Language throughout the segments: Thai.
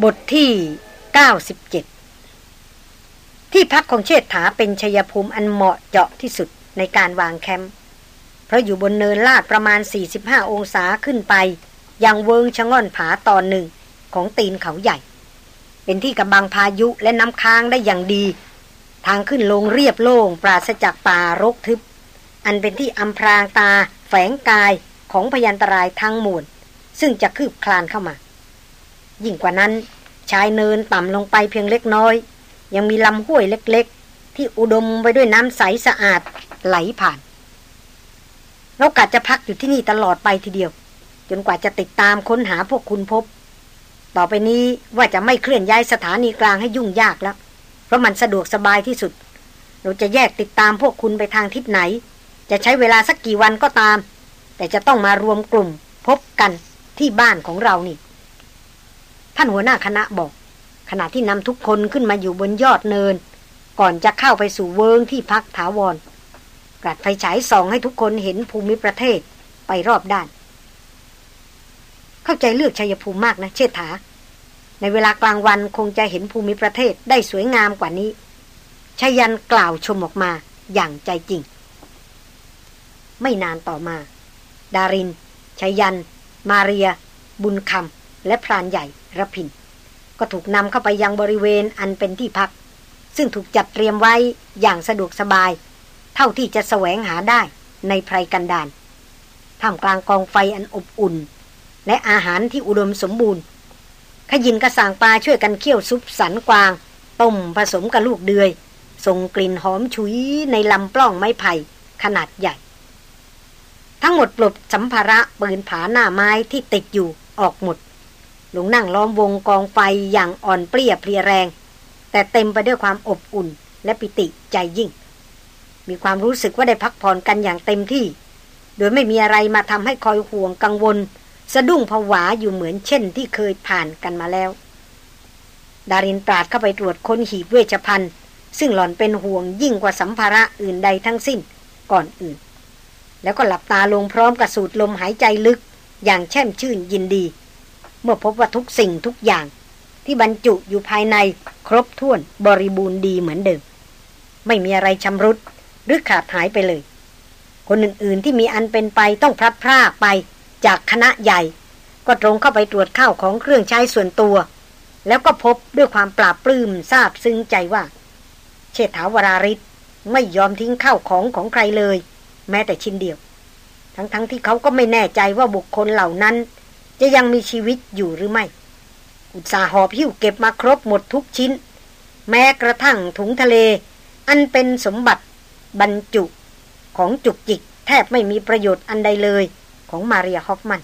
บทที่ 97 ที่พักของเชษฐาเป็นชยภูมิอันเหมาะเจาะที่สุดในการวางแคมป์ เพราะอยู่บนเนินลาดประมาณ 45 องศาขึ้นไป ยังเวิงชะง่อนผาตอนหนึ่งของตีนเขาใหญ่ เป็นที่กำบังพายุและน้ำค้างได้อย่างดี ทางขึ้นลงเรียบโล่งปราศจากป่ารกทึบ อันเป็นที่อำพรางตา แฝงกายของพยันตรายทั้งมวลซึ่งจะคืบคลานเข้ามา ยิ่งกว่านั้น ชายเนินต่ำลงไปเพียงเล็กน้อย ยังมีลำห้วยเล็กๆ ที่อุดมไปด้วยน้ำใสสะอาดไหลผ่านเรากะจะพักอยู่ที่นี่ตลอดไปทีเดียว จนกว่าจะติดตามค้นหาพวกคุณพบ ต่อไปนี้ว่าจะไม่เคลื่อนย้ายสถานีกลางให้ยุ่งยากแล้ว เพราะมันสะดวกสบายที่สุด เราจะแยกติดตามพวกคุณไปทางทิศไหน จะใช้เวลาสักกี่วันก็ตาม แต่จะต้องมารวมกลุ่มพบกันที่บ้านของเรานี่ ท่านหัวหน้าคณะบอก ขณะที่นำทุกคนขึ้นมาอยู่บนยอดเนิน ก่อนจะเข้าไปสู่เวิงที่พักถาวรกรัดไฟฉายส่องให้ทุกคนเห็นภูมิประเทศไปรอบด้าน เข้าใจเลือกชัยภูมิมากนะเชษฐา ในเวลากลางวันคงจะเห็นภูมิประเทศได้สวยงามกว่านี้ชายันกล่าวชมออกมาอย่างใจจริง ไม่นานต่อมา ดารินชายัน มาเรีย บุญคำและพรานใหญ่ ระพิน ก็ถูกนำเข้าไปยังบริเวณอันเป็นที่พัก ซึ่งถูกจัดเตรียมไว้อย่างสะดวกสบาย เท่าที่จะแสวงหาได้ในไพรกันดานท่ามกลางกองไฟอันอบอุ่น และอาหารที่อุดมสมบูรณ์ ขยินกระสางปลาช่วยกันเคี่ยวซุปสันกวาง ต้มผสมกับลูกเดือย ส่งกลิ่นหอมฉุยในลำปล้องไม้ไผ่ขนาดใหญ่ ทั้งหมดปลบสัมภาระปืนผาหน้าไม้ที่ติดอยู่ออกหมด ลงนั่งล้อมวงกองไฟอย่างอ่อนเปรี้ยเพรียแรง แต่เต็มไปด้วยความอบอุ่นและปิติใจยิ่ง มีความรู้สึกว่าได้พักผ่อนกันอย่างเต็มที่ โดยไม่มีอะไรมาทำให้คอยห่วงกังวล สะดุ้งผวาอยู่เหมือนเช่นที่เคยผ่านกันมาแล้ว ดารินปราดเข้าไปตรวจค้นหีบเวชภัณฑ์ ซึ่งหล่อนเป็นห่วงยิ่งกว่าสัมภาระอื่นใดทั้งสิ้นก่อนอื่น แล้วก็หลับตาลงพร้อมกับสูดลมหายใจลึกอย่างแช่มชื่นยินดี เมื่อพบว่าทุกสิ่งทุกอย่าง ที่บรรจุอยู่ภายในครบถ้วนบริบูรณ์ดีเหมือนเดิม ไม่มีอะไรชำรุด หรือขาดหายไปเลย คนอื่นๆที่มีอันเป็นไปต้องพลัดพรากไปจากคณะใหญ่ ก็ตรงเข้าไปตรวจข้าวของเครื่องใช้ส่วนตัว แล้วก็พบด้วยความปราบปลื้มทราบซึ้งใจว่า เชษฐาวราริศไม่ยอมทิ้งข้าวของของใครเลย แม้แต่ชิ้นเดียว ทั้งๆทที่เขาก็ไม่แน่ใจว่าบุคคลเหล่านั้น จะยังมีชีวิตอยู่หรือไม่ อุตสาหอบหิ้วเก็บมาครบหมดทุกชิ้น แม้กระทั่งถุงทะเล อันเป็นสมบัติ บรรจุ ของจุกจิก แทบไม่มีประโยชน์อันใดเลยของมาเรียฮอฟมัน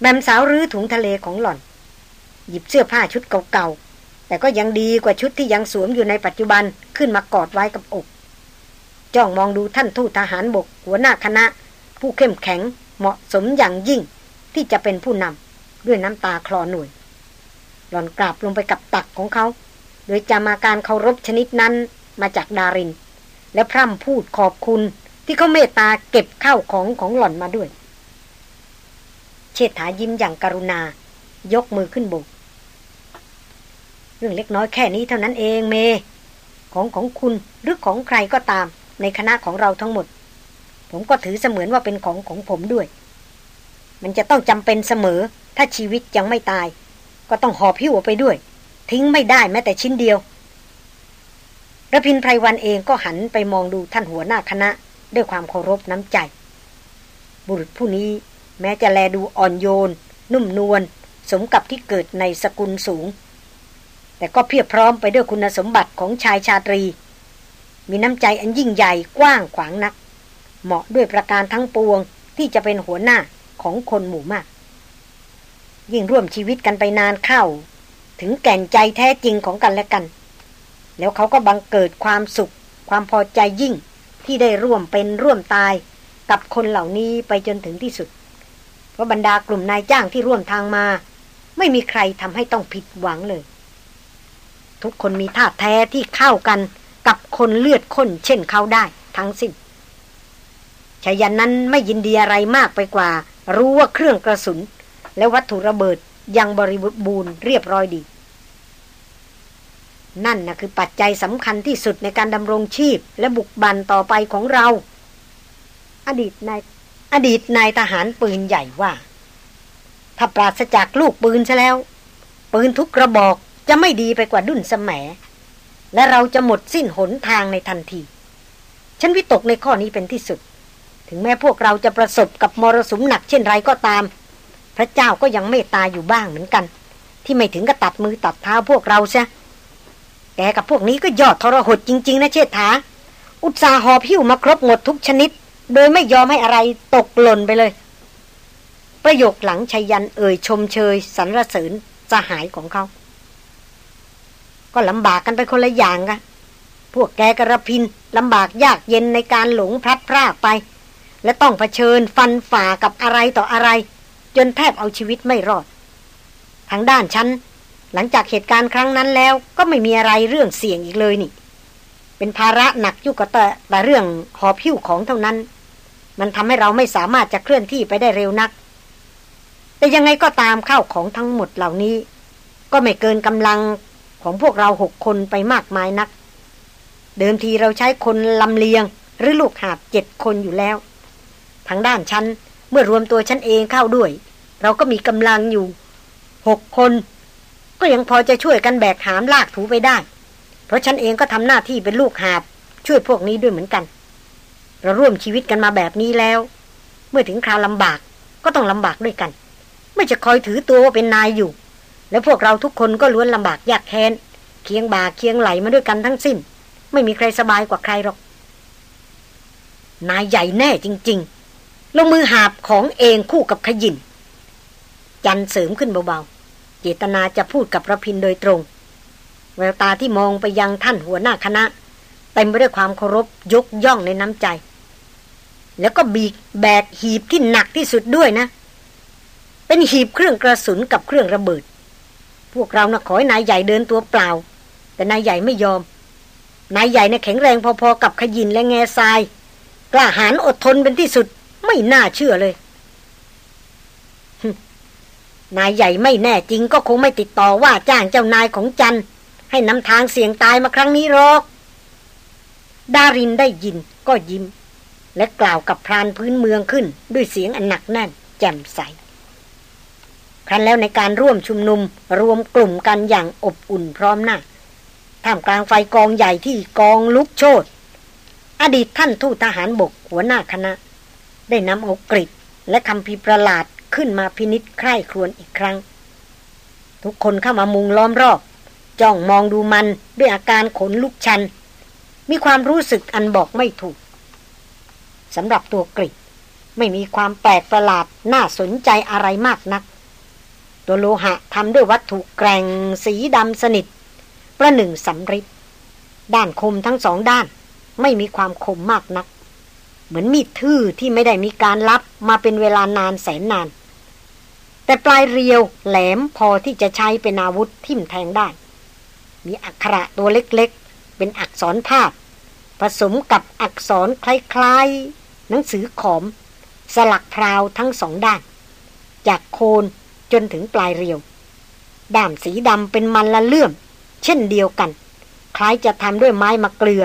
แบมสาวรื้อถุงทะเลของหล่อน หยิบเสื้อผ้าชุดเก่าๆ แต่ก็ยังดีกว่าชุดที่ยังสวมอยู่ในปัจจุบันขึ้นมากอดไว้กับอก จ้องมองดูท่านทูตทหารบก หัวหน้าคณะ ผู้เข้มแข็งเหมาะสมอย่างยิ่ง ที่จะเป็นผู้นำด้วยน้ำตาคลอหน่วย หล่อนกราบลงไปกับตักของเขา โดยจำอาการเคารพชนิดนั้นมาจากดาริน และพร่ำพูดขอบคุณที่เขาเมตตาเก็บข้าวของของหล่อนมาด้วย เชษฐายิ้มอย่างกรุณา ยกมือขึ้นโบกเรื่องเล็กน้อยแค่นี้เท่านั้นเองเม ของของคุณหรือของใครก็ตาม ในคณะของเราทั้งหมด ผมก็ถือเสมือนว่าเป็นของของผมด้วย มันจะต้องจำเป็นเสมอ ถ้าชีวิตยังไม่ตาย ก็ต้องหอบพิ้วไปด้วย ทิ้งไม่ได้แม้แต่ชิ้นเดียวระพินไพรวันเองก็หันไปมองดูท่านหัวหน้าคณะ ด้วยความเคารพน้ำใจ บุรุษผู้นี้แม้จะแลดูอ่อนโยน นุ่มนวลสมกับที่เกิดในสกุลสูง แต่ก็เพียบพร้อมไปด้วยคุณสมบัติของชายชาตรี มีน้ำใจอันยิ่งใหญ่กว้างขวางนัก เหมาะด้วยประการทั้งปวงที่จะเป็นหัวหน้า ของคนหมู่มาก ยิ่งร่วมชีวิตกันไปนานเข้า ถึงแก่นใจแท้จริงของกันและกัน แล้วเขาก็บังเกิดความสุข ความพอใจยิ่งที่ได้ร่วมเป็นร่วมตายกับคนเหล่านี้ไปจนถึงที่สุด เพราะบรรดากลุ่มนายจ้างที่ร่วมทางมา ไม่มีใครทำให้ต้องผิดหวังเลย ทุกคนมีท่าแท้ที่เข้ากันกับคนเลือดข้นเช่นเขาได้ทั้งสิ้นชายันนั้นไม่ยินดีอะไรมากไปกว่า รู้ว่าเครื่องกระสุน และวัตถุระเบิดยังบริบูรณ์เรียบร้อยดี นั่นนะคือปัจจัยสำคัญที่สุดในการดำรงชีพและบุกบันต่อไปของเรา อดีตนายอดีตนายทหารปืนใหญ่ว่า ถ้าปราศจากลูกปืนซะแล้ว ปืนทุกกระบอกจะไม่ดีไปกว่าดุนสมและเราจะหมดสิ้นหนทางในทันที ฉันวิตกในข้อนี้เป็นที่สุด ถึงแม้พวกเราจะประสบกับมรสุมหนักเช่นไรก็ตาม พระเจ้าก็ยังเมตตาอยู่บ้างเหมือนกัน ที่ไม่ถึงกับตัดมือตัดเท้าพวกเราใช่แกกับพวกนี้ก็ยอดทรหดจริง ๆ นะเชษฐา อุตสาหอบหิ้วมาครบหมดทุกชนิด โดยไม่ยอมให้อะไรตกหล่นไปเลย ประโยคหลังชัยยันเอ่ยชมเชยสรรเสริญสหายของเขา ก็ลำบากกันไปคนละอย่างกันพวกแกกระพินลำบากยากเย็นในการหลงพลัดพรากไป และต้องเผชิญฟันฝ่ากับอะไรต่ออะไร จนแทบเอาชีวิตไม่รอด ทางด้านฉัน หลังจากเหตุการณ์ครั้งนั้นแล้ว ก็ไม่มีอะไรเรื่องเสี่ยงอีกเลยนี่ เป็นภาระหนักยุ่กับแต่แต่เรื่องหอผิวของเท่านั้น มันทำให้เราไม่สามารถจะเคลื่อนที่ไปได้เร็วนัก แต่ยังไงก็ตามข้าวของทั้งหมดเหล่านี้ ก็ไม่เกินกำลังของพวกเราหกคนไปมากมายนัก เดิมทีเราใช้คนลำเลียง หรือลูกหาบเจ็ดคนอยู่แล้ว ทางด้านฉัน เมื่อรวมตัวฉันเองเข้าด้วย เราก็มีกำลังอยู่หกคน ก็ยังพอจะช่วยกันแบกหามลากถูไปได้ เพราะฉันเองก็ทำหน้าที่เป็นลูกหาบ ช่วยพวกนี้ด้วยเหมือนกัน เราร่วมชีวิตกันมาแบบนี้แล้ว เมื่อถึงคราวลำบากก็ต้องลำบากด้วยกัน ไม่จะคอยถือตัวว่าเป็นนายอยู่ แล้วพวกเราทุกคนก็ล้วนลำบากยากแค้นเคียงบ่าเคียงไหลมาด้วยกันทั้งสิ้น ไม่มีใครสบายกว่าใครหรอกนายใหญ่แน่จริง ๆ ลงมือหาบของเองคู่กับขยิน จันเสริมขึ้นเบาๆ เจตนาจะพูดกับระพินโดยตรง แววตาที่มองไปยังท่านหัวหน้าคณะเต็มไปด้วยความเคารพยกย่องในน้ำใจ แล้วก็บีกแบกหีบที่หนักที่สุดด้วยนะ เป็นหีบเครื่องกระสุนกับเครื่องระเบิด พวกเรานะขอให้นายใหญ่เดินตัวเปล่า แต่นายใหญ่ไม่ยอม นายใหญ่นะแข็งแรงพอๆกับขยินและแง่ทราย กล้าหาญอดทนเป็นที่สุด ไม่น่าเชื่อเลย นายใหญ่ไม่แน่จริงก็คงไม่ติดต่อว่าจ้างเจ้านายของจันให้นำทางเสี่ยงตายมาครั้งนี้หรอก ดารินได้ยินก็ยิ้ม และกล่าวกับพรานพื้นเมืองขึ้น ด้วยเสียงอันหนักแน่น แจ่มใส ครั้นแล้วในการร่วมชุมนุมรวมกลุ่มกันอย่างอบอุ่นพร้อมหน้าท่ามกลางไฟกองใหญ่ที่กองลุกโชนอดีตท่านทูตทหารบกหัวหน้าคณะ ได้นำเอากริดและคำพีประหลาดขึ้นมาพินิษใคร่ครวญอีกครั้ง ทุกคนเข้ามามุงล้อมรอบ จ้องมองดูมันด้วยอาการขนลุกชัน มีความรู้สึกอันบอกไม่ถูกสำหรับตัวกริดไม่มีความแปลกประหลาดน่าสนใจอะไรมากนัก ตัวโลหะทำด้วยวัตถุแกร่งสีดำสนิท ประหนึ่งสำริดด้านคมทั้งสองด้าน ไม่มีความคมมากนัก เหมือนมีดทื่อที่ไม่ได้มีการลับมาเป็นเวลานานแสนนาน แต่ปลายเรียวแหลมพอที่จะใช้เป็นอาวุธทิ่มแทงได้ มีอักขระตัวเล็กๆ เป็นอักษรภาพ ผสมกับอักษรคล้ายๆ หนังสือขอม สลักพราวทั้งสองด้าน จากโคนจนถึงปลายเรียว ด้ามสีดำเป็นมันละเลื่อม เช่นเดียวกัน คล้ายจะทำด้วยไม้มะเกลือ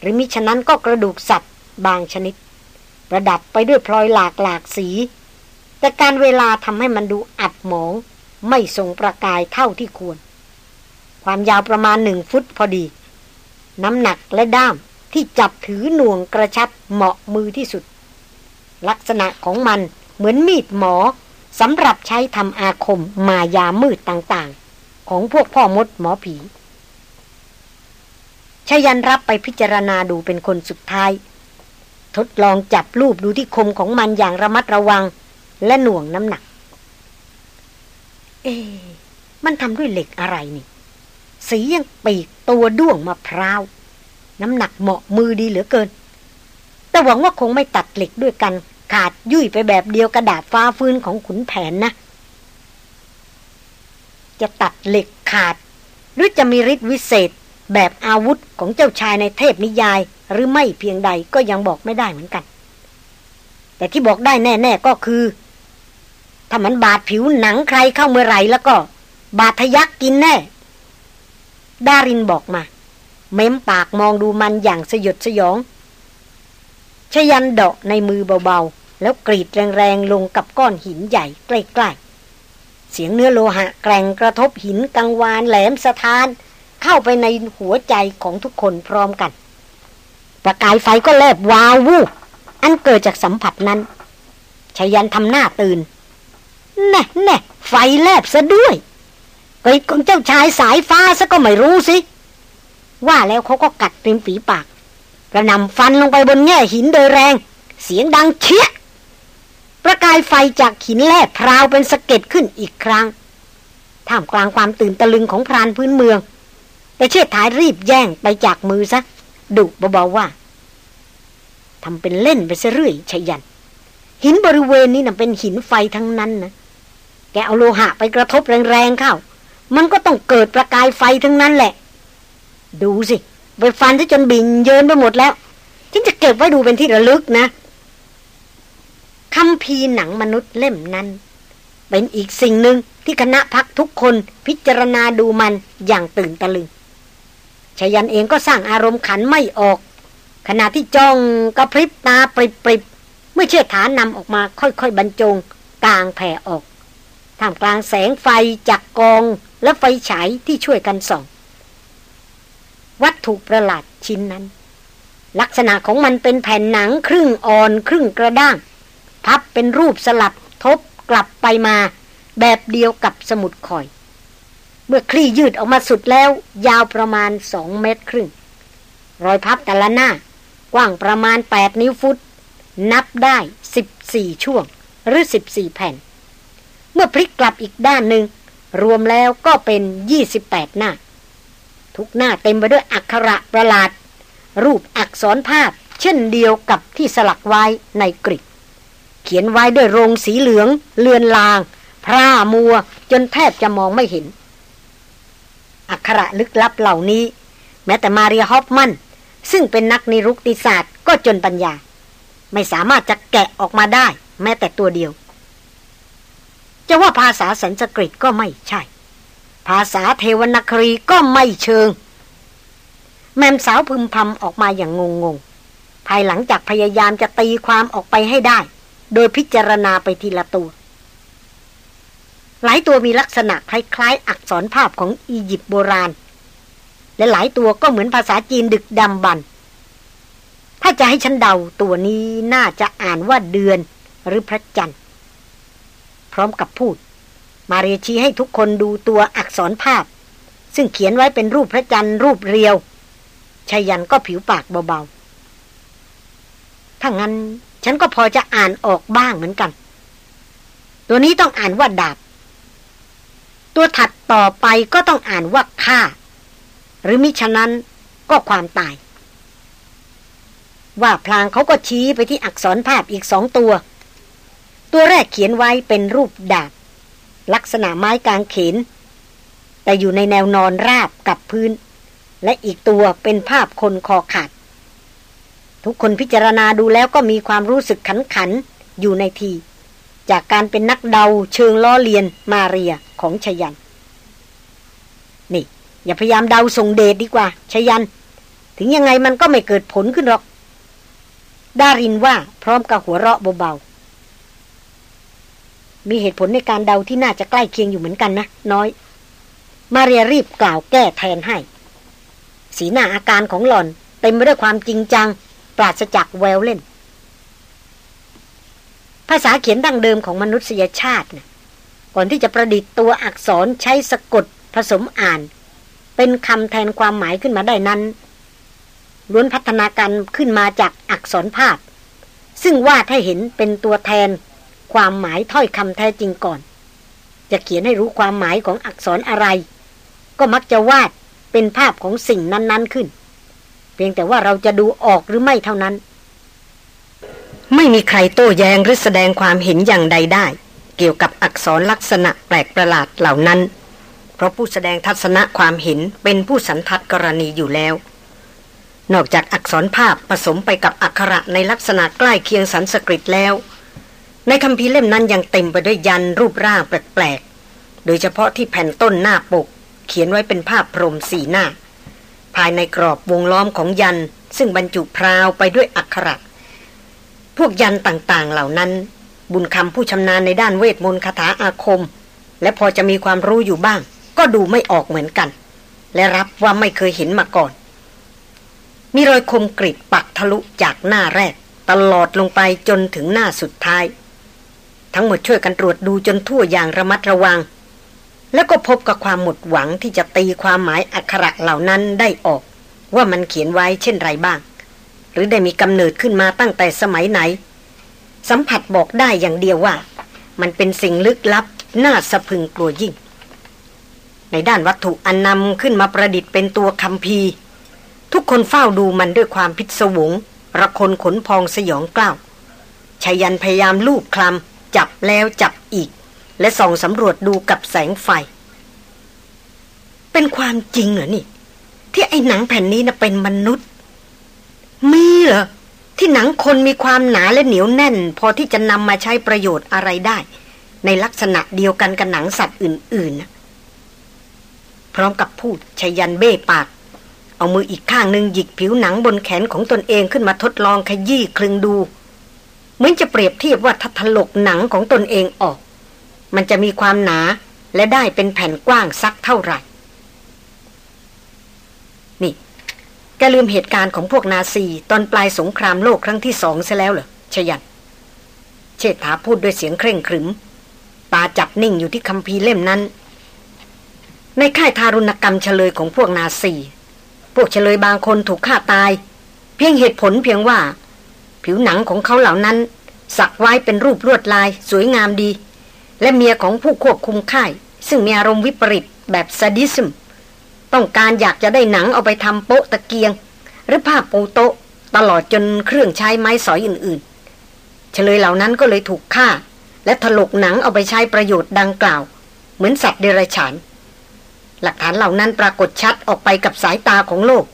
หรือมิฉะนั้นก็กระดูกสัตว์ บางชนิด ประดับไปด้วยพลอยหลากหลากสี แต่การเวลาทำให้มันดูอับหมอง ไม่ทรงประกายเท่าที่ควร ความยาวประมาณหนึ่งฟุตพอดี น้ำหนักและด้ามที่จับถือหน่วงกระชับเหมาะมือที่สุด ลักษณะของมันเหมือนมีดหมอสำหรับใช้ทำอาคมมายามืดต่างๆ ของพวกพ่อมดหมอผีชยันรับไปพิจารณาดูเป็นคนสุดท้าย ทดลองจับรูปดูที่คมของมันอย่างระมัดระวัง และหน่วงน้ำหนัก เอ๊มันทำด้วยเหล็กอะไรนี่ สียังปีกตัวด้วงมะพร้าว น้ำหนักเหมาะมือดีเหลือเกิน แต่หวังว่าคงไม่ตัดเหล็กด้วยกัน ขาดยุ่ยไปแบบเดียวกระดาษฟ้าฟื้นของขุนแผนนะ จะตัดเหล็กขาด หรือจะมีฤทธิ์วิเศษแบบอาวุธของเจ้าชายในเทพนิยาย หรือไม่เพียงใดก็ยังบอกไม่ได้เหมือนกัน แต่ที่บอกได้แน่ๆก็คือ ถ้ามันบาดผิวหนังใครเข้าเมื่อไรแล้วก็ บาดทะยักกินแน่ ดารินบอกมา เม้มปากมองดูมันอย่างสยดสยองชยันเดาะในมือเบาๆ แล้วกรีดแรงๆ ลงกับก้อนหินใหญ่ใกล้ๆ เสียงเนื้อโลหะแกร่งกระทบหินกังวานแหลมสะท้าน เข้าไปในหัวใจของทุกคนพร้อมกัน ประกายไฟก็แลบวาววูบอันเกิดจากสัมผัสนั้นชยันทำหน้าตื่น แน่แน่ไฟแลบซะด้วยกริดของเจ้าชายสายฟ้าซะก็ไม่รู้สิ ว่าแล้วเขาก็กัดริมฝีปากกระนำฟันลงไปบนแง่หินโดยแรง เสียงดังเชี่ยประกายไฟจากหินแลบพราวเป็นสะเก็ดขึ้นอีกครั้ง ท่ามกลางความตื่นตะลึงของพรานพื้นเมือง แต่เชิดท้ายรีบแย่งไปจากมือซะ ดุเบาๆว่าทำเป็นเล่นไปเรื่อยชยัน หินบริเวณนี้นะ่ะเป็นหินไฟทั้งนั้นนะแกเอาโลหะไปกระทบแรงๆเข้า มันก็ต้องเกิดประกายไฟทั้งนั้นแหละ ดูสิ ไปฟันที่จนบินเยินไปหมดแล้วฉันจะเก็บไว้ดูเป็นที่ระลึกนะคำพีหนังมนุษย์เล่มนั้น เป็นอีกสิ่งหนึ่งที่คณะพักทุกคนพิจารณาดูมันอย่างตื่นตะลึง ชยันเองก็สร้างอารมณ์ขันไม่ออก ขณะที่จ้องกระพริบตาปริบๆเมื่อเชิดฐานนำออกมาค่อยๆบรรจงกลางแผ่ออกท่ามกลางแสงไฟจากกองและไฟฉายที่ช่วยกันส่อง วัตถุประหลาดชิ้นนั้น ลักษณะของมันเป็นแผ่นหนังครึ่งอ่อนครึ่งกระด้าง พับเป็นรูปสลับทบกลับไปมา แบบเดียวกับสมุดคอย เมื่อคลี่ยืดออกมาสุดแล้ว ยาวประมาณสองเมตรครึ่ง รอยพับแต่ละหน้า กว้างประมาณ 8 นิ้วฟุต นับได้ 14 ช่วง หรือ 14 แผ่น เมื่อพลิกกลับอีกด้านหนึ่ง รวมแล้วก็เป็น 28 หน้า ทุกหน้าเต็มไปด้วยอักขระประหลาด รูปอักษรภาพ เช่นเดียวกับที่สลักไว้ในกริกเขียนไว้ด้วยโรงสีเหลือง เลือนลาง พร่ามัวจนแทบจะมองไม่เห็น อักขระลึกลับเหล่านี้ แม้แต่มาเรียฮอฟมัน ซึ่งเป็นนักนิรุกติศาสตร์ก็จนปัญญา ไม่สามารถจะแกะออกมาได้ แม้แต่ตัวเดียว จะว่าภาษาสันสกฤตก็ไม่ใช่ ภาษาเทวนครีก็ไม่เชิง แม่สาวพึมพำออกมาอย่างงงงภายหลังจากพยายามจะตีความออกไปให้ได้ โดยพิจารณาไปทีละตัว หลายตัวมีลักษณะคล้ายๆ อักษรภาพของอียิปต์โบราณ และหลายตัวก็เหมือนภาษาจีนดึกดำบรรถ้าจะให้ฉันเดาตัวนี้น่าจะอ่านว่าเดือนหรือพระจันทร์ พร้อมกับพูด มาเรียชี้ให้ทุกคนดูตัวอักษรภาพ ซึ่งเขียนไว้เป็นรูปพระจันทร์รูปเรียวชายันก็ผิวปากเบาๆถ้างั้นฉันก็พอจะอ่านออกบ้างเหมือนกัน ตัวนี้ต้องอ่านว่าดาบ ตัวถัดต่อไปก็ต้องอ่านว่าฆ่า หรือมิฉะนั้นก็ความตาย ว่าพลางเขาก็ชี้ไปที่อักษรภาพอีกสองตัว ตัวแรกเขียนไว้เป็นรูปดาบ ลักษณะไม้กางเขน แต่อยู่ในแนวนอนราบกับพื้น และอีกตัวเป็นภาพคนคอขาด ทุกคนพิจารณาดูแล้วก็มีความรู้สึกขันขันอยู่ในที จากการเป็นนักเดาเชิงล้อเลียนมาเรียของชยัน นี่ อย่าพยายามเดาส่งเดชดีกว่า ชยัน ถึงยังไงมันก็ไม่เกิดผลขึ้นหรอก ดารินว่าพร้อมกับหัวเราะเบาๆ มีเหตุผลในการเดาที่น่าจะใกล้เคียงอยู่เหมือนกันนะ น้อย มาเรียรีบกล่าวแก้แทนให้ สีหน้าอาการของหล่อนเต็มไปด้วยความจริงจัง ปราศจากแววเล่น ภาษาเขียนดั้งเดิมของมนุษยชาตินะก่อนที่จะประดิษฐ์ตัวอักษรใช้สะกดผสมอ่าน เป็นคำแทนความหมายขึ้นมาได้นั้นล้วนพัฒนาการขึ้นมาจากอักษรภาพ ซึ่งวาดให้เห็นเป็นตัวแทน ความหมายถ้อยคำแท้จริงก่อน จะเขียนให้รู้ความหมายของอักษรอะไร ก็มักจะวาดเป็นภาพของสิ่งนั้น ๆ ขึ้น เพียงแต่ว่าเราจะดูออกหรือไม่เท่านั้น ไม่มีใครโต้แย้งหรือแสดงความเห็นอย่างใดได้ เกี่ยวกับอักษรลักษณะแปลกประหลาดเหล่านั้น เพราะผู้แสดงทัศนะความเห็นเป็นผู้สันทัดกรณีอยู่แล้ว นอกจากอักษรภาพผสมไปกับอักขระในลักษณะใกล้เคียงสันสกฤตแล้ว ในคำพีเล่มนั้นยังเต็มไปด้วยยันรูปร่างแปลกๆโดยเฉพาะที่แผ่นต้นหน้าปก เขียนไว้เป็นภาพพรมสีหน้า ภายในกรอบวงล้อมของยันซึ่งบรรจุพราวไปด้วยอักขระ พวกยันต่างๆเหล่านั้น บุญคำผู้ชำนาญในด้านเวทมนต์คาถาอาคม และพอจะมีความรู้อยู่บ้าง ก็ดูไม่ออกเหมือนกัน และรับว่าไม่เคยเห็นมาก่อน มีรอยคมกริดปักทะลุจากหน้าแรก ตลอดลงไปจนถึงหน้าสุดท้าย ทั้งหมดช่วยกันตรวจดูจนทั่วอย่างระมัดระวัง แล้วก็พบกับความหมดหวังที่จะตีความหมายอักขระเหล่านั้นได้ออก ว่ามันเขียนไว้เช่นไรบ้าง หรือได้มีกำเนิดขึ้นมาตั้งแต่สมัยไหน สัมผัสบอกได้อย่างเดียวว่า มันเป็นสิ่งลึกลับ น่าสะพึงกลัวยิ่ง ในด้านวัตถุอันนำขึ้นมาประดิษฐ์เป็นตัวคำพีทุกคนเฝ้าดูมันด้วยความพิศวง ระคนขนพองสยองกล้าวชายันพยายามลูบคลำจับแล้วจับอีก และส่องสำรวจดูกับแสงไฟ เป็นความจริงเหรอนี่ ที่ไอ้หนังแผ่นนี้นะเป็นมนุษย์ มีเหรอ ที่หนังคนมีความหนาและเหนียวแน่น พอที่จะนำมาใช้ประโยชน์อะไรได้ ในลักษณะเดียวกันกับหนังสัตว์อื่นๆ พร้อมกับพูดชยันเบ้ปาก เอามืออีกข้างหนึ่งหยิกผิวหนังบนแขนของตนเองขึ้นมาทดลองขยี้คลึงดู เหมือนจะเปรียบเทียบว่าถ้าถลกหนังของตนเองออก มันจะมีความหนาและได้เป็นแผ่นกว้างสักเท่าไหร่ แกลืมเหตุการณ์ของพวกนาซีตอนปลายสงครามโลกครั้งที่สองซะแล้วเหรอชยัน เชษฐาพูดด้วยเสียงเคร่งครึม ตาจับนิ่งอยู่ที่คำพีเล่มนั้น ในค่ายทารุณกรรมเฉลยของพวกนาซี พวกเฉลยบางคนถูกฆ่าตาย เพียงเหตุผลเพียงว่า ผิวหนังของเขาเหล่านั้น สักไว้เป็นรูปลวดลาย สวยงามดี และเมียของผู้ควบคุมค่าย ซึ่งมีอารมณ์วิปริตแบบซาดิสม ต้องการอยากจะได้หนังเอาไปทำโป๊ะตะเกียง หรือผ้าปูโต๊ะ ตลอดจนเครื่องใช้ไม้สอยอื่นๆ เฉลยเหล่านั้นก็เลยถูกฆ่า และถลกหนังเอาไปใช้ประโยชน์ดังกล่าว เหมือนสัตว์เดรัจฉาน หลักฐานเหล่านั้นปรากฏชัดออกไปกับสายตาของโลก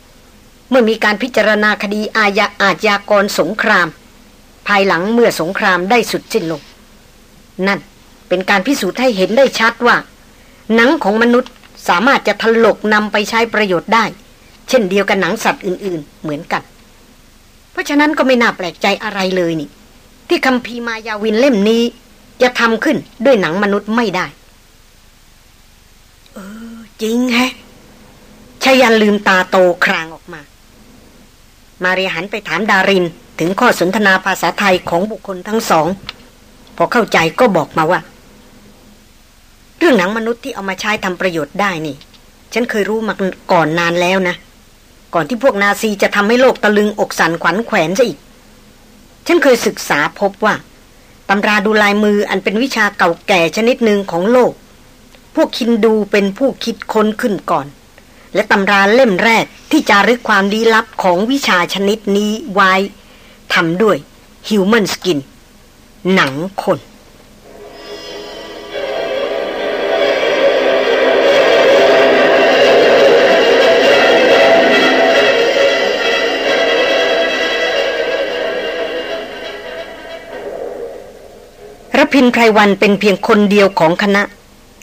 เมื่อมีการพิจารณาคดีอาญาอาญากรสงคราม ภายหลังเมื่อสงครามได้สุดสิ้นลง นั่นเป็นการพิสูจน์ให้เห็นได้ชัดว่า หนังของมนุษย์ สามารถจะถลกนำไปใช้ประโยชน์ได้ เช่นเดียวกับหนังสัตว์อื่น ๆ เหมือนกัน เพราะฉะนั้นก็ไม่น่าแปลกใจอะไรเลยนี่ ที่คำพีมายาวินเล่มนี้ จะทำขึ้นด้วยหนังมนุษย์ไม่ได้ เออ จริงแฮะชยันลืมตาโตครางออกมา มาเรียหันไปถามดารินถึงข้อสนทนาภาษาไทยของบุคคลทั้งสอง พอเข้าใจก็บอกมาว่า เรื่องหนังมนุษย์ที่เอามาใช้ทำประโยชน์ได้นี่ ฉันเคยรู้มาก่อนนานแล้วนะ ก่อนที่พวกนาซีจะทำให้โลกตะลึงอกสันขวัญแขวนซะอีก ฉันเคยศึกษาพบว่าตำราดูลายมืออันเป็นวิชาเก่าแก่ชนิดหนึ่งของโลก พวกฮินดูเป็นผู้คิดค้นขึ้นก่อน และตำราเล่มแรกที่จารึกความลี้ลับของวิชาชนิดนี้ไว้ทำด้วย human skin หนังคน รพินไพรวันเป็นเพียงคนเดียวของคณะ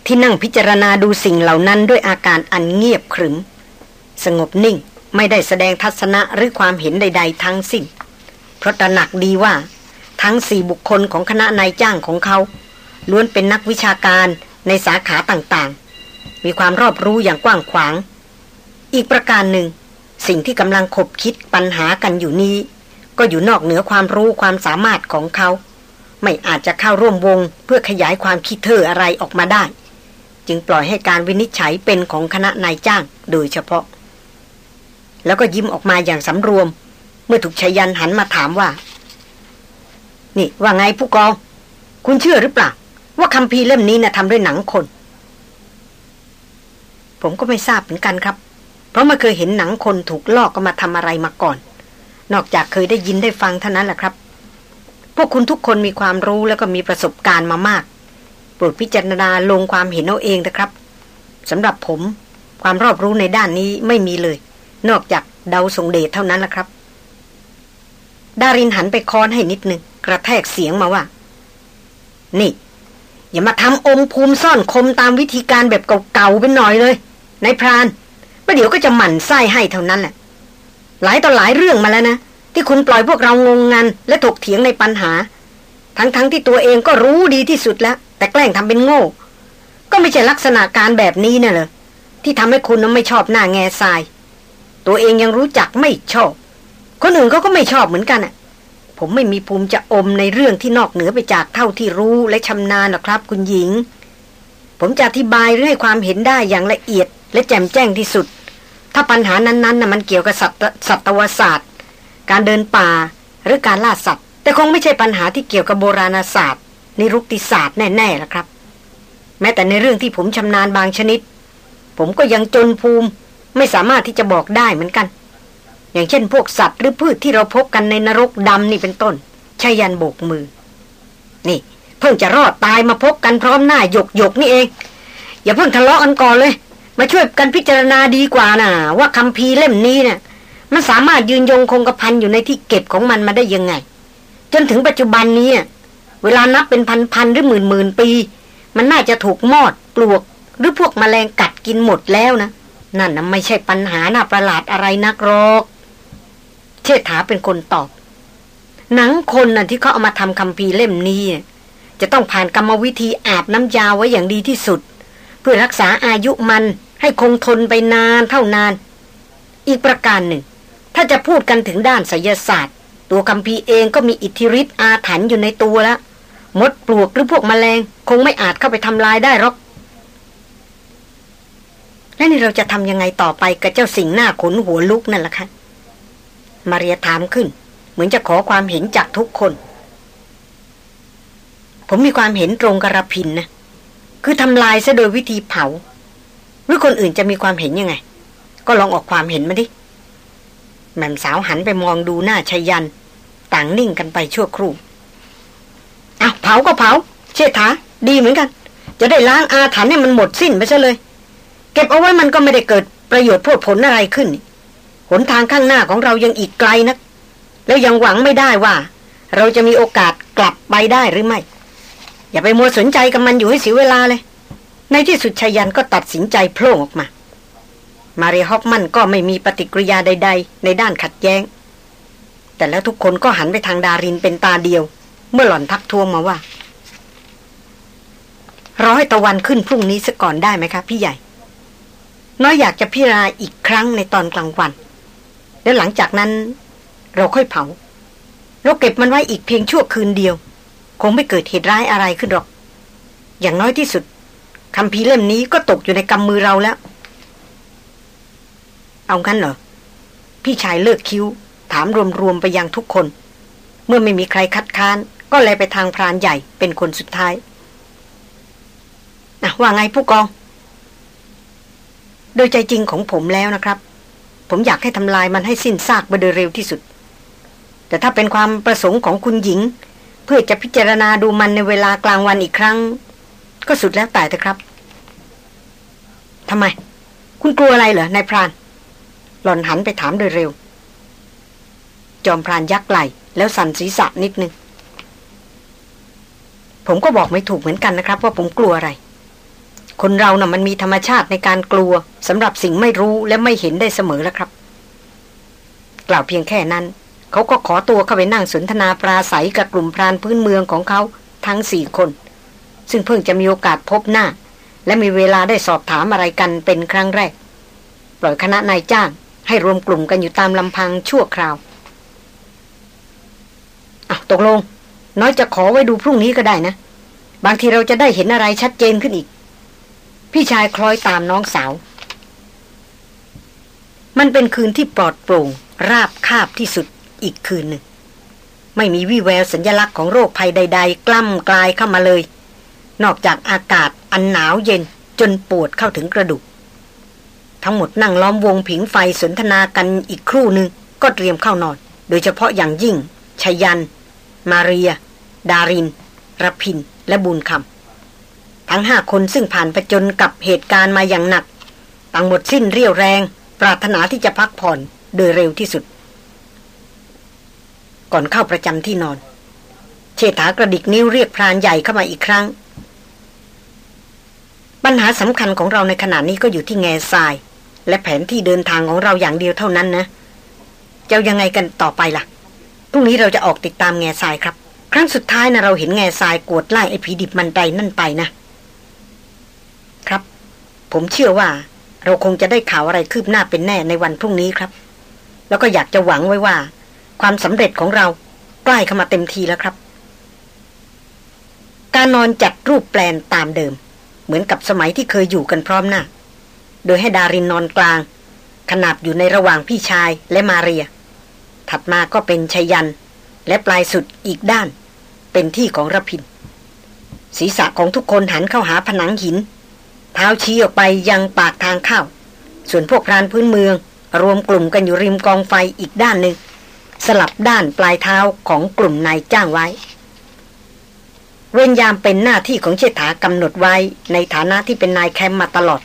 ที่นั่งพิจารณาดูสิ่งเหล่านั้นด้วยอาการอันเงียบขรึม สงบนิ่งไม่ได้แสดงทัศนะหรือความเห็นใด ๆ ทั้งสิ้น เพราะตระหนักดีว่า ทั้งสี่บุคคลของคณะนายจ้างของเขาล้วนเป็นนักวิชาการในสาขาต่างๆ มีความรอบรู้อย่างกว้างขวาง อีกประการหนึ่ง สิ่งที่กำลังคบคิดปัญหากันอยู่นี้ ก็อยู่นอกเหนือความรู้ความสามารถของเขา ไม่อาจจะเข้าร่วมวงเพื่อขยายความคิดเธออะไรออกมาได้ จึงปล่อยให้การวินิจฉัยเป็นของคณะนายจ้างโดยเฉพาะ แล้วก็ยิ้มออกมาอย่างสำรวม เมื่อถูกชยันหันมาถามว่า นี่ว่าไงผู้กอง คุณเชื่อหรือเปล่า ว่าคำพีเล่มนี้นะ่ะทำด้วยหนังคน ผมก็ไม่ทราบเหมือนกันครับ เพราะไม่เคยเห็นหนังคนถูกลอกก็มาทำอะไรมาก่อน นอกจากเคยได้ยินได้ฟังเท่านั้นแหละครับ พวกคุณทุกคนมีความรู้แล้วก็มีประสบการณ์มามาก โปรดพิจารณาลงความเห็นเอาเองนะครับสำหรับผมความรอบรู้ในด้านนี้ไม่มีเลย นอกจากเดาทรงเดชเท่านั้นละครับ ดารินหันไปค้อนให้นิดนึง กระแทกเสียงมาว่า นี่ อย่ามาทำอมภูมิซ่อนคมตามวิธีการแบบเก่าๆเป็นหน่อยเลยนายพรานประเดี๋ยวก็จะหมั่นไส้ให้เท่านั้นแหละหลายต่อหลายเรื่องมาแล้วนะ ที่คุณปล่อยพวกเรางงงัน และถกเถียงในปัญหา ทั้งๆทที่ตัวเองก็รู้ดีที่สุดแล้ว แต่แกล้งทำเป็นโง่ ก็ไม่ใช่ลักษณะการแบบนี้นะ่ะเลยที่ทำให้คุณนั้นไม่ชอบหน้าแง่ทราย ตัวเองยังรู้จักไม่ชอบ คนอื่นเขาก็ไม่ชอบเหมือนกันอะ ผมไม่มีภูมิจะอมในเรื่องที่นอกเหนือไปจากเท่าที่รู้และชำนาญหรอกครับ คุณหญิง ผมจะอธิบายหรือให้ความเห็นได้อย่างละเอียด และแจ่มแจ้งที่สุด ถ้าปัญหานั้นๆน่ะมันเกี่ยวกับสัตสัตวศาสตร์ การเดินป่า หรือการล่าสัตว์ แต่คงไม่ใช่ปัญหาที่เกี่ยวกับโบราณศาสตร์ นิรุกติศาสตร์แน่ๆละครับ แม้แต่ในเรื่องที่ผมชำนาญบางชนิด ผมก็ยังจนภูมิไม่สามารถที่จะบอกได้เหมือนกัน อย่างเช่น พวกสัตว์หรือพืชที่เราพบกันในนรกดำนี่เป็นต้นชายันโบกมือ นี่ เพิ่งจะรอดตายมาพบกันพร้อมหน้าหยกหยกนี่เอง อย่าเพิ่งทะเลาะกันก่อนเลย มาช่วยกันพิจารณาดีกว่านะ่ะ ว่าคำพีเล่มนี้เนะ่ะ มันสามารถยืนยงคงกระพันอยู่ในที่เก็บของมันมาได้ยังไง จนถึงปัจจุบันนี้ เวลานับเป็นพันๆหรือหมื่นหมื่นปี มันน่าจะถูกมอดปลวก หรือพวกมแมลงกัดกินหมดแล้วนะ นั่นนะไม่ใช่ปัญหาหน้าประหลาดอะไรนักหรอกเชษฐาเป็นคนตอบ หนังคนน่ะที่เขาเอามาทำคำพีเล่มนี้ จะต้องผ่านกรรมวิธีอาบน้ำยาไว้อย่างดีที่สุด เพื่อรักษาอายุมันให้คงทนไปนานเท่านาน อีกประการหนึ่ง ถ้าจะพูดกันถึงด้านไสยศาสตร์ ตัวคำพีเองก็มีอิทธิฤทธิ์อาถรรพ์อยู่ในตัวแล้วมดปลวกหรือพวกมแมลง คงไม่อาจเข้าไปทำลายได้หรอกแล้วนี่เราจะทำยังไงต่อไปกับเจ้าสิ่งหน้าขนหัวลุกนั่นล่ะคะ มาเรียถามขึ้น เหมือนจะขอความเห็นจากทุกคน ผมมีความเห็นตรงกระพินนะ คือทำลายซะโดยวิธีเผา หรือคนอื่นจะมีความเห็นยังไง ก็ลองออกความเห็นมาดิ แม่มสาวหันไปมองดูหน้าชยัน ต่างนิ่งกันไปชั่วครู่อะเผาก็เผา เชษฐา ดีเหมือนกัน จะได้ล้างอาถรรพ์ให้มันหมดสิ้นไปซะเลย เก็บเอาไว้มันก็ไม่ได้เกิดประโยชน์พูดผลอะไรขึ้น หนทางข้างหน้าของเรายังอีกไกลนะัก แล้วยังหวังไม่ได้ว่า เราจะมีโอกาสกลับไปได้หรือไม่ อย่าไปมัวสนใจกับมันอยู่ให้เสียเวลาเลย ในที่สุดชายันก็ตัดสินใจโผล่ออกมา มาเรียฮอฟมันก็ไม่มีปฏิกิริยาใด ๆ ในด้านขัดแย้ง แต่แล้วทุกคนก็หันไปทางดารินเป็นตาเดียว เมื่อหล่อนทักท้วงมาว่ารอให้ตะวันขึ้นพรุ่งนี้ซะก่อนได้ไหมคะพี่ใหญ่ น้อยอยากจะพิจารณาอีกครั้งในตอนกลางวัน แล้วหลังจากนั้น เราค่อยเผา เราเก็บมันไว้อีกเพียงชั่วคืนเดียว คงไม่เกิดเหตุร้ายอะไรขึ้นหรอก อย่างน้อยที่สุดคำพีเล่มนี้ก็ตกอยู่ในกำมือเราแล้ว เอางั้นเหรอ พี่ชายเลิกคิ้ว ถามรวมๆไปยังทุกคน เมื่อไม่มีใครคัดค้าน ก็เลยไปทางพรานใหญ่เป็นคนสุดท้ายนะว่าไงผู้กอง โดยใจจริงของผมแล้วนะครับ ผมอยากให้ทำลายมันให้สิ้นซากไปโดยเร็วที่สุด แต่ถ้าเป็นความประสงค์ของคุณหญิง เพื่อจะพิจารณาดูมันในเวลากลางวันอีกครั้ง ก็สุดแล้วแต่เถอะครับทำไม คุณกลัวอะไรเหรอนายพราน หล่อนหันไปถามโดยเร็ว จอมพรานยักไหลแล้วสั่นศีรษะนิดนึง ผมก็บอกไม่ถูกเหมือนกันนะครับ ว่าผมกลัวอะไร คนเรานะ่ะมันมีธรรมชาติในการกลัวสำหรับสิ่งไม่รู้และไม่เห็นได้เสมอแล้วครับ กล่าวเพียงแค่นั้น เขาก็ขอตัวเข้าไปนั่งสนทนาปราศัยกับกลุ่มพรานพื้นเมืองของเขาทั้งสี่คน ซึ่งเพิ่งจะมีโอกาสพบหน้า และมีเวลาได้สอบถามอะไรกันเป็นครั้งแรก ปล่อยคณะนายจ้าง ให้รวมกลุ่มกันอยู่ตามลำพังชั่วคราวอะตกลง น้อยจะขอไว้ดูพรุ่งนี้ก็ได้นะ บางทีเราจะได้เห็นอะไรชัดเจนขึ้นอีก พี่ชายคล้อยตามน้องสาว มันเป็นคืนที่ปลอดโปร่ง ราบคาบที่สุดอีกคืนหนึ่ง ไม่มีวี่แววสัญญลักษณ์ของโรคภัยใด ๆ กล้ำกลายเข้ามาเลย นอกจากอากาศอันหนาวเย็นจนปวดเข้าถึงกระดูก ทั้งหมดนั่งล้อมวงผิงไฟสนทนากันอีกครู่หนึ่งก็เตรียมเข้านอน โดยเฉพาะอย่างยิ่งชยัน มาเรีย ดารินรพิน และบุญคำทั้งห้าคนซึ่งผ่านประจนกับเหตุการณ์มาอย่างหนัก ต่างหมดสิ้นเรี่ยวแรง ปรารถนาที่จะพักผ่อนโดยเร็วที่สุด ก่อนเข้าประจำที่นอน เชษฐากระดิกนิ้วเรียกพรานใหญ่เข้ามาอีกครั้งปัญหาสำคัญของเราในขณะนี้ก็อยู่ที่แง่ทราย และแผนที่เดินทางของเราอย่างเดียวเท่านั้นนะจะยังไงกันต่อไปล่ะพรุ่งนี้เราจะออกติดตามแง่ทรายครับ ครั้งสุดท้ายนะเราเห็นแง่ทรายกวดไล่ไอ้ผีดิบมันไดนั่นไปนะ ครับ ผมเชื่อว่า เราคงจะได้ข่าวอะไรคืบหน้าเป็นแน่ในวันพรุ่งนี้ครับ แล้วก็อยากจะหวังไว้ว่า ความสำเร็จของเราใกล้เข้ามาเต็มทีแล้วครับการนอนจัดรูปแปลนตามเดิม เหมือนกับสมัยที่เคยอยู่กันพร้อมหน้า โดยให้ดารินนอนกลาง ขนาบอยู่ในระหว่างพี่ชายและมาเรีย ถัดมาก็เป็นชยัน และปลายสุดอีกด้าน เป็นที่ของระพิน ศีรษะของทุกคนหันเข้าหาผนังหิน เท้าชี้ออกไปยังปากทางเข้า ส่วนพวกพรานพื้นเมือง รวมกลุ่มกันอยู่ริมกองไฟอีกด้านหนึ่ง สลับด้านปลายเท้าของกลุ่มนายจ้างไว้เว้นยามเป็นหน้าที่ของเชษฐากำหนดไว้ในฐานะที่เป็นนายแคมป์มาตลอด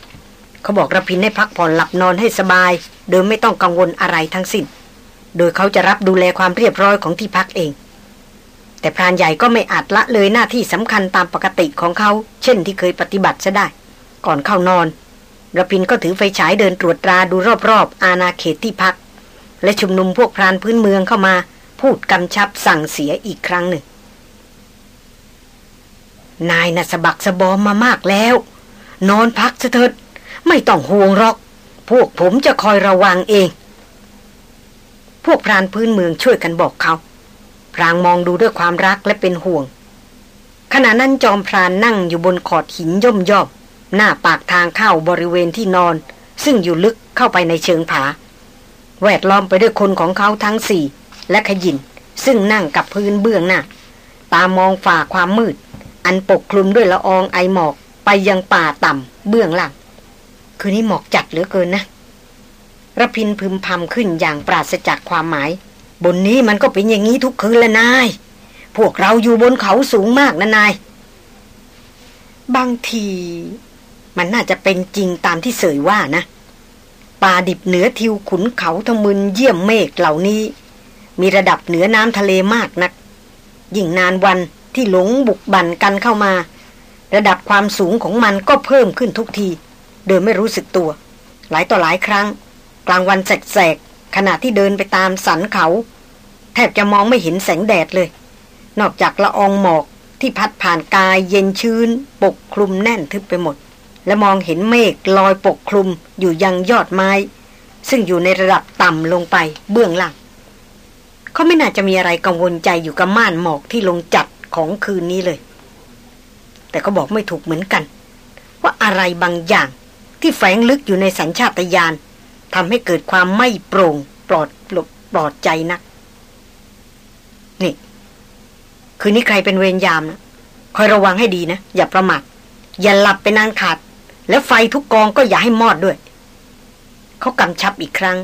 เขาบอกระพินให้พักผ่อนหลับนอนให้สบาย โดยไม่ต้องกังวลอะไรทั้งสิ้น โดยเขาจะรับดูแลความเรียบร้อยของที่พักเอง แต่พรานใหญ่ก็ไม่อาจละเลยหน้าที่สำคัญตามปกติของเขา เช่นที่เคยปฏิบัติซะได้ ก่อนเข้านอนระพินก็ถือไฟฉายเดินตรวจตราดูรอบๆ อาณาเขตที่พัก และชุมนุมพวกพรานพื้นเมืองเข้ามา พูดกำชับสั่งเสียอีกครั้งหนึ่ง นายน่ะสะบักสะบอมมามากแล้ว นอนพักเถิด ไม่ต้องห่วงหรอก พวกผมจะคอยระวังเอง พวกพรานพื้นเมืองช่วยกันบอกเขาพรางมองดูด้วยความรักและเป็นห่วง ขณะนั้นจอมพรานนั่งอยู่บนขอดหินย่อมย่อมหน้าปากทางเข้าบริเวณที่นอน ซึ่งอยู่ลึกเข้าไปในเชิงผา แวดล้อมไปด้วยคนของเขาทั้งสี่ และขยิน ซึ่งนั่งกับพื้นเบื้องหน้า ตามองฝ่าความมืด อันปกคลุมด้วยละอองไอหมอกไปยังป่าต่ำเบื้องล่าง คืนนี้หมอกจัดเหลือเกินนะระพินพึมพำขึ้นอย่างปราศจากความหมาย บนนี้มันก็เป็นอย่างนี้ทุกคืนละนาย พวกเราอยู่บนเขาสูงมากนะนาย บางที มันน่าจะเป็นจริงตามที่เสยว่านะ ป่าดิบเหนือทิวขุนเขาทมึนเยี่ยมเมฆเหล่านี้ มีระดับเหนือน้ำทะเลมากนัก ยิ่งนานวันที่หลงบุกบั่นกันเข้ามา ระดับความสูงของมันก็เพิ่มขึ้นทุกที โดยไม่รู้สึกตัว หลายต่อหลายครั้ง กลางวันแสกๆขณะที่เดินไปตามสันเขา แทบจะมองไม่เห็นแสงแดดเลย นอกจากละอองหมอกที่พัดผ่านกายเย็นชื้น ปกคลุมแน่นทึบไปหมด และมองเห็นเมฆลอยปกคลุมอยู่ยังยอดไม้ ซึ่งอยู่ในระดับต่ำลงไปเบื้องล่างเขาไม่น่าจะมีอะไรกังวลใจอยู่กับม่านหมอกที่ลงจัดของคืนนี้เลย แต่ก็บอกไม่ถูกเหมือนกัน ว่าอะไรบางอย่าง ที่แฝงลึกอยู่ในสัญชาตญาณทำให้เกิดความไม่โปร่งปลอดปลปลอดใจนัก นี่ คืนนี้ใครเป็นเวรยามนะคอยระวังให้ดีนะ อย่าประมาทอย่าหลับไปนานขาด แล้วไฟทุกกองก็อย่าให้มอดด้วย เขากำชับอีกครั้ง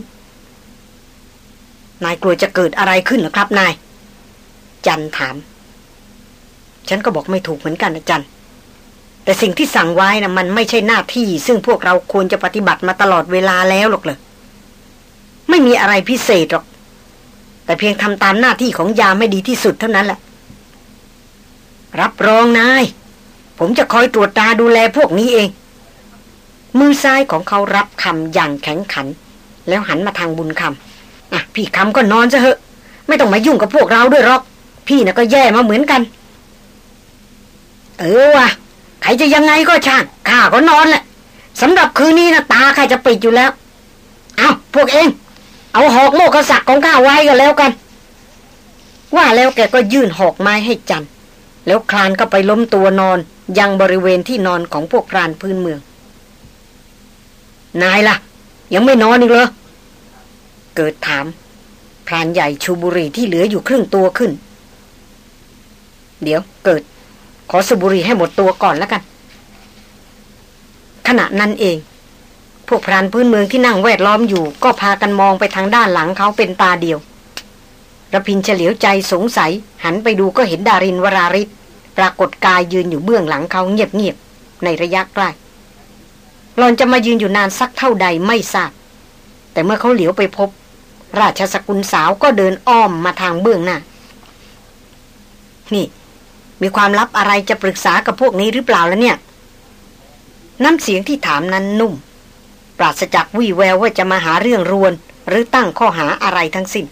นายกลัวจะเกิดอะไรขึ้นหรอครับนาย จันถาม ฉันก็บอกไม่ถูกเหมือนกันนะจัน แต่สิ่งที่สั่งไว้นะมันไม่ใช่หน้าที่ ซึ่งพวกเราควรจะปฏิบัติมาตลอดเวลาแล้วหรอกเลยไม่มีอะไรพิเศษหรอก แต่เพียงทำตามหน้าที่ของยามให้ดีที่สุดเท่านั้นแหละ รับรองนาย ผมจะคอยตรวจตาดูแลพวกนี้เอง มือซ้ายของเขารับคำอย่างแข็งขัน แล้วหันมาทางบุญคำอะพี่คำก็นอนซะเหอะ ไม่ต้องมายุ่งกับพวกเราด้วยหรอก พี่น่ะก็แย่มาเหมือนกัน เออว่ะ ใครจะยังไงก็ช่างข้าก็นอนแหละสำหรับคืนนี้นะตาใครจะปิดอยู่แล้ว เอาพวกเอง เอาหอกโมกษักของข้าไว้กันแล้วกัน ว่าแล้วแกก็ยื่นหอกไม้ให้จันแล้วคลานก็ไปล้มตัวนอนยังบริเวณที่นอนของพวกพรานพื้นเมือง นายละ่ะ ยังไม่นอนอีกเหรอเกิดถาม พรานใหญ่ชูบุรีที่เหลืออยู่ครึ่งตัวขึ้น เดี๋ยวเกิด ขอสุบุรีให้หมดตัวก่อนแล้วกัน ขณะนั้นเอง พวกพรานพื้นเมืองที่นั่งแวดล้อมอยู่ ก็พากันมองไปทางด้านหลังเขาเป็นตาเดียวระพินเฉลียวใจสงสัย หันไปดูก็เห็นดารินวราริศปรากฏกายยืนอยู่เบื้องหลังเขาเงียบๆในระยะใกล้หลอนจะมายืนอยู่นานสักเท่าใดไม่ทราบ แต่เมื่อเขาเหลียวไปพบ ราชสกุลสาวก็เดินอ้อมมาทางเบื้องหน้า นี่ มีความลับอะไรจะปรึกษากับพวกนี้หรือเปล่าแล้วเนี่ย น้ำเสียงที่ถามนั้นนุ่ม ปราศจากวี่แววว่าจะมาหาเรื่องรวน หรือตั้งข้อหาอะไรทั้งสิ้น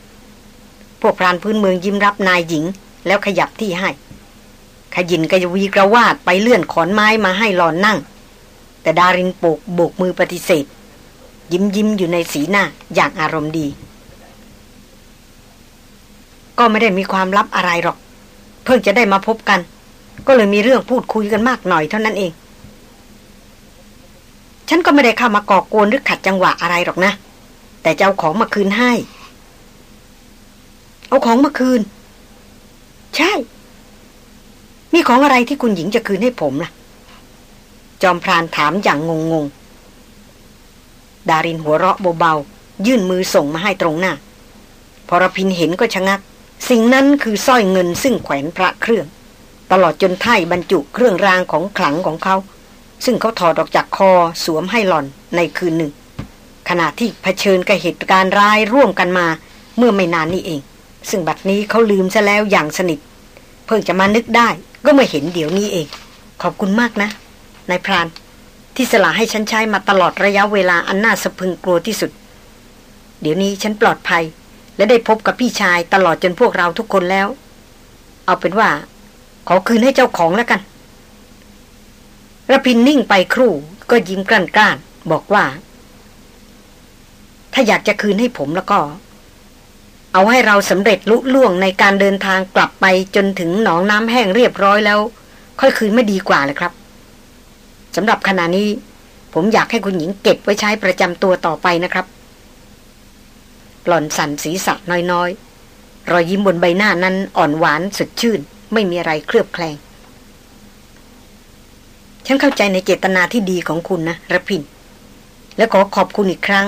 พวกพรานพื้นเมืองยิ้มรับนายหญิง แล้วขยับที่ให้ ขยินกยวีกระวาดไปเลื่อนขอนไม้มาให้หลอนนั่ง แต่ดารินโปกโบกมือปฏิเสธ ยิ้มยิ้มอยู่ในสีหน้าอย่างอารมณ์ดี ก็ไม่ได้มีความลับอะไรหรอก เพิ่งจะได้มาพบกัน ก็เลยมีเรื่องพูดคุยกันมากหน่อยเท่านั้นเอง ฉันก็ไม่ได้เข้ามาก่อกวนหรือขัดจังหวะอะไรหรอกนะ แต่จะเอาของมาคืนให้ เอาของมาคืน ใช่ มีของอะไรที่คุณหญิงจะคืนให้ผมล่ะ จอมพรานถามอย่างงงงดารินหัวเราะเบาๆยื่นมือส่งมาให้ตรงหน้าพอรพินเห็นก็ชะงัก สิ่งนั้นคือสร้อยเงินซึ่งแขวนพระเครื่อง ตลอดจนไถ่บรรจุเครื่องรางของขลังของเขา ซึ่งเขาถอดออกจากคอสวมให้หล่อนในคืนหนึ่ง ขณะที่เผชิญกับเหตุการณ์ร้ายร่วมกันมาเมื่อไม่นานนี้เอง ซึ่งบัดนี้เขาลืมซะแล้วอย่างสนิท เพิ่งจะมานึกได้ก็มาเห็นเดี๋ยวนี้เอง ขอบคุณมากนะนายพรานที่สละให้ฉันใช้มาตลอดระยะเวลาอันน่าสะพึงกลัวที่สุด เดี๋ยวนี้ฉันปลอดภัย และได้พบกับพี่ชายตลอดจนพวกเราทุกคนแล้ว เอาเป็นว่า ขอคืนให้เจ้าของแล้วกันระพินนิ่งไปครู่ก็ยิ้มกล้านกล้านบอกว่า ถ้าอยากจะคืนให้ผมแล้วก็ เอาให้เราสำเร็จลุล่วงในการเดินทางกลับไปจนถึงหนองน้ำแห้งเรียบร้อยแล้ว ค่อยคืนไม่ดีกว่าเลยครับสำหรับขณะนี้ ผมอยากให้คุณหญิงเก็บไว้ใช้ประจำตัวต่อไปนะครับ หล่อนสั่นศีรษะน้อยๆ รอยยิ้มบนใบหน้านั้นอ่อนหวานสดชื่น ไม่มีอะไรเคลือบแคลง ฉันเข้าใจในเจตนาที่ดีของคุณนะระพิน และขอขอบคุณอีกครั้ง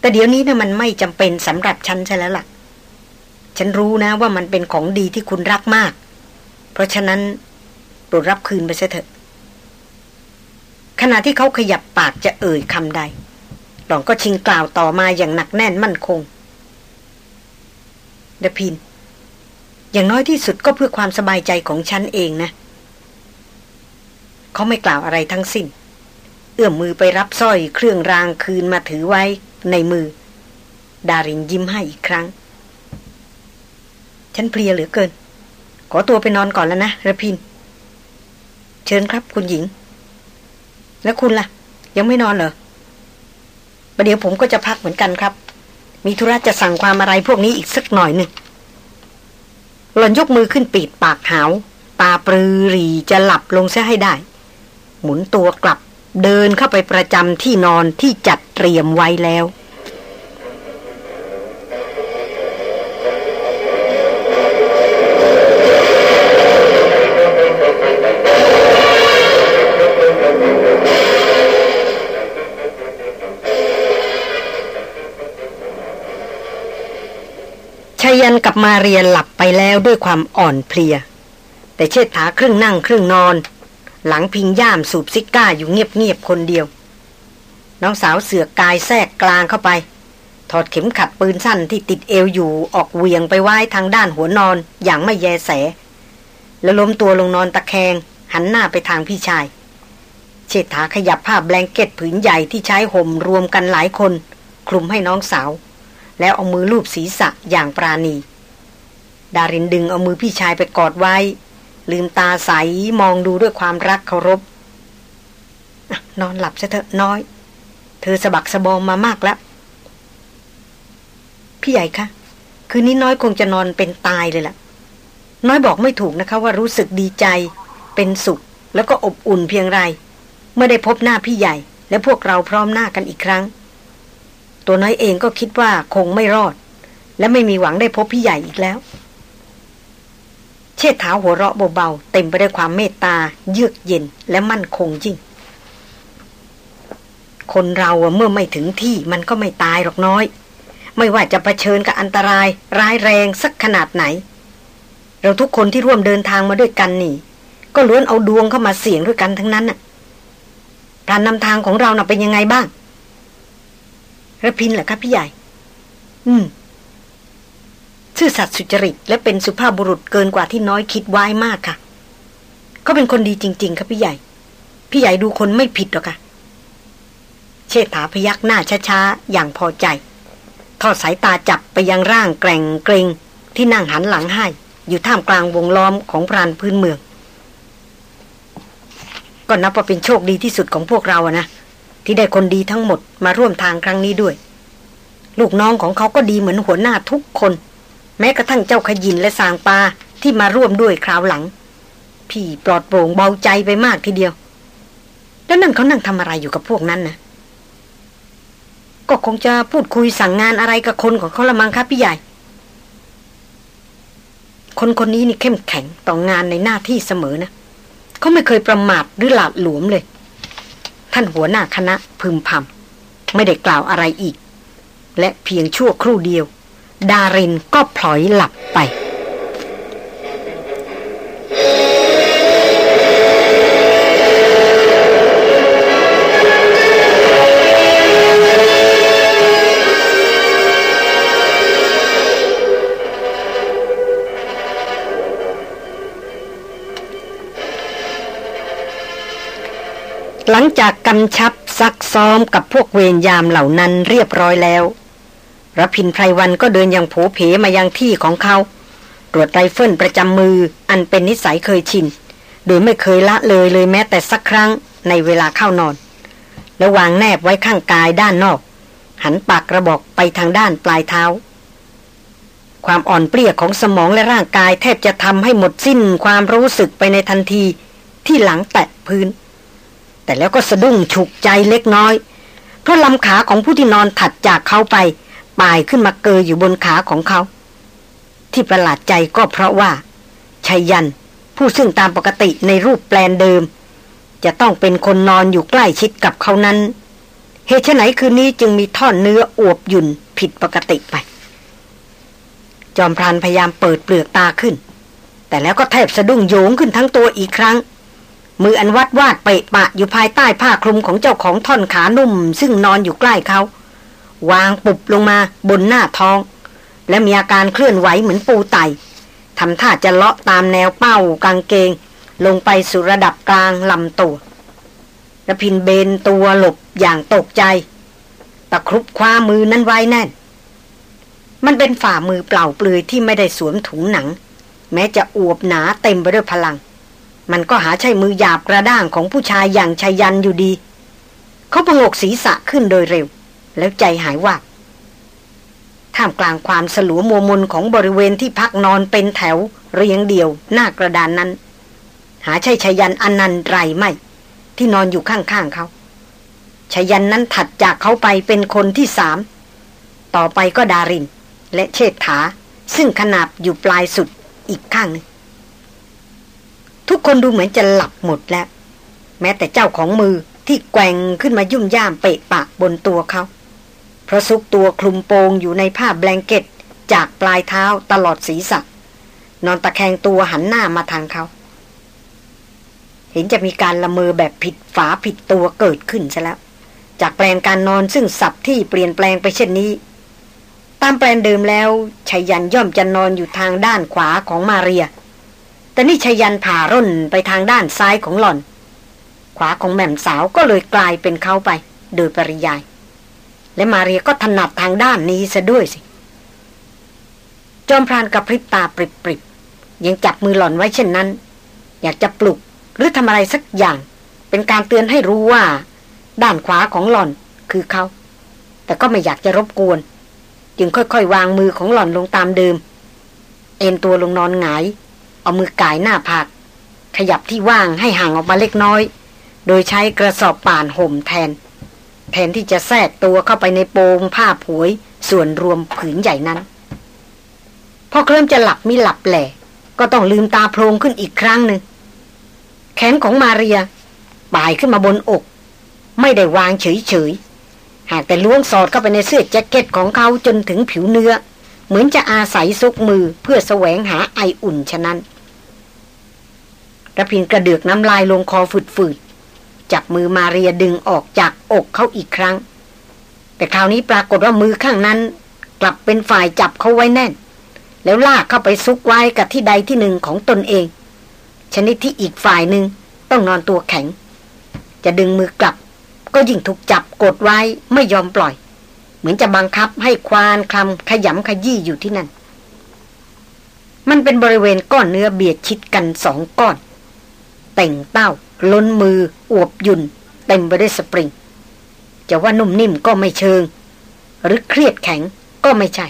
แต่เดี๋ยวนี้นะมันไม่จำเป็นสำหรับฉันใช่แล้วล่ะ ฉันรู้นะว่ามันเป็นของดีที่คุณรักมาก เพราะฉะนั้นโปรดรับคืนไปเถอะขณะที่เขาขยับปากจะเอ่ยคำใด หล่อนก็ชิงกล่าวต่อมาอย่างหนักแน่นมั่นคงเดพิน อย่างน้อยที่สุดก็เพื่อความสบายใจของฉันเองนะ เขาไม่กล่าวอะไรทั้งสิ้น เอื้อมมือไปรับสร้อยเครื่องรางคืนมาถือไว้ในมือ ดารินยิ้มให้อีกครั้ง ฉันเพลียเหลือเกิน ขอตัวไปนอนก่อนแล้วนะระพิน เชิญครับคุณหญิง แล้วคุณละ่ะ ยังไม่นอนเหรอ ประเดี๋ยวผมก็จะพักเหมือนกันครับ มีธุระจะสั่งความอะไรพวกนี้อีกสักหน่อยหนึ่งหล่อนยกมือขึ้นปิดปากหาว ตาปรือรีจะหลับลงเสียให้ได้ หมุนตัวกลับเดินเข้าไปประจำที่นอนที่จัดเตรียมไว้แล้ว ยันกับมาเรียนหลับไปแล้วด้วยความอ่อนเพลีย แต่เชิดถาครึ่งนั่งครึ่งนอน หลังพิงย่ามสูบซิก้าอยู่เงียบๆคนเดียว น้องสาวเสือกกายแทรกกลางเข้าไป ถอดเข็มขัดปืนสั้นที่ติดเอวอยู่ออกเวียงไปไว้ทางด้านหัวนอนอย่างไม่แยแส แล้วล้มตัวลงนอนตะแคง หันหน้าไปทางพี่ชาย เชษฐาขยับผ้าแบงเก็ตผืนใหญ่ที่ใช้ห่มรวมกันหลายคน คลุมให้น้องสาว แล้วเอามือลูบศีรษะอย่างปราณี ดารินดึงเอามือพี่ชายไปกอดไว้ ลืมตาใสมองดูด้วยความรักเคารพนอนหลับซะเถอะน้อย เธอสะบักสะบอมมามากแล้ว พี่ใหญ่คะคืนนี้น้อยคงจะนอนเป็นตายเลยล่ะ น้อยบอกไม่ถูกนะคะว่ารู้สึกดีใจ เป็นสุข แล้วก็อบอุ่นเพียงไร เมื่อได้พบหน้าพี่ใหญ่ และพวกเราพร้อมหน้ากันอีกครั้ง ตัวน้อยเองก็คิดว่าคงไม่รอด และไม่มีหวังได้พบพี่ใหญ่อีกแล้ว เชิดเท้าหัวเราะเบาๆเต็มไปด้วยความเมตตา เยือกเย็นและมั่นคงยิ่ง คนเราเมื่อไม่ถึงที่มันก็ไม่ตายหรอกน้อย ไม่ว่าจะะเผชิญกับอันตราย ร้ายแรงสักขนาดไหน เราทุกคนที่ร่วมเดินทางมาด้วยกันนี่ ก็ล้วนเอาดวงเข้ามาเสี่ยงด้วยกันทั้งนั้นน่ะการนำทางของเราน่ะเป็นยังไงบ้าง ระพินเหรอครับพี่ใหญ่ อืม ซื่อสัตย์สุจริต และเป็นสุภาพบุรุษเกินกว่าที่น้อยคิดไว้มากค่ะเขาเป็นคนดีจริง ๆ ครับพี่ใหญ่ พี่ใหญ่ดูคนไม่ผิดหรอกค่ะ เชษฐาพยักหน้าช้าๆ อย่างพอใจ ทอดสายตาจับไปยังร่างแกร่งเกรงที่นั่งหันหลังให้ อยู่ท่ามกลางวงล้อมของพรานพื้นเมือง ก็นับว่าเป็นโชคดีที่สุดของพวกเราอะนะ ที่ได้คนดีทั้งหมดมาร่วมทางครั้งนี้ด้วย ลูกน้องของเขาก็ดีเหมือนหัวหน้าทุกคน แม้กระทั่งเจ้าขยินและสางปาที่มาร่วมด้วยคราวหลัง พี่ปลอดโปร่งเบาใจไปมากทีเดียว แล้วนั่นเขานั่งทำอะไรอยู่กับพวกนั้นนะก็คงจะพูดคุยสั่งงานอะไรกับคนของเขาละมังครับพี่ใหญ่ คนคนนี้นี่เข้มแข็งต่องานในหน้าที่เสมอนะเขาไม่เคยประมาทหรือหลาดหลวมเลย ท่านหัวหน้าคณะพึมพำไม่ได้กล่าวอะไรอีก และเพียงชั่วครู่เดียว ดารินก็พลอยหลับไป หลังจากกำชับซักซ้อมกับพวกเวรยามเหล่านั้นเรียบร้อยแล้วรพินไพรวันก็เดินอย่างโผเพมายังที่ของเขาตรวจไรเฟิลประจำมืออันเป็นนิสัยเคยชิน โดยไม่เคยละเลยเลยแม้แต่สักครั้งในเวลาเข้านอน แล้ววางแนบไว้ข้างกายด้านนอก หันปากกระบอกไปทางด้านปลายเท้า ความอ่อนเปลี้ยของสมองและร่างกายแทบจะทำให้หมดสิ้นความรู้สึกไปในทันทีที่หลังแตะพื้น แต่แล้วก็สะดุ้งฉุกใจเล็กน้อย เพราะลำขาของผู้ที่นอนถัดจากเขาไปป่ายขึ้นมาเกยอยู่บนขาของเขา ที่ประหลาดใจก็เพราะว่าชัยยัน ผู้ซึ่งตามปกติในรูปแปลนเดิม จะต้องเป็นคนนอนอยู่ใกล้ชิดกับเขานั้น เหตุไหนคืนนี้จึงมีท่อนเนื้ออวบยุ่นผิดปกติไป จอมพรานพยายามเปิดเปลือกตาขึ้น แต่แล้วก็แทบสะดุ้งโยงขึ้นทั้งตัวอีกครั้ง มืออันวัดวาดเปะปะอยู่ภายใต้ผ้าคลุมของเจ้าของท่อนขานุ่ม ซึ่งนอนอยู่ใกล้เขา วางปุบลงมาบนหน้าท้อง และมีอาการเคลื่อนไหวเหมือนปูไตทำท่าจะเลาะตามแนวเป้ากางเกง ลงไปสู่ระดับกลางลำตัวระพินเบนตัวหลบอย่างตกใจ ตะครุบคว้ามือนั้นไว้แน่น มันเป็นฝ่ามือเปล่าเปลือยที่ไม่ได้สวมถุงหนัง แม้จะอวบหนาเต็มไปด้วยพลัง มันก็หาใช่มือหยาบกระด้างของผู้ชายอย่างชายันอยู่ดี เขาพงกศีรษะขึ้นโดยเร็ว แล้วใจหายว่าท่ามกลางความสลัวมัวมนของบริเวณที่พักนอนเป็นแถว เรียงเดี่ยว หน้ากระดานนั้น หาใช่ชายันอนันต์ไรไม่ ที่นอนอยู่ข้างๆเขาชายันนั้นถัดจากเขาไปเป็นคนที่สาม ต่อไปก็ดาริน และเชษฐา ซึ่งขนาบอยู่ปลายสุดอีกข้างนึง ทุกคนดูเหมือนจะหลับหมดแล้ว แม้แต่เจ้าของมือที่แกว่งขึ้นมายุ่มย่ามเปะปะบนตัวเขา เพราะซุกตัวคลุมโปงอยู่ในผ้าแบงเก็ตจากปลายเท้าตลอดศีรษะนอนตะแคงตัวหันหน้ามาทางเขา เห็นจะมีการละเมอแบบผิดฝาผิดตัวเกิดขึ้นซะแล้ว จากแปลนการนอนซึ่งสับที่เปลี่ยนแปลงไปเช่นนี้ ตามแปลนเดิมแล้วชัยยันย่อมจะนอนอยู่ทางด้านขวาของมาเรีย แต่นี่ชยันผ่าร่นไปทางด้านซ้ายของหล่อน ขวาของแม่มสาวก็เลยกลายเป็นเขาไป โดยปริยาย และมาเรียก็ถนัดทางด้านนี้ซะด้วยสิ จอมพรานกระพริบตาปริบๆยังจับมือหล่อนไว้เช่นนั้น อยากจะปลุกหรือทำอะไรสักอย่าง เป็นการเตือนให้รู้ว่า ด้านขวาของหล่อนคือเขา แต่ก็ไม่อยากจะรบกวน จึงค่อยๆ วางมือของหล่อนลงตามเดิม เอ็นตัวลงนอนหงาย เอามือกายหน้าผากขยับที่ว่างให้ห่างออกมาเล็กน้อย โดยใช้กระสอบป่านห่มแทน แทนที่จะแทรกตัวเข้าไปในโปงผ้าผวยส่วนรวมผืนใหญ่นั้น พอเคริ่มจะหลับมิหลับแหล่ ก็ต้องลืมตาโพลงขึ้นอีกครั้งหนึ่งแขนของมาเรียบ่ายขึ้นมาบนอก ไม่ได้วางเฉยๆ หากแต่ล้วงสอดเข้าไปในเสื้อแจ็คเก็ตของเขาจนถึงผิวเนื้อ เหมือนจะอาศัยซุกมือเพื่อแสวงหาไออุ่นฉะนั้น ระพินกระเดือกน้ำลายลงคอฝืดๆ จับมือมาเรียดึงออกจากอกเขาอีกครั้ง แต่คราวนี้ปรากฏว่ามือข้างนั้น กลับเป็นฝ่ายจับเขาไว้แน่น แล้วลากเข้าไปซุกไว้กับที่ใดที่หนึ่งของตนเอง ชนิดที่อีกฝ่ายหนึ่งต้องนอนตัวแข็ง จะดึงมือกลับ ก็ยิ่งถูกจับกดไว้ไม่ยอมปล่อย เหมือนจะบังคับให้ควานคลำขยำขยี้อยู่ที่นั่น มันเป็นบริเวณก้อนเนื้อเบียดชิดกันสองก้อน แต่งเต้า ล้นมือ อวบยุ่นเต็มไปด้วยสปริง จะว่านุ่มนิ่มก็ไม่เชิง หรือเครียดแข็งก็ไม่ใช่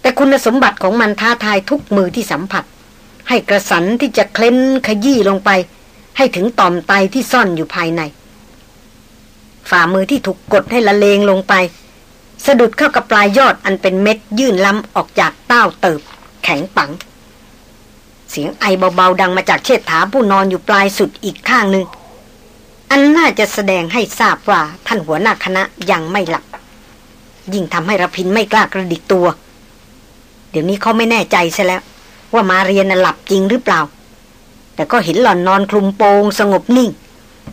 แต่คุณสมบัติของมันท้าทายทุกมือที่สัมผัส ให้กระสันที่จะเคล้นขยี้ลงไป ให้ถึงต่อมไตที่ซ่อนอยู่ภายใน ฝ่ามือที่ถูกกดให้ละเลงลงไป สะดุดเข้ากับปลายยอดอันเป็นเม็ดยื่นล้ำออกจากเต้าเติบ แข็งปัง เสียงไอเบาๆดังมาจากเชิดถาผู้นอนอยู่ปลายสุดอีกข้างหนึ่ง อันน่าจะแสดงให้ทราบว่าท่านหัวหน้าคณะยังไม่หลับ ยิ่งทำให้ระพินไม่กล้ากระดิกตัว เดี๋ยวนี้เขาไม่แน่ใจซะแล้ว ว่ามาเรียนหลับจริงหรือเปล่า แต่ก็เห็นหล่อนนอนคลุมโปงสงบนิ่ง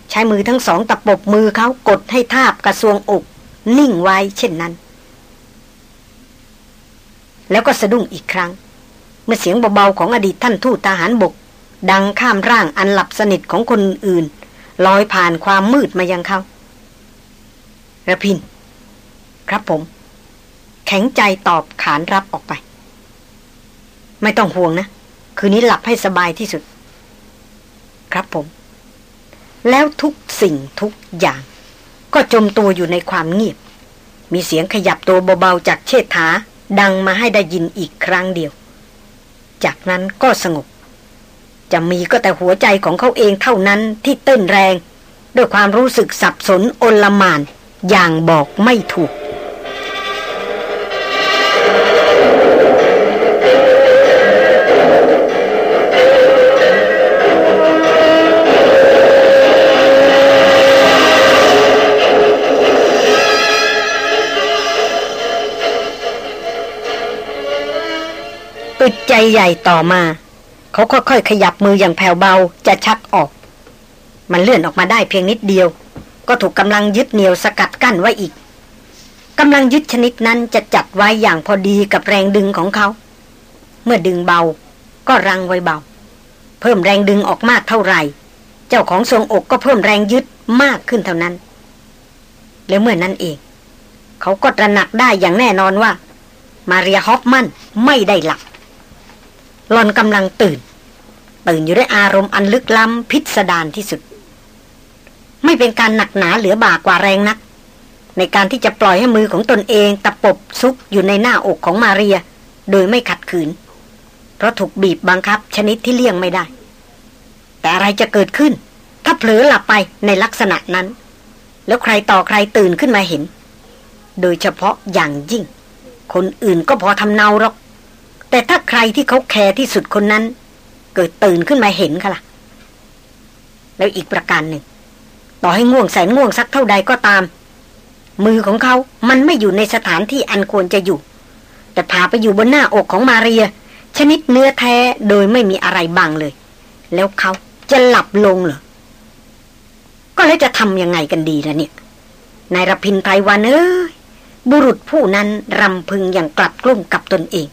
ใช้มือทั้งสองตะปบมือเขากดให้ทาบกระทรวงอก นิ่งไว้เช่นนั้น แล้วก็สะดุ้งอีกครั้ง มื่อเสียงเบาๆของอดีตท่านทูตทหารบก ดังข้ามร่างอันหลับสนิทของคนอื่นลอยผ่านความมืดมายังเขาระพิน ครับผม แข็งใจตอบขานรับออกไป ไม่ต้องห่วงนะ คืนนี้หลับให้สบายที่สุด ครับผม แล้วทุกสิ่งทุกอย่าง ก็จมตัวอยู่ในความเงียบ มีเสียงขยับตัวเบาๆจากเชษฐา ดังมาให้ได้ยินอีกครั้งเดียว จากนั้นก็สงบ จะมีก็แต่หัวใจของเขาเองเท่านั้นที่เต้นแรง ด้วยความรู้สึกสับสนอนลมาน อย่างบอกไม่ถูก อึดใจใหญ่ต่อมา เขาค่อยๆขยับมืออย่างแผ่วเบาจะชักออก มันเลื่อนออกมาได้เพียงนิดเดียว ก็ถูกกำลังยึดเหนี่ยวสกัดกั้นไว้อีกกำลังยึดชนิดนั้นจะจัดไว้อย่างพอดีกับแรงดึงของเขา เมื่อดึงเบา ก็รังไว้เบา เพิ่มแรงดึงออกมากเท่าไหร่ เจ้าของทรงอกก็เพิ่มแรงยึดมากขึ้นเท่านั้น แล้วเมื่อนั้นเอง เขาก็ตระหนักได้อย่างแน่นอนว่า มาเรียฮอฟมันไม่ได้หลับ หลอนกำลังตื่น ตื่นอยู่ด้วยอารมณ์อันลึกล้ำพิสดารที่สุด ไม่เป็นการหนักหนาเหลือบากว่าแรงนัก ในการที่จะปล่อยให้มือของตนเองตะปบซุกอยู่ในหน้าอกของมาเรีย โดยไม่ขัดขืน เพราะถูกบีบบังคับชนิดที่เลี่ยงไม่ได้ แต่อะไรจะเกิดขึ้น ถ้าเผลอหลับไปในลักษณะนั้น แล้วใครต่อใครตื่นขึ้นมาเห็น โดยเฉพาะอย่างยิ่ง คนอื่นก็พอทำเนาหรอก แต่ถ้าใครที่เขาแคร์ที่สุดคนนั้น เกิดตื่นขึ้นมาเห็นค่ะล่ะ แล้วอีกประการหนึ่ง ต่อให้ง่วงแสนง่วงสักเท่าใดก็ตาม มือของเขามันไม่อยู่ในสถานที่อันควรจะอยู่ แต่พาไปอยู่บนหน้าอกของมาเรีย ชนิดเนื้อแท้โดยไม่มีอะไรบังเลย แล้วเขาจะหลับลงเหรอก็แล้วจะทำยังไงกันดีล่ะเนี่ยนายรพินไพรวันเอ้ยบุรุษผู้นั้นรำพึงอย่างกลัดกลุ้มกับตนเอง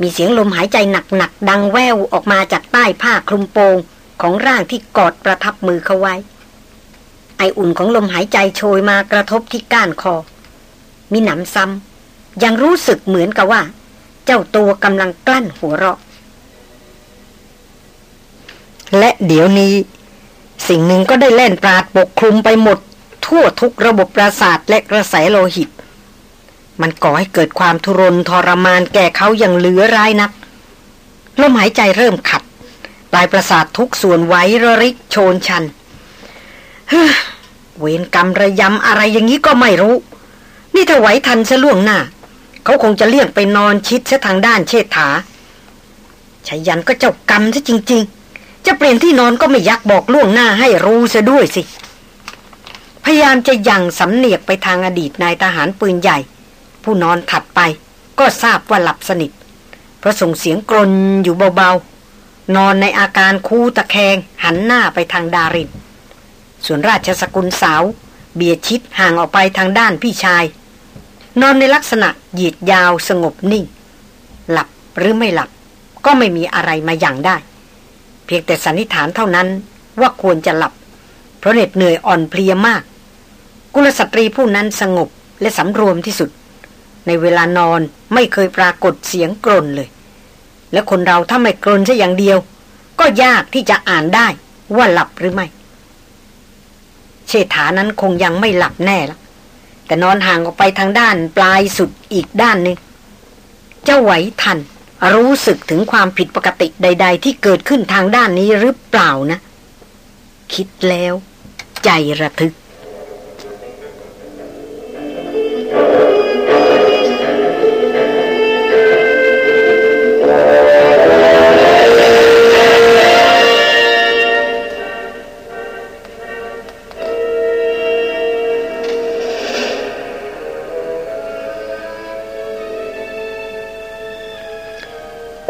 มีเสียงลมหายใจหนักๆดังแววออกมาจากใต้ผ้าคลุมโปงของร่างที่กอดประทับมือเขาไว้ ไออุ่นของลมหายใจโชยมากระทบที่ก้านคอ มีหนำซ้ำยังรู้สึกเหมือนกับว่า เจ้าตัวกำลังกลั้นหัวเราะ และเดี๋ยวนี้ สิ่งหนึ่งก็ได้เล่นปราดปกคลุมไปหมด ทั่วทุกระบบประสาทและกระแสโลหิต มันก่อให้เกิดความทุรนทรมานแก่เขาอย่างเหลือร้ายนัก ลมหายใจเริ่มขัด ปลายประสาททุกส่วนไหวระริกโชนชัน เวรกรรมระยำอะไรอย่างนี้ก็ไม่รู้ นี่ถ้าไหวทันซะล่วงหน้า เขาคงจะเลี่ยงไปนอนชิดซะทางด้านเชษฐาชายันก็เจ้ากรรมซะจริง ๆ จะเปลี่ยนที่นอนก็ไม่ยักบอกล่วงหน้าให้รู้ซะด้วยสิ พยายามจะยังสำเนียกไปทางอดีตนายทหารปืนใหญ่ ผู้นอนถัดไป ก็ทราบว่าหลับสนิท เพราะส่งเสียงกรนอยู่เบาๆ นอนในอาการคูตะแคงหันหน้าไปทางดาริน ส่วนราชสกุลสาว เบียดชิดห่างออกไปทางด้านพี่ชาย นอนในลักษณะหยีดยาวสงบนิ่ง หลับหรือไม่หลับ ก็ไม่มีอะไรมาอย่างได้ เพียงแต่สันนิษฐานเท่านั้นว่าควรจะหลับ เพราะเหน็ดเหนื่อยอ่อนเพลียมาก กุลสตรีผู้นั้นสงบและสำรวมที่สุด ในเวลานอนไม่เคยปรากฏเสียงกรนเลย และคนเราถ้าไม่กรนแค่อย่างเดียว ก็ยากที่จะอ่านได้ว่าหลับหรือไม่ เชษฐานั้นคงยังไม่หลับแน่ละแต่นอนห่างออกไปทางด้านปลายสุดอีกด้านหนึ่งเจ้าไหวทัน รู้สึกถึงความผิดปกติใด ๆ ที่เกิดขึ้นทางด้านนี้หรือเปล่านะ คิดแล้ว ใจระทึก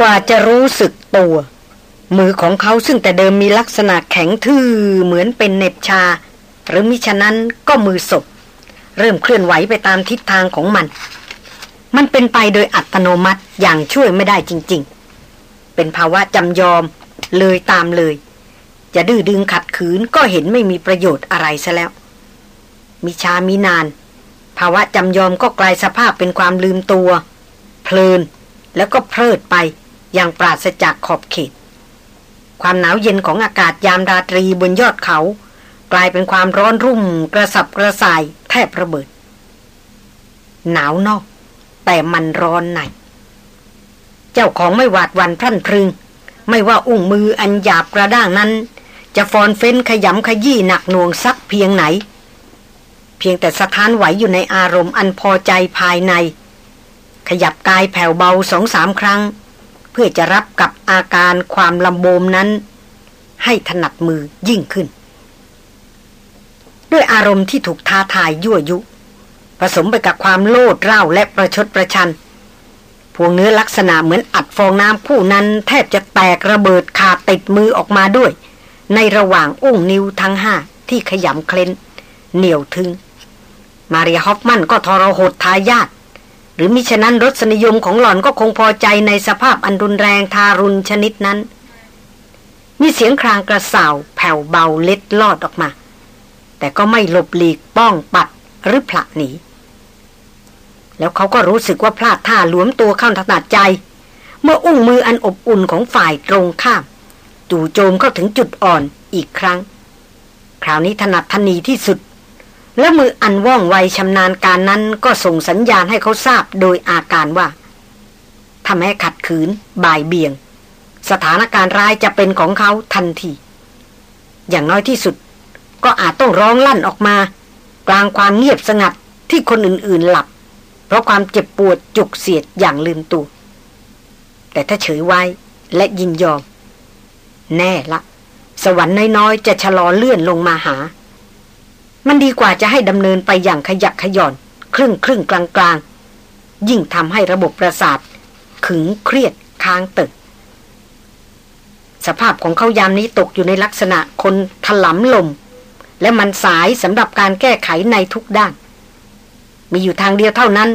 ว่าจะรู้สึกตัว มือของเขาซึ่งแต่เดิมมีลักษณะแข็งทื่อเหมือนเป็นเน็บชา หรือมิฉะนั้นก็มือศพเริ่มเคลื่อนไหวไปตามทิศทางของมัน มันเป็นไปโดยอัตโนมัติอย่างช่วยไม่ได้จริง ๆ เป็นภาวะจำยอมเลยตามเลย จะดื้อดึงขัดขืนก็เห็นไม่มีประโยชน์อะไรซะแล้ว มีชามีนาน ภาวะจำยอมก็กลายสภาพเป็นความลืมตัว เพลินแล้วก็เพลิดไป อย่างปราศจากขอบเขต ความหนาวเย็นของอากาศยามราตรีบนยอดเขา กลายเป็นความร้อนรุ่มกระสับกระส่ายแทบระเบิด หนาวนอก แต่มันร้อนในเจ้าของไม่หวาดวันพรั่นพรึง ไม่ว่าอุ้งมืออันหยาบกระด้างนั้น จะฟอนเฟ้นขยำขยี้หนักหน่วงสักเพียงไหน เพียงแต่สถานไหวอยู่ในอารมณ์อันพอใจภายใน ขยับกายแผ่วเบาสองสามครั้ง เพื่อจะรับกับอาการความลำโบมนั้น ให้ถนัดมือยิ่งขึ้น ด้วยอารมณ์ที่ถูกท้าทายยั่วยุ ผสมไปกับความโลดเร่าและประชดประชันพวงเนื้อลักษณะเหมือนอัดฟองน้ำผู้นั้นแทบจะแตกระเบิดขาดติดมือออกมาด้วย ในระหว่างอุ้งนิ้วทั้งห้าที่ขยำเคล้น เหนียวทึง มาเรียฮอฟมันก็ทรหดทายาท หรือมิฉะนั้นรสนิยมของหล่อนก็คงพอใจในสภาพอันรุนแรงทารุณชนิดนั้น มีเสียงครางกระสาวแผ่วเบาเล็ดลอดออกมา แต่ก็ไม่หลบหลีกป้องปัดหรือผละหนี แล้วเขาก็รู้สึกว่าพลาดท่าหลวมตัวเข้าถนัดใจ เมื่ออุ้งมืออันอบอุ่นของฝ่ายตรงข้ามจู่โจมเข้าถึงจุดอ่อนอีกครั้ง คราวนี้ถนัดทนีที่สุด และมืออันว่องไวชำนาญการนั้นก็ส่งสัญญาณให้เขาทราบโดยอาการว่าถ้าแม้ขัดขืน บ่ายเบี่ยง สถานการณ์ร้ายจะเป็นของเขาทันที อย่างน้อยที่สุด ก็อาจต้องร้องลั่นออกมา กลางความเงียบสงัดที่คนอื่นๆหลับ เพราะความเจ็บปวดจุกเสียดอย่างลืมตัว แต่ถ้าเฉยไว้และยินยอม แน่ละ สวรรค์น้อยๆ จะชะลอเลื่อนลงมาหา มันดีกว่าจะให้ดำเนินไปอย่างขยักขย่อน ครึ่งครึ่งกลางกลางยิ่งทำให้ระบบประสาท ขึงเครียดค้างตึก สภาพของเขายามนี้ตกอยู่ในลักษณะคนถลำลม และมันสายสำหรับการแก้ไขในทุกด้าน มีอยู่ทางเดียวเท่านั้น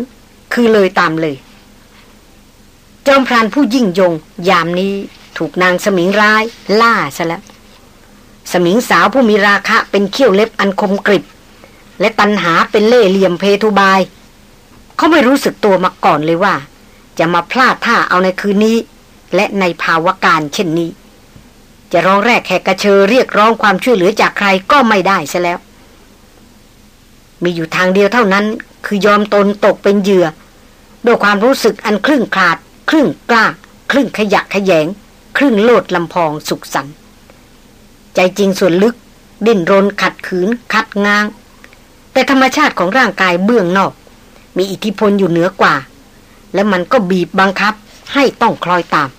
คือเลยตามเลย จอมพรานผู้ยิ่งยง ยามนี้ถูกนางสมิงร้าย ล่าซะแล้ว สมิงสาวผู้มีราคะเป็นเขี้ยวเล็บอันคมกริบ และตันหาเป็นเล่เหลี่ยมเพทุบาย เขาไม่รู้สึกตัวมาก่อนเลยว่า จะมาพลาดท่าเอาในคืนนี้ และในภาวะการเช่นนี้ จะร้องแรกแหกกระเชอเรียกร้องความช่วยเหลือจากใครก็ไม่ได้ซะแล้ว มีอยู่ทางเดียวเท่านั้น คือยอมตนตกเป็นเหยื่อด้วยความรู้สึกอันครึ่งขาด ครึ่งกล้า ครึ่งขยะขยง ครึ่งโลดลำพองสุขสันต์ ใจจริงส่วนลึก ดิ้นรนขัดขืน คัดง้าง แต่ธรรมชาติของร่างกายเบื้องนอก มีอิทธิพลอยู่เหนือกว่า และมันก็บีบบังคับให้ต้องคลอยตาม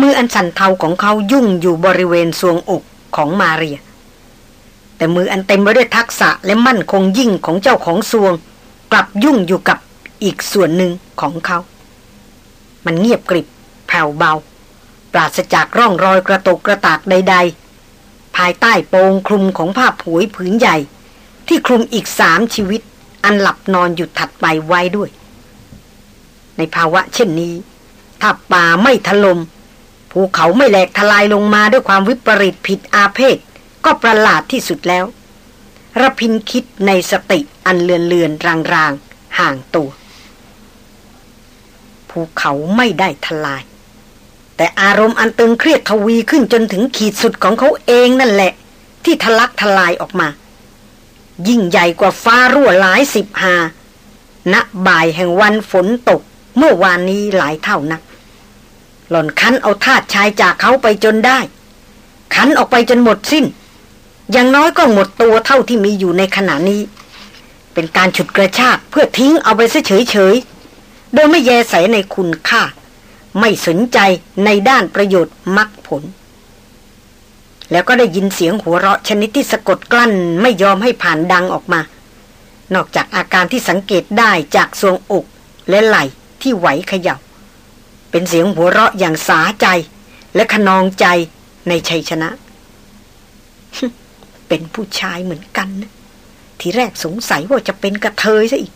มืออันสั่นเทาของเขายุ่งอยู่บริเวณทรวงอกของมาเรีย แต่มืออันเต็มไปด้วยทักษะและมั่นคงยิ่งของเจ้าของทรวง กลับยุ่งอยู่กับอีกส่วนหนึ่งของเขา มันเงียบกริบแผ่วเบา ปราศจากร่องรอยกระตกกระตากใด ๆ ภายใต้โปงคลุมของผ้าผุยผืนใหญ่ ที่คลุมอีกสามชีวิต อันหลับนอนอยู่ถัดไปไว้ด้วย ในภาวะเช่นนี้ ถ้าป่าไม่ถลม่มภูเขาไม่แหลกทลายลงมาด้วยความวิปริตผิดอาเพศก็ประหลาดที่สุดแล้วระพินคิดในสติอันเลือนเลือนรางรางห่างตัว ภูเขาไม่ได้ทลาย แต่อารมณ์อันตึงเครียดทวีขึ้นจนถึงขีดสุดของเขาเองนั่นแหละ ที่ทะลักทลายออกมา ยิ่งใหญ่กว่าฟ้ารั่วหลายสิบหาณบ่ายแห่งวันฝนตก เมื่อวานนี้หลายเท่านัก หล่อนคันเอาทาตุชายจากเขาไปจนได้ คันออกไปจนหมดสิ้น อย่างน้อยก็หมดตัวเท่าที่มีอยู่ในขณะนี้ เป็นการฉุดกระชากเพื่อทิ้งเอาไปเฉยเฉยโดยไม่แยใสในคุณค่า ไม่สนใจในด้านประโยชน์มรรคผล แล้วก็ได้ยินเสียงหัวเราะชนิดที่สะกดกลั้นไม่ยอมให้ผ่านดังออกมา นอกจากอาการที่สังเกตได้จากทรวงอกและไหล่ที่ไหวเขยา่าเป็นเสียงหัวเราะอย่างสาใจ และขนองใจในชัยชนะ เป็นผู้ชายเหมือนกันนะทีแรกสงสัยว่าจะเป็นกระเทยซะอีก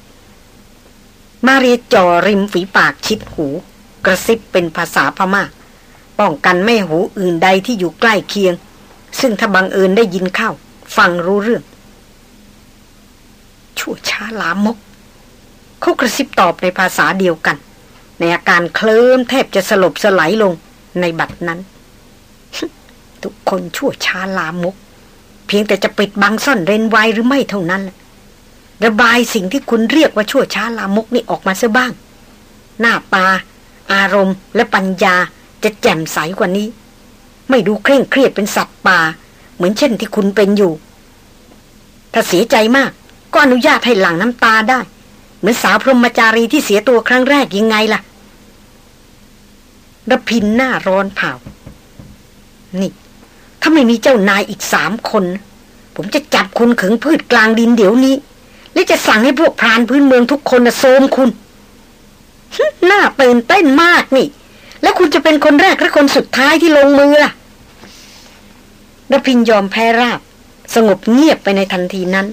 มาเรียจ่อริมฝีปากชิดหู กระซิบเป็นภาษาพมา่าป้องกันไม่หูอื่นใดที่อยู่ใกล้เคียง ซึ่งถ้าบังเอิญได้ยินเข้า ฟังรู้เรื่อง ชั่วช้าลามก เขากระซิบตอบในภาษาเดียวกัน ในอาการเคลิ้มแทบจะสลบสลายลงในบัดนั้น ทุกคนชั่วช้าลามก เพียงแต่จะปิดบังซ่อนเร้นไว้หรือไม่เท่านั้นระบายสิ่งที่คุณเรียกว่าชั่วช้าลามกนี่ออกมาซะบ้าง หน้าตา อารมณ์และปัญญาจะแจ่มใสกว่านี้ ไม่ดูเคร่งเครียดเป็นสัตว์ป่า เหมือนเช่นที่คุณเป็นอยู่ ถ้าเสียใจมาก ก็อนุญาตให้หลั่งน้ำตาได้ เหมือนสาวพรหมจารีที่เสียตัวครั้งแรกยังไงล่ะระพินหน้าร้อนเผานี่ ถ้าไม่มีเจ้านายอีกสามคน ผมจะจับคุณขึงพืชกลางดินเดี๋ยวนี้ และจะสั่งให้พวกพรานพื้นเมืองทุกคนนะโซมคุณ หน่าตื่นเต้นมากนี่ แล้วคุณจะเป็นคนแรกและคนสุดท้ายที่ลงมือล่ะรพินยอมแพ้ราบ สงบเงียบไปในทันทีนั้น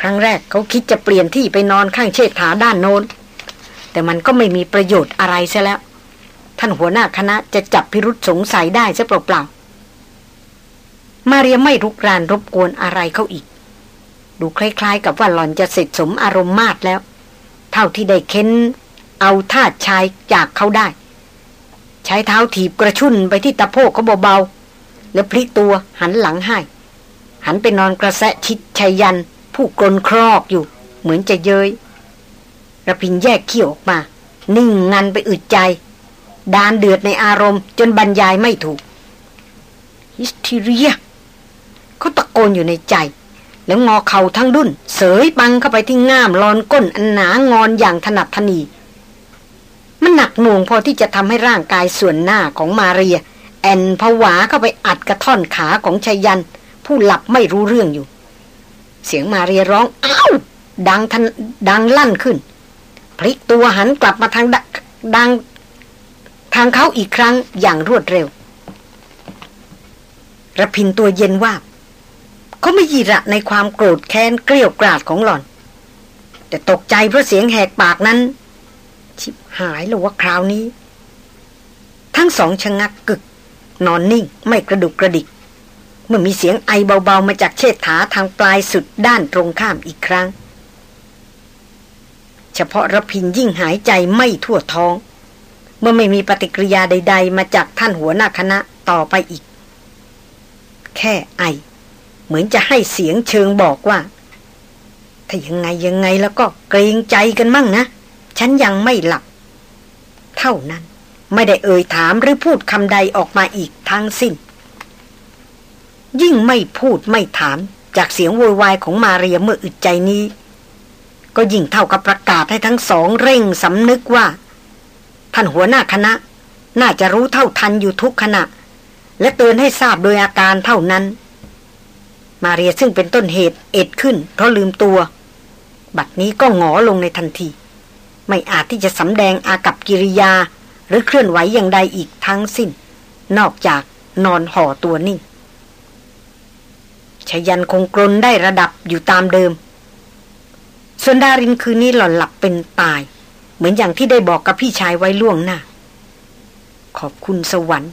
ครั้งแรกเขาคิดจะเปลี่ยนที่ไปนอนข้างเชษฐาด้านโน้น แต่มันก็ไม่มีประโยชน์อะไรซะแล้ว ท่านหัวหน้าคณะจะจับพิรุษสงสัยได้ซะเปล่าๆมาเรียไม่รุกรานรบกวนอะไรเขาอีก ดูคล้ายๆ กับว่าหล่อนจะเสร็จสมอารมณ์มากแล้ว เท่าที่ได้เค้น เอาท่าชายจากเขาได้ ใช้เท้าถีบกระชุ่นไปที่ตะโพกเขาเบาๆ แล้วพลิกตัวหันหลังให้ หันไปนอนกระแสะชิดชัยยัน ผู้กลนครอกอยู่ เหมือนจะเยยระพินแยกเขี้ยวออกมา นิ่งงันไปอึดใจ ดานเดือดในอารมณ์ จนบรรยายไม่ถูกฮิสทีเรียเขาตะโกนอยู่ในใจ แล้วงอเข่าทั้งดุนเสยปังเข้าไปที่ง่ามลอนก้นอันหนางอนอย่างถนัดทนี มันหนักหน่วงพอที่จะทำให้ร่างกายส่วนหน้าของมาเรีย แอนผวาเข้าไปอัดกระท่อนขาของชายัน ผู้หลับไม่รู้เรื่องอยู่ เสียงมาเรียร้องอ้าวดังทันดังลั่นขึ้น พลิกตัวหันกลับมาทางดังทางเขาอีกครั้งอย่างรวดเร็วระพินตัวเย็นว่าเขาไม่ยีระในความโกรธแค้นเกลียวกราดของหล่อน แต่ตกใจเพราะเสียงแหกปากนั้น ชิบหายหรือว่าคราวนี้ ทั้งสองชะงักกึก นอนนิ่งไม่กระดุกกระดิก เมื่อมีเสียงไอเบาๆมาจากเชิดถาทางปลายสุดด้านตรงข้ามอีกครั้ง เฉพาะระพินยิ่งหายใจไม่ทั่วท้อง เมื่อไม่มีปฏิกิริยาใด ๆ มาจากท่านหัวหน้าคณะต่อไปอีก แค่ไอ เหมือนจะให้เสียงเชิงบอกว่า ถ้ายังไงยังไงแล้วก็เกรงใจกันมั่งนะ ฉันยังไม่หลับ เท่านั้นไม่ได้เอ่ยถามหรือพูดคำใดออกมาอีกทั้งสิ้น ยิ่งไม่พูดไม่ถามจากเสียงโวยวายของมาเรียเมื่ออึดใจนี้ ก็ยิ่งเท่ากับประกาศให้ทั้งสองเร่งสำนึกว่า ท่านหัวหน้าคณะ น่าจะรู้เท่าทันอยู่ทุกขณะ และเตือนให้ทราบโดยอาการเท่านั้น มาเรียซึ่งเป็นต้นเหตุเอ็ดขึ้นเพราะลืมตัว บัดนี้ก็หงอลงในทันที ไม่อาจที่จะสำแดงอากับกิริยา หรือเคลื่อนไหวอย่างใดอีกทั้งสิ้น นอกจากนอนห่อตัวนิ่งชยันคงกรนได้ระดับอยู่ตามเดิม ส่วนดารินคืนนี้หล่อนหลับเป็นตายเเหมือนอย่างที่ได้บอกกับพี่ชายไว้ล่วงหน้า ขอบคุณสวรรค์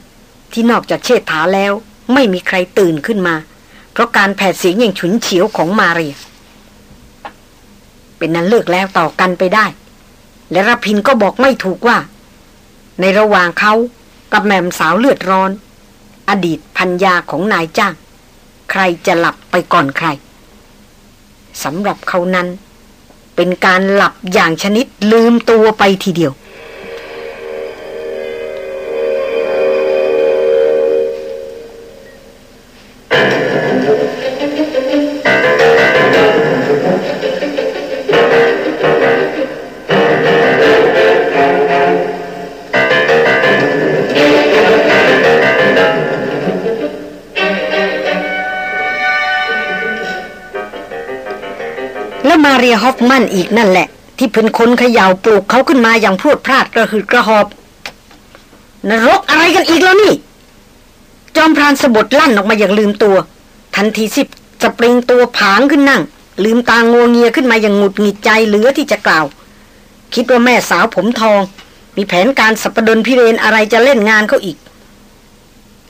ที่นอกจากเชษฐาแล้ว ไม่มีใครตื่นขึ้นมา เพราะการแผดเสียงอย่างฉุนเฉียวของมาเรีย เป็นนั้นเลิกแล้วต่อกันไปได้ และรพินก็บอกไม่ถูกว่า ในระหว่างเขากับแม่มสาวเลือดร้อน อดีตพันยาของนายจ้าง ใครจะหลับไปก่อนใครสำหรับเขานั้น เป็นการหลับอย่างชนิดลืมตัวไปทีเดียว มั่นอีกนั่นแหละ ที่เป็นคนเขย่าปลูกเขาขึ้นมาอย่างพรวดพลาดกระหืดกระหอบนรกอะไรกันอีกแล้วนี่ จอมพรานสะบดลั่นออกมาอย่างลืมตัว ทันทีสิบสปริงตัวผางขึ้นนั่ง ลืมตางงัวเงียขึ้นมาอย่างหงุดหงิดใจเหลือที่จะกล่าว คิดว่าแม่สาวผมทอง มีแผนการสัปดนพิเรนอะไรจะเล่นงานเขาอีก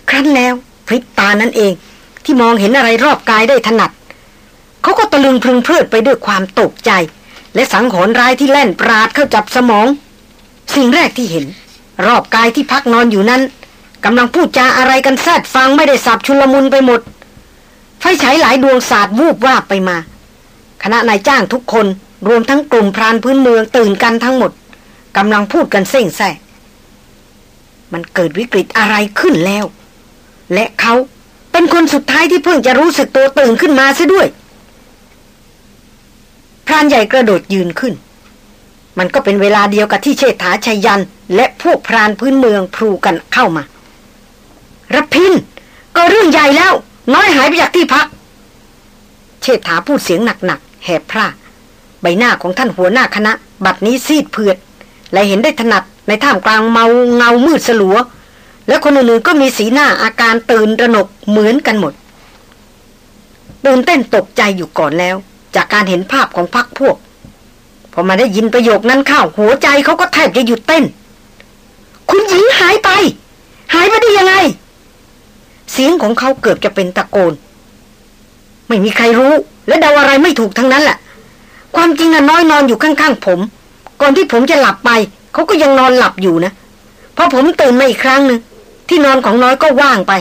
ครั้นแล้วพริบตานั่นเองที่มองเห็นอะไรรอบกายได้ถนัด เขาก็ตะลึงพึงเพลิดไปด้วยความตกใจ และสังหรณ์ร้ายที่แล่นปราดเข้าจับสมอง สิ่งแรกที่เห็น รอบกายที่พักนอนอยู่นั้นกำลังพูดจาอะไรกันแซดฟังไม่ได้สับชุลมุนไปหมด ไฟฉายหลายดวงสาดวูบวาบไปมา คณะนายจ้างทุกคนรวมทั้งกลุ่มพรานพื้นเมืองตื่นกันทั้งหมดกำลังพูดกันเส้งแซ่มันเกิดวิกฤตอะไรขึ้นแล้ว และเขาเป็นคนสุดท้ายที่เพิ่งจะรู้สึกตัวตื่นขึ้นมาซะด้วย พรานใหญ่กระโดดยืนขึ้น มันก็เป็นเวลาเดียวกับที่เชษฐาชัยยัน และพวกพรานพื้นเมืองพลูกันเข้ามารับพิน ก็เรื่องใหญ่แล้ว น้อยหายไปจากที่พัก เชษฐาพูดเสียงหนักๆแหบพร่าใบหน้าของท่านหัวหน้าคณะ บัดนี้ซีดเผือด และเห็นได้ถนัดในท่ามกลางเมาเงามืดสลัว และคนอื่นๆก็มีสีหน้าอาการตื่นระหนกเหมือนกันหมดตื่นเต้นตกใจอยู่ก่อนแล้ว จากการเห็นภาพของพักพวก พอมาได้ยินประโยคนั้นเข้าหัวใจเขาก็แทบจะหยุดเต้น คุณหญิงหายไป หายไปได้ยังไง เสียงของเขาเกือบจะเป็นตะโกน ไม่มีใครรู้ และเดาอะไรไม่ถูกทั้งนั้นแหละความจริงน่ะน้อยนอนอยู่ข้างๆผม ก่อนที่ผมจะหลับไปเขาก็ยังนอนหลับอยู่นะพอผมตื่นมาอีกครั้งหนึ่งที่นอนของน้อยก็ว่างไป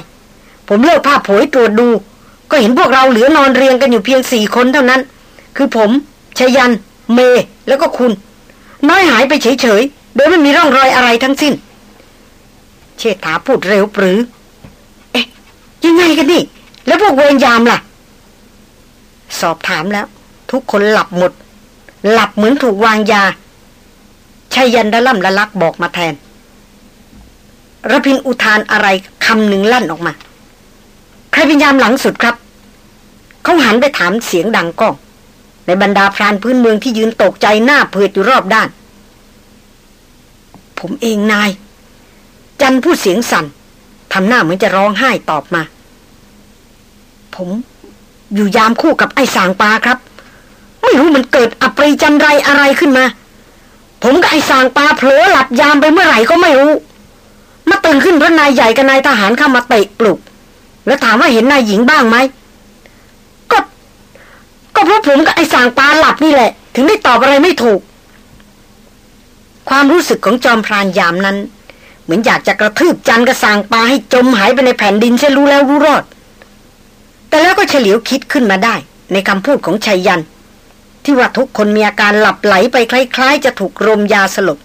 ผมเลิกผ้าผยตรวจดู ก็เห็นพวกเราเหลือนอนเรียงกันอยู่เพียงสี่คนเท่านั้น คือผมชยัน เม แล้วก็คุณ น้อยหายไปเฉยๆ โดยไม่มีร่องรอยอะไรทั้งสิ้น เชษฐาพูดเร็วปรือ เอ๊ะ ยังไงกันนี่ แล้วพวกเวรยามล่ะ สอบถามแล้ว ทุกคนหลับหมด หลับเหมือนถูกวางยาชายันละล่ำละลักบอกมาแทนระพินอุทานอะไรคำหนึ่งลั่นออกมา ใครเป็นยามหลังสุดครับ เขาหันไปถามเสียงดังก้อง ในบรรดาพรานพื้นเมืองที่ยืนตกใจหน้าเผือดอยู่รอบด้าน ผมเองนาย จันพูดเสียงสั่นทำหน้าเหมือนจะร้องไห้ตอบมา ผมอยู่ยามคู่กับไอ้สางปลาครับ ไม่รู้มันเกิดอัปรีจันไรอะไรขึ้นมา ผมกับไอ้สางปลาเผลอหลับยามไปเมื่อไหร่ก็ไม่รู้ มาตื่นขึ้นเพราะนายใหญ่กับนายทหารเข้ามาเตะปลุก แล้วถามว่าเห็นนายหญิงบ้างไหม ก็เพราะผมกับไอ้สางปลาหลับนี่แหละ ถึงได้ตอบอะไรไม่ถูก ความรู้สึกของจอมพรานยามนั้น เหมือนอยากจะกระทืบจันกระสางปลาให้จมหายไปในแผ่นดินเช่รู้แล้วรู้รอด แต่แล้วก็เฉลียวคิดขึ้นมาได้ ในคำพูดของชัยยัน ที่ว่าทุกคนมีอาการหลับไหลไปคล้าย ๆ จะถูกรมยาสลบ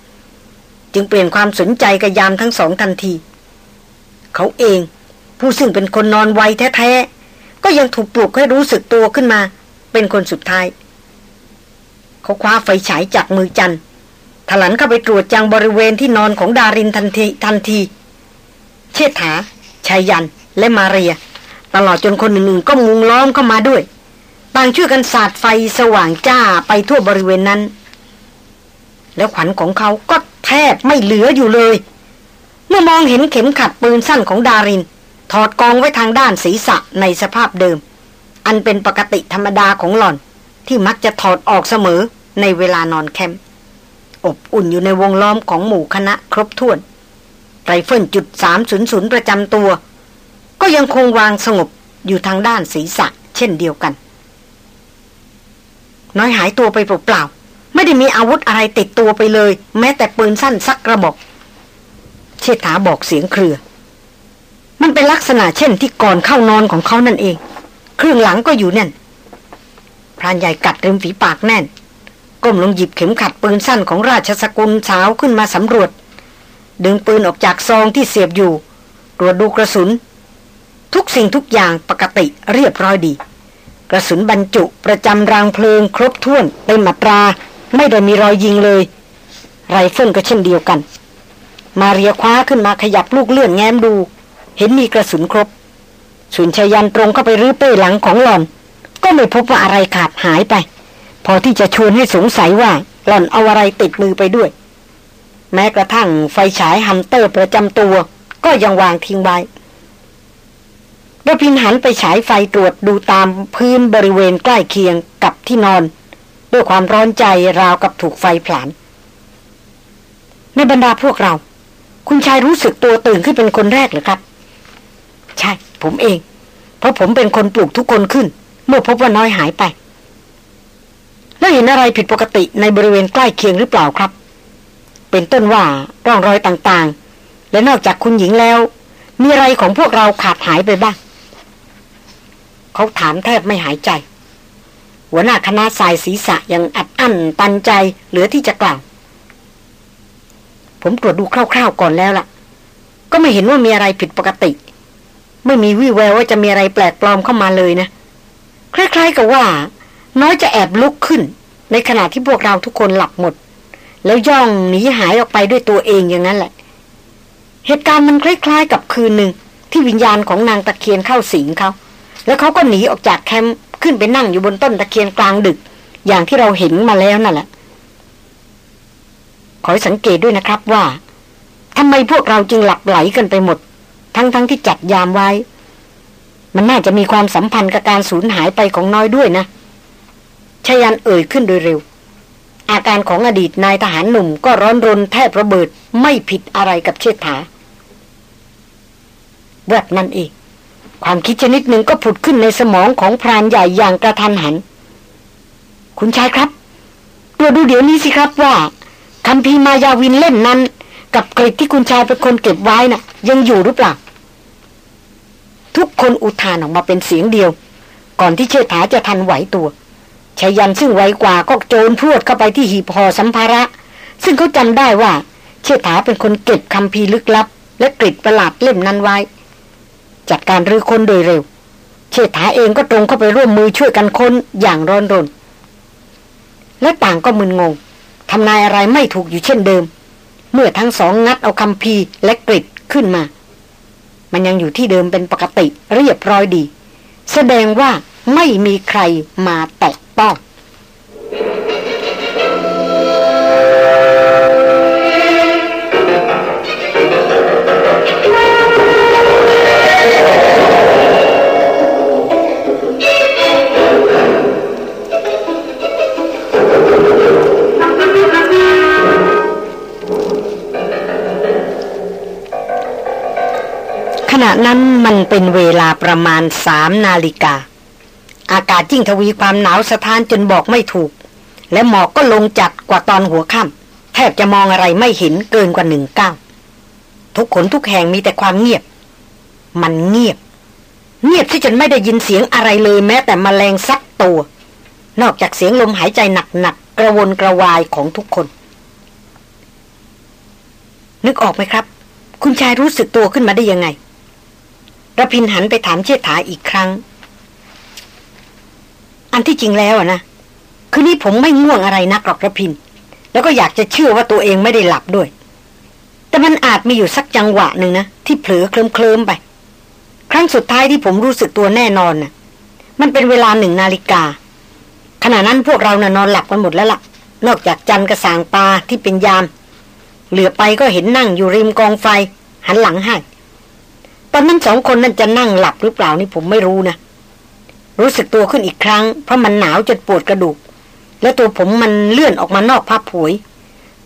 จึงเปลี่ยนความสนใจกับยามทั้งสองทันที เขาเอง ผู้ซึ่งเป็นคนนอนไวแท้ๆก็ยังถูกปลุกให้รู้สึกตัวขึ้นมา เป็นคนสุดท้าย เขาคว้าไฟฉายจากมือจันถลันเข้าไปตรวจจังบริเวณที่นอนของดารินทันทีทันที เชษฐาชายยันและมาเรีย ตลอดจนคนอื่นๆก็มุงล้อมเข้ามาด้วยต่างช่วยกันสาดไฟสว่างจ้าไปทั่วบริเวณนั้น แล้วขวัญของเขาก็แทบไม่เหลืออยู่เลย เมื่อมองเห็นเข็มขัดปืนสั้นของดาริน ถอดกองไว้ทางด้านศีรษะในสภาพเดิม อันเป็นปกติธรรมดาของหล่อน ที่มักจะถอดออกเสมอในเวลานอนแคมป์อบอุ่นอยู่ในวงล้อมของหมู่คณะครบถ้วนไรเฟิลจุดสามศูนย์ศูนย์ประจำตัว ก็ยังคงวางสงบอยู่ทางด้านศีรษะเช่นเดียวกัน น้อยหายตัวไปเปล่าๆ ไม่ได้มีอาวุธอะไรติดตัวไปเลย แม้แต่ปืนสั้นสักกระบอก เชษฐาบอกเสียงเครือ มันเป็นลักษณะเช่นที่ก่อนเข้านอนของเขานั่นเอง ครื่องหลังก็อยู่นั่นพรานใหญ่กัดริมฝีปากแน่น ก้มลงหยิบเข็มขัดปืนสั้นของราชสกุลสาวขึ้นมาสำรวจ ดึงปืนออกจากซองที่เสียบอยู่ ตรวจดูกระสุน ทุกสิ่งทุกอย่างปกติเรียบร้อยดี กระสุนบรรจุประจำรางเพลิงครบถ้วนเต็มมาตรา ไม่ได้มีรอยยิงเลย ไรเฟิลก็เช่นเดียวกัน มาเรียคว้าขึ้นมาขยับลูกเลื่อนแง้มดู เห็นมีกระสุนครบ สุนชยันตรงเข้าไปรื้อเป้หลังของหล่อน ก็ไม่พบว่าอะไรขาดหายไป พอที่จะชวนให้สงสัยว่าหล่อนเอาอะไรติดมือไปด้วย แม้กระทั่งไฟฉายฮัมเตอร์ประจำตัว ก็ยังวางทิ้งไว้ดพินหันไปฉายไฟตรวจดูตามพื้นบริเวณใกล้เคียงกับที่นอน ด้วยความร้อนใจราวกับถูกไฟผลาญในบรรดาพวกเรา คุณชายรู้สึกตัวตื่นขึ้นเป็นคนแรกหรือครับ ใช่ ผมเอง เพราะผมเป็นคนปลุกทุกคนขึ้น เมื่อพบว่าน้อยหายไป แล้วเห็นอะไรผิดปกติในบริเวณใกล้เคียงหรือเปล่าครับ เป็นต้นว่าร่องรอยต่างๆ และนอกจากคุณหญิงแล้ว มีอะไรของพวกเราขาดหายไปบ้าง เขาถามแทบไม่หายใจ หัวหน้าคณะสายศีรษะยังอัดอั้นตันใจเหลือที่จะกล่าวผมตรวจดูคร่าวๆก่อนแล้วล่ะ ก็ไม่เห็นว่ามีอะไรผิดปกติ ไม่มีวี่แววว่าจะมีอะไรแปลกปลอมเข้ามาเลยนะ คล้ายๆกับว่า น้อยจะแอบลุกขึ้น ในขณะที่พวกเราทุกคนหลับหมด แล้วย่องหนีหายออกไปด้วยตัวเองอย่างนั้นแหละ เหตุการณ์มันคล้าย ๆ กับคืนหนึ่งที่วิญญาณของนางตะเคียนเข้าสิงเขาแล้วเขาก็หนีออกจากแคมป์ขึ้นไปนั่งอยู่บนต้นตะเคียนกลางดึก อย่างที่เราเห็นมาแล้วนั่นแหละ ขอสังเกตด้วยนะครับว่าทำไมพวกเราจึงหลับไหลกันไปหมด ทั้งๆทที่จัดยามไว้ มันน่าจะมีความสัมพันธ์กับการสูญหายไปของน้อยด้วยนะชยันเอ่ยขึ้นโดยเร็ว อาการของอดีตนายทหารหนุ่มก็ร้อนรนแทบระเบิดไม่ผิดอะไรกับเชษฐาแวบนั่นเอง ความคิดชนิดหนึ่งก็ผุดขึ้นในสมองของพรานใหญ่อย่างกระทันหัน คุณชายครับตัวดูเดี๋ยวนี้สิครับว่าคำพีมายาวินเล่นนั้น กับกริที่คุณชายเป็นคนเก็บไว้นะ่ะ ยังอยู่หรือเปล่า ทุกคนอุทานออกมาเป็นเสียงเดียว ก่อนที่เชษฐาจะทันไหวตัวชายันซึ่งไวกว่าก็โจรพรวดเข้าไปที่หีบห่อสัมภาระ ซึ่งเขาจำได้ว่า เชษฐาเป็นคนเก็บคำพีลึกลับ และกริดประหลาดเล่มนั้นไว้ จัดการรื้อคนโดยเร็ว เชษฐาเองก็ตรงเข้าไปร่วมมือช่วยกันค้นอย่างร้อนรน และต่างก็มึนงงทำนายอะไรไม่ถูกอยู่เช่นเดิม เมื่อทั้งสองงัดเอาคำพีและกริดขึ้นมา มันยังอยู่ที่เดิมเป็นปกติเรียบร้อยดี แสดงว่าไม่มีใครมาแตะต้อง ณะนั้นมันเป็นเวลาประมาณสามนาฬิกา อากาศยิ่งทวีความหนาวสะท้านจนบอกไม่ถูก และหมอกก็ลงจัดกว่าตอนหัวค่ำแทบจะมองอะไรไม่เห็นเกินกว่าหนึ่งก้าวทุกขนทุกแห่งมีแต่ความเงียบ มันเงียบ เงียบที่จนไม่ได้ยินเสียงอะไรเลยแม้แต่มแมลงสักตัว นอกจากเสียงลมหายใจหนักๆกระวนกระวายของทุกคน นึกออกไหมครับ คุณชายรู้สึกตัวขึ้นมาได้ยังไง ระพินหันไปถามเชษฐาอีกครั้ง อันที่จริงแล้วนะ คือนี่ผมไม่ง่วงอะไรนักหรอกระพิน แล้วก็อยากจะเชื่อว่าตัวเองไม่ได้หลับด้วย แต่มันอาจมีอยู่สักจังหวะหนึ่งนะ ที่เผลอเคลิ้มเคลิมไป ครั้งสุดท้ายที่ผมรู้สึกตัวแน่นอนนะ่ะ มันเป็นเวลาหนึ่งนาฬิกา ขณะนั้นพวกเรานะ่ะนอนหลับกันหมดแล้วละ่ะ นอกจากจันกระสางปลาที่เป็นยาม เหลือไปก็เห็นนั่งอยู่ริมกองไฟ หันหลังให้ ตอนนั้นสองคนนั้นจะนั่งหลับหรือเปล่านี่ผมไม่รู้นะ รู้สึกตัวขึ้นอีกครั้ง เพราะมันหนาวจนปวดกระดูก แล้วตัวผมมันเลื่อนออกมานอกผ้าผวย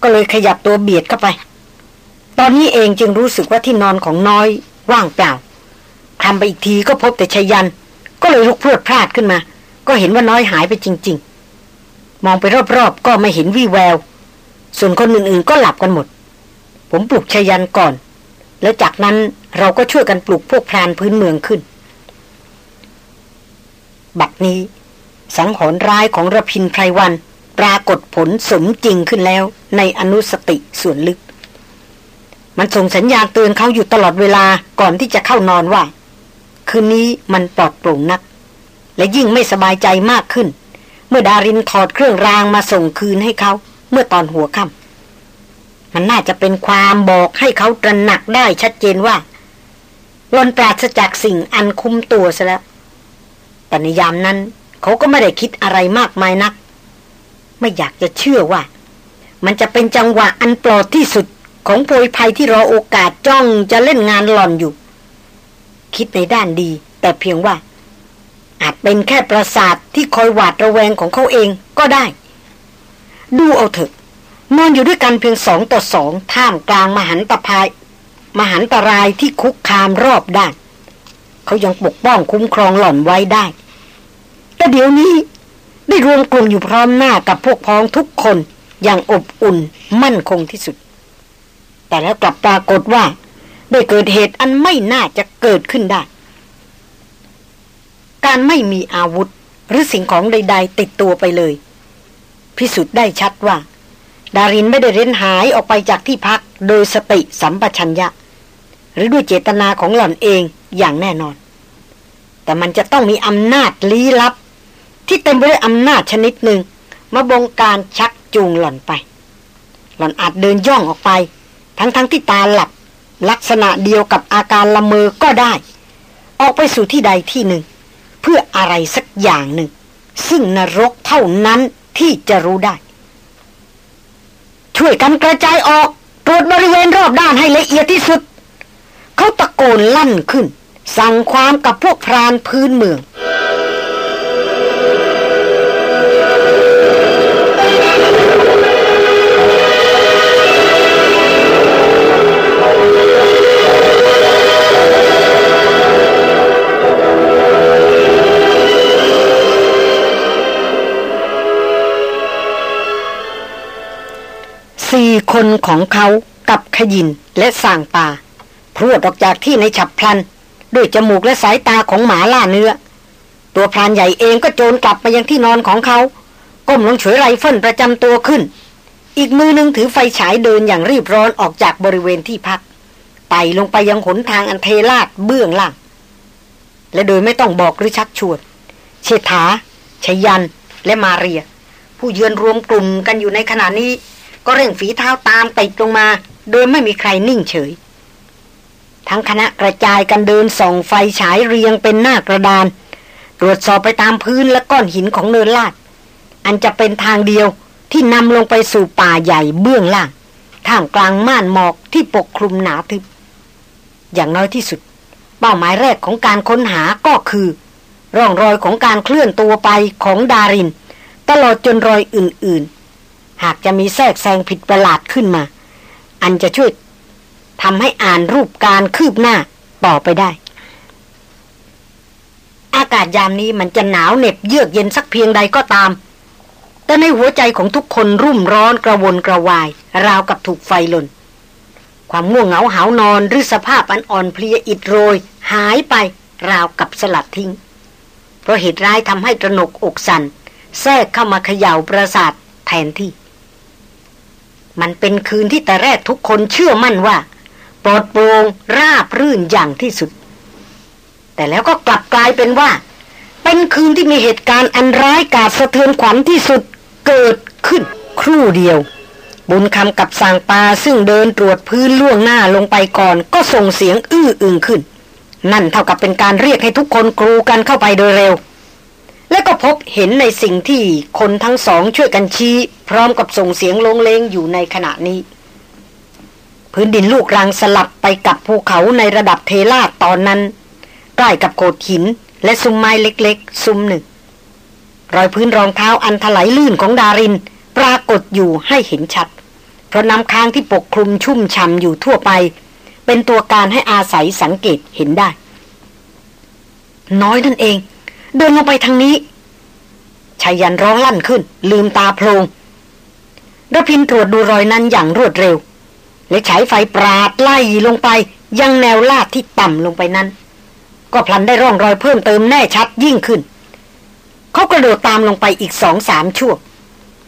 ก็เลยขยับตัวเบียดเข้าไป ตอนนี้เองจึงรู้สึกว่าที่นอนของน้อยว่างเปล่าคลำไปอีกทีก็พบแต่ชยัน ก็เลยลุกพรวดพลาดขึ้นมา ก็เห็นว่าน้อยหายไปจริง ๆ มองไปรอบๆก็ไม่เห็นวี่แวว ส่วนคนอื่นๆก็หลับกันหมด ผมปลุกชยันก่อน แล้วจากนั้น เราก็ช่วยกันปลุกพวกพรานพื้นเมืองขึ้น บัดนี้ สังหรณ์ร้ายของระพินไพรวัน ปรากฏผลสมจริงขึ้นแล้ว ในอนุสติส่วนลึก มันส่งสัญญาณเตือนเขาอยู่ตลอดเวลาก่อนที่จะเข้านอนว่า คืนนี้มันปลอดโปร่งนัก และยิ่งไม่สบายใจมากขึ้น เมื่อดารินถอดเครื่องรางมาส่งคืนให้เขาเมื่อตอนหัวค่ำมันน่าจะเป็นความบอกให้เขาตระหนักได้ชัดเจนว่า วันปราศจากสิ่งอันคุ้มตัวซะแล้ว แต่ในยามนั้นเขาก็ไม่ได้คิดอะไรมากมายนัก ไม่อยากจะเชื่อว่า มันจะเป็นจังหวะอันปลอดที่สุดของโพยภัยที่รอโอกาสจ้องจะเล่นงานหล่อนอยู่ คิดในด้านดี แต่เพียงว่า อาจเป็นแค่ประสาทที่คอยหวาดระแวงของเขาเองก็ได้ ดูเอาเถอะนอนอยู่ด้วยกันเพียงสองต่อสองท่ามกลางมหันตภาย มหันตรายที่คุกคามรอบด้าน เขายังปกป้องคุ้มครองหล่อนไว้ได้ แต่เดี๋ยวนี้ได้รวมกลุ่มอยู่พร้อมหน้ากับพวกพ้องทุกคนอย่างอบอุ่นมั่นคงที่สุด แต่แล้วกลับปรากฏว่า ได้เกิดเหตุอันไม่น่าจะเกิดขึ้นได้ การไม่มีอาวุธหรือสิ่งของใด ๆ ติดตัวไปเลย พิสูจน์ได้ชัดว่า ดารินไม่ได้เร้นหายออกไปจากที่พักโดยสติสัมปชัญญะ หรือด้วยเจตนาของหล่อนเองอย่างแน่นอน แต่มันจะต้องมีอำนาจลี้ลับ ที่เต็มไปด้วยอำนาจชนิดหนึ่งมาบงการชักจูงหล่อนไป หล่อนอาจเดินย่องออกไป ทั้งๆทที่ตาหลับ ลักษณะเดียวกับอาการละเมอก็ได้ ออกไปสู่ที่ใดที่หนึ่ง เพื่ออะไรสักอย่างหนึ่ง ซึ่งนรกเท่านั้นที่จะรู้ได้ ช่วยกันกระจายออก ตรวจบริเวณรอบด้านให้ละเอียดที่สุด เขาตะโกนลั่นขึ้น สั่งความกับพวกพรานพื้นเมือง สี่คนของเขากับขยินและสางตา พรวดออกจากที่ในฉับพลัน ด้วยจมูกและสายตาของหมาล่าเนื้อ ตัวพรานใหญ่เองก็โจรกลับมายังที่นอนของเขา ก้มลงเฉยไรเฟิลประจำตัวขึ้น อีกมือนึงถือไฟฉายเดินอย่างรีบร้อนออกจากบริเวณที่พักไต่ลงไปยังหนทางอันเทลาดเบื้องล่าง และโดยไม่ต้องบอกหรือชักชวนเชษฐาชยัน และมาเรีย ผู้เยือนรวมกลุ่มกันอยู่ในขณะนี้ ก็เร่งฝีเท้าตามติดลงมา โดยไม่มีใครนิ่งเฉย ทั้งคณะกระจายกันเดินส่องไฟฉายเรียงเป็นหน้ากระดาน ตรวจสอบไปตามพื้นและก้อนหินของเนินลาด อันจะเป็นทางเดียวที่นำลงไปสู่ป่าใหญ่เบื้องล่างท่ามกลางม่านหมอกที่ปกคลุมหนาทึบ อย่างน้อยที่สุด เป้าหมายแรกของการค้นหาก็คือ ร่องรอยของการเคลื่อนตัวไปของดาริน ตลอดจนรอยอื่นๆ หากจะมีแทรกแซงผิดประหลาดขึ้นมา อันจะช่วย ทำให้อ่านรูปการคืบหน้าต่อไปได้ อากาศยามนี้มันจะหนาวเหน็บเยือกเย็นสักเพียงใดก็ตาม แต่ในหัวใจของทุกคนรุ่มร้อนกระวนกระวาย ราวกับถูกไฟลน ความง่วงเหงาหานอนหรือสภาพอันอ่อนเพลียอิดโรย หายไปราวกับสลัดทิ้ง เพราะเหตุร้ายทำให้ตระหนกอกสันแทรกเข้ามาเขย่าประสาทแทนที่ มันเป็นคืนที่แต่แรกทุกคนเชื่อมั่นว่า ลอดโปร่งราบรื่นอย่างที่สุด แต่แล้วก็กลับกลายเป็นว่า เป็นคืนที่มีเหตุการณ์อันร้ายกาจสะเทือนขวัญที่สุดเกิดขึ้นครู่เดียว บุญคำกับสางปาซึ่งเดินตรวจพื้นล่วงหน้าลงไปก่อน ก็ส่งเสียงอื้ออึงขึ้น นั่นเท่ากับเป็นการเรียกให้ทุกคนกรูกันเข้าไปโดยเร็วและก็พบเห็นในสิ่งที่คนทั้งสองช่วยกันชี้ พร้อมกับส่งเสียงลงเลงอยู่ในขณะนี้ พื้นดินลูกรังสลับไปกับภูเขาในระดับเทลาตอนนั้น ใกล้กับโขดหินและซุ้มไม้เล็กๆ ซุ้มหนึ่ง รอยพื้นรองเท้าอันถลายลื่นของดาริน ปรากฏอยู่ให้เห็นชัด เพราะน้ำค้างที่ปกคลุมชุ่มช่ำอยู่ทั่วไป เป็นตัวการให้อาศัยสังเกตเห็นได้ น้อยนั่นเอง เดินลงไปทางนี้ชายันร้องลั่นขึ้น ลืมตาโพลงระพินตรวจดูรอยนั้นอย่างรวดเร็ว และฉายไฟปราดไล่ลงไป ยังแนวลาดที่ต่ำลงไปนั้น ก็พลันได้ร่องรอยเพิ่มเติมแน่ชัดยิ่งขึ้น เขากระโดดตามลงไปอีกสองสามชั่ว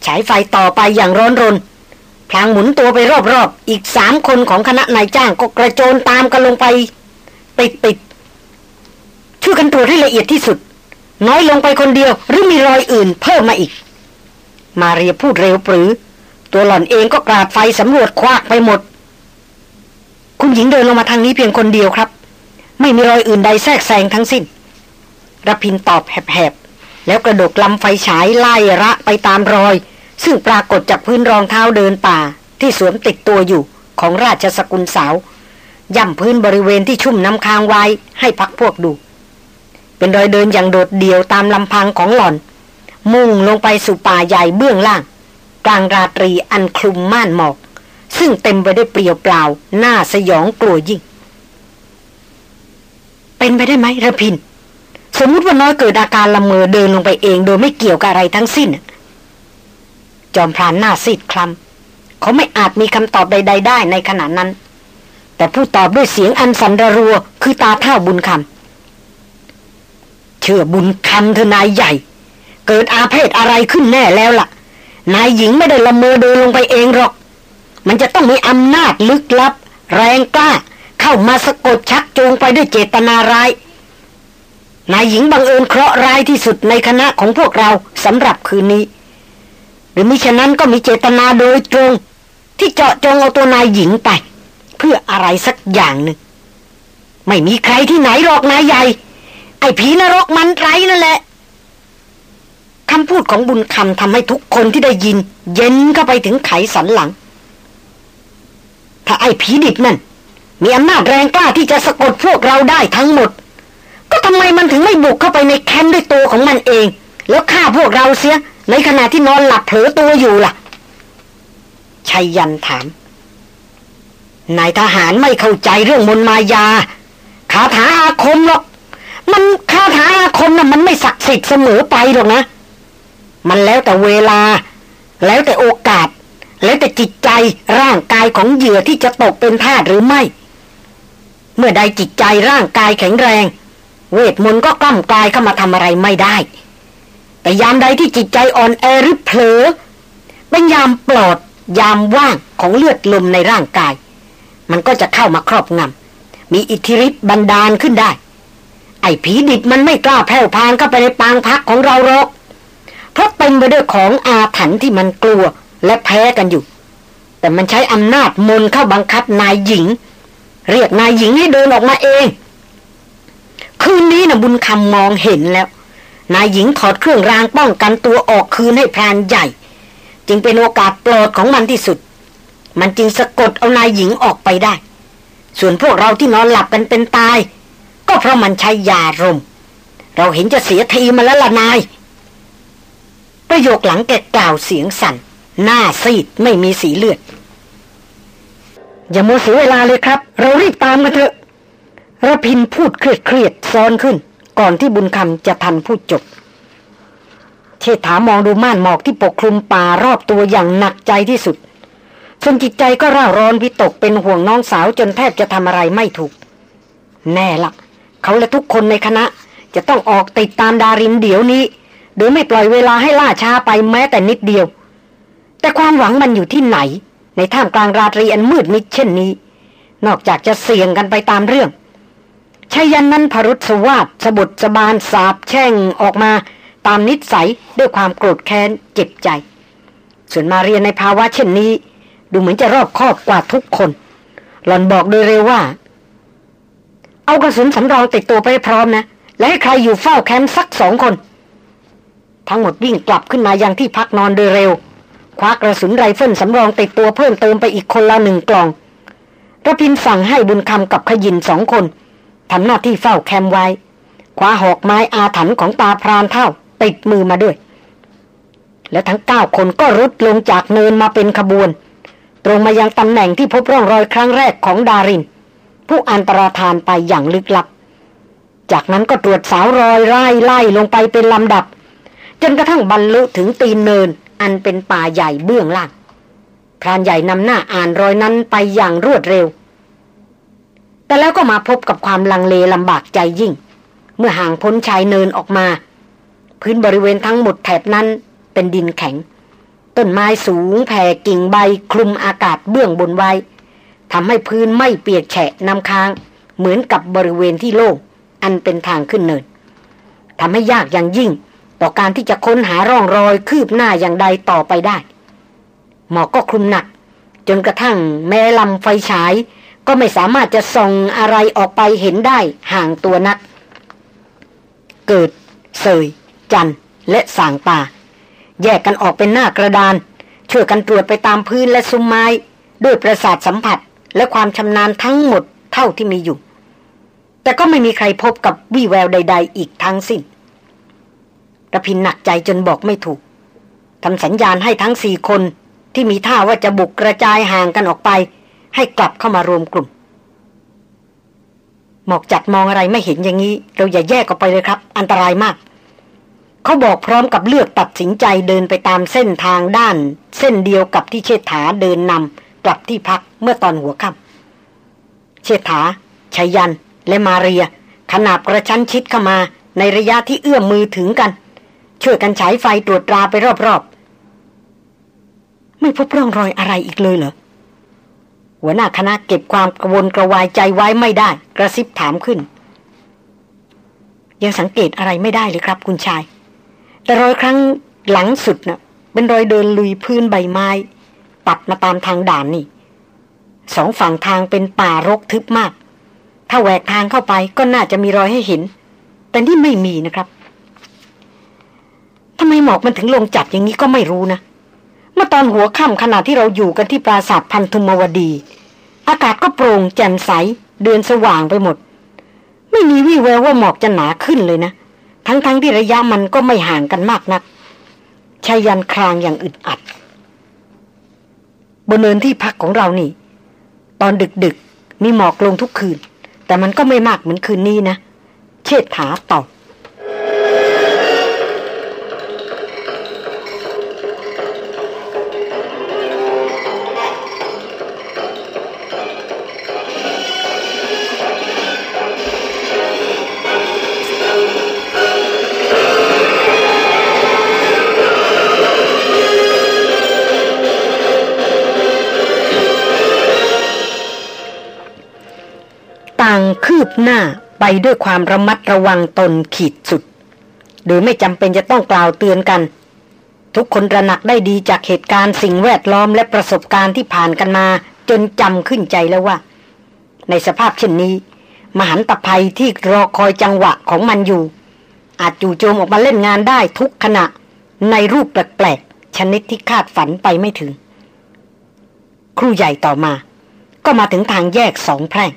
ฉายไฟต่อไปอย่างร้อนรนพลางหมุนตัวไปรอบๆอีกสามคนของคณะนายจ้างก็กระโจนตามกันลงไปติดติดช่วยกันตรวจให้ละเอียดที่สุด น้อยลงไปคนเดียวหรือมีรอยอื่นเพิ่มมาอีก มาเรียพูดเร็วปรือ ตัวหล่อนเองก็กราดไฟสำรวจควักไปหมด คุณหญิงเดินลงมาทางนี้เพียงคนเดียวครับ ไม่มีรอยอื่นใดแทรกแซงทั้งสิ้นรพินตอบแหบๆ แล้วกระโดดลำไฟฉายไล่ระไปตามรอย ซึ่งปรากฏจากพื้นรองเท้าเดินป่า ที่สวมติดตัวอยู่ของราชสกุลสาว ย่ำพื้นบริเวณที่ชุ่มน้ำค้างไว้ให้พักพวกดู เป็นรอยเดินอย่างโดดเดี่ยวตามลำพังของหล่อน มุ่งลงไปสู่ป่าใหญ่เบื้องล่าง กลางราตรีอันคลุมม่านหมอก ซึ่งเต็มไปด้วยเปลี่ยวเปล่าหน้าสยองกลัวยิ่ง เป็นไปได้ไหมระพิน สมมุติว่าน้อยเกิดอาการละเมอเดินลงไปเองโดยไม่เกี่ยวกับอะไรทั้งสิ้น จอมพรานหน้าซีดคลำเขาไม่อาจมีคำตอบใด ๆ ได้ในขณะนั้น แต่ผู้ตอบด้วยเสียงอันสันระรัว คือตาเท่าบุญคำเชื่อบุญคำเธอนายใหญ่ เกิดอาเพศอะไรขึ้นแน่แล้วล่ะนายหญิงไม่ได้ละเมอเดินลงไปเองหรอก มันจะต้องมีอำนาจลึกลับ แรงกล้า เข้ามาสะกดชักจูงไปด้วยเจตนาร้ายนายหญิงบังเอิญเคราะห์ร้ายที่สุดในคณะของพวกเราสำหรับคืนนี้ หรือมิฉะนั้นก็มีเจตนาโดยตรง ที่เจาะจงเอาตัวนายหญิงไป เพื่ออะไรสักอย่างหนึ่ง ไม่มีใครที่ไหนหรอกนายใหญ่ ไอ้ผีนรกมันไรนั่นแหละคำพูดของบุญคำทำให้ทุกคนที่ได้ยิน เย็นเข้าไปถึงไขสันหลัง ถ้าไอ้ผีดิบนั่น มีอำนาจแรงกล้าที่จะสะกดพวกเราได้ทั้งหมด ก็ทำไมมันถึงไม่บุกเข้าไปในแคมป์ด้วยตัวของมันเอง แล้วฆ่าพวกเราเสีย ในขณะที่นอนหลับเผลอตัวอยู่ล่ะชัยยันถามนายทหารไม่เข้าใจเรื่องมนมายาคาถาอาคมหรอกมันคาถาอาคมน่ะมันไม่ศักดิ์สิทธิ์เสมอไปหรอกนะ มันแล้วแต่เวลา แล้วแต่โอกาส แล้วแต่จิตใจร่างกายของเหยื่อที่จะตกเป็นทาสหรือไม่ เมื่อใดจิตใจร่างกายแข็งแรง เวทมนต์ก็กล้ำกลายเข้ามาทำอะไรไม่ได้ แต่ยามใดที่จิตใจอ่อนแอหรือเผลอเป็นยามปลอดยามว่างของเลือดลมในร่างกาย มันก็จะเข้ามาครอบงำมีอิทธิฤทธิ์บันดาลขึ้นได้ ไอ้ผีดิบมันไม่กล้าแผ่วพานเข้าไปในปางพักของเราหรอกเพราะเต็มไปด้วยของอาถรรพ์ที่มันกลัว และแพ้กันอยู่ แต่มันใช้อำนาจมนเข้าบังคับนายหญิง เรียกนายหญิงให้เดินออกมาเอง คืนนี้นะบุญคำมองเห็นแล้ว นายหญิงถอดเครื่องรางป้องกันตัวออกคืนให้พรานใหญ่ จึงเป็นโอกาสโปรดของมันที่สุด มันจึงสะกดเอานายหญิงออกไปได้ ส่วนพวกเราที่นอนหลับกันเป็นตาย ก็เพราะมันใช้ยารม เราเห็นจะเสียทีมาแล้วล่ะนายประโยคหลังแกกล่าวเสียงสั่น หน้าซีดไม่มีสีเลือด อย่าโมเสียเวลาเลยครับ เรารีบตามกันเถอะระพินพูดเครียดเครียดซ้อนขึ้น ก่อนที่บุญคำจะทันพูดจบ เชษฐามองดูม่านหมอกที่ปกคลุมป่ารอบตัวอย่างหนักใจที่สุดส่วนจิตใจก็ร่าร้อนวิตกเป็นห่วงน้องสาวจนแทบจะทำอะไรไม่ถูก แน่ละเขาและทุกคนในคณะ จะต้องออกติดตามดารินเดี๋ยวนี้ โดยไม่ปล่อยเวลาให้ล่าช้าไปแม้แต่นิดเดียว แต่ความหวังมันอยู่ที่ไหน ในท่ามกลางราตรีอันมืดมิดเช่นนี้ นอกจากจะเสี่ยงกันไปตามเรื่องชายันนั้นพรุษสวาดสบุดสบานสาบแช่งออกมาตามนิสัยด้วยความโกรธแค้นเจ็บใจ ส่วนมาเรียในภาวะเช่นนี้ ดูเหมือนจะรอบคอบกว่าทุกคน หล่อนบอกโดยเร็วว่า เอากระสุนสำรองติดตัวไปพร้อมนะ และให้ใครอยู่เฝ้าแคมป์สักสองคน ทั้งหมดวิ่งกลับขึ้นมายังที่พักนอนโดยเร็ว คว้ากระสุนไรเฟิลสำรองติดตัวเพิ่มเติมไปอีกคนละหนึ่งกล่องรพินทร์สั่งให้บุญคำกับขยินสองคนทำหน้าที่เฝ้าแคมไว้คว้าหอกไม้อาถรรพ์ของตาพรานเท่าติดมือมาด้วย และทั้งเก้าคนก็รุดลงจากเนินมาเป็นขบวน ตรงมายังตำแหน่งที่พบร่องรอยครั้งแรกของดาริน ผู้อันตรธานไปอย่างลึกลับ จากนั้นก็ตรวจสาวรอยไล่ไล่ลงไปเป็นลำดับ จนกระทั่งบรรลุถึงตีนเนิน อันเป็นป่าใหญ่เบื้องล่างพรานใหญ่นำหน้าอ่านรอยนั้นไปอย่างรวดเร็ว แต่แล้วก็มาพบกับความลังเลลำบากใจยิ่ง เมื่อห่างพ้นชายเนินออกมา พื้นบริเวณทั้งหมดแถบนั้นเป็นดินแข็ง ต้นไม้สูงแผ่กิ่งใบคลุมอากาศเบื้องบนไว้ทำให้พื้นไม่เปียกแฉะน้ำค้าง เหมือนกับบริเวณที่โล่งอันเป็นทางขึ้นเนินทำให้ยากอย่างยิ่ง ต่อการที่จะค้นหาร่องรอยคืบหน้าอย่างใดต่อไปได้ หมอกก็คลุมหนัก จนกระทั่งแม้ลำไฟฉาย ก็ไม่สามารถจะส่องอะไรออกไปเห็นได้ห่างตัวนัก เกิด เสย จันและสางป่า แยกกันออกเป็นหน้ากระดาน ช่วยกันตรวจไปตามพื้นและซุ้มไม้ ด้วยประสาทสัมผัสและความชำนาญทั้งหมดเท่าที่มีอยู่ แต่ก็ไม่มีใครพบกับวี่แววใด ๆ อีกทั้งสิ้น ระพินหนักใจจนบอกไม่ถูกทำสัญญาณให้ทั้งสี่คนที่มีท่าว่าจะบุกกระจายห่างกันออกไป ให้กลับเข้ามารวมกลุ่ม หมอกจัดมองอะไรไม่เห็นอย่างนี้ เราอย่าแยกออกไปเลยครับ อันตรายมาก เขาบอกพร้อมกับเลือกตัดสินใจเดินไปตามเส้นทางด้าน เส้นเดียวกับที่เชษฐาเดินนำกลับที่พักเมื่อตอนหัวค่ำเชษฐาชัยยัน และมาเรียขนาบกระชั้นชิดเข้ามาในระยะที่เอื้อมมือถึงกัน ช่วยกันฉายไฟตรวจตราไปรอบๆ ไม่พบร่องรอยอะไรอีกเลยเหรอ หัวหน้าคณะเก็บความกระวนกระวายใจไว้ไม่ได้ กระซิบถามขึ้น ยังสังเกตอะไรไม่ได้เลยครับ คุณชาย แต่รอยครั้งหลังสุดนะ่ะ เป็นรอยเดินลุยพื้นใบไม้ ตัดมาตามทางด่านนี่ สองฝั่งทางเป็นป่ารกทึบมาก ถ้าแหวกทางเข้าไปก็น่าจะมีรอยให้เห็น แต่นี่ไม่มีนะครับ ทำไมหมอกมันถึงลงจัดอย่างนี้ก็ไม่รู้นะ เมื่อตอนหัวค่ำขณะที่เราอยู่กันที่ปราสาทพันธุมวดี อากาศก็โปร่งแจ่มใส เดือนสว่างไปหมด ไม่มีวี่แววว่าหมอกจะหนาขึ้นเลยนะ ทั้งๆทที่ระยะมันก็ไม่ห่างกันมากนักชายันครางอย่างอึดอัด บนเนินที่พักของเรานี่ ตอนดึกๆ มีหมอกลงทุกคืน แต่มันก็ไม่มากเหมือนคืนนี้นะ เชิดถาตอบ หน้าไปด้วยความระมัดระวังตนขีดสุด โดยไม่จำเป็นจะต้องกล่าวเตือนกัน ทุกคนระหนักได้ดีจากเหตุการณ์สิ่งแวดล้อมและประสบการณ์ที่ผ่านกันมา จนจำขึ้นใจแล้วว่า ในสภาพเช่นนี้ มหันตภัยที่รอคอยจังหวะของมันอยู่ อาจจู่โจมออกมาเล่นงานได้ทุกขณะในรูปแปลกๆชนิดที่คาดฝันไปไม่ถึง ครูใหญ่ต่อมา ก็มาถึงทางแยกสองแพร่ง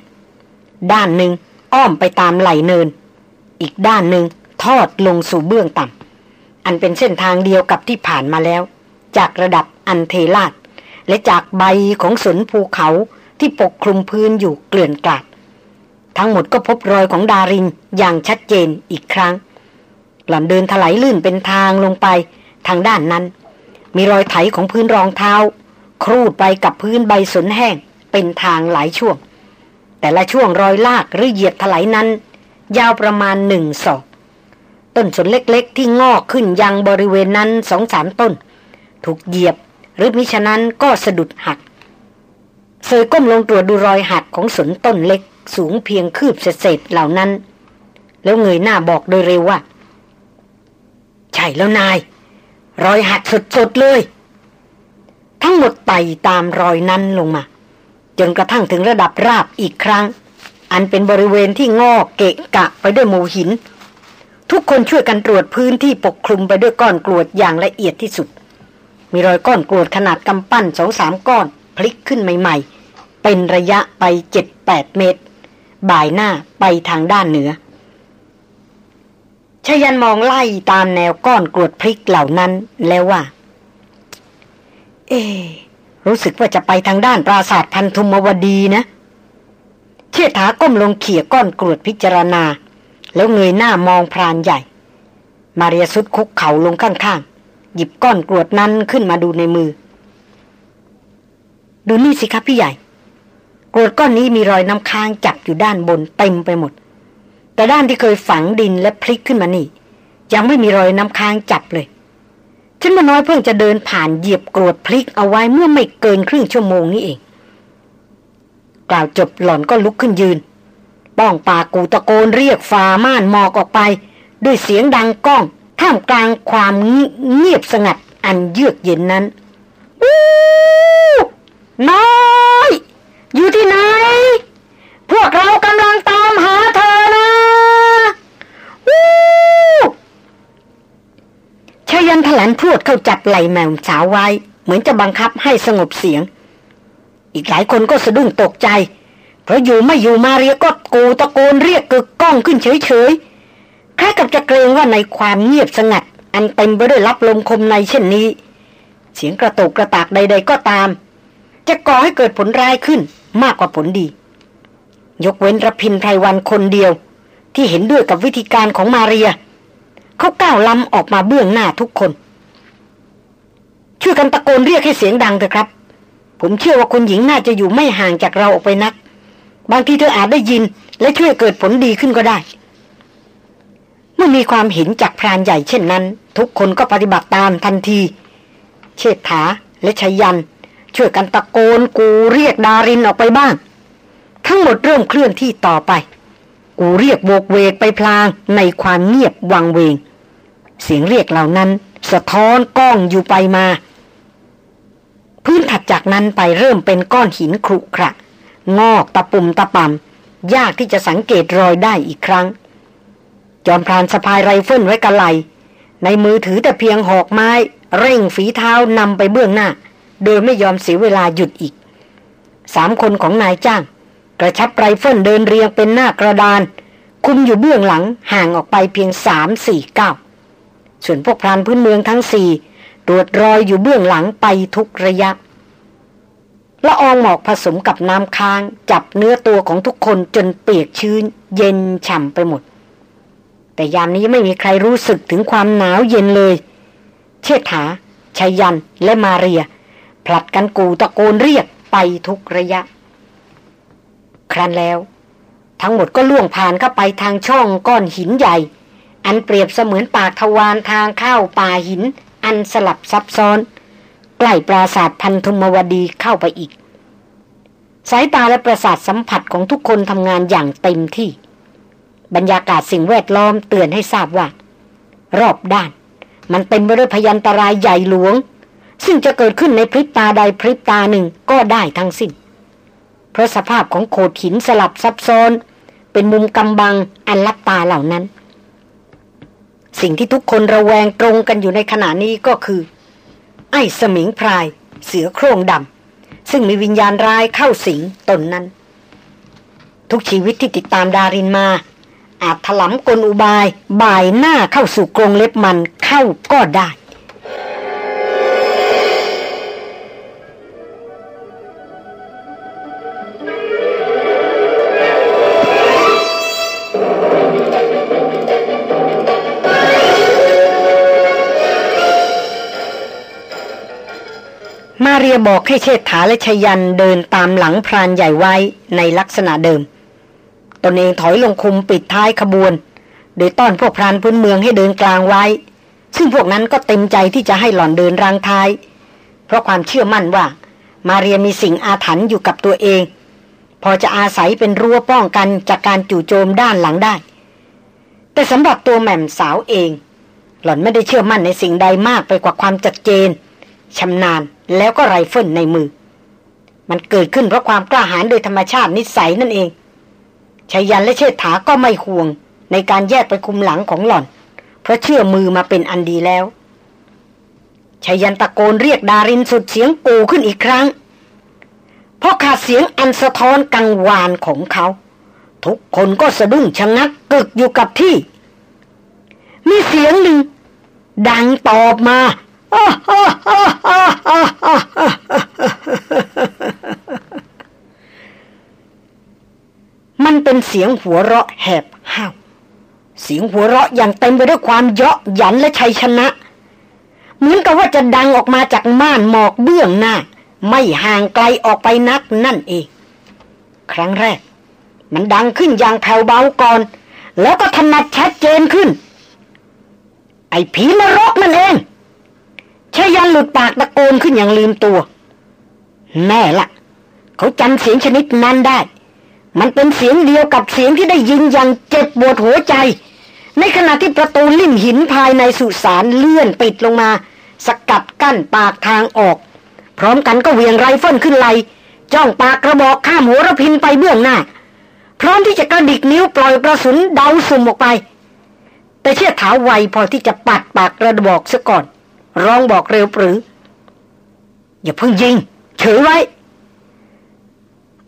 ด้านหนึ่ง อ้อมไปตามไหลเนิน อีกด้านหนึ่งทอดลงสู่เบื้องต่ำอันเป็นเส้นทางเดียวกับที่ผ่านมาแล้ว จากระดับอันเทลาดและจากใบของสนภูเขาที่ปกคลุมพื้นอยู่เกลื่อนกลาด ทั้งหมดก็พบรอยของดารินอย่างชัดเจนอีกครั้ง หล่อนเดินถลายลื่นเป็นทางลงไปทางด้านนั้น มีรอยไถของพื้นรองเท้า ครูดไปกับพื้นใบสนแห้งเป็นทางหลายช่วง แต่ละช่วงรอยลากหรือเหยียดถลายนั้น ยาวประมาณหนึ่งศอก ต้นสนเล็กๆ ที่งอกขึ้นยังบริเวณนั้นสองสามต้น ถูกเหยียบหรือมิฉะนั้นก็สะดุดหักเซยก้มลงตรวจดูรอยหักของสนต้นเล็กสูงเพียงคืบเศษเหล่านั้น แล้วเงยหน้าบอกโดยเร็วว่า ใช่แล้วนาย รอยหักสดๆเลย ทั้งหมดไต่ตามรอยนั้นลงมา จนกระทั่งถึงระดับราบอีกครั้ง อันเป็นบริเวณที่งอกเกะกะไปด้วยหมู่หิน ทุกคนช่วยกันตรวจพื้นที่ปกคลุมไปด้วยก้อนกรวดอย่างละเอียดที่สุด มีรอยก้อนกรวดขนาดกำปั้นสองสามก้อนพลิกขึ้นใหม่ ๆ เป็นระยะไปเจ็ดแปดเมตร บ่ายหน้าไปทางด้านเหนือชยันมองไล่ตามแนวก้อนกรวดพลิกเหล่านั้นแล้วว่า เอ รู้สึกว่าจะไปทางด้านปราสาทพันธุมวดีนะ เชิดถาก้มลงเขี่ยก้อนกรวดพิจารณา แล้วเงยหน้ามองพรานใหญ่ มาเรียสุดคุกเข่าลงข้างๆ หยิบก้อนกรวดนั้นขึ้นมาดูในมือ ดูนี่สิครับพี่ใหญ่ กรวดก้อนนี้มีรอยน้ำค้างจับอยู่ด้านบนเต็มไปหมด แต่ด้านที่เคยฝังดินและพลิกขึ้นมานี่ ยังไม่มีรอยน้ำค้างจับเลย ฉันมาน้อยเพิ่งจะเดินผ่านเหยียบกรวดพลิกเอาไว้เมื่อไม่เกินครึ่งชั่วโมงนี้เอง กล่าวจบหล่อนก็ลุกขึ้นยืน ป้องปากกูตะโกนเรียกฝ่าม่านหมอกออกไป ด้วยเสียงดังก้อง ท่ามกลางความเงียบสงัดอันเยือกเย็นนั้นอู้น้อย อยู่ที่ไหน พวกเรากำลังตามหาเธอนะอู้ ชายันถลันพูดเข้าจับไหลแมวสาวไว้ เหมือนจะบังคับให้สงบเสียง อีกหลายคนก็สะดุ้งตกใจ เพราะอยู่ไม่อยู่มาเรียก็กูตะโกนเรียกกึกก้องขึ้นเฉยๆคล้ายกับจะเกรงว่าในความเงียบสงัด อันเต็มไปด้วยรับลมคมในเช่นนี้ เสียงกระตุกกระตากใด ๆก็ตาม จะก่อให้เกิดผลร้ายขึ้นมากกว่าผลดี ยกเว้นรพินไพรวันคนเดียว ที่เห็นด้วยกับวิธีการของมาเรีย เขาก้าวล้ำออกมาเบื้องหน้าทุกคน ช่วยกันตะโกนเรียกให้เสียงดังเถอะครับ ผมเชื่อว่าคุณหญิงน่าจะอยู่ไม่ห่างจากเราออกไปนัก บางทีเธออาจได้ยิน และช่วยเกิดผลดีขึ้นก็ได้ เมื่อมีความเห็นจากพรานใหญ่เช่นนั้น ทุกคนก็ปฏิบัติตามทันที เชษฐาและชัยยัน ช่วยกันตะโกนกูเรียกดารินออกไปบ้าง ทั้งหมดเริ่มเคลื่อนที่ต่อไป กูเรียกโวกเวกไปพลางในความเงียบวังเวง เสียงเรียกเหล่านั้น สะท้อนก้องอยู่ไปมา พื้นถัดจากนั้นไปเริ่มเป็นก้อนหินขรุขระงอกตะปุ่มตะป่ำยากที่จะสังเกตรอยได้อีกครั้ง จอมพรานสะพายไรเฟิลไว้กับไหล่ในมือถือแต่เพียงหอกไม้ เร่งฝีเท้านำไปเบื้องหน้า โดยไม่ยอมเสียเวลาหยุดอีก สามคนของนายจ้าง กระชับไรเฟิลเดินเรียงเป็นหน้ากระดาน คุมอยู่เบื้องหลังห่างออกไปเพียงสามสี่ก้าวส่วนพวกพรานพื้นเมืองทั้งสี่ตรวจรอยอยู่เบื้องหลังไปทุกระยะละอองหมอกผสมกับน้ำค้าง จับเนื้อตัวของทุกคนจนเปียกชื้น เย็นฉ่ำไปหมด แต่ยามนี้ไม่มีใครรู้สึกถึงความหนาวเย็นเลย เชษฐาชัยยันและมาเรีย ผลัดกันกูตะโกนเรียกไปทุกระยะ ครั้นแล้ว ทั้งหมดก็ล่วงผ่านเข้าไปทางช่องก้อนหินใหญ่ อันเปรียบเสมือนปากทวารทางเข้าป่าหิน อันสลับซับซ้อน ใกล้ปราสาทพันธุมวดีเข้าไปอีก สายตาและประสาทสัมผัสของทุกคนทำงานอย่างเต็มที่ บรรยากาศสิ่งแวดล้อมเตือนให้ทราบว่า รอบด้าน มันเต็มไปด้วยพยันตรายใหญ่หลวงซึ่งจะเกิดขึ้นในพริบตาใดพริบตาหนึ่งก็ได้ทั้งสิ้น เพราะสภาพของโขดหินสลับซับซ้อน เป็นมุมกำบังอันลับตาเหล่านั้น สิ่งที่ทุกคนระแวงตรงกันอยู่ในขณะนี้ก็คือ ไอ้สมิงพราย เสือโคร่งดำซึ่งมีวิญญาณร้ายเข้าสิงตนนั้น ทุกชีวิตที่ติดตามดารินมา อาจถลำกลอุบาย บ่ายหน้าเข้าสู่กรงเล็บมันเข้าก็ได้ มาเรียบอกให้เชษฐาและชยันเดินตามหลังพรานใหญ่ไว้ในลักษณะเดิม ตนเองถอยลงคุมปิดท้ายขบวน โดยต้อนพวกพรานพื้นเมืองให้เดินกลางไว้ ซึ่งพวกนั้นก็เต็มใจที่จะให้หล่อนเดินรางท้าย เพราะความเชื่อมั่นว่า มาเรียมีสิ่งอาถรรพ์อยู่กับตัวเอง พอจะอาศัยเป็นรั้วป้องกันจากการจู่โจมด้านหลังได้ แต่สำหรับตัวแหม่มสาวเอง หล่อนไม่ได้เชื่อมั่นในสิ่งใดมากไปกว่าความจัดเจน ชำนาญแล้วก็ไรเฟิลในมือ มันเกิดขึ้นเพราะความกล้าหาญโดยธรรมชาตินิสัยนั่นเองชายันและเชษฐาก็ไม่ห่วง ในการแยกไปคุมหลังของหล่อน เพราะเชื่อมือมาเป็นอันดีแล้วชายันตะโกนเรียกดารินสุดเสียงกูขึ้นอีกครั้งเพราะขาดเสียงอันสะท้อนกังวานของเขา ทุกคนก็สะดุ้งชะงักกึกอยู่กับที่ มีเสียงหนึ่ง ดังตอบมา มันเป็นเสียงหัวเราะแหบห้าวเสียงหัวเราะอย่างเต็มไปด้วยความเยาะหยันและชัยชนะ เหมือนกับว่าจะดังออกมาจากม่านหมอกเบื้องหน้า ไม่ห่างไกลออกไปนักนั่นเอง ครั้งแรก มันดังขึ้นอย่างแผ่วเบาก่อน แล้วก็ถนัดชัดเจนขึ้น ไอ้ผีนรกนั่นเอง ชยันหลุดปากตะโกนขึ้นอย่างลืมตัวแน่ละเขาจำเสียงชนิดนั้นได้ มันเป็นเสียงเดียวกับเสียงที่ได้ยินอย่างเจ็บปวดหัวใจ ในขณะที่ประตูลิ่มหินภายในสุสานเลื่อนปิดลงมา สกัดกั้นปากทางออก พร้อมกันก็เวียงไรเฟิลขึ้นไหลจ้องปากกระบอกข้ามหัวระพินไปเบื้องหน้า พร้อมที่จะกระดิกนิ้วปล่อยกระสุนเดาสุ่มออกไป แต่เชี่ยถาไวพอที่จะปัดปากกระบอกซะก่อน ร้องบอกเร็วปรือ อย่าเพิ่งยิงเฉยไว้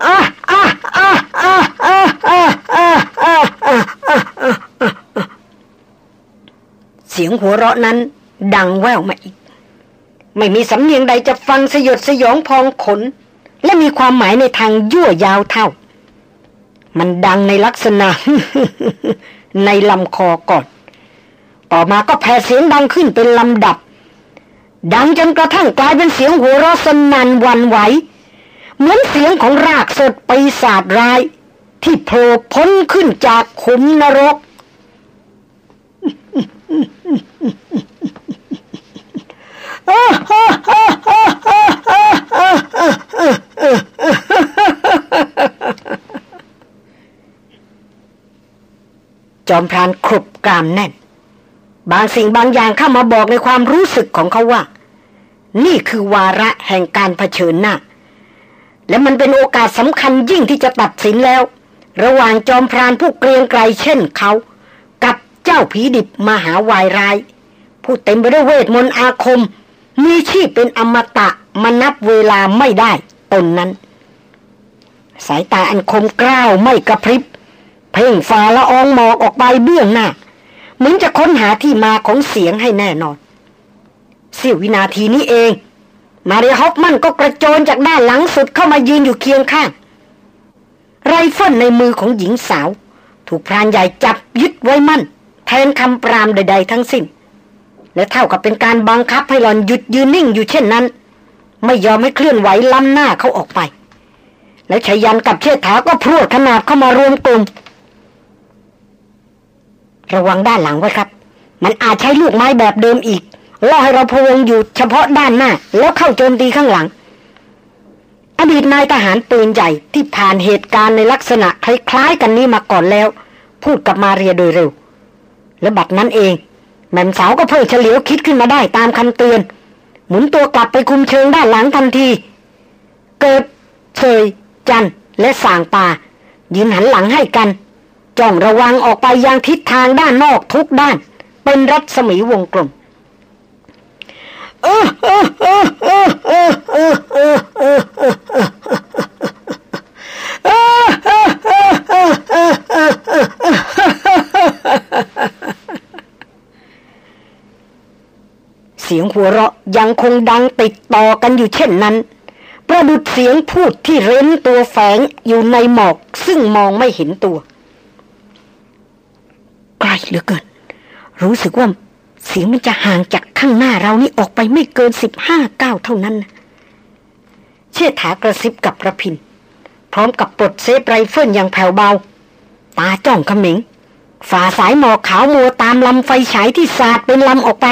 อะอะอะอะอะอะอะอะอะเสียงหัวเราะนั้นดังแว่วมาอีก ไม่มีสำเนียงใดจะฟังสยดสยองพองขน และมีความหมายในทางยั่วยาวเท่า มันดังในลักษณะ ในลำคอก่อน ต่อมาก็แผ่เสียงดังขึ้นเป็นลำดับ ดังจนกระทั่งกลายเป็นเสียงหัวเราะสนั่นวันไหว เหมือนเสียงของรากสดปีศาจร้าย ที่โผล่พ้นขึ้นจากขุมนรก จอมพรานครุบกรามแน่น บางสิ่งบางอย่างเข้ามาบอกในความรู้สึกของเขาว่า นี่คือวาระแห่งการเผชิญหน้า และมันเป็นโอกาสสำคัญยิ่งที่จะตัดสินแล้ว ระหว่างจอมพรานผู้เกรียงไกรเช่นเขา กับเจ้าผีดิบมหาวายร้าย ผู้เต็มไปด้วยเวทมนต์อาคม มีชีพเป็นอมตะมานับเวลาไม่ได้ตนนั้น สายตาอันคมกล้าวไม่กระพริบ เพ่งฟ้าละอองหมอกออกไปเบื้องหน้าเหมือนจะค้นหาที่มาของเสียงให้แน่นอน เสี้ยววินาทีนี้เอง มาเรีย ฮอฟมันก็กระโจนจากด้านหลังสุดเข้ามายืนอยู่เคียงข้าง ไรเฟิลในมือของหญิงสาว ถูกพรานใหญ่จับยึดไว้มั่น แทนคำปรามใด ๆ ทั้งสิ้น และเท่ากับเป็นการบังคับให้หล่อนหยุดยืนนิ่งอยู่เช่นนั้น ไม่ยอมให้เคลื่อนไหวล้ำหน้าเขาออกไป แล้วไชยยันต์กับเชษฐาก็พรวดพราดเข้ามารวมกลุ่มระวังด้านหลังไว้ครับ มันอาจใช้ลูกไม้แบบเดิมอีก ล่อให้เราพวงอยู่เฉพาะด้านหน้า แล้วเข้าโจมตีข้างหลัง อดีตนายทหารปืนใหญ่ที่ผ่านเหตุการณ์ในลักษณะคล้ายๆกันนี้มาก่อนแล้ว พูดกับมาเรียโดยเร็ว และบัดนั้นเอง แม่สาวก็เพิ่งเฉลียวคิดขึ้นมาได้ตามคำเตือน หมุนตัวกลับไปคุมเชิงด้านหลังทันที เกิดเฉยจันและสางปายืนหันหลังให้กันจ้องระวังออกไปยังทิศทางด้านนอกทุกด้าน เป็นรัศมีวงกลม เสียงหัวเราะยังคงดังติดต่อกันอยู่เช่นนั้น ประดุจเสียงพูดที่เร้นตัวแฝงอยู่ในหมอกซึ่งมองไม่เห็นตัวใกล้เหลือเกิน รู้สึกว่า เสียงมันจะห่างจากข้างหน้าเรานี่ออกไปไม่เกินสิบห้าก้าวเท่านั้น เชษฐากระซิบกับรพินทร์ พร้อมกับปลด safe ไรเฟิลอย่างแผ่วเบา ตาจ้องเขม็ง ฝ่าสายหมอกขาวมัวตามลำไฟฉายที่สาดเป็นลำออกไป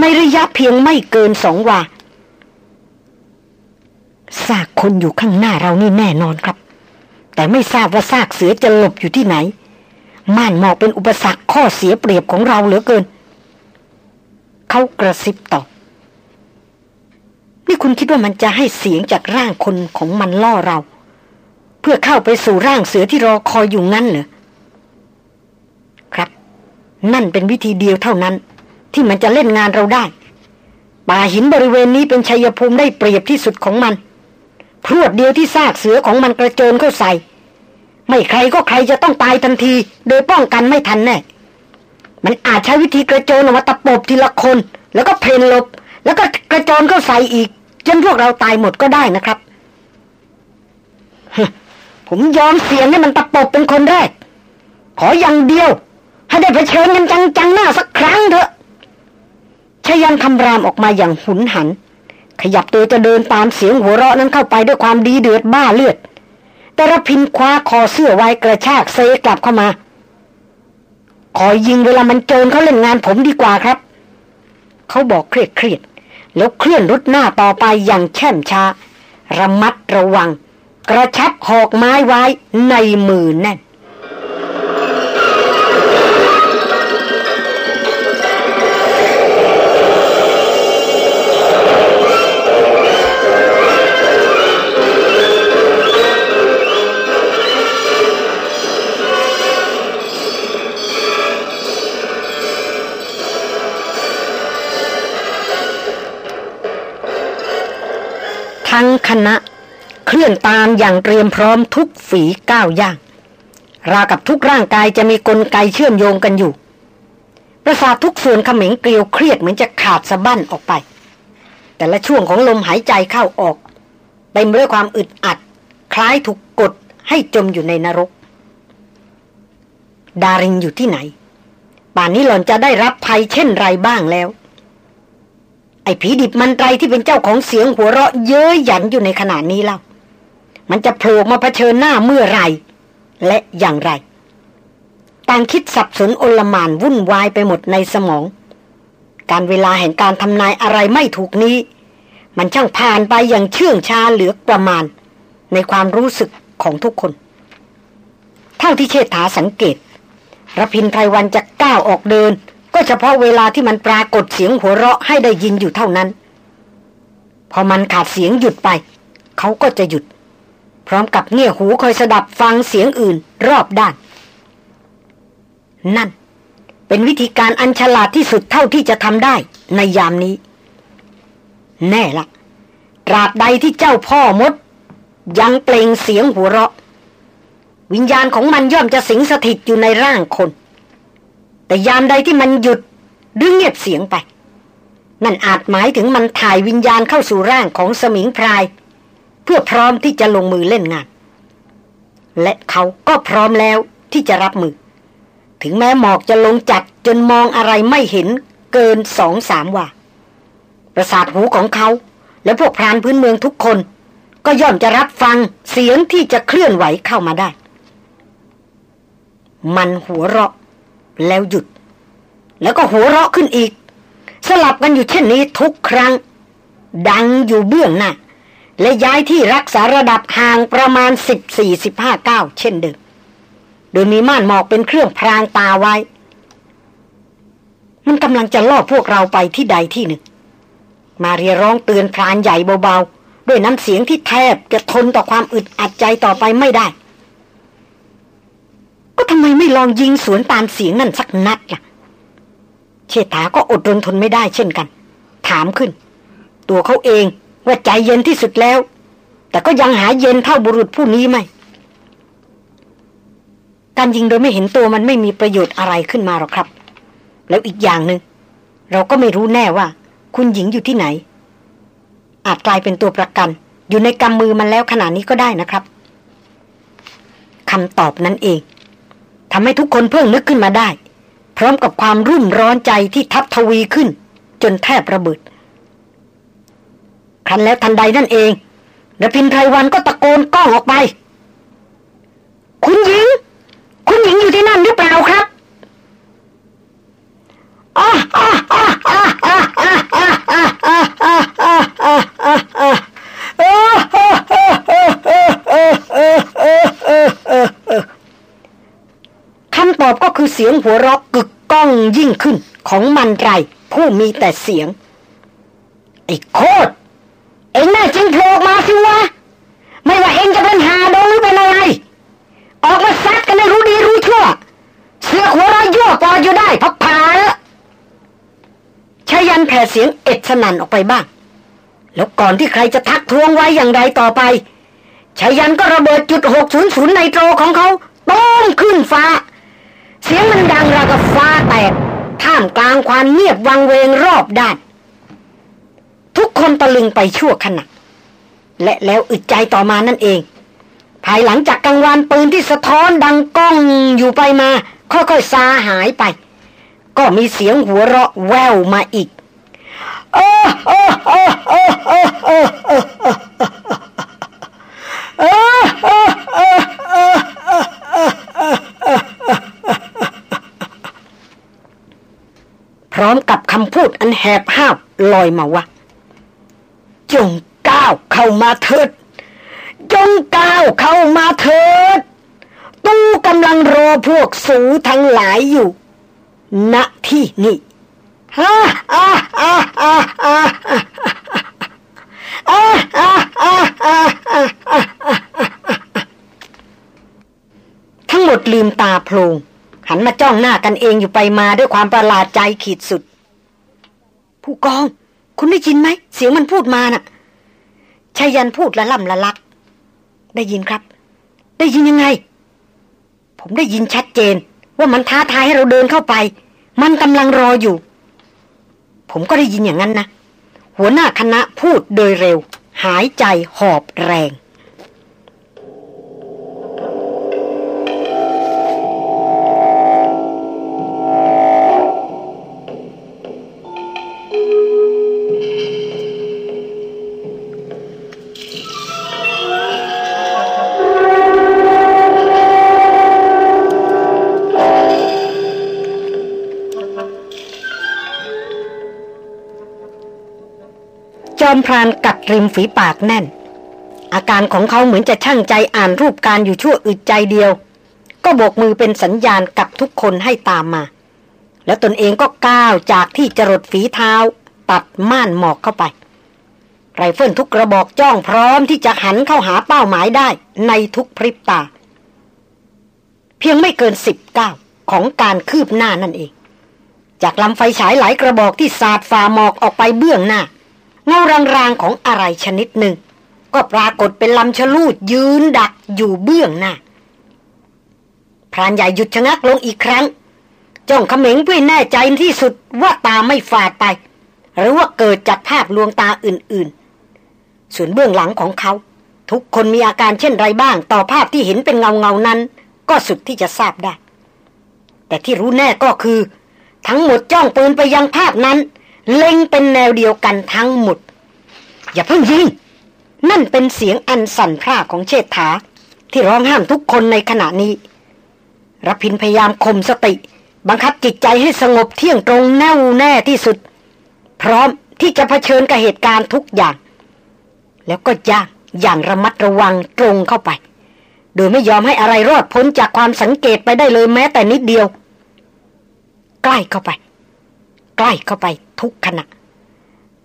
ในระยะเพียงไม่เกินสองวาซากคนอยู่ข้างหน้าเรานี่แน่นอนครับ แต่ไม่ทราบว่าซากเสือจะหลบอยู่ที่ไหน ม่านหมอกเป็นอุปสรรคข้อเสียเปรียบของเราเหลือเกิน เขากระซิบตอบ นี่คุณคิดว่ามันจะให้เสียงจากร่างคนของมันล่อเรา เพื่อเข้าไปสู่ร่างเสือที่รอคอยอยู่งั้นเหรอ ครับ นั่นเป็นวิธีเดียวเท่านั้น ที่มันจะเล่นงานเราได้ ป่าหินบริเวณนี้เป็นชัยภูมิได้เปรียบที่สุดของมัน พรวดเดียวที่ซากเสือของมันกระโจนเข้าใส่ ไม่ใครก็ใครจะต้องตายทันที โดยป้องกันไม่ทันแน่ มันอาจใช้วิธีกระโจนออกมาตะปบทีละคน แล้วก็เพนลบ แล้วก็กระโจนเข้าใส่อีก จนพวกเราตายหมดก็ได้นะครับ ผมยอมเสี่ยงให้มันตะปบเป็นคนแรก ขออย่างเดียว ให้ได้เผชิญกันจังๆหน้าสักครั้งเถอะชยันคำรามออกมาอย่างหุนหัน ขยับตัวจะเดินตามเสียงหัวเราะนั้นเข้าไปด้วยความดีเดือดบ้าเลือด แต่ระพินคว้าคอเสื้อไว้กระชากเซกลับเข้ามา ขอยิงเวลามันโจรเขาเล่นงานผมดีกว่าครับ เขาบอกเครียดเครียดแล้วเคลื่อนรุดหน้าต่อไปอย่างแช่มช้า ระมัดระวัง กระชับหอกไม้ไว้ในมือแน่น ทั้งคณะ เคลื่อนตามอย่างเตรียมพร้อมทุกฝีก้าวย่าง ราวกับทุกร่างกายจะมีกลไกเชื่อมโยงกันอยู่ ประสาททุกส่วนขมิงเกลียวเครียดเหมือนจะขาดสะบั้นออกไป แต่ละช่วงของลมหายใจเข้าออกเต็มด้วยความอึดอัด คล้ายถูกกดให้จมอยู่ในนรก ดาริงอยู่ที่ไหน ป่านนี้หล่อนจะได้รับภัยเช่นไรบ้างแล้ว ไอ้ผีดิบมันไรที่เป็นเจ้าของเสียงหัวเราะเย้ยหยันอยู่ในขณะนี้เล่ามันจะโผล่มาเผชิญหน้าเมื่อไร และอย่างไร ต่างคิดสับสนโอลมานวุ่นวายไปหมดในสมอง การเวลาแห่งการทำนายอะไรไม่ถูกนี้ มันช่างผ่านไปอย่างเชื่องช้าเหลือประมาณ ในความรู้สึกของทุกคน เท่าที่เชษฐาสังเกตรพินไพรวันจะก้าวออกเดิน ก็เฉพาะเวลาที่มันปรากฏเสียงหัวเราะให้ได้ยินอยู่เท่านั้น พอมันขาดเสียงหยุดไป เขาก็จะหยุด พร้อมกับเงี่ยหูคอยสดับฟังเสียงอื่นรอบด้าน นั่น เป็นวิธีการอันฉลาดที่สุดเท่าที่จะทำได้ในยามนี้ แน่ละตราบใดที่เจ้าพ่อมด ยังเปล่งเสียงหัวเราะ วิญญาณของมันย่อมจะสิงสถิตอยู่ในร่างคน แต่ยามใดที่มันหยุดหรือเงียบเสียงไป นั่นอาจหมายถึงมันถ่ายวิญญาณเข้าสู่ร่างของสมิงพราย เพื่อพร้อมที่จะลงมือเล่นงาน และเขาก็พร้อมแล้วที่จะรับมือ ถึงแม้หมอกจะลงจัดจนมองอะไรไม่เห็นเกินสองสามว่า ประสาทหูของเขา และพวกพรานพื้นเมืองทุกคน ก็ย่อมจะรับฟังเสียงที่จะเคลื่อนไหวเข้ามาได้ มันหัวเราะ แล้วหยุด แล้วก็หัวเราะขึ้นอีก สลับกันอยู่เช่นนี้ทุกครั้ง ดังอยู่เบื้องหน้า และย้ายที่รักษาระดับห่างประมาณสิบสี่สิบห้าเก้าเช่นเดิม โดยมีม่านหมอกเป็นเครื่องพรางตาไว้ มันกำลังจะล่อพวกเราไปที่ใดที่หนึ่ง มาเรียร้องเตือนพรานใหญ่เบาๆ ด้วยน้ำเสียงที่แทบจะทนต่อความอึดอัดใจต่อไปไม่ได้ ก็ทำไมไม่ลองยิงสวนตามเสียงนั่นสักนัดล่ะ เชษฐาก็อดรนทนไม่ได้เช่นกัน ถามขึ้น ตัวเขาเองว่าใจเย็นที่สุดแล้ว แต่ก็ยังหาเย็นเท่าบุรุษผู้นี้ไหมการยิงโดยไม่เห็นตัวมันไม่มีประโยชน์อะไรขึ้นมาหรอกครับ แล้วอีกอย่างหนึง่งเราก็ไม่รู้แน่ว่า คุณหญิงอยู่ที่ไหน อาจกลายเป็นตัวประกัน อยู่ในกำมือมันแล้วขนาดนี้ก็ได้นะครับคำตอบนั้นเอง ทำให้ทุกคนเพิ่งนึกขึ้นมาได้ พร้อมกับความรุ่มร้อนใจที่ทับทวีขึ้น จนแทบระเบิดครั้นแล้วทันใดนั่นเองระพินไทรวันก็ตะโกนก้องออกไป คุณหญิง คุณหญิงอยู่ที่นั่นหรือเปล่าครับอ้าอ้าอ้าอ้ อบก็คือเสียงหัวเราะกึกก้องยิ่งขึ้นของมันไรผู้มีแต่เสียง ไอ้โคตรเอ็งน่าจริงโผล่มาสิวะ ไม่ว่าเอ็งจะเป็นหาดงหรือเป็นอะไร ออกมาซัดกันให้รู้ดีรู้ชั่ว เสือหัวเราะยั่วปออยู่ได้พักผาชายันแผ่เสียงเอ็ดสนั่นออกไปบ้าง แล้วก่อนที่ใครจะทักท้วงไว้อย่างไรต่อไปชายันก็ระเบิดจุดหกศูนย์ศูนย์ในโตรของเขาต้มขึ้นฟ้า เสียงมันดังราวกับฟ้าแตกท่ามกลางความเงียบวังเวงรอบด้าน ทุกคนตะลึงไปชั่วขณะและแล้วอึดใจต่อมานั่นเอง ภายหลังจากกังวานปืนที่สะท้อนดังก้องอยู่ไปมา ค่อยๆซาหายไป ก็มีเสียงหัวเราะแววมาอีก เออเออเออเออเออเออเออเออพ ร้อมกับคำพูดอันแหบห้าวลอยมาว่าจงก้าวเข้ามาเถิด จงก้าวเข้ามาเถิด ตู้กำลังรอพวกสูทั้งหลายอยู่ ณที่นี่ฮ่าฮ่าฮ่าฮ่าฮ่าทั้งหมดลืมตาโพลง หันมาจ้องหน้ากันเองอยู่ไปมาด้วยความประหลาดใจขีดสุด ผู้กอง คุณได้ยินไหม เสียงมันพูดมาน่ะชายันพูดละล่ำละลัก ได้ยินครับ ได้ยินยังไง ผมได้ยินชัดเจน ว่ามันท้าทายให้เราเดินเข้าไป มันกำลังรออยู่ ผมก็ได้ยินอย่างนั้นนะ หัวหน้าคณะพูดโดยเร็ว หายใจหอบแรง รานกัดริมฝีปากแน่น อาการของเขาเหมือนจะช่างใจอ่านรูปการอยู่ชั่วอึดใจเดียว ก็โบกมือเป็นสัญญาณกับทุกคนให้ตามมา แล้วตนเองก็ก้าวจากที่จรดฝีเท้า ตัดม่านหมอกเข้าไป ไรเฟิลทุกกระบอกจ้องพร้อมที่จะหันเข้าหาเป้าหมายได้ในทุกพริบตา เพียงไม่เกินสิบเก้าของการคืบหน้านั่นเอง จากลำไฟฉายหลายกระบอกที่สาดฝ่าหมอกออกไปเบื้องหน้า เงารางๆของอะไรชนิดหนึ่ง ก็ปรากฏเป็นลำชะลูดยืนดักอยู่เบื้องหน้าพรานใหญ่หยุดชะงักลงอีกครั้ง จ้องเขม็งเพื่อแน่ใจที่สุดว่าตาไม่ฝาดไป หรือว่าเกิดจากภาพลวงตาอื่นๆ ส่วนเบื้องหลังของเขา ทุกคนมีอาการเช่นไรบ้าง ต่อภาพที่เห็นเป็นเงาเงานั้น ก็สุดที่จะทราบได้ แต่ที่รู้แน่ก็คือ ทั้งหมดจ้องปืนไปยังภาพนั้น เล็งเป็นแนวเดียวกันทั้งหมด อย่าเพิ่งยิง นั่นเป็นเสียงอันสั่นพร่าของเชษฐา ที่ร้องห้ามทุกคนในขณะนี้รพินพยายามข่มสติ บังคับจิตใจให้สงบเที่ยงตรงแน่วแน่ที่สุด พร้อมที่จะะเผชิญกับเหตุการณ์ทุกอย่าง แล้วก็ย่างอย่างระมัดระวังตรงเข้าไป โดยไม่ยอมให้อะไรรอดพ้นจากความสังเกตไปได้เลยแม้แต่นิดเดียว ใกล้เข้าไป ใกล้เข้าไปทุกขณะ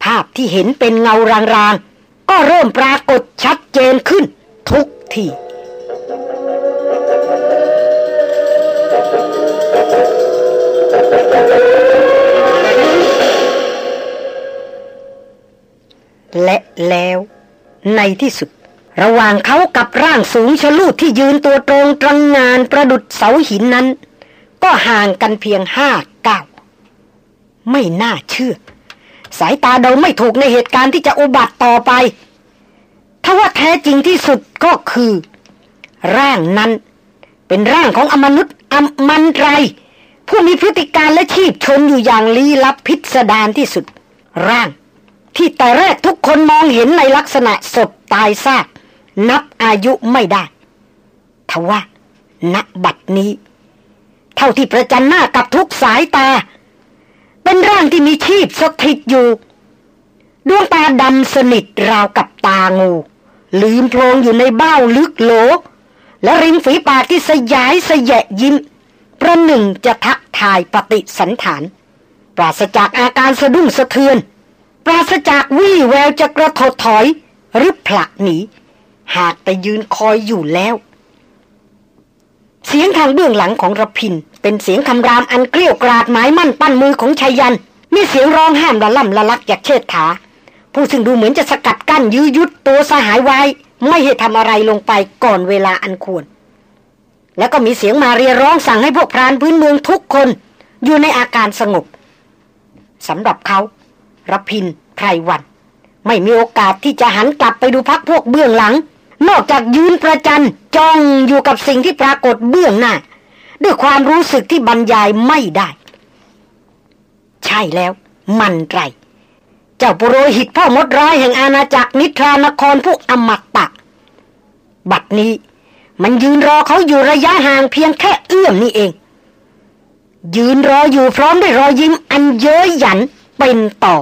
ภาพที่เห็นเป็นเงารางๆ ก็เริ่มปรากฏชัดเจนขึ้นทุกทีและแล้วในที่สุด ระหว่างเขากับร่างสูงชะลูดที่ยืนตัวตรงตรงงานประดุดเสาหินนั้น ก็ห่างกันเพียงห้าเก้า ไม่น่าเชื่อ สายตาเราไม่ถูกในเหตุการณ์ที่จะอุบัติต่อไป ถ้าว่าแท้จริงที่สุดก็คือ ร่างนั้น เป็นร่างของอมนุษย์อมันไรผู้มีพฤติการและชีพชนอยู่อย่างลี้ลับพิสดารที่สุด ร่าง ที่แต่แรกทุกคนมองเห็นในลักษณะสดตายซากนับอายุไม่ได้ทว่าณบัดนี้ เท่าที่ประจันหน้ากับทุกสายตา เป็นร่างที่มีชีพสถิตอยู่ ดวงตาดำสนิทราวกับตางู ลืมโพลงอยู่ในเบ้าลึกโหล และริมฝีปากที่สยายสยะยิ้ม ประหนึ่งจะทักทายปฏิสันฐาน ปราศจากอาการสะดุ้งสะเทือน ปราศจากวี่แววจะกระโถดถอย หรือผลักหนี หากแต่ยืนคอยอยู่แล้ว เสียงทางเบื้องหลังของระพิน เป็นเสียงคำรามอันเกลี้ยกราดหมายมั่นปั้นมือของชายัน มีเสียงร้องห้ามละล่ำละลักจากเชิดขา ผู้ซึ่งดูเหมือนจะสกัดกั้นยื้อยุดตัวสหายไว้ ไม่ให้ทำอะไรลงไปก่อนเวลาอันควร แล้วก็มีเสียงมาเรียร้องสั่งให้พวกพรานพื้นเมืองทุกคนอยู่ในอาการสงบสำหรับเขารพินไพรวัน ไม่มีโอกาสที่จะหันกลับไปดูพักพวกเบื้องหลัง นอกจากยืนประจันจ้องอยู่กับสิ่งที่ปรากฏเบื้องหน้า ด้วยความรู้สึกที่บรรยายไม่ได้ ใช่แล้ว มันไร เจ้าปุโรหิตพ่อมดร้ายแห่งอาณาจักรนิทรานครผู้อมตะ บัดนี้ มันยืนรอเขาอยู่ระยะห่างเพียงแค่เอื้อมนี่เอง ยืนรออยู่พร้อมด้วยรอยยิ้มอันเย้ยหยันเป็นต่อ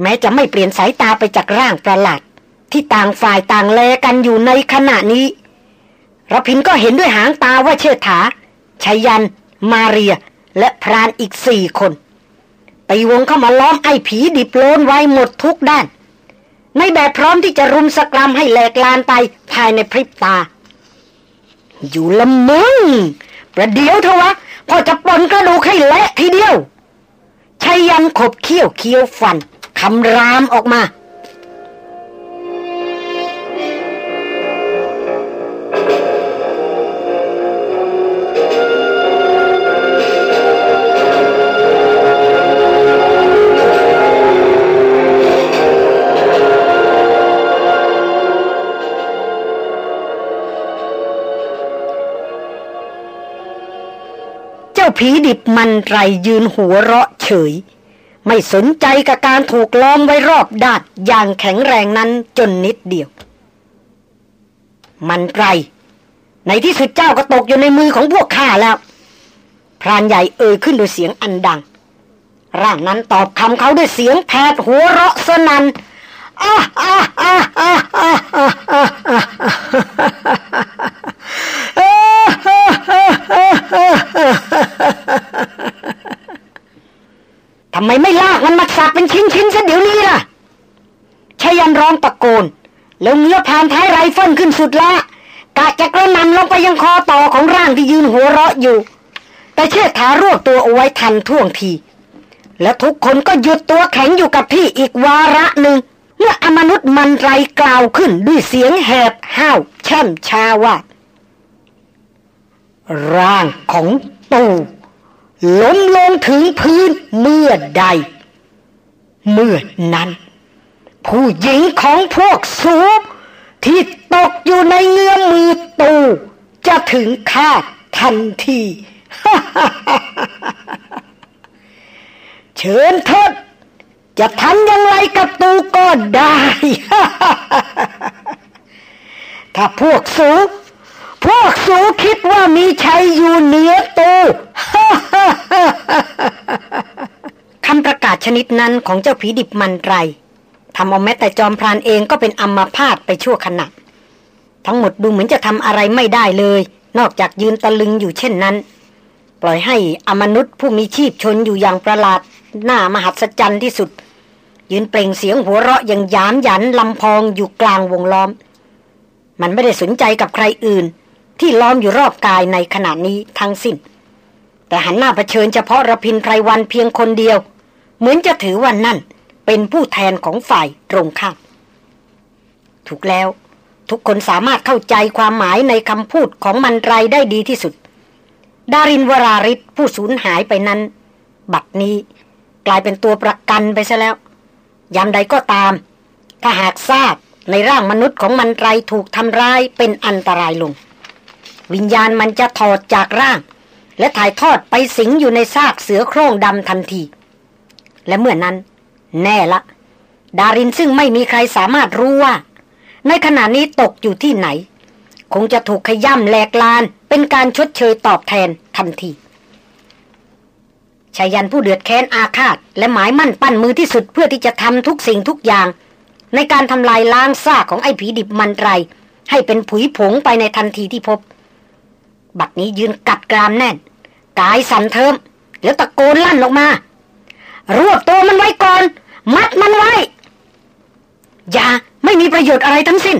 แม้จะไม่เปลี่ยนสายตาไปจากร่างประหลาดที่ต่างฝ่ายต่างแลกันอยู่ในขณะนี้ รพินก็เห็นด้วยหางตาว่าเชิดถาชัยยัน มาเรีย และพรานอีกสี่คนตีวงเข้ามาล้อมไอ้ผีดิบโลนไว้หมดทุกด้าน ในแบบพร้อมที่จะรุมสกรมให้แหลกลานไปภายในพริบตา อยู่ละมึง ประเดี๋ยวเถอะวะพอจะปนกระดูกให้เละทีเดียวชัยยันขบเคี้ยวเคี้ยวฟันคำรามออกมา ผีดิบมันไรยืนหัวเราะเฉย ไม่สนใจกับการถูกล้อมไว้รอบด้านอย่างแข็งแรงนั้นจนนิดเดียว มันไรในที่สุดเจ้าก็ตกอยู่ในมือของพวกข้าแล้ว พรานใหญ่เอ่ยขึ้นด้วยเสียงอันดัง ร่างนั้นตอบคำเขาด้วยเสียงแผดหัวเราะสนันอ้ ทำไมไม่ลากมันมาสับเป็นชิ้นๆซะเดี๋ยวนี้ล่ะชายันร้องตะโกน แล้วเงื้อผานท้ายไรเฟิลขึ้นสุดละกะจะกระนำลงไปยังคอต่อของร่างที่ยืนหัวเราะอยู่ แต่เชิดถารวบตัวเอาไว้ทันท่วงที และทุกคนก็หยุดตัวแข็งอยู่กับพี่อีกวาระหนึ่งเมื่ออมนุษย์มันไรกล่าวขึ้นด้วยเสียงแหบห้าวแช่มชาว่า ร่างของตู่ล้มลงถึงพื้นเมื่อใด เมื่อนั้น ผู้หญิงของพวกสูบที่ตกอยู่ในเงื้อมมือตูจะถึงคาดทันที เชิญทดจะทำยังไงกับตูก็ได้ ถ้าพวกสูบ พวกสูคิดว่ามีชัยอยู่เหนือตูคำประกาศชนิดนั้นของเจ้าผีดิบมันไรทำเอาแม้แต่จอมพรานเองก็เป็นอัมพาตไปชั่วขณะ ทั้งหมดดูเหมือนจะทำอะไรไม่ได้เลย นอกจากยืนตะลึงอยู่เช่นนั้น ปล่อยให้อมนุษย์ผู้มีชีพชนอยู่อย่างประหลาด หน้ามหัศจรรย์ที่สุด ยืนเปล่งเสียงหัวเราะอย่างยามหยันลำพองอยู่กลางวงล้อม มันไม่ได้สนใจกับใครอื่น ที่ล้อมอยู่รอบกายในขณะนี้ทั้งสิ้น แต่หันหน้าเผชิญเฉพาะระพินไพรวันเพียงคนเดียว เหมือนจะถือว่านั่น เป็นผู้แทนของฝ่ายตรงข้ามถูกแล้ว ทุกคนสามารถเข้าใจความหมายในคำพูดของมันไรได้ดีที่สุด ดารินวราริศผู้สูญหายไปนั้น บัดนี้กลายเป็นตัวประกันไปซะแล้ว ยามใดก็ตาม ถ้าหากทราบในร่างมนุษย์ของมันไรถูกทำร้ายเป็นอันตรายลง วิญญาณมันจะถอดจากร่าง และถ่ายทอดไปสิงอยู่ในซากเสือโคร่งดำทันที และเมื่อนนั้น แน่ละ ดารินซึ่งไม่มีใครสามารถรู้ว่า ในขณะนี้ตกอยู่ที่ไหน คงจะถูกขย่ำแหลกลานเป็นการชดเชยตอบแทนทันทีชายันผู้เดือดแค้นอาฆาต และหมายมั่นปั้นมือที่สุดเพื่อที่จะทำทุกสิ่งทุกอย่าง ในการทำลายล้างซากของไอ้ผีดิบมันไร ให้เป็นผุยผงไปในทันทีที่พบ บัดนี้ยืนกัดกรามแน่น กายสั่นเทิมแล้วตะโกนลั่นออกมารวบตัวมันไว้ก่อน มัดมันไว้ อย่าไม่มีประโยชน์อะไรทั้งสิ้น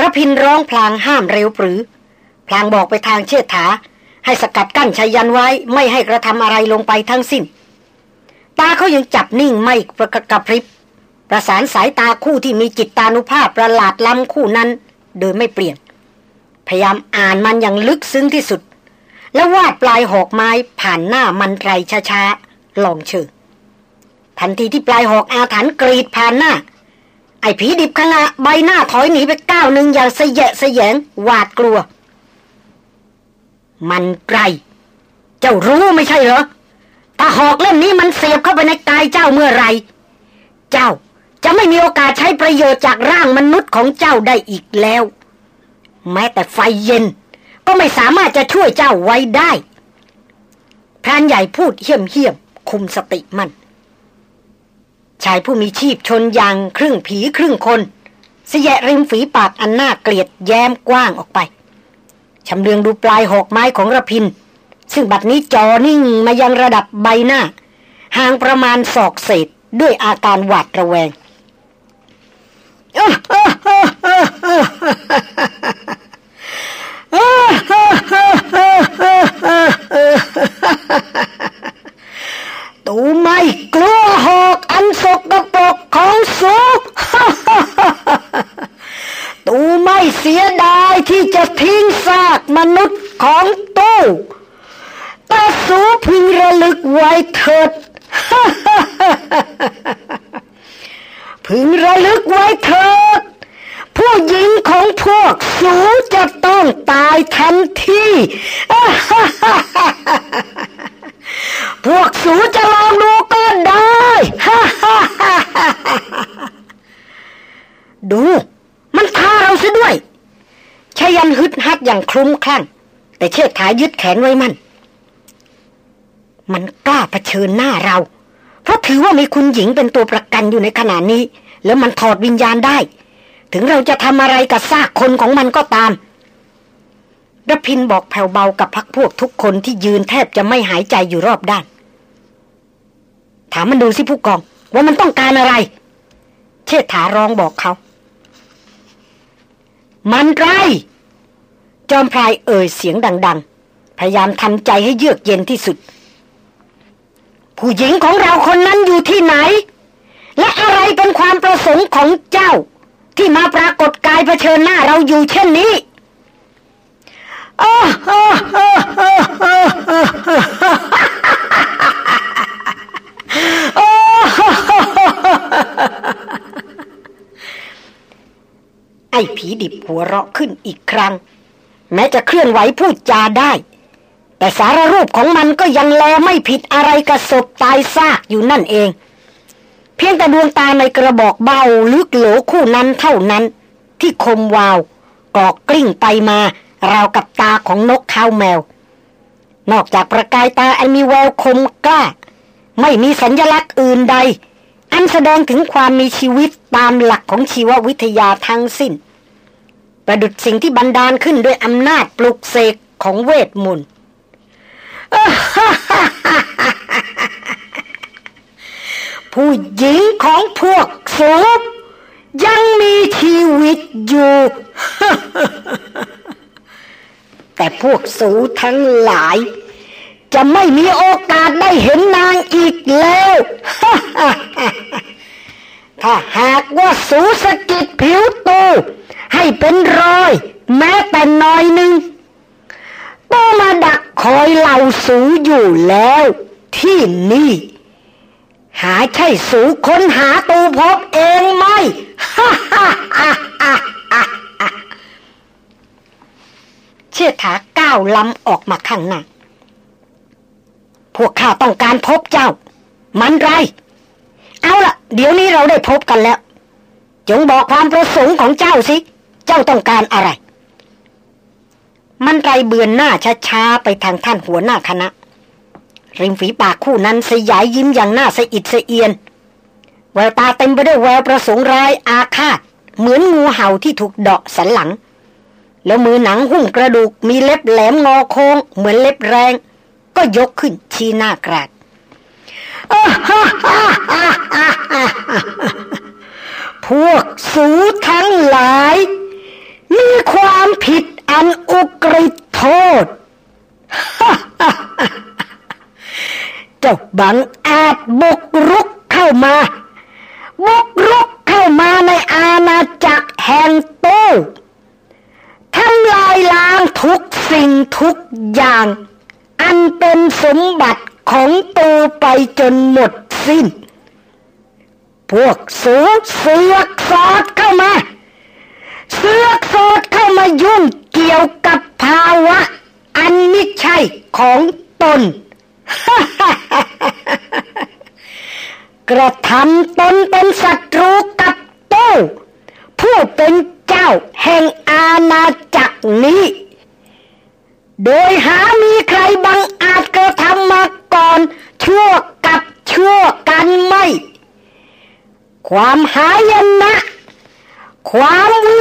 ระพินร้องพลางห้ามเร็วปรือ พลางบอกไปทางเชิดถา ให้สกัดกั้นชายันไว้ไม่ให้กระทำอะไรลงไปทั้งสิ้น ตาเขายังจับนิ่งไม่ประกระพริบ ประสานสายตาคู่ที่มีจิตตานุภาพประหลาดล้ำคู่นั้น โดยไม่เปลี่ยน พยายามอ่านมันอย่างลึกซึ้งที่สุด แล้ววาดปลายหอกไม้ผ่านหน้ามันไรช้าๆลองเชิงทันทีที่ปลายหอกอาถรรพ์กรีดผ่านหน้า ไอ้ผีดิบขณะใบหน้าถอยหนีไปก้าวหนึ่งอย่างเสยะสยงหวาดกลัว มันไรเจ้ารู้ไม่ใช่เหรอถ้าหอกเล่มนี้มันเสียบเข้าไปในกายเจ้าเมื่อไร เจ้าจะไม่มีโอกาสใช้ประโยชน์จากร่างมนุษย์ของเจ้าได้อีกแล้ว แม้แต่ไฟเย็น ก็ไม่สามารถจะช่วยเจ้าไว้ได้พรานใหญ่พูดเหี้ยมเหี้ยมคุมสติมัน่นชายผู้มีชีพชนยางครึ่งผีครึ่งคนเสียริมฝีปากอันน่าเกลียดแย้มกว้างออกไปชำเลืองดูปลายหอกไม้ของระพิน ซึ่งบัดนี้จอนิ่งมายังระดับใบหน้า ห่างประมาณศอกเศษด้วยอาการหวาดระแวง ตูไม่กลัวหอกอันสกปรกของสูตูไม่เสียดายที่จะทิ้งซากมนุษย์ของตู้แตาสูพึงระลึกไว้เถิด พึงระลึกไว้เถิดผู้หญิงของพวกสูจะต้องตายทันทีพวกสูจะลองดูก็ได้ดู มันท้าเราซะด้วยชายันฮึดฮัดอย่างคลุ้มคลั่ง แต่เชิดขายึดแขนไว้มัน มันกล้าเผชิญหน้าเรา เพราะถือว่ามีคุณหญิงเป็นตัวประกันอยู่ในขณะนี้ แล้วมันถอดวิญญาณได้ ถึงเราจะทำอะไรกับซากคนของมันก็ตามรพินบอกแผ่วเบากับพักพวกทุกคนที่ยืนแทบจะไม่หายใจอยู่รอบด้าน ถามมันดูสิผู้กอง ว่ามันต้องการอะไร เชษฐาร้องบอกเขา มันไร จอมพลายเอ่ยเสียงดัง ๆ พยายามทำใจให้เยือกเย็นที่สุด ผู้หญิงของเราคนนั้นอยู่ที่ไหน และอะไรเป็นความประสงค์ของเจ้า ที่มาปรากฏกายเผชิญหน้าเราอยู่เช่นนี้ไอ้ผีดิบหัวเราะขึ้นอีกครั้ง แม้จะเคลื่อนไหวพูดจาได้ แต่สารรูปของมันก็ยังแลไม่ผิดอะไรกับศพตายซากอยู่นั่นเอง เพียงแต่ดวงตาในกระบอกเบาลึกโหลคู่นั้นเท่านั้น ที่คมวาวกอกกลิ้งไปมาราวกับตาของนกข้าวแมว นอกจากประกายตาอันมีแววคมกล้า ไม่มีสัญญลักษณ์อื่นใด อันแสดงถึงความมีชีวิตตามหลักของชีววิทยาทั้งสิ้น ประดุดสิ่งที่บันดาลขึ้นด้วยอำนาจปลุกเสกของเวทมนต์ ผู้หญิงของพวกสูบยังมีชีวิตอยู่ แต่พวกสูทั้งหลาย จะไม่มีโอกาสได้เห็นนางอีกแล้ว ถ้าหากว่าสูสกิดผิวตูให้เป็นรอย แม้แต่น้อยหนึ่ง ก็มาดักคอยเหล่าสูอยู่แล้ว ที่นี่ หาใช่สูค้นหาตูพบเองไหมเชิดถาก้าวล้ำออกมาข้างหน้า พวกข้าต้องการพบเจ้า มันไร เอาละเดี๋ยวนี้เราได้พบกันแล้ว จงบอกความประสงค์ของเจ้าสิ เจ้าต้องการอะไร มันไรเบือนหน้าช้าๆไปทางท่านหัวหน้าคณะ ริมฝีปากคู่นั้นสยายยิ้มอย่างหน้าสะอิดสะเอียน แววตาเต็มไปด้วยแววประสงค์ร้ายอาฆาต เหมือนงูเห่าที่ถูกเดาะสันหลัง แล้วมือหนังหุ้มกระดูกมีเล็บแหลมงอโค้ง เหมือนเล็บแรง ก็ยกขึ้นชี้หน้ากราดพวกสูทั้งหลาย มีความผิด อันอุกฤษโทษ เจ้าบังอาจบุกรุกเข้ามา บุกรุกเข้ามาในอาณาจักรแห่งตู้ทำลายล้างทุกสิ่งทุกอย่าง อันเป็นสมบัติของตูไปจนหมดสิ้น พวกสูเสือกสอดเข้ามา เสือกสอดเข้ามายุ่ง เกี่ยวกับภาวะ อันไม่ใช่ของตน กระทำตนเป็นศัตรูกับโต้ผู้เป็นเจ้าแห่งอาณาจักรนี้ โดยหามีใครบังอาจกระทำมาก่อน ชั่วกับชั่วกันไม่ ความหายนะ ความวิ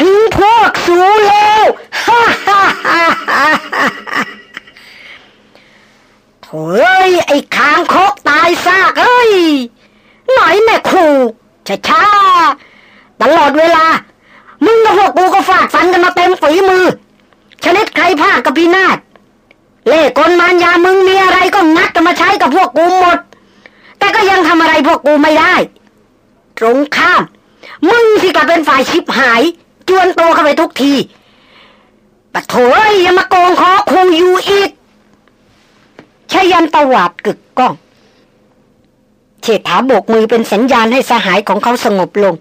ถึงพวกสูแล้วฮ่าฮ่าฮ่าฮ่าเฮ้ยไอ้คางคกตายซากเฮ้ยหน่อยแม่ครูช้าช้าตลอดเวลา มึงกับพวกกูก็ฟาดฟันกันมาเต็มฝีมือ ชนิดใครพลาดกับพีนาศเล่กลมานยามึงมีอะไรก็งัดกันมาใช้กับพวกกูหมด แต่ก็ยังทำอะไรพวกกูไม่ได้ ตรงข้าม มึงสิกลับเป็นฝ่ายชิบหาย จวนโตเข้าไปทุกทีปะโถยยังมาโกงคอคูอยู่อีกชยันตวาดกึกก้อง เฉษฐาโบกมือเป็นสัญญาณให้สหายของเขาสงบลง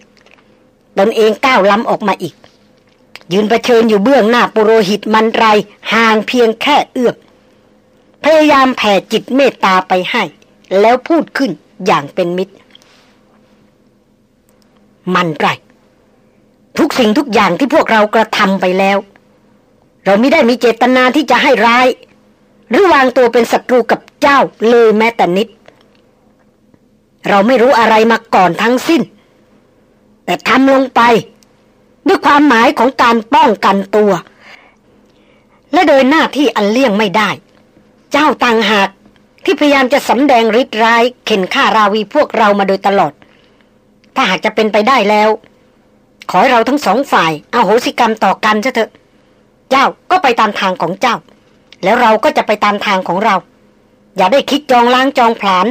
ตนเองก้าวล้ำออกมาอีก ยืนประเชิญอยู่เบื้องหน้าปุโรหิตมันไรห่างเพียงแค่เอื้อมพยายามแผ่จิตเมตตาไปให้ แล้วพูดขึ้นอย่างเป็นมิตร มันไร ทุกสิ่งทุกอย่างที่พวกเรากระทำไปแล้ว เราไม่ได้มีเจตนาที่จะให้ร้าย หรือวางตัวเป็นศัตรูกับเจ้าเลยแม้แต่นิด เราไม่รู้อะไรมาก่อนทั้งสิ้น แต่ทำลงไป ด้วยความหมายของการป้องกันตัว และโดยหน้าที่อันเลี่ยงไม่ได้ เจ้าต่างหากที่พยายามจะสำแดงฤทธิ์ร้าย เข็นฆ่าราวีพวกเรามาโดยตลอด ถ้าหากจะเป็นไปได้แล้ว ขอให้เราทั้งสองฝ่ายเอาโหสิกรรมต่อกันเถอะ เจ้าก็ไปตามทางของเจ้า แล้วเราก็จะไปตามทางของเรา อย่าได้คิดจองล้างจองผลาน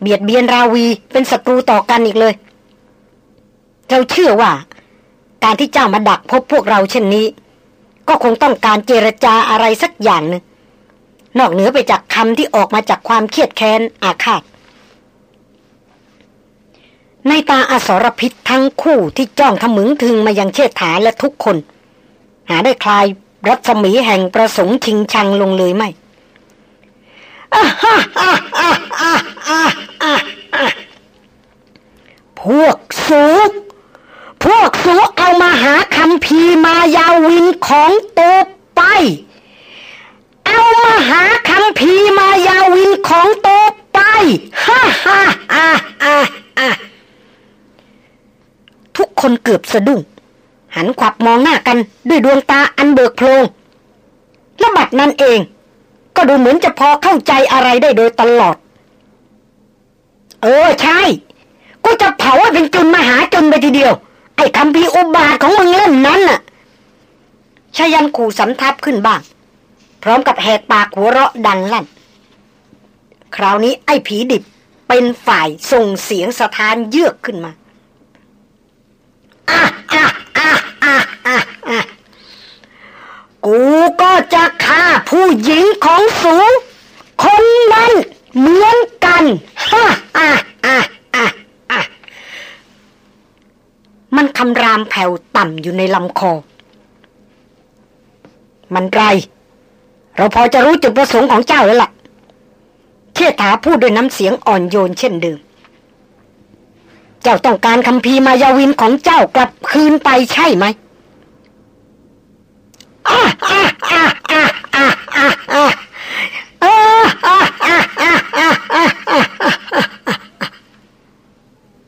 เบียดเบียนราวีเป็นศัตรูต่อกันอีกเลย เราเชื่อว่า การที่เจ้ามาดักพบพวกเราเช่นนี้ ก็คงต้องการเจรจาอะไรสักอย่างหนึ่งนอกเหนือไปจากคำที่ออกมาจากความเครียดแค้นอาฆาต ในตาอสรพิษทั้งคู่ที่จ้องทมึงถึงมายังเชิดฐาและทุกคน หาได้คลายรัศมีแห่งประสงค์ชิงชังลงเลยไหมพวกสูพวกสูเอามาหาคำพีมายาวินของตัวไป เอามาหาคำพีมายาวินของตัวไป ฮ่าฮ่าฮ่าฮ่า ทุกคนเกือบสะดุ้งหันขวับมองหน้ากันด้วยดวงตาอันเบิกโพลงและบัดนั้นเอง ก็ดูเหมือนจะพอเข้าใจอะไรได้โดยตลอด เออใช่ก็จะเผาให้เป็นจุนมหาจุนไปทีเดียว ไอ้คำพีอุบาทของมึงเล่นนั้นน่ะชายันขู่สำทับขึ้นบ้าง พร้อมกับแหกปากหัวเราะดังลั่น คราวนี้ไอ้ผีดิบเป็นฝ่ายส่งเสียงสะท้านเยือกขึ้นมาอะอะอะอะอะอะ กูก็จะฆ่าผู้หญิงของสูงคนนั้นเหมือนกันฮ่าอะอะอะอะมันคำรามแผ่วต่ำอยู่ในลำคอ มันไร เราพอจะรู้จุดประสงค์ของเจ้าแล้วล่ะเชษฐาพูดด้วยน้ำเสียงอ่อนโยนเช่นเดิม เจ้าต้องการคำพีมายาวินของเจ้ากลับคืนไปใช่ไหม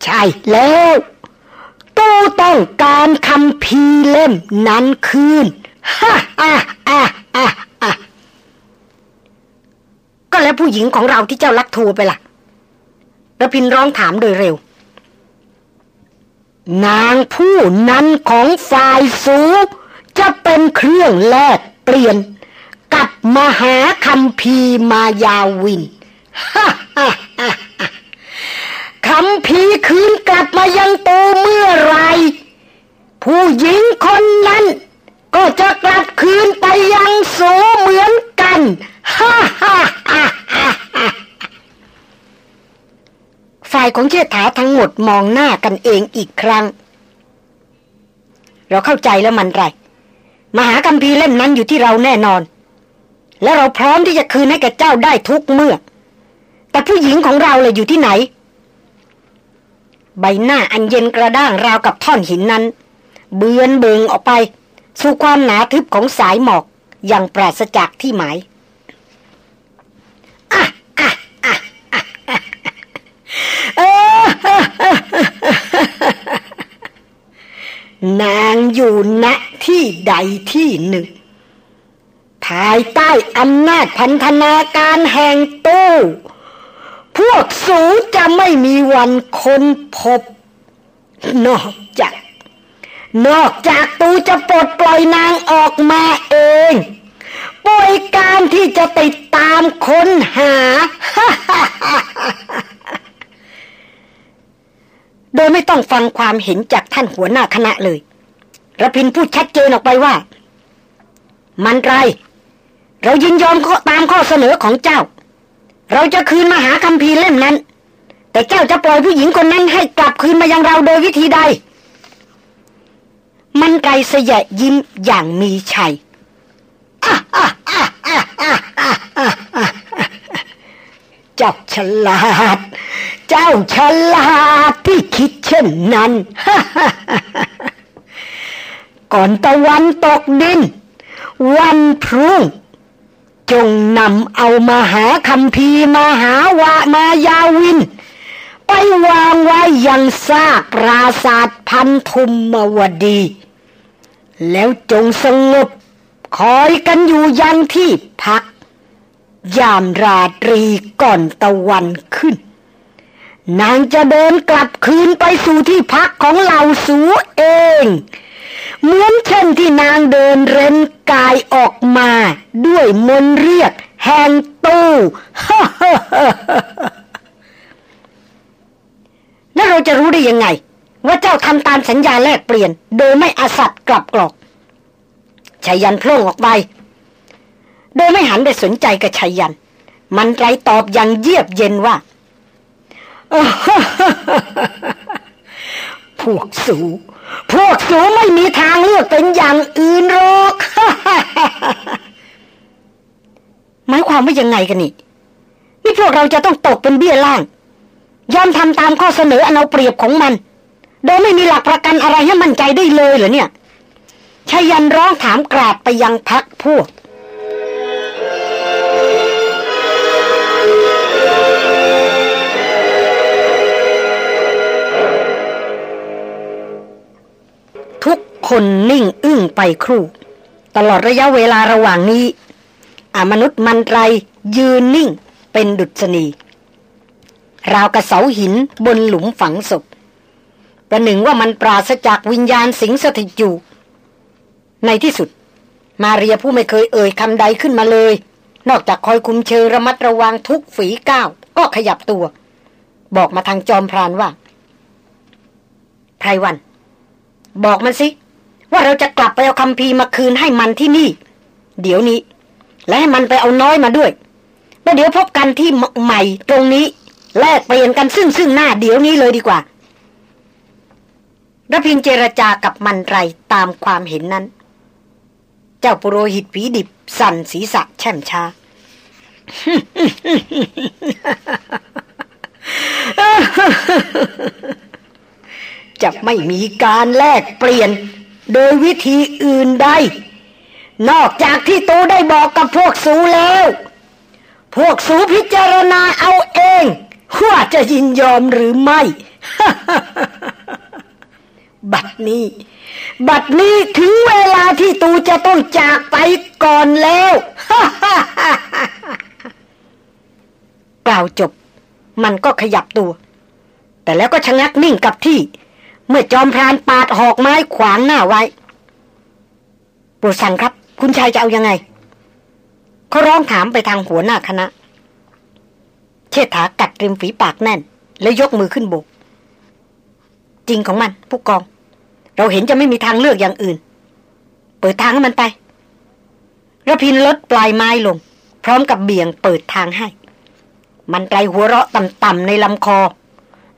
ใช่แล้วตูต้องการคำพีเล่มนั้นคืนก็แล้วผู้หญิงของเราที่เจ้าลักทัวไปล่ะระพินร้องถามโดยเร็ว นางผู้นั้นของฝ่ายสูจะเป็นเครื่องแลกเปลี่ยน กับมหาคัมพีมายาวินฮ่าฮ่คำพีคืนกลับมายังตูเมื่อไร ผู้หญิงคนนั้น ก็จะกลับคืนไปยังโสเหมือนกันฮ่าฮ่าฮ่าฮ่า ฝ่ายของเชษฐาทั้งหมดมองหน้ากันเองอีกครั้ง เราเข้าใจแล้วมันไร มหากัมพีเล่มนั้นอยู่ที่เราแน่นอน และเราพร้อมที่จะคืนให้แกเจ้าได้ทุกเมื่อ แต่ผู้หญิงของเราเลยอยู่ที่ไหน ใบหน้าอันเย็นกระด้างราวกับท่อนหินนั้น เบือนเบิงออกไป สู่ความหนาทึบของสายหมอกอย่างปราศจากที่หมาย นางอยู่ณที่ใดที่หนึ่ง ภายใต้อำนาจพันธนาการแห่งตู้พวกสูจะไม่มีวันค้นพบ นอกจาก นอกจากตูจะปลดปล่อยนางออกมาเองปล่อยการที่จะติดตามค้นหา โดยไม่ต้องฟังความเห็นจากท่านหัวหน้าคณะเลยระพินพูดชัดเจนออกไปว่า มันไร เรายินยอมตามข้อเสนอของเจ้า เราจะคืนมาหาคำพีเล่มนั้น แต่เจ้าจะปล่อยผู้หญิงคนนั้นให้กลับคืนมายังเราโดยวิธีใด มันไกเสยะยิ้มอย่างมีชัยเจ้าฉลาด เจ้าฉลาดที่คิดเช่นนั้น ก่อนตะวันตกดิน วันพรุ่ง จงนำเอามาหาคำพีมาหาวามายาวิน ไปวางไว้ยังซากปราศาสพันธุมมวดี แล้วจงสงบคอยกันอยู่ยังที่พัก ยามราตรีก่อนตะวันขึ้น นางจะเดินกลับคืนไปสู่ที่พักของเหล่าสูเอง เหมือนเช่นที่นางเดินเร้นกายออกมา ด้วยมนเรียกแห่งตู้แล้วเราจะรู้ได้ยังไง ว่าเจ้าทำตามสัญญาแลกเปลี่ยน โดยไม่อาสัตกลับกรอกชายันโพล่งออกไป โดยไม่หันไปสนใจกับชายัน มันไรตอบอย่างเยียบเย็นว่าพวกสู พวกสูไม่มีทางเลือกเป็นอย่างอื่นหรอกหมายความว่ายังไงกันนี่นี่พวกเราจะต้องตกเป็นเบี้ยล่าง ยอมทำตามข้อเสนออนเอาเปรียบของมัน โดยไม่มีหลักประกันอะไรให้มั่นใจได้เลยเหรอเนี่ยชายันร้องถามกราบไปยังพักพวก ทุกคนนิ่งอึ้งไปครู่ ตลอดระยะเวลาระหว่างนี้ อามนุษย์มันไรยืนนิ่งเป็นดุษณีราวกระเสาหินบนหลุมฝังศพประหนึ่งว่ามันปราศจากวิญญาณสิงสถิตอยู่ ในที่สุด มาเรียผู้ไม่เคยเอ่ยคำใดขึ้นมาเลย นอกจากคอยคุมเชิงระมัดระวังทุกฝีก้าวก็ขยับตัว บอกมาทางจอมพรานว่าไพรวัน บอกมันสิ ว่าเราจะกลับไปเอาคำพีมาคืนให้มันที่นี่ เดี๋ยวนี้ และให้มันไปเอาน้อยมาด้วยแล้วเดี๋ยวพบกันที่ใหม่ตรงนี้ แลกเปลี่ยนกันซึ่งซึ่งหน้าเดี๋ยวนี้เลยดีกว่าระพินเจรจากับมันไรตามความเห็นนั้น เจ้าปุโรหิตผีดิบ สั่นศีรษะแช่มชา จะไม่มีการแลกเปลี่ยน โดยวิธีอื่นใด นอกจากที่ตูได้บอกกับพวกสูแล้ว พวกสูพิจารณาเอาเองว่าจะยินยอมหรือไม่ บัดนี้ บัดนี้ถึงเวลาที่ตูจะต้องจากไปก่อนแล้วกล่าวจบ มันก็ขยับตัว แต่แล้วก็ชะงักนิ่งกับที่ เมื่อจอมพรานปาดหอกไม้ขวางหน้าไว้โปรดสั่งครับ คุณชายจะเอายังไง เขาร้องถามไปทางหัวหน้าคณะ เชษฐากัดริมฝีปากแน่น แล้วยกมือขึ้นโบก จริงของมัน ผู้กอง เราเห็นจะไม่มีทางเลือกอย่างอื่น เปิดทางให้มันไประพินลดปลายไม้ลง พร้อมกับเบี่ยงเปิดทางให้ มันไกลหัวเราะต่ำๆในลำคอ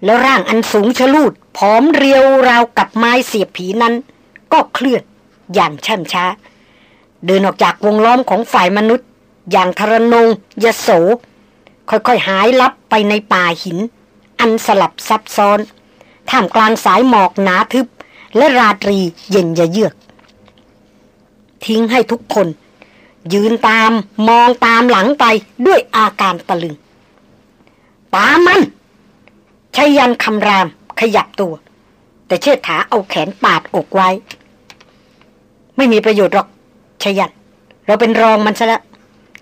แล้วร่างอันสูงชะลูด ผอมเรียวราวกับไม้เสียบผีนั้น ก็เคลื่อนอย่างช่ำช้า เดินออกจากวงล้อมของฝ่ายมนุษย์ อย่างทรนงยโส ค่อยๆหายลับไปในป่าหิน อันสลับซับซ้อน ท่ามกลางสายหมอกหนาทึบ และราตรีเย็นยะเยือก ทิ้งให้ทุกคน ยืนตามมองตามหลังไปด้วยอาการตะลึงตามมันชัยยันคำราม ขยับตัว แต่เชิดถาเอาแขนปาดอกไว้ ไม่มีประโยชน์หรอกชยันเราเป็นรองมันซะแล้ว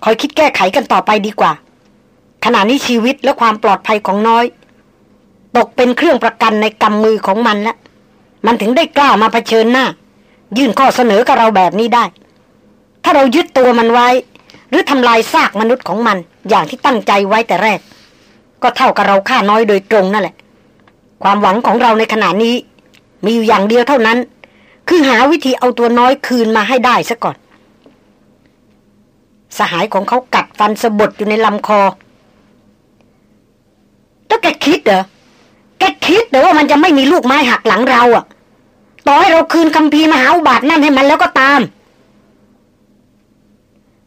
คอยคิดแก้ไขกันต่อไปดีกว่า ขณะนี้ชีวิตและความปลอดภัยของน้อย ตกเป็นเครื่องประกันในกำมือของมันแล้วมันถึงได้กล้ามาเผชิญหน้า ยื่นข้อเสนอกับเราแบบนี้ได้ ถ้าเรายึดตัวมันไว้ หรือทำลายซากมนุษย์ของมัน อย่างที่ตั้งใจไว้แต่แรก ก็เท่ากับเราฆ่าน้อยโดยตรงนั่นแหละ ความหวังของเราในขณะนี้ มีอยู่อย่างเดียวเท่านั้น คือหาวิธีเอาตัวน้อยคืนมาให้ได้ซะก่อน สหายของเขากัดฟันสะบดอยู่ในลำคอแล้วแกคิดเหรอ แกคิดเหรอว่ามันจะไม่มีลูกไม้หักหลังเราอะต่อให้เราคืนคำพีมหาอุบาทนั่นให้มันแล้วก็ตาม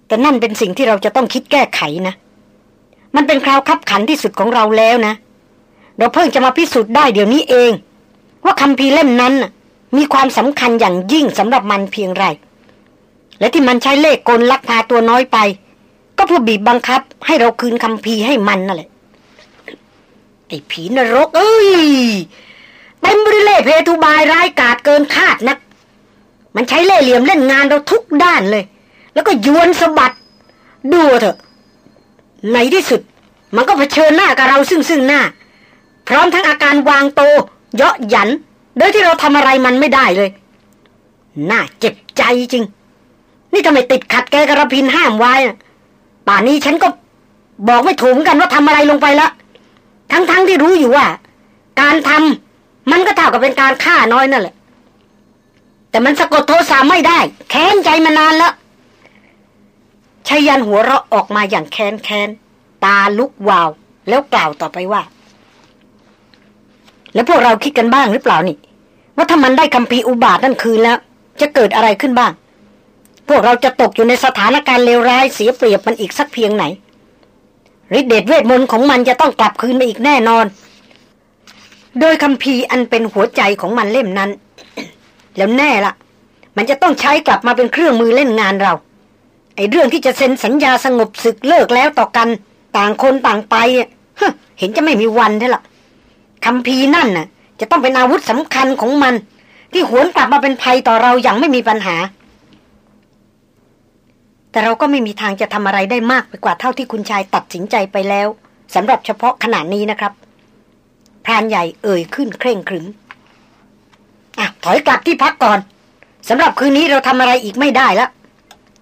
แต่นั่นเป็นสิ่งที่เราจะต้องคิดแก้ไขนะ มันเป็นคราวคับขันที่สุดของเราแล้วนะ เราเพิ่งจะมาพิสูจน์ได้เดี๋ยวนี้เอง ว่าคำพีเล่มนั้นมีความสำคัญอย่างยิ่งสำหรับมันเพียงไร และที่มันใช้เล่กลลักพาตัวน้อยไป ก็เพื่อบีบบังคับ ให้เราคืนคำพีให้มันนั่นแหละไอ้ผีนรก เอ้ยเต็มบริเล่เพทุบายร้ายกาจเกินคาดนัก มันใช้เล่เหลี่ยมเล่นงานเราทุกด้านเลย แล้วก็ยวนสะบัดดูเถอะในที่สุด มันก็เผชิญหน้ากับเราซึ่งซึ่งหน้า พร้อมทั้งอาการวางโต เยาะหยัน โดยที่เราทำอะไรมันไม่ได้เลย น่าเจ็บใจจริง นี่ทำไมติดขัดแกกระพินห้ามไว้ป่านนี้ฉันก็บอกไม่ถูกกันว่าทำอะไรลงไปละทั้งๆทที่รู้อยู่ว่า การทำมันก็เท่ากับเป็นการฆ่าน้อยนั่นแหละ แต่มันสะกดโทสะไม่ได้ แค้นใจมานานแล้วชายันหัวเราะออกมาอย่างแค้นแค้นตาลุกวาว แล้วกล่าวต่อไปว่า แล้วพวกเราคิดกันบ้างหรือเปล่านี่ ว่าถ้ามันได้คำพีอุบาทนั่นคืนแล้ว จะเกิดอะไรขึ้นบ้าง พวกเราจะตกอยู่ในสถานการณ์เลวร้ายเสียเปรียบมันอีกสักเพียงไหนฤทธิเดชเวทมนต์ของมันจะต้องกลับคืนมาอีกแน่นอน โดยคำพีอันเป็นหัวใจของมันเล่มนั้น แล้วแน่ละมันจะต้องใช้กลับมาเป็นเครื่องมือเล่นงานเราไอ้เรื่องที่จะเซ็นสัญญาสงบศึกเลิกแล้วต่อกัน ต่างคนต่างไปเห็นจะไม่มีวันใช่ละ คำพีนั่นน่ะ จะต้องเป็นอาวุธสำคัญของมัน ที่หวนกลับมาเป็นภัยต่อเราอย่างไม่มีปัญหา แต่เราก็ไม่มีทางจะทำอะไรได้มากไปกว่าเท่าที่คุณชายตัดสินใจไปแล้วสำหรับเฉพาะขณะนี้นะครับพรานใหญ่เอ่ยขึ้นเคร่งครึมอะถอยกลับที่พักก่อนสำหรับคืนนี้เราทำอะไรอีกไม่ได้แล้ว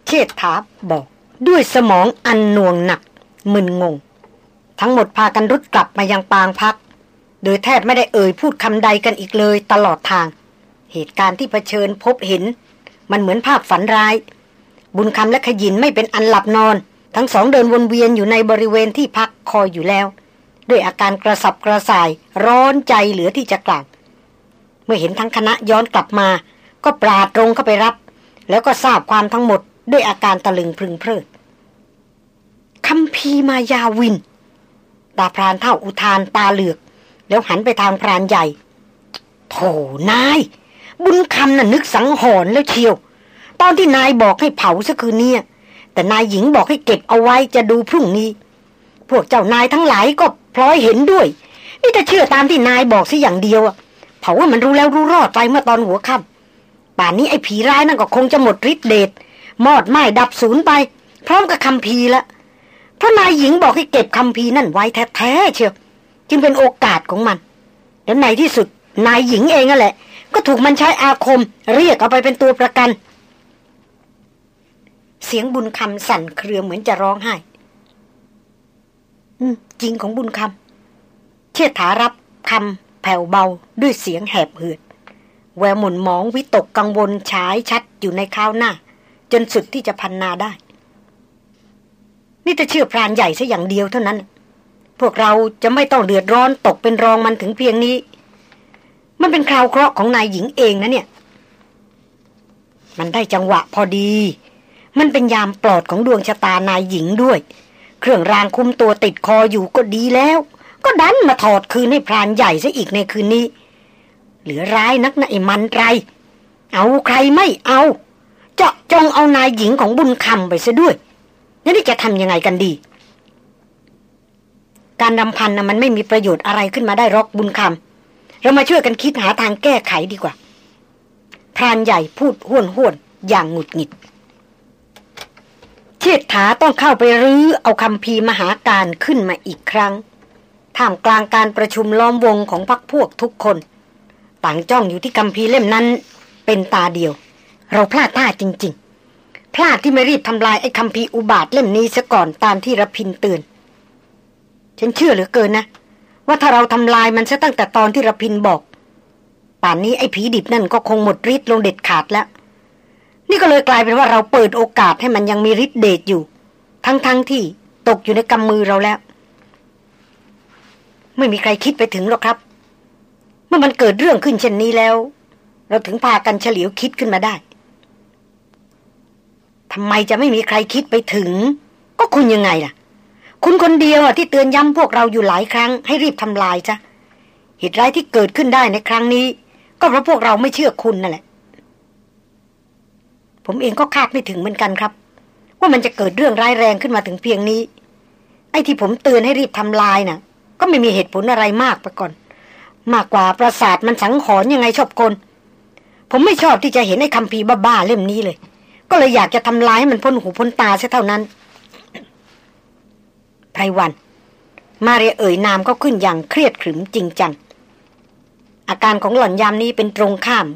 เชษฐาบอก ด้วยสมองอันน่วงหนักมึนงง ทั้งหมดพากันรุดกลับมายังปางพัก โดยแทบไม่ได้เอ่ยพูดคำใดกันอีกเลยตลอดทาง เหตุการณ์ที่เผชิญพบเห็น มันเหมือนภาพฝันร้าย บุญคำและขยินไม่เป็นอันหลับนอน ทั้งสองเดินวนเวียนอยู่ในบริเวณที่พักคอยอยู่แล้ว ด้วยอาการกระสับกระส่ายร้อนใจเหลือที่จะกล่าวเมื่อเห็นทั้งคณะย้อนกลับมา ก็ปราดตรงเข้าไปรับ แล้วก็ทราบความทั้งหมดด้วยอาการตะลึงพึงเพลิดคำพีมายาวิน ตาพรานเท่าอุทานตาเหลือก แล้วหันไปทางพรานใหญ่โถนาย บุญคำน่ะนึกสังหรณ์แล้วเชียว ตอนที่นายบอกให้เผาสักคืนเนี้แต่นายหญิงบอกให้เก็บเอาไว้จะดูพรุ่งนี้ พวกเจ้านายทั้งหลายก็พลอยเห็นด้วย นี่จะเชื่อตามที่นายบอกสิอย่างเดียวอะเผาว่ามันรู้แล้วรู้รอดไปเมื่อตอนหัวค่ำป่านนี้ไอ้ผีร้ายนั่นก็คงจะหมดฤทธิ์เดชมอดไหม้ดับศูนย์ไป พร้อมกับคำพีละเพราะนายหญิงบอกให้เก็บคำพีนั่นไว้แท้ๆเชียว จึงเป็นโอกาสของมันแล้วในที่สุดนายหญิงเองนั่นแหละ ก็ถูกมันใช้อาคม เรียกเอาไปเป็นตัวประกัน เสียงบุญคำสั่นเครือเหมือนจะร้องไห้จริงของบุญคำเชิดถารับคำแผ่วเบาด้วยเสียงแหบเหือดแววหมุนมองวิตกกังวลฉายชัดอยู่ในข้าวหน้า จนสุดที่จะพันนาได้ นี่จะเชื่อพรานใหญ่ซะอย่างเดียวเท่านั้น พวกเราจะไม่ต้องเดือดร้อนตกเป็นรองมันถึงเพียงนี้ มันเป็นคราวเคราะห์ของนายหญิงเองนะเนี่ย มันได้จังหวะพอดี มันเป็นยามปลอดของดวงชะตานายหญิงด้วย เครื่องรางคุมตัวติดคออยู่ก็ดีแล้ว ก็ดันมาถอดคืนให้พรานใหญ่ซะอีกในคืนนี้ เหลือร้ายนักนะไอ้มันไร เอาใครไม่เอา เจาะจงเอานายหญิงของบุญคำไปซะด้วยนี่จะทำยังไงกันดี การดำพันนะมันไม่มีประโยชน์อะไรขึ้นมาได้รอกบุญคำเรามาช่วยกันคิดหาทางแก้ไขดีกว่า พรานใหญ่พูดห้วนห้วนอย่างหงุดหงิด เชิดถาต้องเข้าไปรื้อเอาคำพีมหาการขึ้นมาอีกครั้ง ท่ามกลางการประชุมล้อมวงของพักพวกทุกคน ต่างจ้องอยู่ที่คำพีเล่มนั้น เป็นตาเดียว เราพลาดท่าจริง ๆ พลาดที่ไม่รีบทำลายไอ้คำพีอุบาทเล่มนี้ซะก่อนตามที่รพินเตือน ฉันเชื่อเหลือเกินนะ ว่าถ้าเราทำลายมันซะตั้งแต่ตอนที่รพินบอก ป่านนี้ไอ้ผีดิบนั่นก็คงหมดฤทธิ์ลงเด็ดขาดแล้ว นี่ก็เลยกลายเป็นว่าเราเปิดโอกาสให้มันยังมีฤทธิ์เดชอยู่ ทั้งๆทที่ตกอยู่ในกำมือเราแล้ว ไม่มีใครคิดไปถึงหรอกครับ เมื่อมันเกิดเรื่องขึ้นเช่นนี้แล้ว เราถึงพากันเฉลียวคิดขึ้นมาได้ทำไมจะไม่มีใครคิดไปถึง ก็คุณยังไงล่ะ คุณคนเดียวที่เตือนย้ำพวกเราอยู่หลายครั้งให้รีบทำลายจ้ะเหตุร้ายที่เกิดขึ้นได้ในครั้งนี้ ก็เพราะพวกเราไม่เชื่อคุณนั่นแหละ ผมเองก็คาดไม่ถึงเหมือนกันครับ ว่ามันจะเกิดเรื่องร้ายแรงขึ้นมาถึงเพียงนี้ ไอ้ที่ผมเตือนให้รีบทำลายนะ่ะ ก็ไม่มีเหตุผลอะไรมากไปก่อน มากกว่าประสาทมันสังหรณ์ยังไงชอบคน ผมไม่ชอบที่จะเห็นไอ้คำพีบ้าๆเล่มนี้เลย ก็เลยอยากจะทำลายให้มันพ้นหูพ้นตาใช่เท่านั้น ไพรวัน มาเรียเอ่ยนามก็ขึ้นอย่างเครียดขรึมจริงจัง อาการของหล่อนยามนี้เป็นตรงข้าม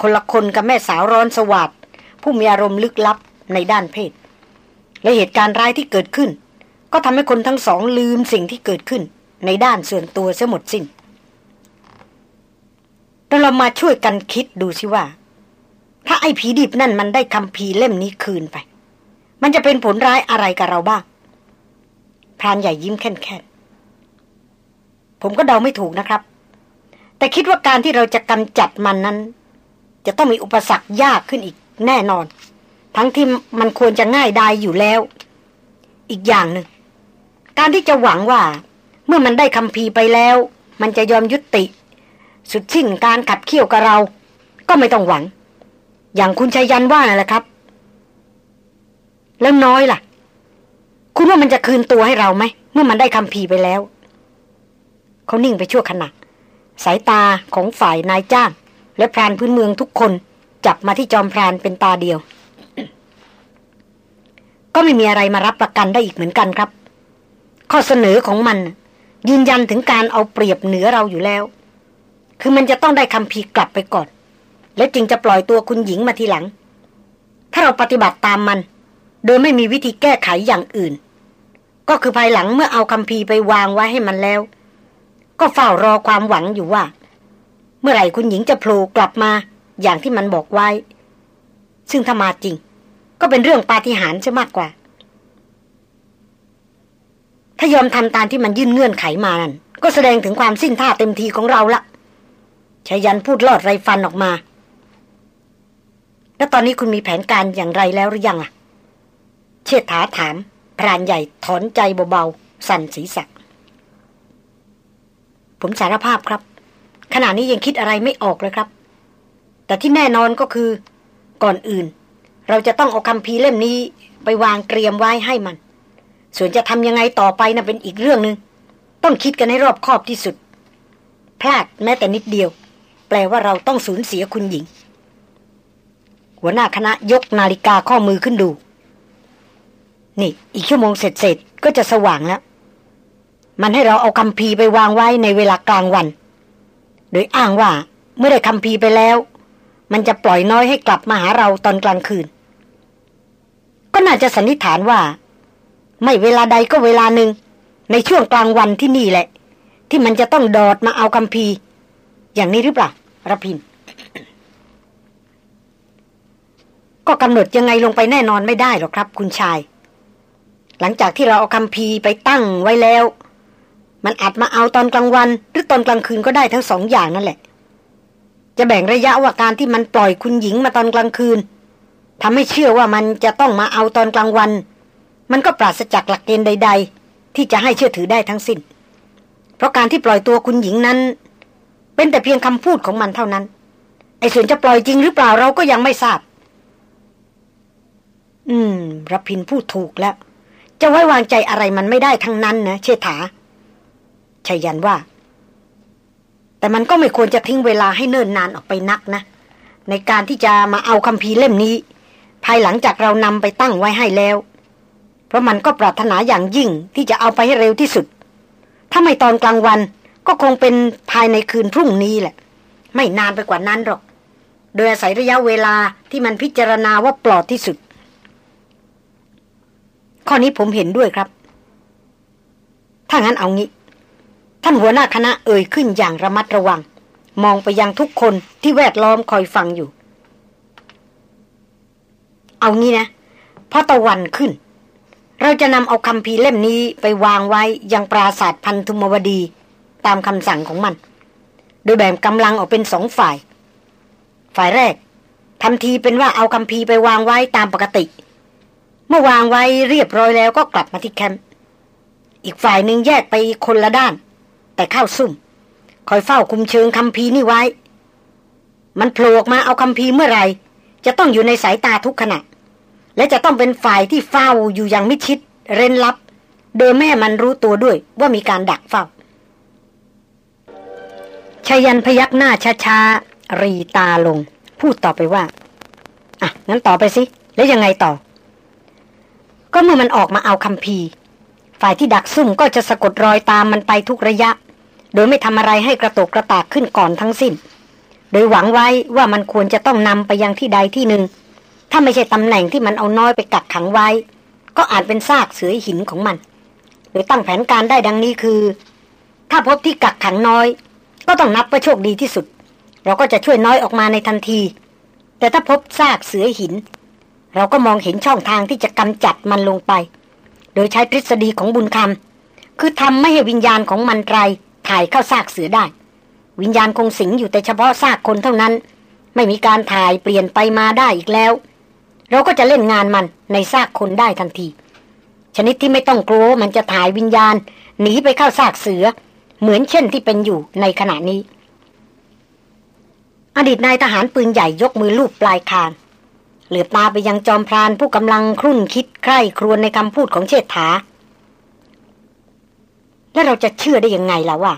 คนละคนกับแม่สาวร้อนสวัสดผู้มีอารมณ์ลึกลับในด้านเพศ และเหตุการณ์ร้ายที่เกิดขึ้น ก็ทำให้คนทั้งสองลืมสิ่งที่เกิดขึ้น ในด้านส่วนตัวเสียหมดสิน้นเรามาช่วยกันคิดดูสิว่า ถ้าไอ้ผีดิบนั่นมันได้คำพีเล่มนี้คืนไป มันจะเป็นผลร้ายอะไรกับเราบ้าง รานใหญ่ยิ้มแค่นๆผมก็เดาไม่ถูกนะครับ แต่คิดว่าการที่เราจะกำจัดมันนั้น จะต้องมีอุปสรรคยากขึ้นอีกแน่นอน ทั้งที่มันควรจะง่ายดายอยู่แล้ว อีกอย่างหนึ่งการที่จะหวังว่า เมื่อมันได้คำพีไปแล้ว มันจะยอมยุติ สุดสิ้นการขัดเคี่ยวกับเรา ก็ไม่ต้องหวัง อย่างคุณชัยยันว่านั่นแหละครับ แล้วน้อยล่ะ คุณว่ามันจะคืนตัวให้เราไหม เมื่อมันได้คำพีไปแล้ว เขานิ่งไปชั่วขณะ สายตาของฝ่ายนายจ้าง และพรานพื้นเมืองทุกคน จับมาที่จอมพรานเป็นตาเดียว ก็ไม่มีอะไรมารับประกันได้อีกเหมือนกันครับ ข้อเสนอของมัน ยืนยันถึงการเอาเปรียบเหนือเราอยู่แล้ว คือมันจะต้องได้คำพีกลับไปก่อน และจึงจะปล่อยตัวคุณหญิงมาทีหลัง ถ้าเราปฏิบัติตามมันโดยไม่มีวิธีแก้ไขอย่างอื่น ก็คือภายหลังเมื่อเอาคำพีไปวางไว้ให้มันแล้ว ก็เฝ้ารอความหวังอยู่ว่า เมื่อไหร่คุณหญิงจะโผล่กลับมาอย่างที่มันบอกไว้ ซึ่งถ้ามาจริง ก็เป็นเรื่องปาฏิหาริย์ใช่มากกว่า ถ้ายอมทำตามที่มันยื่นเงื่อนไขมานั่นก็แสดงถึงความสิ้นท่าเต็มทีของเราละชายันพูดลอดไรฟันออกมา แล้วตอนนี้คุณมีแผนการอย่างไรแล้วหรือยังอะ เชิดถาถาม พรานใหญ่ถอนใจเบาๆ สั่นศีรษะผมสารภาพครับ ขณะนี้ยังคิดอะไรไม่ออกเลยครับ แต่ที่แน่นอนก็คือ ก่อนอื่น เราจะต้องเอาคำพีเล่มนี้ไปวางเตรียมไว้ให้มัน ส่วนจะทำยังไงต่อไปนะ่ะเป็นอีกเรื่องหนึง่งต้องคิดกันให้รอบคอบที่สุด พลาดแม้แต่นิดเดียว แปลว่าเราต้องสูญเสียคุณหญิง หัวหน้าคณะยกนาฬิกาข้อมือขึ้นดู นี่ อีกชั่วโมงเสร็จๆก็จะสว่างแล้ว มันให้เราเอาคำพีไปวางไว้ในเวลากลางวัน โดยอ้างว่าเมื่อได้คำพีไปแล้ว มันจะปล่อยน้อยให้กลับมาหาเราตอนกลางคืน ก็น่าจะสันนิษฐานว่า ไม่เวลาใดก็เวลาหนึ่ง ในช่วงกลางวันที่นี่แหละ ที่มันจะต้องดอดมาเอาคำพีอย่างนี้หรือเปล่าระพิน ก็กำหนดยังไงลงไปแน่นอนไม่ได้หรอกครับ คุณชาย หลังจากที่เราเอาคำพีไปตั้งไว้แล้ว มันอาจมาเอาตอนกลางวัน หรือตอนกลางคืนก็ได้ทั้งสองอย่างนั่นแหละ จะแบ่งระยะว่าการที่มันปล่อยคุณหญิงมาตอนกลางคืนทำให้เชื่อว่ามันจะต้องมาเอาตอนกลางวัน มันก็ปราศจากหลักเกณฑ์ใด ๆ ที่จะให้เชื่อถือได้ทั้งสิ้น เพราะการที่ปล่อยตัวคุณหญิงนั้น เป็นแต่เพียงคำพูดของมันเท่านั้น ไอ้ส่วนจะปล่อยจริงหรือเปล่าเราก็ยังไม่ทราบ อืมรพินพูดถูกแล้ว จะไว้วางใจอะไรมันไม่ได้ทั้งนั้นนะเชษฐาชัยยันว่า แต่มันก็ไม่ควรจะทิ้งเวลาให้เนิ่นนานออกไปนักนะ ในการที่จะมาเอาคำพีเล่มนี้ ภายหลังจากเรานำไปตั้งไว้ให้แล้ว เพราะมันก็ปรารถนาอย่างยิ่งที่จะเอาไปให้เร็วที่สุด ถ้าไม่ตอนกลางวันก็คงเป็นภายในคืนพรุ่งนี้แหละ ไม่นานไปกว่านั้นหรอก โดยอาศัยระยะเวลาที่มันพิจารณาว่าปลอดที่สุด ข้อนี้ผมเห็นด้วยครับ ถ้างั้นเอางี้ ท่านหัวหน้าคณะเอ่ยขึ้นอย่างระมัดระวัง มองไปยังทุกคนที่แวดล้อมคอยฟังอยู่ เอางี้นะพอตะวันขึ้น เราจะนำเอาคำพีเล่มนี้ไปวางไว้ยังปราศาสตร์พันธุมวดีตามคำสั่งของมัน โดยแบ่งกำลังออกเป็นสองฝ่าย ฝ่ายแรกทำทีเป็นว่าเอาคำพีไปวางไว้ตามปกติ เมื่อวางไว้เรียบร้อยแล้วก็กลับมาที่แคมป์อีกฝ่ายหนึ่งแยกไปคนละด้าน แต่เข้าซุ่ม คอยเฝ้าคุมเชิงคำพีนี่ไว้ มันโผล่ออกมาเอาคำพีเมื่อไหร่ จะต้องอยู่ในสายตาทุกขณะ และจะต้องเป็นฝ่ายที่เฝ้าอยู่อย่างมิชิด เร้นลับ โดยแม่มันรู้ตัวด้วยว่ามีการดักเฝ้าชายันพยักหน้าช้าๆรีตาลง พูดต่อไปว่า อะงั้นต่อไปสิ แล้วยังไงต่อ ก็เมื่อมันออกมาเอาคำพีฝ่ายที่ดักซุ่มก็จะสะกดรอยตามมันไปทุกระยะ โดยไม่ทำอะไรให้กระตกกระตากขึ้นก่อนทั้งสิ้น โดยหวังไว้ว่ามันควรจะต้องนำไปยังที่ใดที่หนึ่ง ถ้าไม่ใช่ตำแหน่งที่มันเอาน้อยไปกักขังไว้ ก็อาจเป็นซากเสือหินของมัน โดยตั้งแผนการได้ดังนี้คือ ถ้าพบที่กักขังน้อย ก็ต้องนับว่าโชคดีที่สุด เราก็จะช่วยน้อยออกมาในทันที แต่ถ้าพบซากเสือหิน เราก็มองเห็นช่องทางที่จะกำจัดมันลงไป โดยใช้ทฤษฎีของบุญคำคือทำไม่ให้วิญญาณของมันไรถ่ายเข้าซากเสือได้ วิญญาณคงสิงอยู่แต่เฉพาะซากคนเท่านั้น ไม่มีการถ่ายเปลี่ยนไปมาได้อีกแล้ว เราก็จะเล่นงานมันในซากคนได้ทันที ชนิดที่ไม่ต้องกลัวมันจะถ่ายวิญญาณ หนีไปเข้าซากเสือ เหมือนเช่นที่เป็นอยู่ในขณะนี้ อดีตนายทหารปืนใหญ่ยกมือลูบปลายคาง เหลือบตาไปยังจอมพรานผู้กำลังครุ่นคิดใคร่ครวญในคำพูดของเชษฐา แล้วเราจะเชื่อได้ยังไงล่ะว่า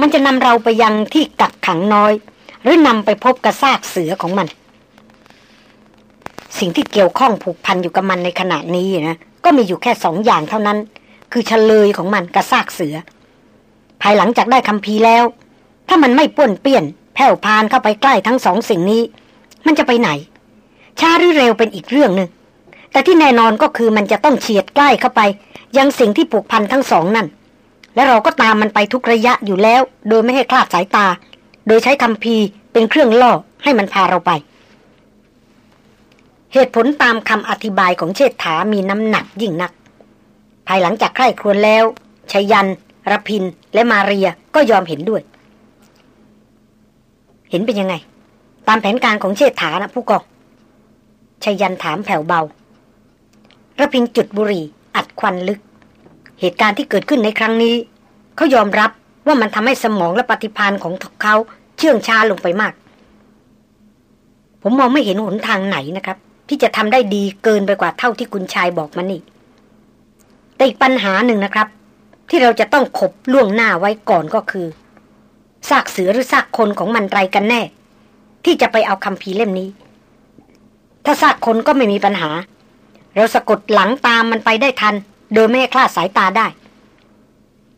มันจะนำเราไปยังที่กักขังน้อย หรือนำไปพบกระซากเสือของมัน สิ่งที่เกี่ยวข้องผูกพันอยู่กับมันในขณะนี้นะก็มีอยู่แค่สองอย่างเท่านั้น คือเฉลยของมันกระซากเสือ ภายหลังจากได้คำพีแล้ว ถ้ามันไม่ป้วนเปี้ยน แผ่วพานเข้าไปใกล้ทั้งสองสิ่งนี้ มันจะไปไหน ช้าหรือเร็วเป็นอีกเรื่องหนึ่งแต่ที่แน่นอนก็คือมันจะต้องเฉียดใกล้เข้าไป ยังสิ่งที่ผูกพันทั้งสองนั่น และเราก็ตามมันไปทุกระยะอยู่แล้ว โดยไม่ให้คลาดสายตา โดยใช้คำพีเป็นเครื่องล่อให้มันพาเราไป เหตุผลตามคำอธิบายของเชษฐามีน้ำหนักยิ่งนัก ภายหลังจากใคร่ครวญแล้วชยันรพินและมาเรียก็ยอมเห็นด้วย เห็นเป็นยังไง ตามแผนการของเชษฐานะผู้กอง ชยันถามแผ่วเบาระพินจุดบุหรี่ อัดควันลึก เหตุการณ์ที่เกิดขึ้นในครั้งนี้ เขายอมรับว่ามันทำให้สมองและปฏิพานของเขาเชื่องช้าลงไปมาก ผมมองไม่เห็นหนทางไหนนะครับ ที่จะทำได้ดีเกินไปกว่าเท่าที่คุณชายบอกมานี่แต่อีกปัญหาหนึ่งนะครับ ที่เราจะต้องขบล่วงหน้าไว้ก่อนก็คือซากเสือหรือซากคนของมันไรกันแน่ ที่จะไปเอาคำพีเล่มนี้ ถ้าซากคนก็ไม่มีปัญหา เราสะกดหลังตามมันไปได้ทัน โดยไม่คลาดสายตาได้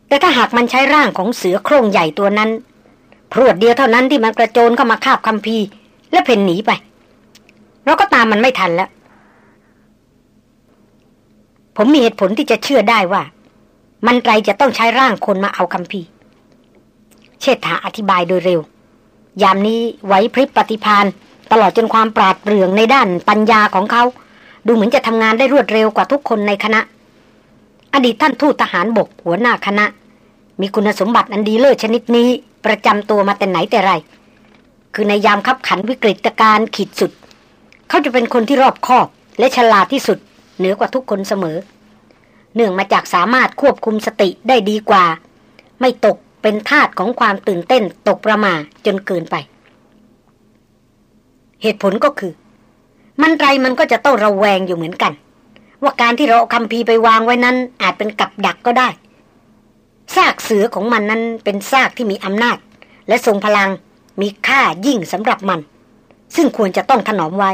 แต่ถ้าหากมันใช้ร่างของเสือโคร่งใหญ่ตัวนั้นพรวดเดียวเท่านั้นที่มันกระโจนเข้ามาคาบคำพีและเพ่นหนีไป เราก็ตามมันไม่ทันแล้ว ผมมีเหตุผลที่จะเชื่อได้ว่า มันไกรจะต้องใช้ร่างคนมาเอาคำพีเชษฐาอธิบายโดยเร็ว ยามนี้ไหวพริบปฏิพาน ตลอดจนความปราดเปรื่องในด้านปัญญาของเขา ดูเหมือนจะทำงานได้รวดเร็วกว่าทุกคนในคณะ อดีตท่านทูตทหารบกหัวหน้าคณะ มีคุณสมบัติอันดีเลิศชนิดนี้ ประจำตัวมาแต่ไหนแต่ไร คือในยามคับขันวิกฤตการณ์ขีดสุด เขาจะเป็นคนที่รอบคอบและฉลาดที่สุด เหนือกว่าทุกคนเสมอ เนื่องมาจากสามารถควบคุมสติได้ดีกว่า ไม่ตกเป็นทาตของความตื่นเต้นตกประมาจนเกินไป เหตุผลก็คือ มันไรมันก็จะต้องระแวงอยู่เหมือนกัน ว่าการที่เราคำพีไปวางไว้นั้น อาจเป็นกับดักก็ได้ซากเสือของมันนั้นเป็นซากที่มีอำนาจ และทรงพลังมีค่ายิ่งสำหรับมัน ซึ่งควรจะต้องถนอมไว้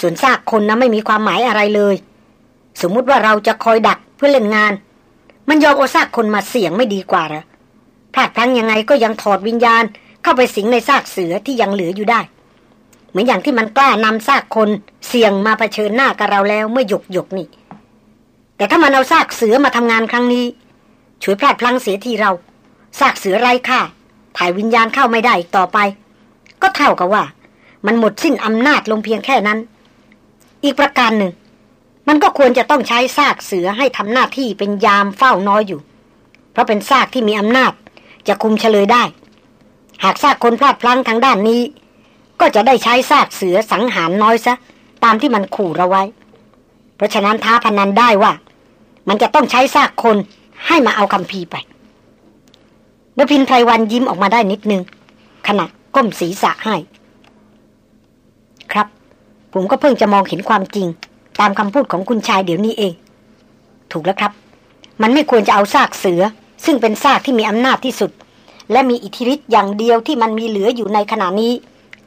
ส่วนซากคนนะไม่มีความหมายอะไรเลย สมมุติว่าเราจะคอยดักเพื่อเล่นงาน มันยอมเอาซากคนมาเสี่ยงไม่ดีกว่าหรอพลาดพลั้งยังไงก็ยังถอดวิญญาณเข้าไปสิงในซากเสือที่ยังเหลืออยู่ได้ เหมือนอย่างที่มันกล้านำซากคนเสี่ยงมาเผชิญหน้ากับเราแล้วเมื่อหยกหยกนี่ แต่ถ้ามันเอาซากเสือมาทำงานครั้งนี้ช่วยพลาดพลั้งเสียทีเราซากเสือไร้ค่า ถ่ายวิญญาณเข้าไม่ได้อีกต่อไป ก็เท่ากับว่า มันหมดสิ้นอำนาจลงเพียงแค่นั้น อีกประการหนึ่ง มันก็ควรจะต้องใช้ซากเสือให้ทำหน้าที่เป็นยามเฝ้าน้อยอยู่ เพราะเป็นซากที่มีอำนาจจะคุมเฉลยได้ หากซากคนพลาดพลั้งทางด้านนี้ ก็จะได้ใช้ซากเสือสังหารน้อยซะ ตามที่มันขู่เราไว้ เพราะฉะนั้นท้าพนันได้ว่า มันจะต้องใช้ซากคนให้มาเอาคำพีไปเดพินไพรวันยิ้มออกมาได้นิดนึง ขณะก้มศีรษะให้ ครับ ผมก็เพิ่งจะมองเห็นความจริง ตามคำพูดของคุณชายเดี๋ยวนี้เอง ถูกแล้วครับ มันไม่ควรจะเอาซากเสือ ซึ่งเป็นซากที่มีอำนาจที่สุด และมีอิทธิฤทธิ์อย่างเดียวที่มันมีเหลืออยู่ในขณะนี้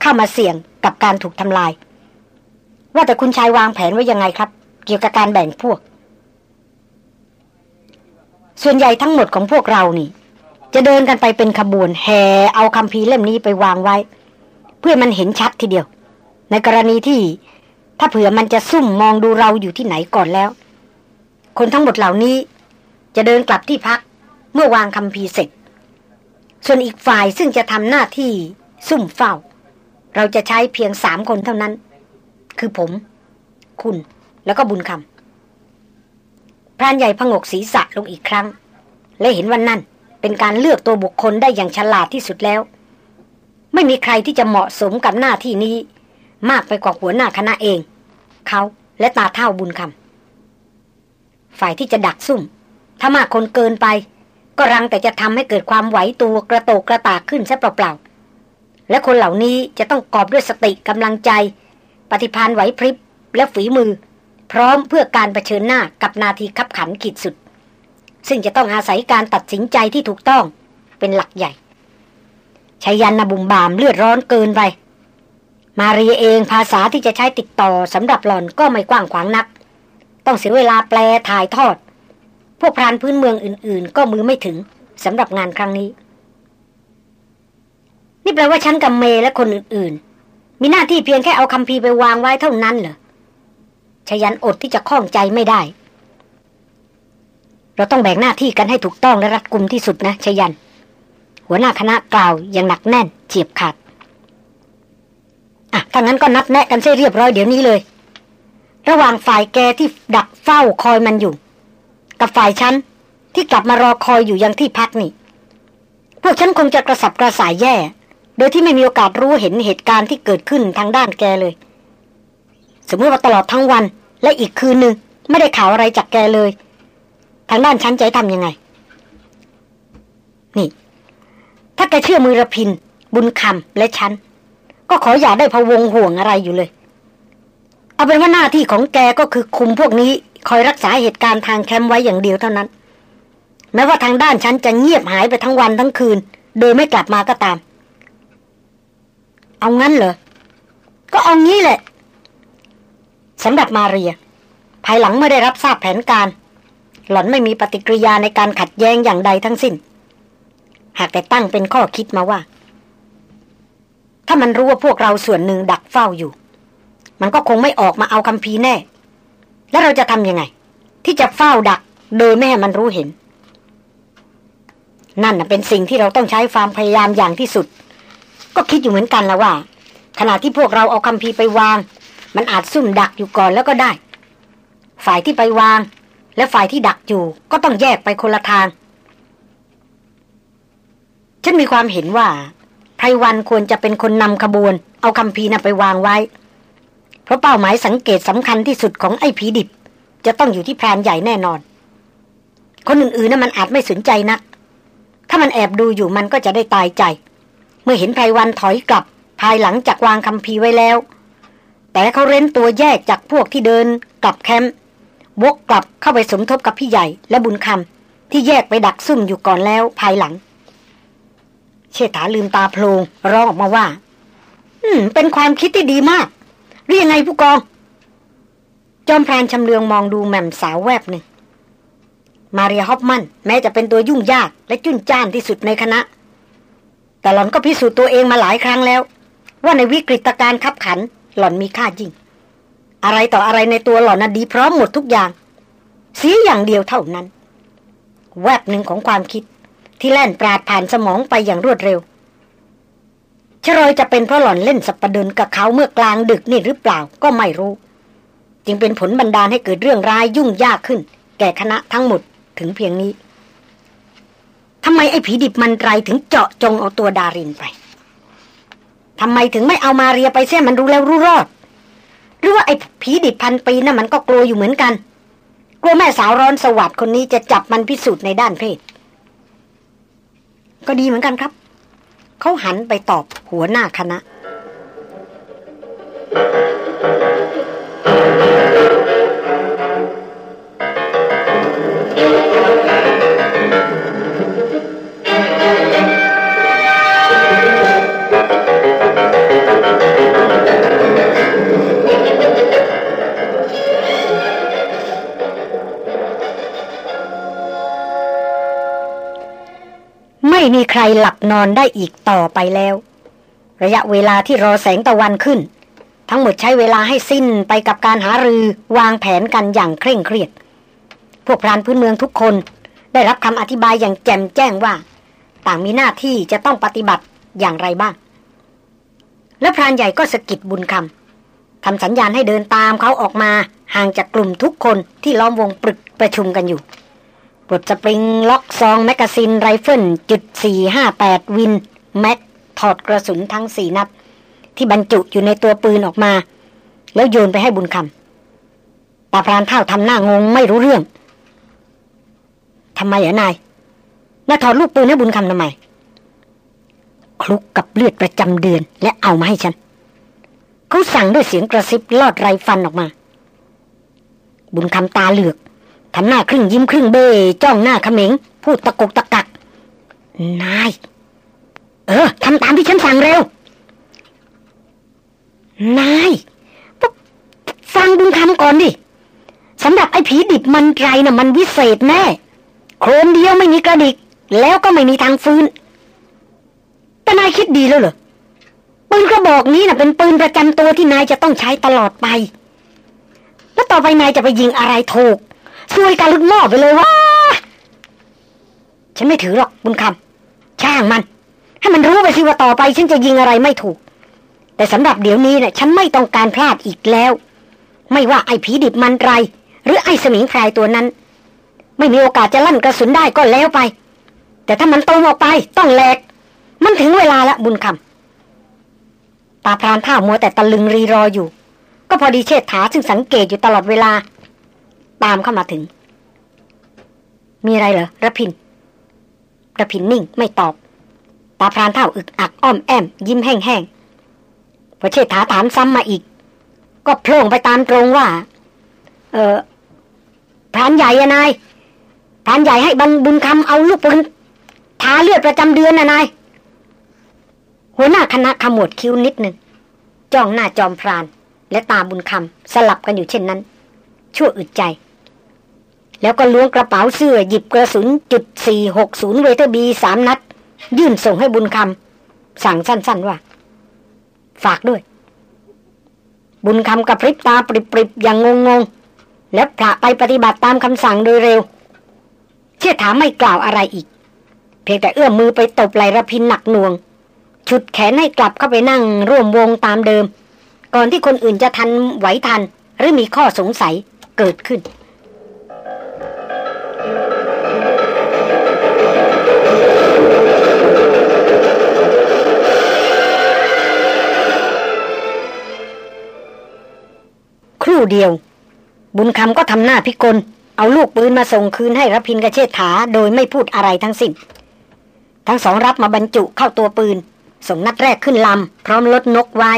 เข้ามาเสี่ยงกับการถูกทำลาย ว่าแต่คุณชายวางแผนไว้ยังไงครับ เกี่ยวกับการแบ่งพวก ส่วนใหญ่ทั้งหมดของพวกเรานี่ จะเดินกันไปเป็นขบวนแห่เอาคำพีเล่มนี้ไปวางไว้ เพื่อมันเห็นชัดทีเดียว ในกรณีที่ถ้าเผื่อมันจะซุ่มมองดูเราอยู่ที่ไหนก่อนแล้ว คนทั้งหมดเหล่านี้ จะเดินกลับที่พักเมื่อวางคำพีเสร็จ ส่วนอีกฝ่ายซึ่งจะทำหน้าที่ซุ่มเฝ้า เราจะใช้เพียงสามคนเท่านั้น คือผม คุณแล้วก็บุญคำพรานใหญ่พงกศีรษะลงอีกครั้ง และเห็นว่านั่นเป็นการเลือกตัวบุคคลได้อย่างฉลาดที่สุดแล้ว ไม่มีใครที่จะเหมาะสมกับหน้าที่นี้ มากไปกว่าหัวหน้าคณะเอง เขาและตาเท่าบุญคำฝ่ายที่จะดักซุ่ม ถ้ามากคนเกินไป ก็รังแต่จะทำให้เกิดความไหวตัวกระโตกกระตากขึ้นซะเปล่าๆ และคนเหล่านี้จะต้องกอบด้วยสติกำลังใจ ปฏิพานไหวพริบและฝีมือ พร้อมเพื่อการรเผชิญหน้ากับนาทีขับขันขีดสุด ซึ่งจะต้องอาศัยการตัดสินใจที่ถูกต้องเป็นหลักใหญ่ชายันนบุมบามเลือดร้อนเกินไป มาเรียเองภาษาที่จะใช้ติดต่อสำหรับหล่อนก็ไม่กว้างขวางนัก ต้องเสียเวลาแปลถ่ายทอด พวกพรานพื้นเมืองอื่นๆ ก็มือไม่ถึงสำหรับงานครั้งนี้ นี่แปลว่าฉันกับเมและคนอื่นๆ มีหน้าที่เพียงแค่เอาคำพีไปวางไว้เท่านั้นเหรอชยันอดที่จะคล้องใจไม่ได้ เราต้องแบ่งหน้าที่กันให้ถูกต้องและรัดกุมที่สุดนะชยัน หัวหน้าคณะกล่าวอย่างหนักแน่นเฉียบขาดอะถ้างั้นก็นัดแนะกันเสียเรียบร้อยเดี๋ยวนี้เลย ระหว่างฝ่ายแกที่ดักเฝ้าคอยมันอยู่ กับฝ่ายฉันที่กลับมารอคอยอยู่ยังที่พักนี่ พวกฉันคงจะกระสับกระส่ายแย่ โดยที่ไม่มีโอกาสรู้เห็นเหตุการณ์ที่เกิดขึ้นทางด้านแกเลย สมมติว่าตลอดทั้งวันและอีกคืนหนึ่งไม่ได้ข่าวอะไรจากแกเลย ทางด้านฉันใจทำยังไง นี่ ถ้าแกเชื่อมือระพิน บุญคำและฉัน ก็ขออย่าได้พะวงห่วงอะไรอยู่เลย เอาเป็นว่าหน้าที่ของแกก็คือคุมพวกนี้คอยรักษาเหตุการณ์ทางแคมป์ไว้อย่างเดียวเท่านั้นแม้ว่าทางด้านฉันจะเงียบหายไปทั้งวันทั้งคืน โดยไม่กลับมาก็ตาม เอางั้นเหรอ ก็เอางี้แหละสำหรับมาเรีย ภายหลังเมื่อได้รับทราบแผนการ หล่อนไม่มีปฏิกิริยาในการขัดแย้งอย่างใดทั้งสิ้น หากแต่ตั้งเป็นข้อคิดมาว่า ถ้ามันรู้ว่าพวกเราส่วนหนึ่งดักเฝ้าอยู่ มันก็คงไม่ออกมาเอาคำพีแน่ แล้วเราจะทำยังไง ที่จะเฝ้าดักโดยแม่มันรู้เห็น นั่นเป็นสิ่งที่เราต้องใช้ความพยายามอย่างที่สุด ก็คิดอยู่เหมือนกันแล้วว่า ขณะที่พวกเราเอาคำพีไปวาง มันอาจซุ่มดักอยู่ก่อนแล้วก็ได้ ฝ่ายที่ไปวาง และฝ่ายที่ดักอยู่ ก็ต้องแยกไปคนละทาง ฉันมีความเห็นว่าไพรวันควรจะเป็นคนนำขบวน เอาคำพีน่ะไปวางไว้ เพราะเป้าหมายสังเกตสำคัญที่สุดของไอ้ผีดิบ จะต้องอยู่ที่พรานใหญ่แน่นอน คนอื่นๆน่ะมันอาจไม่สนใจนักถ้ามันแอบดูอยู่มันก็จะได้ตายใจ มื่อเห็นไพรวันถอยกลับ ภายหลังจากวางคำพีไว้แล้ว แต่เขาเร้นตัวแยกจากพวกที่เดินกลับแคมป์วกกลับเข้าไปสมทบกับพี่ใหญ่และบุญคำที่แยกไปดักซุ่มอยู่ก่อนแล้วภายหลัง เชษฐาลืมตาโพลงร้องออกมาว่า อืม เป็นความคิดที่ดีมากเรียกไงผู้กอง จอมพรานชำเลืองมองดูแม่มสาวแวบหนึ่งมาเรียฮอปมันแม้จะเป็นตัวยุ่งยากและจุนจ้านที่สุดในคณะ แต่หล่อนก็พิสูจน์ตัวเองมาหลายครั้งแล้ว ว่าในวิกฤตการณ์ขับขัน หล่อนมีค่าจริงอะไรต่ออะไรในตัวหล่อนน่ะดีพร้อมหมดทุกอย่างเสียอย่างเดียวเท่านั้น แวบหนึ่งของความคิด ที่แล่นปราดผ่านสมองไปอย่างรวดเร็วชรอยจะเป็นเพราะหล่อนเล่นสัปดนกับเขาเมื่อกลางดึกนี่หรือเปล่าก็ไม่รู้ จึงเป็นผลบันดาลให้เกิดเรื่องร้ายยุ่งยากขึ้น แก่คณะทั้งหมดถึงเพียงนี้ ทำไมไอ้ผีดิบมันไรถึงเจาะจงเอาตัวดารินไปทำไมถึงไม่เอามาเรียไปเสียมันรู้แล้วรู้รอด หรือว่าไอ้ผีดิบพันปีนะ่ะมันก็กลัวอยู่เหมือนกัน กลัวแม่สาวร้อนสวัสดคนนี้จะจับมันพิสูจน์ในด้านเพศ ก็ดีเหมือนกันครับ เขาหันไปตอบหัวหน้าคณะ ไม่มีใครหลับนอนได้อีกต่อไปแล้ว ระยะเวลาที่รอแสงตะวันขึ้น ทั้งหมดใช้เวลาให้สิ้นไปกับการหารือวางแผนกันอย่างเคร่งเครียด พวกพรานพื้นเมืองทุกคน ได้รับคำอธิบายอย่างแจ่มแจ้งว่า ต่างมีหน้าที่จะต้องปฏิบัติอย่างไรบ้าง และพรานใหญ่ก็สกิดบุญคำทำสัญญาณให้เดินตามเขาออกมาห่างจากกลุ่มทุกคนที่ล้อมวงปรึกประชุมกันอยู่ ปลด spring lock ซอง magazine ไรเฟิลจุดสี่ห้าแปด Win Mag ถอดกระสุนทั้งสี่นัด ที่บรรจุอยู่ในตัวปืนออกมา แล้วโยนไปให้บุญคำตาพรานเฒ่าทำหน้างงไม่รู้เรื่องทำไมอะนายน่าถอดลูกปืนให้บุญคำทำไมคลุกกับเลือดประจำเดือน แล้วเอามาให้ฉันเขาสั่งด้วยเสียงกระซิบลอดไรฟันออกมา บุญคำตาเหลือก ทำหน้าครึ่งยิ้มครึ่งเบ้จ้องหน้าขมิงพูดตะกุกตะกัก นาย เออทำตามที่ฉันสั่งเร็ว นายฟังบุญคำก่อนดิสำหรับไอ้ผีดิบมันไรนะ่ะ มันวิเศษแน่ โครมเดียวไม่มีกระดิก แล้วก็ไม่มีทางฟื้น แต่นายคิดดีแล้วเหรอปืนกระบอกนี้นะ่ะ เป็นปืนประจำตัวที่นายจะต้องใช้ตลอดไป แล้วต่อไปนายจะไปยิงอะไรถูก ซวยการลุดหม้อไปเลยว่าฉันไม่ถือหรอกบุญคำช่างมัน ให้มันรู้ไปสิว่าต่อไป ฉันจะยิงอะไรไม่ถูก แต่สำหรับเดี๋ยวนี้นะ่ยฉันไม่ต้องการพลาดอีกแล้ว ไม่ว่าไอ้ผีดิบมันไร หรือไอ้สมิงพรายตัวนั้น ไม่มีโอกาสจะลั่นกระสุนได้ก็แล้วไป แต่ถ้ามันตรงออกไปต้องแหลก มันถึงเวลาละบุญคำตาพรานท่ามัวแต่ตะลึงรีรออยู่ ก็พอดีเชษฐาซึ่งสังเกตอยู่ตลอดเวลา ตามเข้ามาถึง มีอะไรเหรอระพินระพินนิ่งไม่ตอบ ตาพรานเท่าอึกอักอ้อมแอม ยิ้มแห้งๆพอเชษฐาถามซ้ำมาอีก ก็โผล่ไปตามตรงว่า เออพรานใหญ่อะนายพรานใหญ่ให้บังบุญคำเอาลูกปืนทาเลือดประจำเดือนนะนายหัวหน้าคณะขมวดคิ้วนิดหนึ่งจ้องหน้าจอมพราน และตาบุญคำสลับกันอยู่เช่นนั้น ชั่วอึดใจ แล้วก็ล้วงกระเป๋าเสื้อหยิบกระสุนจุดสี่หกศูนย์ Weatherby สามนัด ยื่นส่งให้บุญคำสั่งสั้น ๆ ว่า ฝากด้วย บุญคำกระพริบตาปริบๆ อย่างงงๆ แล้วผละไปปฏิบัติตามคำสั่งโดยเร็ว เชื่อถามไม่กล่าวอะไรอีก เพียงแต่เอื้อมมือไปตบไหลระพินหนักหน่วง ฉุดแขนให้กลับเข้าไปนั่งร่วมวงตามเดิม ก่อนที่คนอื่นจะทันไหวทัน หรือมีข้อสงสัยเกิดขึ้น รู่เดียว บุญคำก็ทำหน้าพิกล เอาลูกปืนมาส่งคืนให้รพินกระเชษฐาโดยไม่พูดอะไรทั้งสิ้น ทั้งสองรับมาบรรจุเข้าตัวปืน ส่งนัดแรกขึ้นลำพร้อมลดนกไว้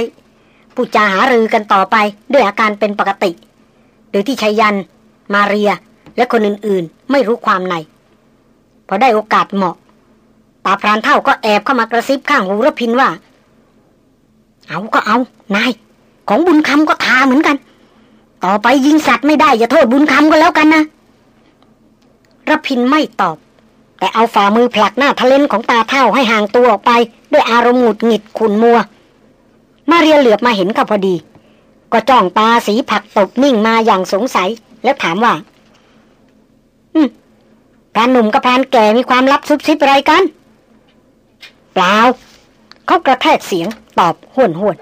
ผู้จาหารือกันต่อไปด้วยอาการเป็นปกติ โดยที่ชัยยัน มาเรีย และคนอื่นๆ ไม่รู้ความใน พอได้โอกาสเหมาะตาพรานเท่าก็แอบเข้ามากระซิบข้างหูรพินว่า เอาก็เอา นาย ของบุญคำก็ทาเหมือนกัน ต่อไปยิงสัตว์ไม่ได้ อย่าโทษบุญคำก็แล้วกันนะรพินไม่ตอบ แต่เอาฝ่ามือผลักหน้าทะเลนของตาเท่าให้ห่างตัวออกไป ด้วยอารมณ์หงุดหงิดขุนมัว มาเรียเหลือบมาเห็นก็พอดี ก็จ้องตาสีผักตบนิ่งมาอย่างสงสัย แล้วถามว่า อืมพรานหนุ่มกับพรานแก่มีความลับซุบซิบอะไรกัน เปล่าเขากระแทกเสียงตอบห้วนห้วน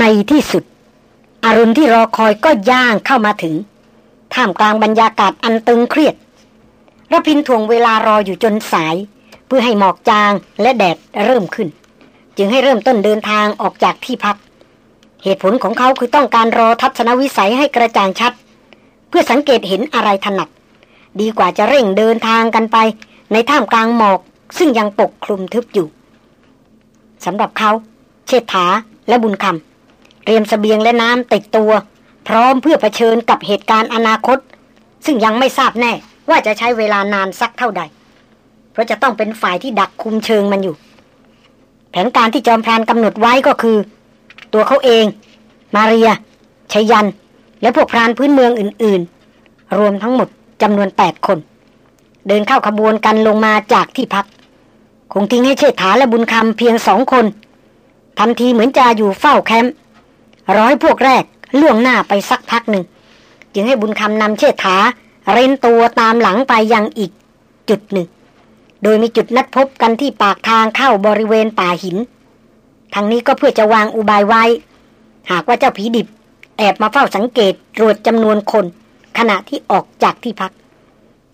ในที่สุด อรุณที่รอคอยก็ย่างเข้ามาถึง ท่ามกลางบรรยากาศอันตึงเครียดระพินทวงเวลารออยู่จนสาย เพื่อให้หมอกจางและแดดเริ่มขึ้น จึงให้เริ่มต้นเดินทางออกจากที่พัก เหตุผลของเขาคือต้องการรอทัศนวิสัยให้กระจ่างชัด เพื่อสังเกตเห็นอะไรถนัด ดีกว่าจะเร่งเดินทางกันไป ในท่ามกลางหมอกซึ่งยังปกคลุมทึบอยู่สำหรับเขา เชษฐาและบุญคำ เตรียมสเสบียงและน้ำติดตัว พร้อมเพื่อเผชิญกับเหตุการณ์อนาคต ซึ่งยังไม่ทราบแน่ว่าจะใช้เวลานานสักเท่าใด เพราะจะต้องเป็นฝ่ายที่ดักคุมเชิงมันอยู่ แผนการที่จอมพรานกำหนดไว้ก็คือ ตัวเขาเอง มาเรียชยัน และพวกพรานพื้นเมืองอื่น ๆ รวมทั้งหมดจำนวนแปดคน เดินเข้าขบวนกันลงมาจากที่พัก คงทิ้งให้เชษฐาและบุญคำเพียงสองคนทำทีเหมือนจะอยู่เฝ้าแคมป์ ร้อยพวกแรกล่วงหน้าไปสักพักหนึ่ง จึงให้บุญคำนำเชษฐา เร้นตัวตามหลังไปยังอีกจุดหนึ่ง โดยมีจุดนัดพบกันที่ปากทางเข้าบริเวณป่าหิน ทางนี้ก็เพื่อจะวางอุบายไว้ หากว่าเจ้าผีดิบ แอบมาเฝ้าสังเกตตรวจจำนวนคน ขณะที่ออกจากที่พัก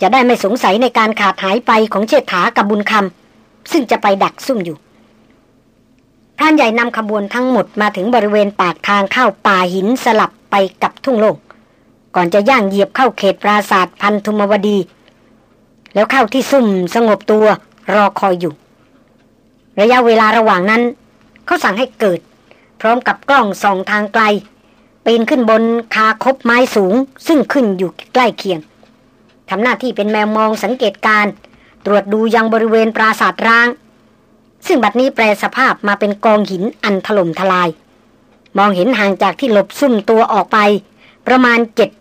จะได้ไม่สงสัยในการขาดหายไปของเชษฐากับบุญคำซึ่งจะไปดักซุ่มอยู่ พรานใหญ่นำขบวนทั้งหมดมาถึงบริเวณปากทางเข้าป่าหินสลับไปกับทุ่งโล่งก่อนจะย่างเหยียบเข้าเขตปราศาสตร์พันธุมวดี แล้วเข้าที่ซุ่มสงบตัวรอคอยอยู่ ระยะเวลาระหว่างนั้น เขาสั่งให้เกิด พร้อมกับกล้องส่องทางไกลปีนขึ้นบนคาคบไม้สูง ซึ่งขึ้นอยู่ใกล้เคียงทำหน้าที่เป็นแมวมองสังเกตการ ตรวจดูยังบริเวณปราสาทร้าง ซึ่งบัดนี้แปลสภาพมาเป็นกองหินอันถล่มทลาย มองเห็นห่างจากที่หลบซุ่มตัวออกไป ประมาณ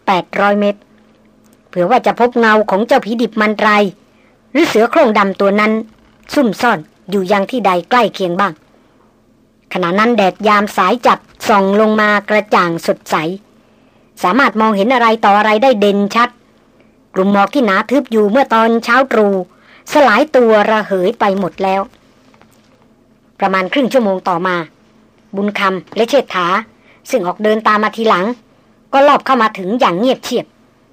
7-800เมตร เผื่อว่าจะพบเงาของเจ้าผีดิบมันไร หรือเสือโคร่งดำตัวนั้น ซุ่มซ่อนอยู่ยังที่ใดใกล้เคียงบ้าง ขณะนั้นแดดยามสายจับส่องลงมากระจ่างสดใส สามารถมองเห็นอะไรต่ออะไรได้เด่นชัด กลุ่มหมอกที่หนาทึบอยู่เมื่อตอนเช้าตรู่สลายตัวระเหยไปหมดแล้ว ประมาณครึ่งชั่วโมงต่อมา บุญคำและเชษฐา ซึ่งออกเดินตามมาทีหลัง ก็ลอบเข้ามาถึงอย่างเงียบเชียบ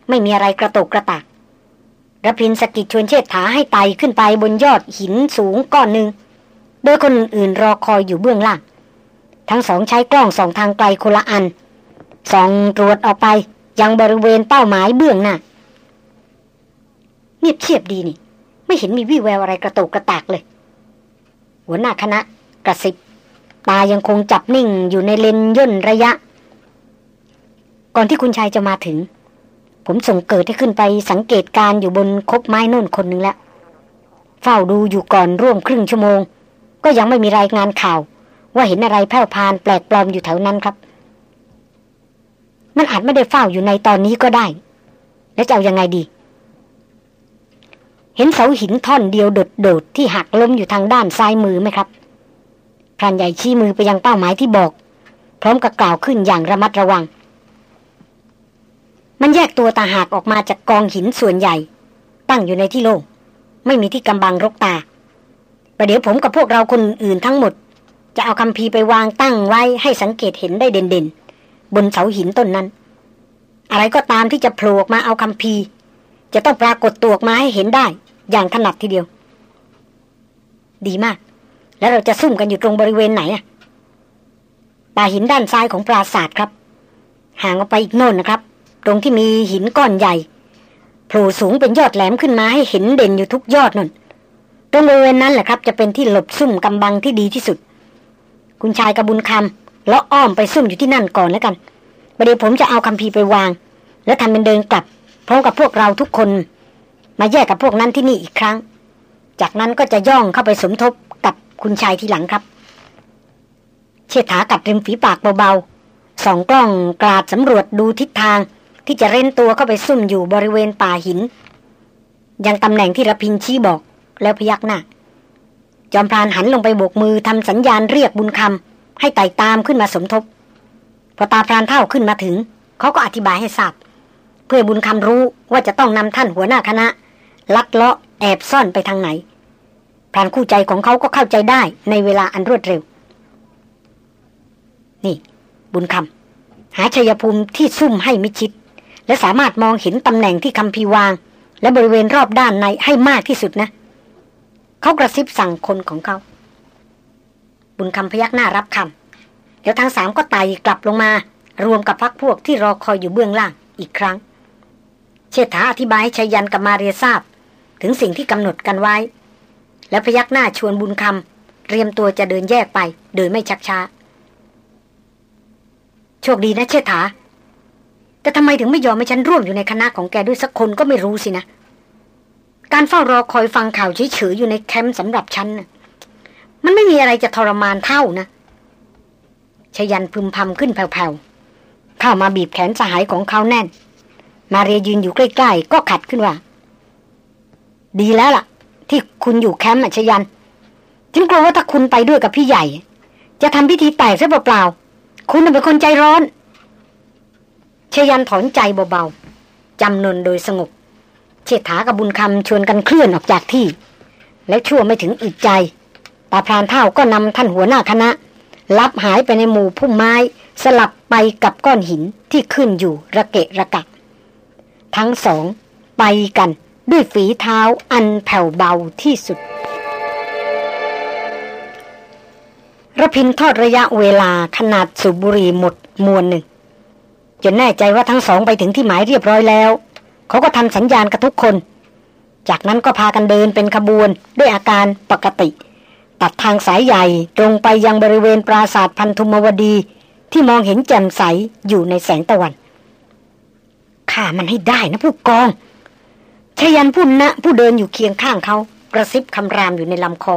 ไม่มีอะไรกระตกกระตากระพินสกิดชวนเชษฐาให้ไต่ขึ้นไปบนยอดหินสูงก้อนหนึ่งโดยคนอื่นรอคอยอยู่เบื้องล่าง ทั้งสองใช้กล้องสองทางไกลคนละอันส่องตรวจออกไปยังบริเวณเป้าหมายเบื้องหน้าเงียบเชียบดีนี่ ไม่เห็นมีวี่แววอะไรกระตกกระตากเลย หัวหน้าคณะ กระสิบ ตายังคงจับนิ่งอยู่ในเลนย่นระยะ ก่อนที่คุณชายจะมาถึง ผมส่งเกิดให้ขึ้นไปสังเกตการอยู่บนคบไม้น่นคนหนึ่งแล้ว เฝ้าดูอยู่ก่อนร่วมครึ่งชั่วโมง ก็ยังไม่มีรายงานข่าว ว่าเห็นอะไรแผ่วพานแปลกปลอมอยู่แถวนั้นครับ มันอาจไม่ได้เฝ้าอยู่ในตอนนี้ก็ได้ แล้วจะเอายังไงดี เห็นเสาหินท่อนเดียวโดดๆที่หักล้มอยู่ทางด้านซ้ายมือไหมครับพรานใหญ่ชี้มือไปยังเป้าหมายที่บอก พร้อมกับกล่าวขึ้นอย่างระมัดระวัง มันแยกตัวตาหากออกมาจากกองหินส่วนใหญ่ ตั้งอยู่ในที่โล่งไม่มีที่กำบังรกตาประเดี๋ยวผมกับพวกเราคนอื่นทั้งหมด จะเอาคำพีไปวางตั้งไว้ให้สังเกตเห็นได้เด่นๆ บนเสาหินต้นนั้น อะไรก็ตามที่จะโผล่มาเอาคำพีจะต้องปรากฏตัวออกมาให้เห็นได้ อย่างถนัดทีเดียว ดีมาก แล้วเราจะซุ่มกันอยู่ตรงบริเวณไหนอะป่าหินด้านซ้ายของปราศาสตร์ครับ ห่างออกไปอีกโน่นนะครับ ตรงที่มีหินก้อนใหญ่โผล่สูงเป็นยอดแหลมขึ้นมาให้เห็นเด่นอยู่ทุกยอดนั่นตรงบริเวณนั้นแหละครับ จะเป็นที่หลบซุ่มกำบังที่ดีที่สุด คุณชายกระบุญคำแล้วอ้อมไปซุ่มอยู่ที่นั่นก่อนแล้วกันประเดี๋ยวผมจะเอาคำพีไปวาง แล้วทำเป็นเดินกลับพร้อมกับพวกเราทุกคน มาแยกกับพวกนั้นที่นี่อีกครั้ง จากนั้นก็จะย่องเข้าไปสมทบกับคุณชายทีหลังครับ เชษฐากัดริมฝีปากเบาๆสองกล้องกราดสำรวจดูทิศทางที่จะเร้นตัวเข้าไปซุ่มอยู่บริเวณป่าหิน ยังตำแหน่งที่ระพินชี้บอกแล้วพยักหน้าจอมพรานหันลงไปโบกมือทำสัญญาณเรียกบุญคำให้ไต่ตามขึ้นมาสมทบ พอตาพรานเท่าขึ้นมาถึง เขาก็อธิบายให้ทราบ เพื่อบุญคำรู้ว่าจะต้องนำท่านหัวหน้าคณะ ลัดเลาะแอบซ่อนไปทางไหนพรานคู่ใจของเขาก็เข้าใจได้ในเวลาอันรวดเร็ว นี่ บุญคำหาชัยภูมิที่ซุ่มให้มิชิด และสามารถมองเห็นตำแหน่งที่คำพีวาง และบริเวณรอบด้านในให้มากที่สุดนะ เขากระซิบสั่งคนของเขา บุญคำพยักหน้ารับคำแล้วทั้งสามก็ไต่กลับลงมา รวมกับพักพวกที่รอคอยอยู่เบื้องล่างอีกครั้ง เชษฐาอธิบายให้ชยันกับมาเรียทราบ ถึงสิ่งที่กำหนดกันไว้ แล้วพยักหน้าชวนบุญคำเตรียมตัวจะเดินแยกไป โดยไม่ชักช้า โชคดีนะเชษฐา แต่ทำไมถึงไม่ยอมให้ฉันร่วมอยู่ในคณะของแกด้วยสักคนก็ไม่รู้สินะ การเฝ้ารอคอยฟังข่าวเฉยๆอยู่ในแคมป์สำหรับฉันนะมันไม่มีอะไรจะทรมานเท่านะชยันพึมพำขึ้นแผ่วๆ เข้ามาบีบแขนสหายของเขาแน่น มาเรียยืนอยู่ใกล้ ๆ ก็ขัดขึ้นว่า ดีแล้วล่ะ ที่คุณอยู่แคมป์ชยันฉันกลัวว่าถ้าคุณไปด้วยกับพี่ใหญ่ จะทำพิธีแตกซะเปล่าๆคุณเป็นคนใจร้อนชยันถอนใจเบาๆจำนนโดยสงบ เชษฐากับบุญคำชวนกันเคลื่อนออกจากที่ แล้วชั่วไม่ถึงอึดใจตาพรานเท่าก็นำท่านหัวหน้าคณะ ลับหายไปในหมู่พุ่มไม้ สลับไปกับก้อนหินที่ขึ้นอยู่ระเกะระกะ ทั้งสองไปกัน ด้วยฝีเท้าอันแผ่วเบาที่สุดระพินทอดระยะเวลาขนาดสุบุรีหมดมวลหนึ่ง จนแน่ใจว่าทั้งสองไปถึงที่หมายเรียบร้อยแล้ว เขาก็ทำสัญญาณกับทุกคน จากนั้นก็พากันเดินเป็นขบวนด้วยอาการปกติ ตัดทางสายใหญ่ตรงไปยังบริเวณปราสาทพันธุมวดีที่มองเห็นแจ่มใสอยู่ในแสงตะวันข้ามันให้ได้นะผู้กอง ชยันผู้นะผู้เดินอยู่เคียงข้างเขากระซิบคำรามอยู่ในลำคอ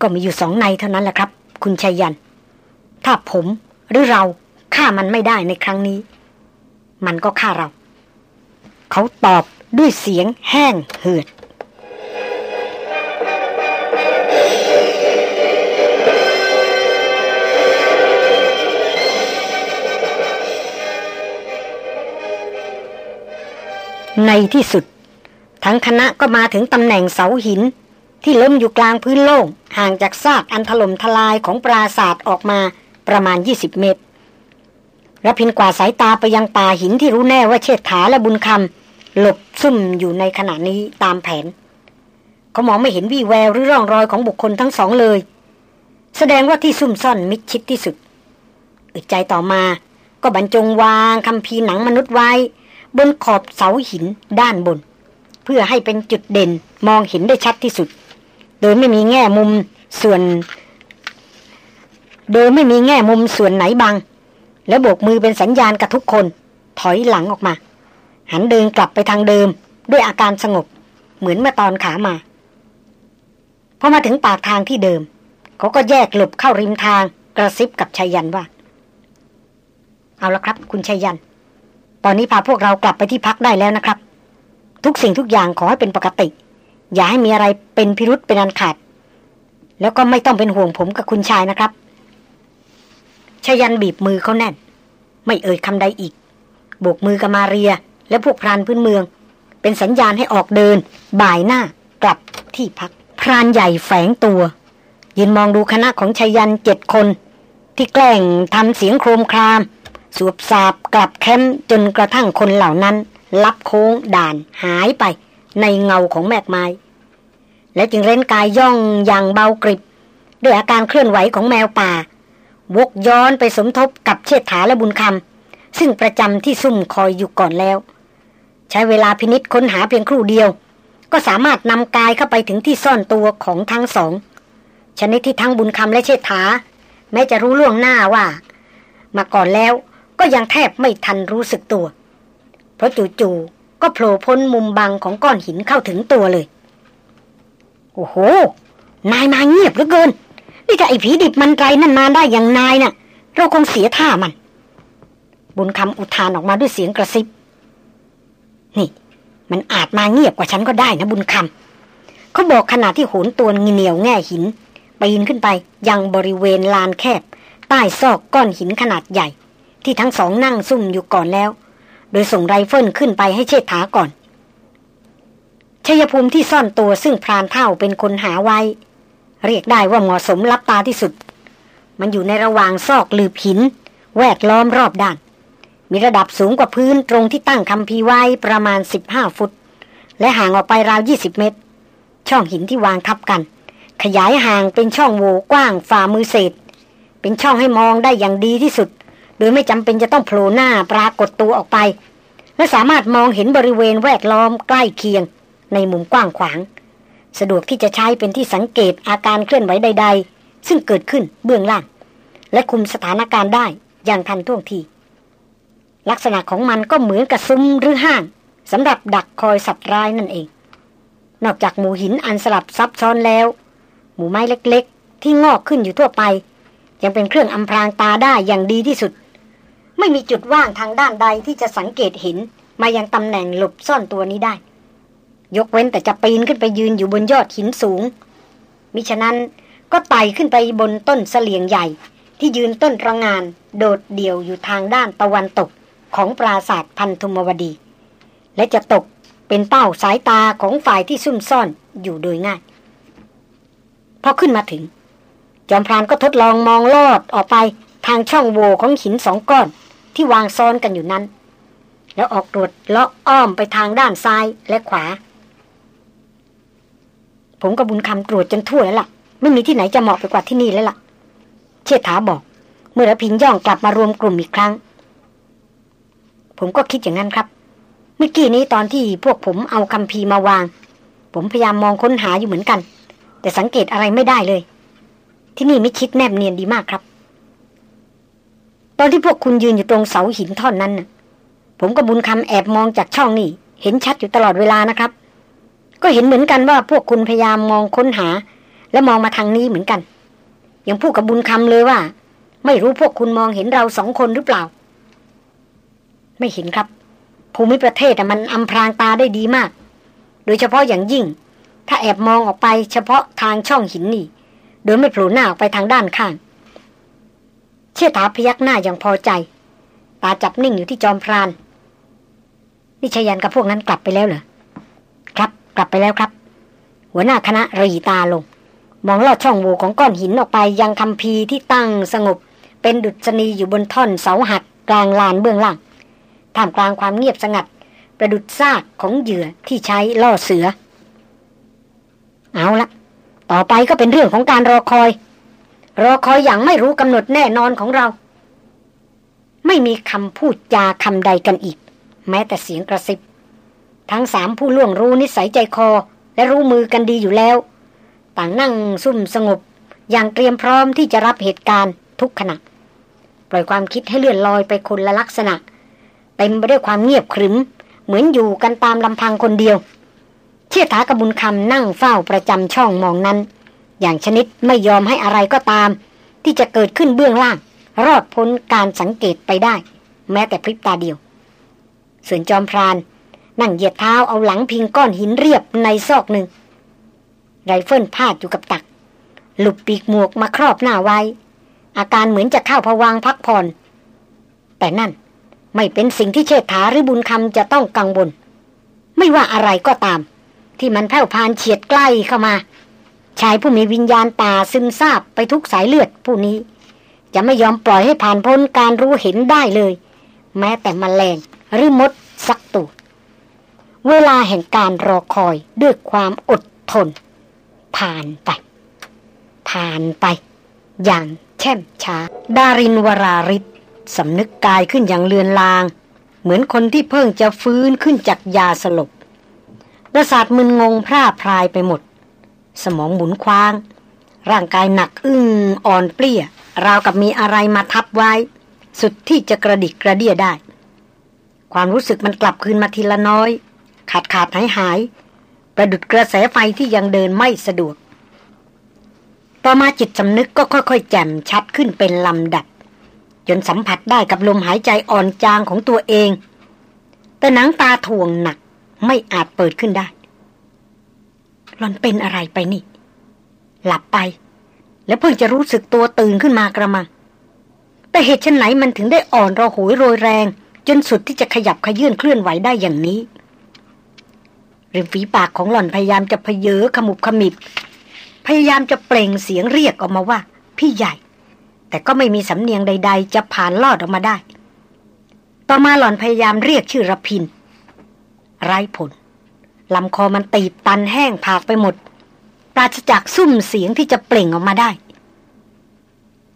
ก็มีอยู่สองในเท่านั้นแหละครับ คุณชยัน ถ้าผมหรือเราฆ่ามันไม่ได้ในครั้งนี้ มันก็ฆ่าเรา เขาตอบด้วยเสียงแห้งเหือด ในที่สุด ทั้งคณะก็มาถึงตำแหน่งเสาหิน ที่ล้มอยู่กลางพื้นโล่งห่างจากซากอันถล่มทลายของปราศาสตร์ออกมาประมาณ 20 เมตรระพินกว่าสายตาไปยังป่าหินที่รู้แน่ว่าเชิดขาและบุญคำหลบซุ่มอยู่ในขณะนี้ตามแผน เขามองไม่เห็นวี่แววหรือร่องรอยของบุคคลทั้งสองเลย แสดงว่าที่ซุ่มซ่อนมิดชิดที่สุด อึดใจต่อมาก็บรรจงวางคำพีหนังมนุษย์ไว้ บนขอบเสาหินด้านบน เพื่อให้เป็นจุดเด่นมองเห็นได้ชัดที่สุด โดยไม่มีแง่มุมส่วน โดยไม่มีแง่มุมส่วนไหนบางแล้วโบกมือเป็นสัญญาณกับทุกคน ถอยหลังออกมา หันเดินกลับไปทางเดิม ด้วยอาการสงบ เหมือนเมื่อตอนขามาพอมาถึงปากทางที่เดิม เขาก็แยกหลบเข้าริมทางกระซิบกับชายันว่า เอาละครับ คุณชายัน ตอนนี้พาพวกเรากลับไปที่พักได้แล้วนะครับ ทุกสิ่งทุกอย่างขอให้เป็นปกติ อย่าให้มีอะไรเป็นพิรุษเป็นอันขาด แล้วก็ไม่ต้องเป็นห่วงผมกับคุณชายนะครับชยันบีบมือเขาแน่น ไม่เอ่ยคำใดอีกโบกมือกับมาเรีย และพวกพรานพื้นเมือง เป็นสัญญาณให้ออกเดิน บ่ายหน้ากลับที่พัก พรานใหญ่แฝงตัว ยืนมองดูคณะของชยันเจ็ดคน ที่แกล้งทำเสียงโครมคราม สวบสาบกลับแคมป์จนกระทั่งคนเหล่านั้น ลับโค้งด่านหายไป ในเงาของแมกไม้ และจึงเร้นกายย่องอย่างเบากริบ ด้วยอาการเคลื่อนไหวของแมวป่า วกย้อนไปสมทบกับเชษฐาและบุญคำซึ่งประจำที่ซุ่มคอยอยู่ก่อนแล้ว ใช้เวลาพินิษค้นหาเพียงครู่เดียว ก็สามารถนำกายเข้าไปถึงที่ซ่อนตัวของทั้งสองชนิดที่ทั้งบุญคำและเชษฐา แม้จะรู้ล่วงหน้าว่า มาก่อนแล้ว ก็ยังแทบไม่ทันรู้สึกตัว เพราะจู่ๆก็โผล่พ้นมุมบังของก้อนหินเข้าถึงตัวเลย โอ้โห นายมาเงียบเหลือเกิน นี่ถ้าไอ้ผีดิบมันไรนั่นมาได้อย่างนายนะ่ะ เราคงเสียท่ามัน บุญคำอุทานออกมาด้วยเสียงกระซิบ นี่ มันอาจมาเงียบกว่าฉันก็ได้นะบุญคำเขาบอกขณะที่โหนตัวเงียวแง่หินปีนขึ้นไปยังบริเวณลานแคบ ใต้ซอกก้อนหินขนาดใหญ่ ที่ทั้งสองนั่งซุ่มอยู่ก่อนแล้ว โดยส่งไรเฟิลขึ้นไปให้เชิดถาก่อนชยภูมิที่ซ่อนตัวซึ่งพรานเท่าเป็นคนหาไว้ เรียกได้ว่าเหมาะสมรับตาที่สุด มันอยู่ในระหว่างซอกหลืบหิน แวดล้อมรอบด้าน มีระดับสูงกว่าพื้นตรงที่ตั้งคำพีไว้ประมาณ 15 ฟุต และห่างออกไปราว 20 เมตร ช่องหินที่วางทับกัน ขยายห่างเป็นช่องโหว่กว้างฝ่ามือเศษ เป็นช่องให้มองได้อย่างดีที่สุด โดยไม่จำเป็นจะต้องโผล่หน้าปรากฏตัวออกไป และสามารถมองเห็นบริเวณแวดล้อมใกล้เคียง ในมุมกว้างขวาง สะดวกที่จะใช้เป็นที่สังเกตอาการเคลื่อนไหวใด ๆ ซึ่งเกิดขึ้นเบื้องล่าง และคุมสถานการณ์ได้อย่างทันท่วงที ลักษณะของมันก็เหมือนกับซุ้มหรือห้างสำหรับดักคอยสัตว์ร้ายนั่นเอง นอกจากหมู่หินอันสลับซับซ้อนแล้ว หมู่ไม้เล็กๆ ที่งอกขึ้นอยู่ทั่วไป ยังเป็นเครื่องอำพรางตาได้อย่างดีที่สุด ไม่มีจุดว่างทางด้านใดที่จะสังเกตเห็น มายังตำแหน่งหลบซ่อนตัวนี้ได้ ยกเว้นแต่จะปีนขึ้นไปยืนอยู่บนยอดหินสูง มิฉะนั้นก็ไต่ขึ้นไปบนต้นเสลียงใหญ่ ที่ยืนต้นระงานโดดเดี่ยวอยู่ทางด้านตะวันตกของปราสาทพันธุมวดี และจะตกเป็นเป้าสายตาของฝ่ายที่ซุ่มซ่อนอยู่โดยง่ายพอขึ้นมาถึง จอมพรานก็ทดลองมองลอดออกไปทางช่องโหว่ของหินสองก้อน ที่วางซ้อนกันอยู่นั้น แล้วออกตรวจเลาะอ้อมไปทางด้านซ้ายและขวา ผมกับบุญคำตรวจจนทั่วแล้วล่ะ ไม่มีที่ไหนจะเหมาะไปกว่าที่นี่แล้วล่ะ เชษฐาบอก เมื่อระพินย่องกลับมารวมกลุ่มอีกครั้ง ผมก็คิดอย่างนั้นครับ เมื่อกี้นี้ตอนที่พวกผมเอาคำพีมาวาง ผมพยายามมองค้นหาอยู่เหมือนกัน แต่สังเกตอะไรไม่ได้เลย ที่นี่ไม่คิดแนบเนียนดีมากครับ ตอนที่พวกคุณยืนอยู่ตรงเสาหินท่อนนั้นน่ะผมกับบุญคำแอบมองจากช่องนี่ เห็นชัดอยู่ตลอดเวลานะครับ ก็เห็นเหมือนกันว่าพวกคุณพยายามมองค้นหา และมองมาทางนี้เหมือนกัน ยังพูดกับบุญคำเลยว่า ไม่รู้พวกคุณมองเห็นเราสองคนหรือเปล่า ไม่เห็นครับ ภูมิประเทศมันอำพรางตาได้ดีมาก โดยเฉพาะอย่างยิ่ง ถ้าแอบมองออกไปเฉพาะทางช่องหินนี่ โดยไม่โผล่หน้าออกไปทางด้านข้าง เชี่ยถาพยักหน้าอย่างพอใจ ตาจับนิ่งอยู่ที่จอมพรานนิชยันกับพวกนั้นกลับไปแล้วเหรอครับกลับไปแล้วครับ หัวหน้าคณะรีตาลง มองลอดช่องโหว่ของก้อนหินออกไปยังคำพีที่ตั้งสงบ เป็นดุษณีอยู่บนท่อนเสาหักกลางลานเบื้องล่างท่ามกลางความเงียบสงัด ประดุดซากของเหยื่อที่ใช้ล่อเสือ เอาละต่อไปก็เป็นเรื่องของการรอคอย รอคอยอย่างไม่รู้กำหนดแน่นอนของเรา ไม่มีคำพูดจาคำใดกันอีก แม้แต่เสียงกระซิบ ทั้งสามผู้ล่วงรู้นิสัยใจคอและรู้มือกันดีอยู่แล้ว ต่างนั่งซุ่มสงบ อย่างเตรียมพร้อมที่จะรับเหตุการณ์ทุกขณะปล่อยความคิดให้เลื่อนลอยไปคนละลักษณะ เต็มไปด้วยความเงียบขรึม เหมือนอยู่กันตามลำพังคนเดียว เชี่ยถากระบุญคำนั่งเฝ้าประจำช่องมองนั้น อย่างชนิดไม่ยอมให้อะไรก็ตาม ที่จะเกิดขึ้นเบื้องล่าง รอดพ้นการสังเกตไปได้ แม้แต่พริบตาเดียว ส่วนจอมพราน นั่งเหยียดเท้าเอาหลังพิงก้อนหินเรียบในซอกหนึ่ง ไรเฟิลพาดอยู่กับตัก หลุบปีกหมวกมาครอบหน้าไว้ อาการเหมือนจะเข้าพวังพักผ่อน แต่นั่นไม่เป็นสิ่งที่เชษฐาหรือบุญคำจะต้องกังวลไม่ว่าอะไรก็ตาม ที่มันแผ่วพานเฉียดใกล้เข้ามา ชายผู้มีวิญญาณตาซึมซาบไปทุกสายเลือดผู้นี้ จะไม่ยอมปล่อยให้ผ่านพ้นการรู้เห็นได้เลย แม้แต่มแมลงหรือมดสักตัวเวลาแห่งการรอคอยด้วยความอดทน ผ่านไป ผ่านไป อย่างแช่มช้า ดารินวราริศสำนึกกายขึ้นอย่างเลือนลาง เหมือนคนที่เพิ่งจะฟื้นขึ้นจากยาสลบประสาทมึนงงพร่าพรายไปหมด สมองหมุนคว้าง ร่างกายหนักอึ้งอ่อนเปลี้ย ราวกับมีอะไรมาทับไว้ สุดที่จะกระดิกกระเดียได้ ความรู้สึกมันกลับคืนมาทีละน้อย ขาดขาดหายหาย ประดุดกระแสไฟที่ยังเดินไม่สะดวก ต่อมาจิตสำนึกก็ค่อยๆ แจ่มชัดขึ้นเป็นลำดับ จนสัมผัสได้กับลมหายใจอ่อนจางของตัวเอง แต่หนังตาถ่วงหนักไม่อาจเปิดขึ้นได้ หล่อนเป็นอะไรไปนี่ หลับไป แล้วเพิ่งจะรู้สึกตัวตื่นขึ้นมากระมัง แต่เหตุชนไหนมันถึงได้อ่อนระหยโรยแรง จนสุดที่จะขยับขยื่นเคลื่อนไหวได้อย่างนี้ริมฝีปากของหล่อนพยายามจะเพเยอขมุบขมิบ พยายามจะเปล่งเสียงเรียกออกมาว่า พี่ใหญ่ แต่ก็ไม่มีสำเนียงใด ๆ จะผ่านลอดออกมาได้ ต่อมาหล่อนพยายามเรียกชื่อรพินไร้ผล ลำคอมันตีบตันแห้งผากไปหมด ปราศจากซุ่มเสียงที่จะเปล่งออกมาได้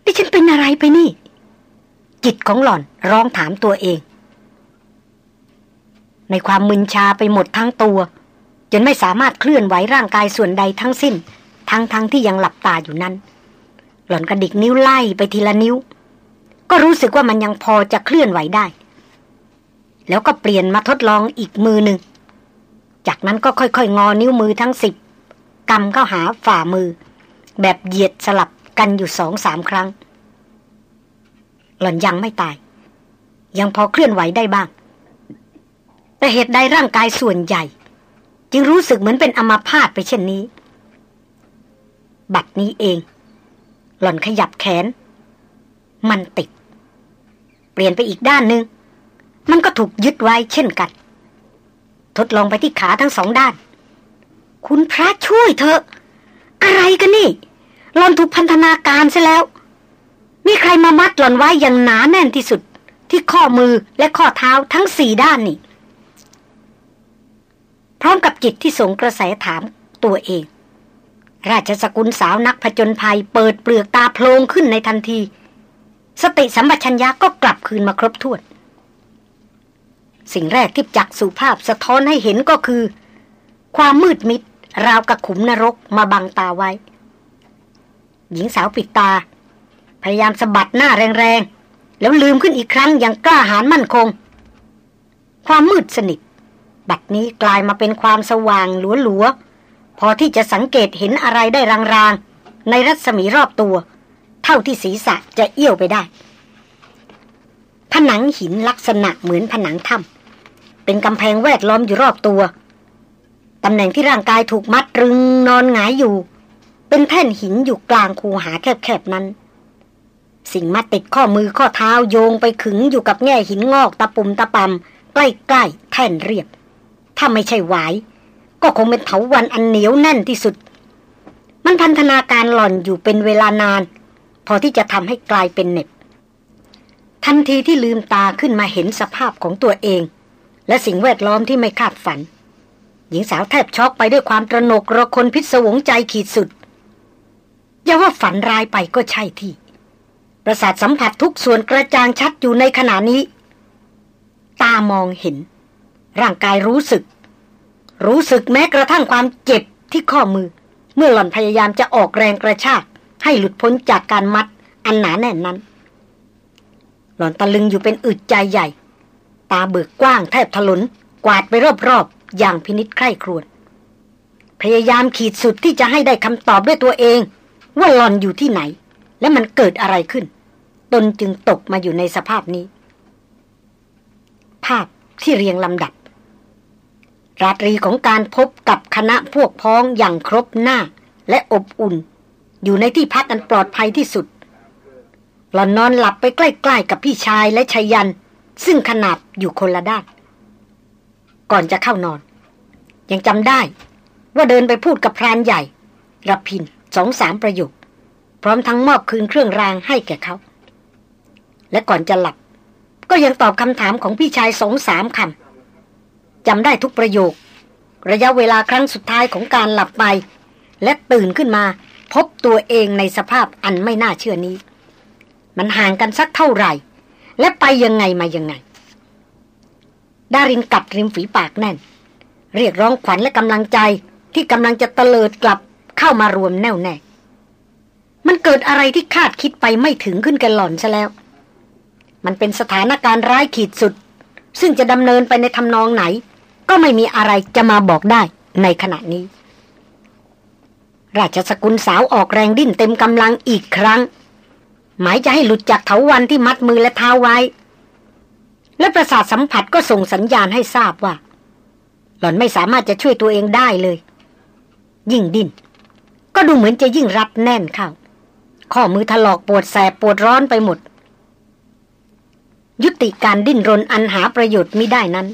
ดิฉันเป็นอะไรไปนี่ จิตของหล่อนร้องถามตัวเอง ในความมึนชาไปหมดทั้งตัว จนไม่สามารถเคลื่อนไหวร่างกายส่วนใดทั้งสิ้น ทั้งทั้งที่ยังหลับตาอยู่นั้น หล่อนกระดิกนิ้วไล่ไปทีละนิ้ว ก็รู้สึกว่ามันยังพอจะเคลื่อนไหวได้ แล้วก็เปลี่ยนมาทดลองอีกมือหนึ่ง จากนั้นก็ค่อยๆ งอนิ้วมือทั้งสิบกำเข้าหาฝ่ามือ แบบเหยียดสลับกันอยู่สองสามครั้ง หล่อนยังไม่ตาย ยังพอเคลื่อนไหวได้บ้าง แต่เหตุใดร่างกายส่วนใหญ่ จึงรู้สึกเหมือนเป็นอมาพาตไปเช่นนี้ บัดนี้เอง หล่อนขยับแขน มันติด เปลี่ยนไปอีกด้านหนึ่งมันก็ถูกยึดไว้เช่นกัน ทดลองไปที่ขาทั้งสองด้าน คุณพระช่วยเถอะ อะไรกันนี่หลอนถูกพันธนาการซะแล้ว มีใครมามัดหลอนไว้อย่างหนาแน่นที่สุด ที่ข้อมือและข้อเท้าทั้งสี่ด้านนี่ พร้อมกับจิตที่สงกระแสถามตัวเอง ราชสกุลสาวนักผจญภัยเปิดเปลือกตาโพลงขึ้นในทันที สติสัมปชัญญะก็กลับคืนมาครบถ้วน สิ่งแรกที่จักสุภาพสะท้อนให้เห็นก็คือ ความมืดมิด ราวกับขุมนรกมาบังตาไว้ หญิงสาวปิดตา พยายามสะบัดหน้าแรงๆ แล้วลืมขึ้นอีกครั้งอย่างกล้าหาญมั่นคง ความมืดสนิท บัดนี้กลายมาเป็นความสว่างหลัวๆ พอที่จะสังเกตเห็นอะไรได้รางๆ ในรัศมีรอบตัว เท่าที่ศีรษะจะเอี้ยวไปได้ผนังหินลักษณะเหมือนผนังถ้ำ เป็นกำแพงแวดล้อมอยู่รอบตัว ตำแหน่งที่ร่างกายถูกมัดรึงนอนหงายอยู่ เป็นแท่นหินอยู่กลางคูหาแคบๆนั้น สิ่งมัดติดข้อมือข้อเท้าโยงไปขึงอยู่กับแง่หินงอกตะปุ่มตะปำใกล้ๆแท่นเรียบ ถ้าไม่ใช่หวาย ก็คงเป็นเถาวันอันเหนียวแน่นที่สุด มันพันธนาการหล่อนอยู่เป็นเวลานาน พอที่จะทำให้กลายเป็นเน็บทันทีที่ลืมตาขึ้นมาเห็นสภาพของตัวเอง และสิ่งแวดล้อมที่ไม่คาดฝัน หญิงสาวแทบช็อกไปด้วยความตระหนกระคนพิศวงใจขีดสุดอย่าว่าฝันร้ายไปก็ใช่ที่ ประสาทสัมผัสทุกส่วนกระจ่างชัดอยู่ในขณะนี้ ตามองเห็น ร่างกายรู้สึก รู้สึกแม้กระทั่งความเจ็บที่ข้อมือ เมื่อหล่อนพยายามจะออกแรงกระชาก ให้หลุดพ้นจากการมัดอันหนาแน่นนั้น หล่อนตะลึงอยู่เป็นอึดใจใหญ่ ตาเบิกกว้างแทบถลน กวาดไปรอบๆ อย่างพินิษใคร่ครวญพยายามขีดสุดที่จะให้ได้คำตอบด้วยตัวเอง ว่าหลอนอยู่ที่ไหน และมันเกิดอะไรขึ้น ตนจึงตกมาอยู่ในสภาพนี้ ภาพที่เรียงลำดับ ราตรีของการพบกับคณะพวกพ้องอย่างครบหน้าและอบอุ่น อยู่ในที่พักอันปลอดภัยที่สุด หลอนนอนหลับไปใกล้ ๆ กับพี่ชายและชายัน ซึ่งขนาบอยู่คนละด้าน ก่อนจะเข้านอน ยังจำได้ ว่าเดินไปพูดกับพรานใหญ่รพินสองสามประโยค พร้อมทั้งมอบคืนเครื่องรางให้แก่เขา และก่อนจะหลับ ก็ยังตอบคำถามของพี่ชายสองสามคำจำได้ทุกประโยค ระยะเวลาครั้งสุดท้ายของการหลับไป และตื่นขึ้นมา พบตัวเองในสภาพอันไม่น่าเชื่อนี้ มันห่างกันสักเท่าไหร่ และไปยังไงมายังไง ดารินกัดริมฝีปากแน่น เรียกร้องขวัญและกำลังใจที่กำลังจะเตลิดกลับเข้ามารวมแน่วแน่ มันเกิดอะไรที่คาดคิดไปไม่ถึงขึ้นกันหล่อนซะแล้ว มันเป็นสถานการณ์ร้ายขีดสุด ซึ่งจะดำเนินไปในทำนองไหน ก็ไม่มีอะไรจะมาบอกได้ในขณะนี้ ราชสกุลสาวออกแรงดิ้นเต็มกำลังอีกครั้ง หมายจะให้หลุดจากเถาวันที่มัดมือและเท้าไว้ และประสาทสัมผัสก็ส่งสัญญาณให้ทราบว่า หล่อนไม่สามารถจะช่วยตัวเองได้เลย ยิ่งดิ้นก็ดูเหมือนจะยิ่งรัดแน่นเข้าข้อมือถลอกปวดแสบปวดร้อนไปหมด ยุติการดิ้นรนอันหาประโยชน์ไมิได้นั้น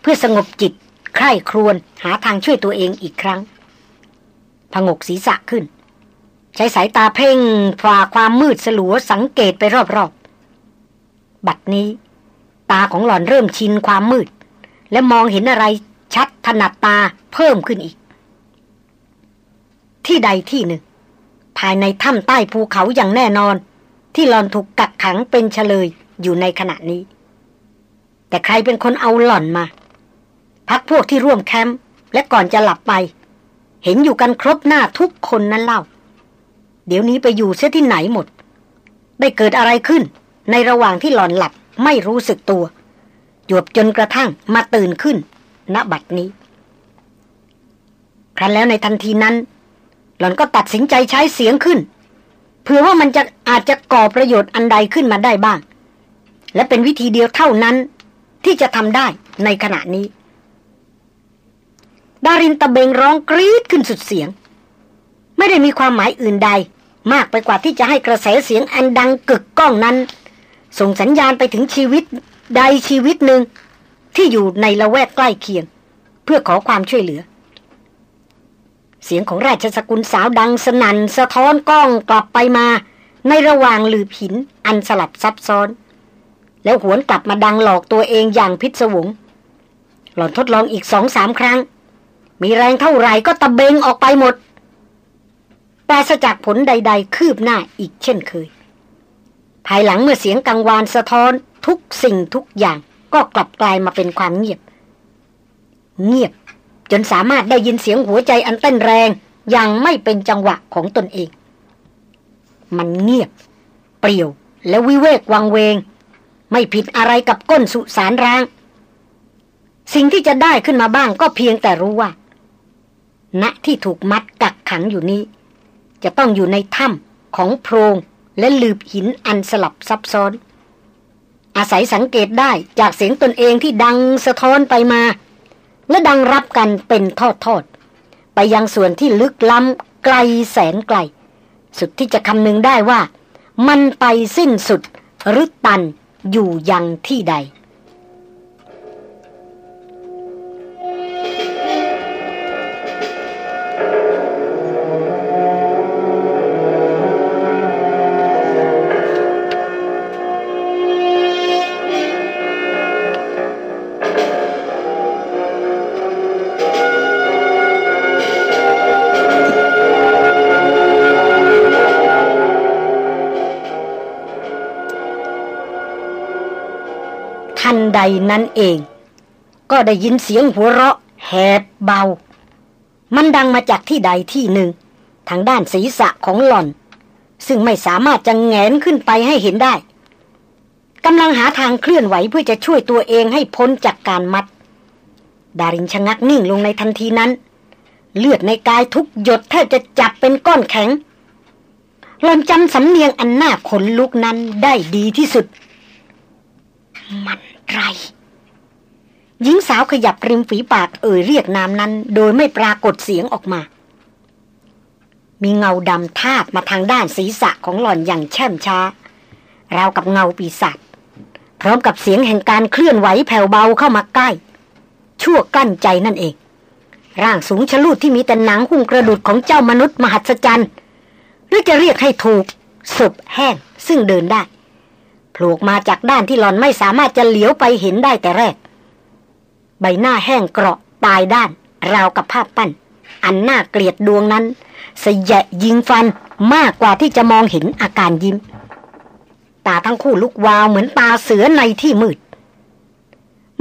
เพื่อสงบจิตใคร่ครวญหาทางช่วยตัวเองอีกครั้งพงกศีรษะขึ้น ใช้สายตาเพ่งฝ่าความมืดสลัวสังเกตไปรอบๆ บัดนี้ ตาของหล่อนเริ่มชินความมืด และมองเห็นอะไรชัดถนัดตาเพิ่มขึ้นอีก ที่ใดที่หนึ่ง ภายในถ้ำใต้ภูเขาอย่างแน่นอน ที่หล่อนถูกกักขังเป็นเฉลยอยู่ในขณะนี้ แต่ใครเป็นคนเอาหล่อนมา พักพวกที่ร่วมแคมป์และก่อนจะหลับไป เห็นอยู่กันครบหน้าทุกคนนั้นเล่า เดี๋ยวนี้ไปอยู่เสียที่ไหนหมด ได้เกิดอะไรขึ้น ในระหว่างที่หลอนหลับไม่รู้สึกตัว หยวบจนกระทั่งมาตื่นขึ้น ณบัดนี้ ครั้นแล้วในทันทีนั้น หล่อนก็ตัดสินใจใช้เสียงขึ้นเพื่อว่ามันจะอาจจะก่อประโยชน์อันใดขึ้นมาได้บ้าง และเป็นวิธีเดียวเท่านั้น ที่จะทำได้ในขณะนี้ ดารินตะเบงร้องกรี๊ดขึ้นสุดเสียง ไม่ได้มีความหมายอื่นใด มากไปกว่าที่จะให้กระแสเสียงอันดังกึกก้องนั้น ส่งสัญญาณไปถึงชีวิตใดชีวิตหนึ่งที่อยู่ในละแวกใกล้เคียง เพื่อขอความช่วยเหลือ เสียงของราชสกุลสาวดังสนั่นสะท้อนกล้องกลับไปมา ในระหว่างหลือหินอันสลับซับซ้อน แล้วหวนกลับมาดังหลอกตัวเองอย่างพิศวง หล่อนทดลองอีกสองสามครั้ง มีแรงเท่าไหร่ก็ตะเบงออกไปหมด ปราศจากผลใด ๆ คืบหน้าอีกเช่นเคย ภายหลังเมื่อเสียงกังวานสะท้อนทุกสิ่งทุกอย่างก็กลับกลายมาเป็นความเงียบ เงียบ จนสามารถได้ยินเสียงหัวใจอันเต้นแรง อย่างไม่เป็นจังหวะของตนเอง มันเงียบ เปรี่ยวและวิเวกวังเวง ไม่ผิดอะไรกับก้นสุสานร้าง สิ่งที่จะได้ขึ้นมาบ้างก็เพียงแต่รู้ว่าณที่ถูกมัดกักขังอยู่นี้ จะต้องอยู่ในถ้ำของโพรงและลืบหินอันสลับซับซ้อน อาศัยสังเกตได้จากเสียงตนเองที่ดังสะท้อนไปมา และดังรับกันเป็นทอดๆไปยังส่วนที่ลึกล้ำไกลแสนไกล สุดที่จะคำนึงได้ว่า มันไปสิ้นสุดหรือตันอยู่ยังที่ใด นั้นเอง ก็ได้ยินเสียงหัวเราะ แหบเบา มันดังมาจากที่ใดที่หนึ่ง ทางด้านศีรษะของหล่อน ซึ่งไม่สามารถจะแงนขึ้นไปให้เห็นได้กำลังหาทางเคลื่อนไหวเพื่อจะช่วยตัวเองให้พ้นจากการมัด ดารินชะงักนิ่งลงในทันทีนั้น เลือดในกายทุกหยดแทบจะจับเป็นก้อนแข็งหลอนจำสำเนียงอันน่าขนลุกนั้นได้ดีที่สุด มัน ไรหญิงสาวขยับริมฝีปากเอ่ยเรียกนามนั้น โดยไม่ปรากฏเสียงออกมา มีเงาดำทาบมาทางด้านศีรษะของหล่อนอย่างแช่มช้า ราวกับเงาปีศาจพร้อมกับเสียงแห่งการเคลื่อนไหวแผ่วเบาเข้ามาใกล้ ชั่วกั้นใจนั่นเอง ร่างสูงชะลูดที่มีแต่หนังหุ้มกระดุดของเจ้ามนุษย์มหัศจรรย์หรือจะเรียกให้ถูกศพแห้งซึ่งเดินได้ ผลกมาจากด้านที่หลอนไม่สามารถจะเหลียวไปเห็นได้แต่แรก ใบหน้าแห้งเกราะตายด้าน ราวกับภาพปั้น อันน่าเกลียดดวงนั้น สยะยิงฟันมากกว่าที่จะมองเห็นอาการยิ้ม ตาทั้งคู่ลุกวาวเหมือนตาเสือในที่มืด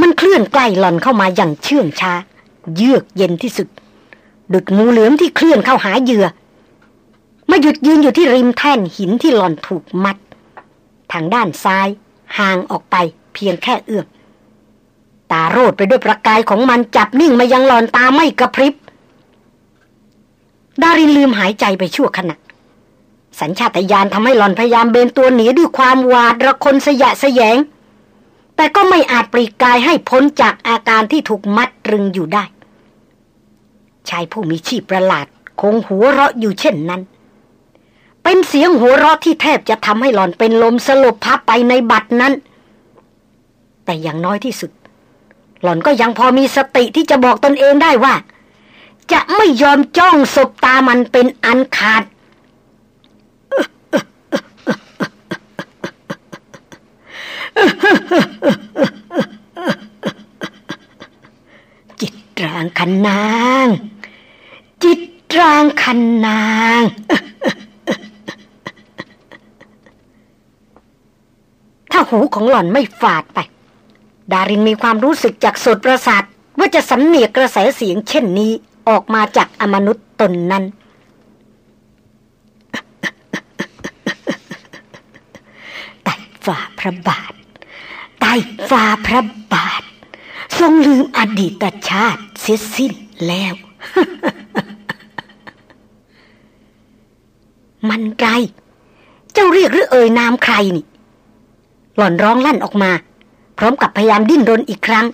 มันเคลื่อนใกล้หล่อนเข้ามาอย่างเชื่องช้า เยือกเย็นที่สุด ดุดงูเหลือมที่เคลื่อนเข้าหาเหยื่อมาหยุดยืนอยู่ที่ริมแท่นหินที่หล่อนถูกมัด ทางด้านซ้าย ห่างออกไปเพียงแค่เอื้อมตาโรดไปด้วยประกายของมันจับนิ่งมายังหลอนตาไม่กระพริบ ดารินลืมหายใจไปชั่วขณะ สัญชาตญาณทำให้หลอนพยายามเบนตัวหนีด้วยความหวาดระคนสยะสยง แต่ก็ไม่อาจปรีกายให้พ้นจากอาการที่ถูกมัดรึงอยู่ได้ ชายผู้มีชีพประหลาด คงหัวเราะอยู่เช่นนั้น เป็นเสียงหัวเราะที่แทบจะทำให้หลอนเป็นลมสลบพับไปในบัดนั้น แต่อย่างน้อยที่สุด หล่อนก็ยังพอมีสติที่จะบอกตนเองได้ว่า จะไม่ยอมจ้องศบตามันเป็นอันขาด จิตรางคันนาง จิตรางคันนาง ถ้าหูของหล่อนไม่ฝาดไป ดารินมีความรู้สึกจากสดประสาทว่าจะสำเนียกกระแสเสียงเช่นนี้ออกมาจากอมนุษย์ตนนั้น ใต้ฝ่าพระบาท ใต้ฝ่าพระบาท ทรงลืมอดีตชาติเสียสิ้นแล้วมันไกล เจ้าเรียกหรือเอ่ยนามใครนี่ หล่อนร้องลั่นออกมา พร้อมกับพยายามดิ้นรนอีกครั้ง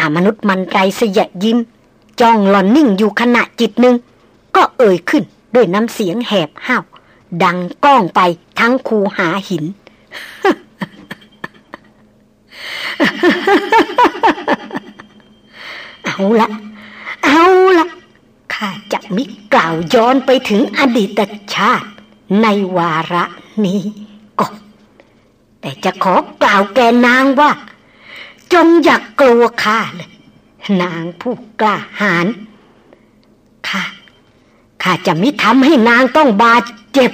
อามนุษย์มันไกรเสยะยิ้ม จ้องหลอนนิ่งอยู่ขณะจิตหนึ่ง ก็เอ่ยขึ้นด้วยน้ำเสียงแหบห้าว ดังก้องไปทั้งคูหาหิน เอาละเอาละข้าจะมิกล่าวย้อนไปถึงอดีตชาติในวาระนี้ แต่จะขอกล่าวแกนางว่า จงอย่ากกลัวข้าเลย นางผู้กล้าหาญข้าข้าจะไม่ทำให้นางต้องบาดเจ็บ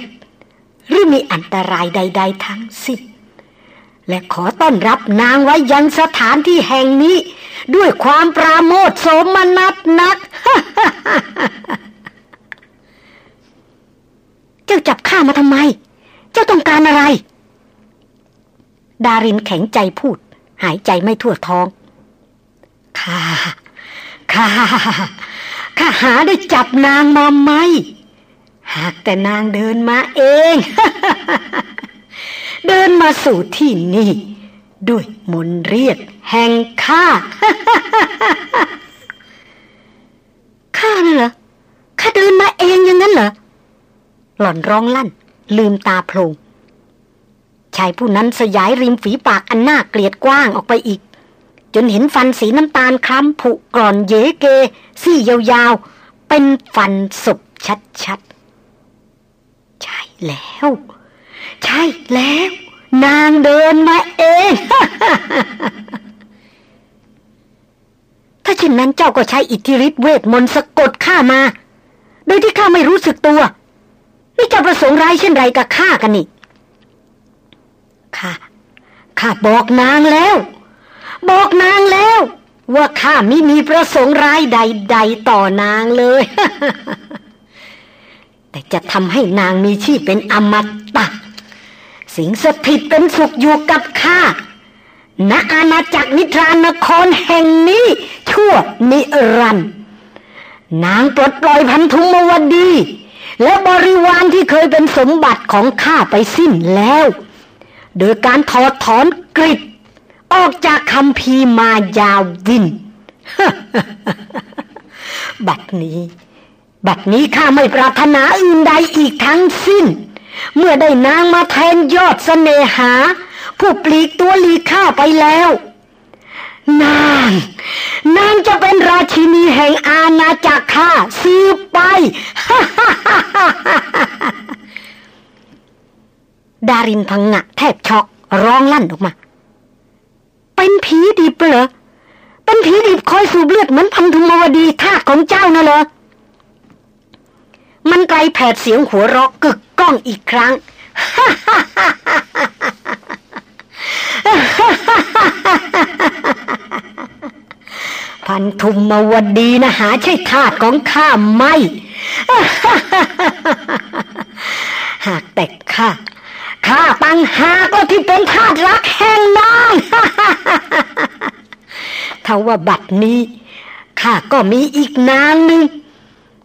หรือมีอันตรายใด ๆ ทั้งสิ้นและขอต้อนรับนางไว้ยังสถานที่แห่งนี้ ด้วยความปราโมทโสมนัสนัก เจ้าจับข้ามาทำไม เจ้าต้องการอะไร ดารินแข็งใจพูด หายใจไม่ทั่วท้องข้าข้าข้าหาได้จับนางมาไหม หากแต่นางเดินมาเอง เดินมาสู่ที่นี่ ด้วยมนเรียกแห่งข้า ข้าน่ะเหรอ ข้าเดินมาเองอย่างนั้นเหรอ หล่อนร้องลั่น ลืมตาโพลง ชายผู้นั้นสยายริมฝีปากอันน่าเกลียดกว้างออกไปอีก จนเห็นฟันสีน้ำตาลคล้ำผุกร่อนเยเก ซี่ยาวๆ เป็นฟันศพชัดๆ ใช่แล้ว ใช่แล้ว นางเดินมาเอง ถ้าเช่นนั้นเจ้าก็ใช้อิทธิฤทธิเวทมนต์สะกดข้ามา โดยที่ข้าไม่รู้สึกตัวนี่จะประสงค์ร้ายเช่นไรกับข้ากันนี่ ข้าข้าบอกนางแล้ว บอกนางแล้ว ว่าข้าไม่มีประสงค์ร้ายใด ๆ ต่อนางเลย แต่จะทำให้นางมีชีพเป็นอมตะ สิงสถิตเป็นสุขอยู่กับข้าณอาณาจักรนิทรานครแห่งนี้ ชั่วนิรันด์นางปลดปล่อยพันธุมวดี และบริวารที่เคยเป็นสมบัติของข้าไปสิ้นแล้ว โดยการถอดถอนกริบออกจากคำพีมายาวิน บัดนี้ บัดนี้ข้าไม่ปรารถนาอื่นใดอีกทั้งสิ้น เมื่อได้นางมาแทนยอดสเสน่หา ผู้ปลีกตัวลีข้าไปแล้ว นาง นางจะเป็นราชินีแห่งอาณาจักรข้าซื้อไป ดารินพังงะแทบช็อกร้องลั่นออกมา เป็นผีดิบเหรอ เป็นผีดิบคอยสูบเลือดเหมือนพันธุมวดีทาสของเจ้าน่ะเหรอ มันไกลแผดเสียงหัวเราะกึกก้องอีกครั้ง พันธุมวดีนะหาใช่ทาสของข้าไม่ หากแต่ข้า ข้าตังหาก็ที่เป็นทาสรักแห่งนางทว่าบัดนี้ข้าก็มีอีกนางหนึ่ง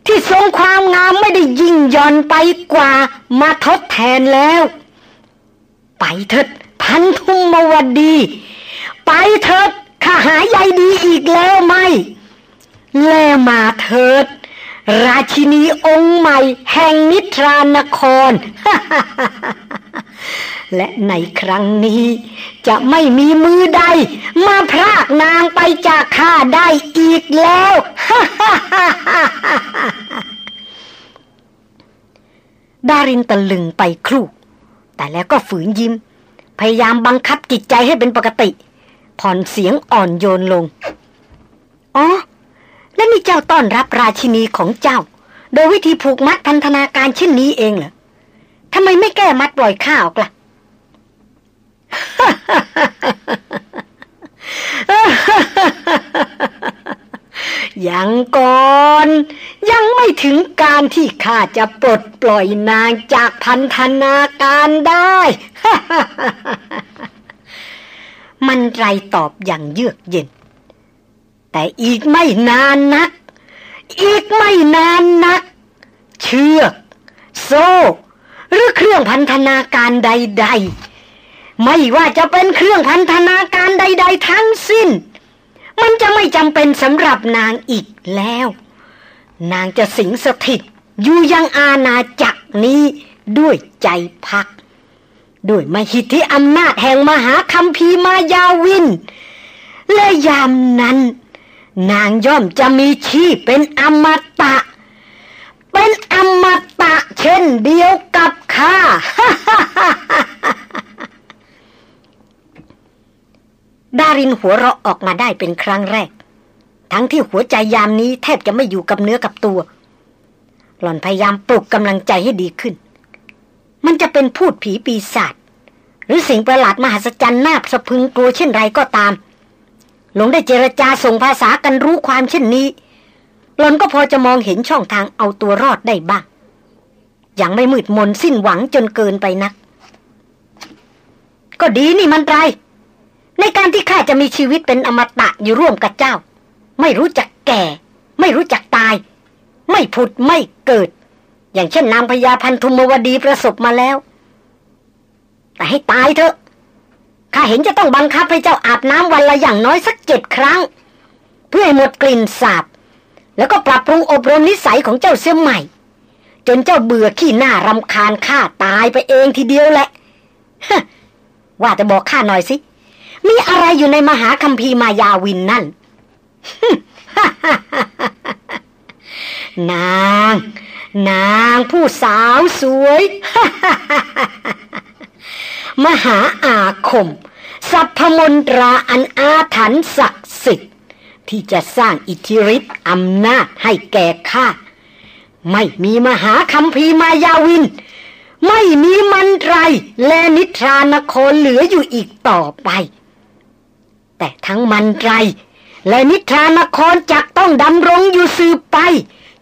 ที่ทรงความงามไม่ได้ยิ่งย่อนไปกว่ามาทดแทนแล้ว ไปเถิดพันธุมวดี ไปเถิดข้าหาใยดีอีกแล้วไหมแลมาเถิด ราชินีองค์ใหม่แห่งนิทรานคร และในครั้งนี้จะไม่มีมือใด มาพรากนางไปจากข้าได้อีกแล้วดารินตะลึงไปครู่ แต่แล้วก็ฝืนยิ้ม พยายามบังคับจิตใจให้เป็นปกติ ผ่อนเสียงอ่อนโยนลง อ๋อ แล้วนี่เจ้าต้อนรับราชินีของเจ้า โดยวิธีผูกมัดพันธนาการเช่นนี้เองเหรอ ทำไมไม่แก้มัดปล่อยข้าออกล่ะยังก่อน ยังไม่ถึงการที่ข้าจะปลดปล่อยนางจากพันธนาการได้ มันไรตอบอย่างเยือกเย็น แต่อีกไม่นานนัก อีกไม่นานนัก เชือก โซ่ หรือเครื่องพันธนาการใด ๆ ไม่ว่าจะเป็นเครื่องพันธนาการใด ๆ ทั้งสิ้น มันจะไม่จำเป็นสำหรับนางอีกแล้ว นางจะสิงสถิตอยู่ยังอาณาจักรนี้ด้วยใจพัก ด้วยมหิทธิอำนาจแห่งมหาคัมภีมายาวิน และยามนั้น นางย่อมจะมีชีพเป็นอมตะ เป็นอมตะเช่นเดียวกับข้าดารินหัวเราะออกมาได้เป็นครั้งแรก ทั้งที่หัวใจยามนี้แทบจะไม่อยู่กับเนื้อกับตัว หล่อนพยายามปลุกกำลังใจให้ดีขึ้น มันจะเป็นพูดผีปีศาจหรือสิ่งประหลาดมหัศจรรย์น่าสะพึงกลัวเช่นไรก็ตาม หลงได้เจรจาส่งภาษากันรู้ความเช่นนี้ หลอนก็พอจะมองเห็นช่องทางเอาตัวรอดได้บ้างย่างไม่มืดมนสิ้นหวังจนเกินไปนัก ก็ดีนี่มันไร ในการที่ข้าจะมีชีวิตเป็นอมตะอยู่ร่วมกับเจ้า ไม่รู้จักแก่ ไม่รู้จักตาย ไม่ผุดไม่เกิด อย่างเช่นนางพญาพันธุมวดีประสบมาแล้ว แต่ให้ตายเถอะข้าเห็นจะต้องบังคับให้เจ้าอาบน้ำวันละอย่างน้อยสักเจ็ดครั้ง เพื่อให้หมดกลิ่นสาบ แล้วก็ปรับปรุงอบรมนิสัยของเจ้าเสียใหม่ จนเจ้าเบื่อขี้หน้ารำคาญข้าตายไปเองทีเดียวแหละว่าแต่บอกข้าหน่อยสิ มีอะไรอยู่ในมหาคัมภีร์มายาวินนั่น นาง นางผู้สาวสวย มหาอาคม สัพพมนตราอันอาถรรพ์ศักดิ์สิทธิ์ ที่จะสร้างอิทธิฤทธิ์อำนาจให้แก่ข้า ไม่มีมหาคัมภีร์มายาวิน ไม่มีมันไรและนิทรานครเหลืออยู่อีกต่อไป แต่ทั้งมันไรและนิทรานครจักต้องดำรงอยู่สืบไป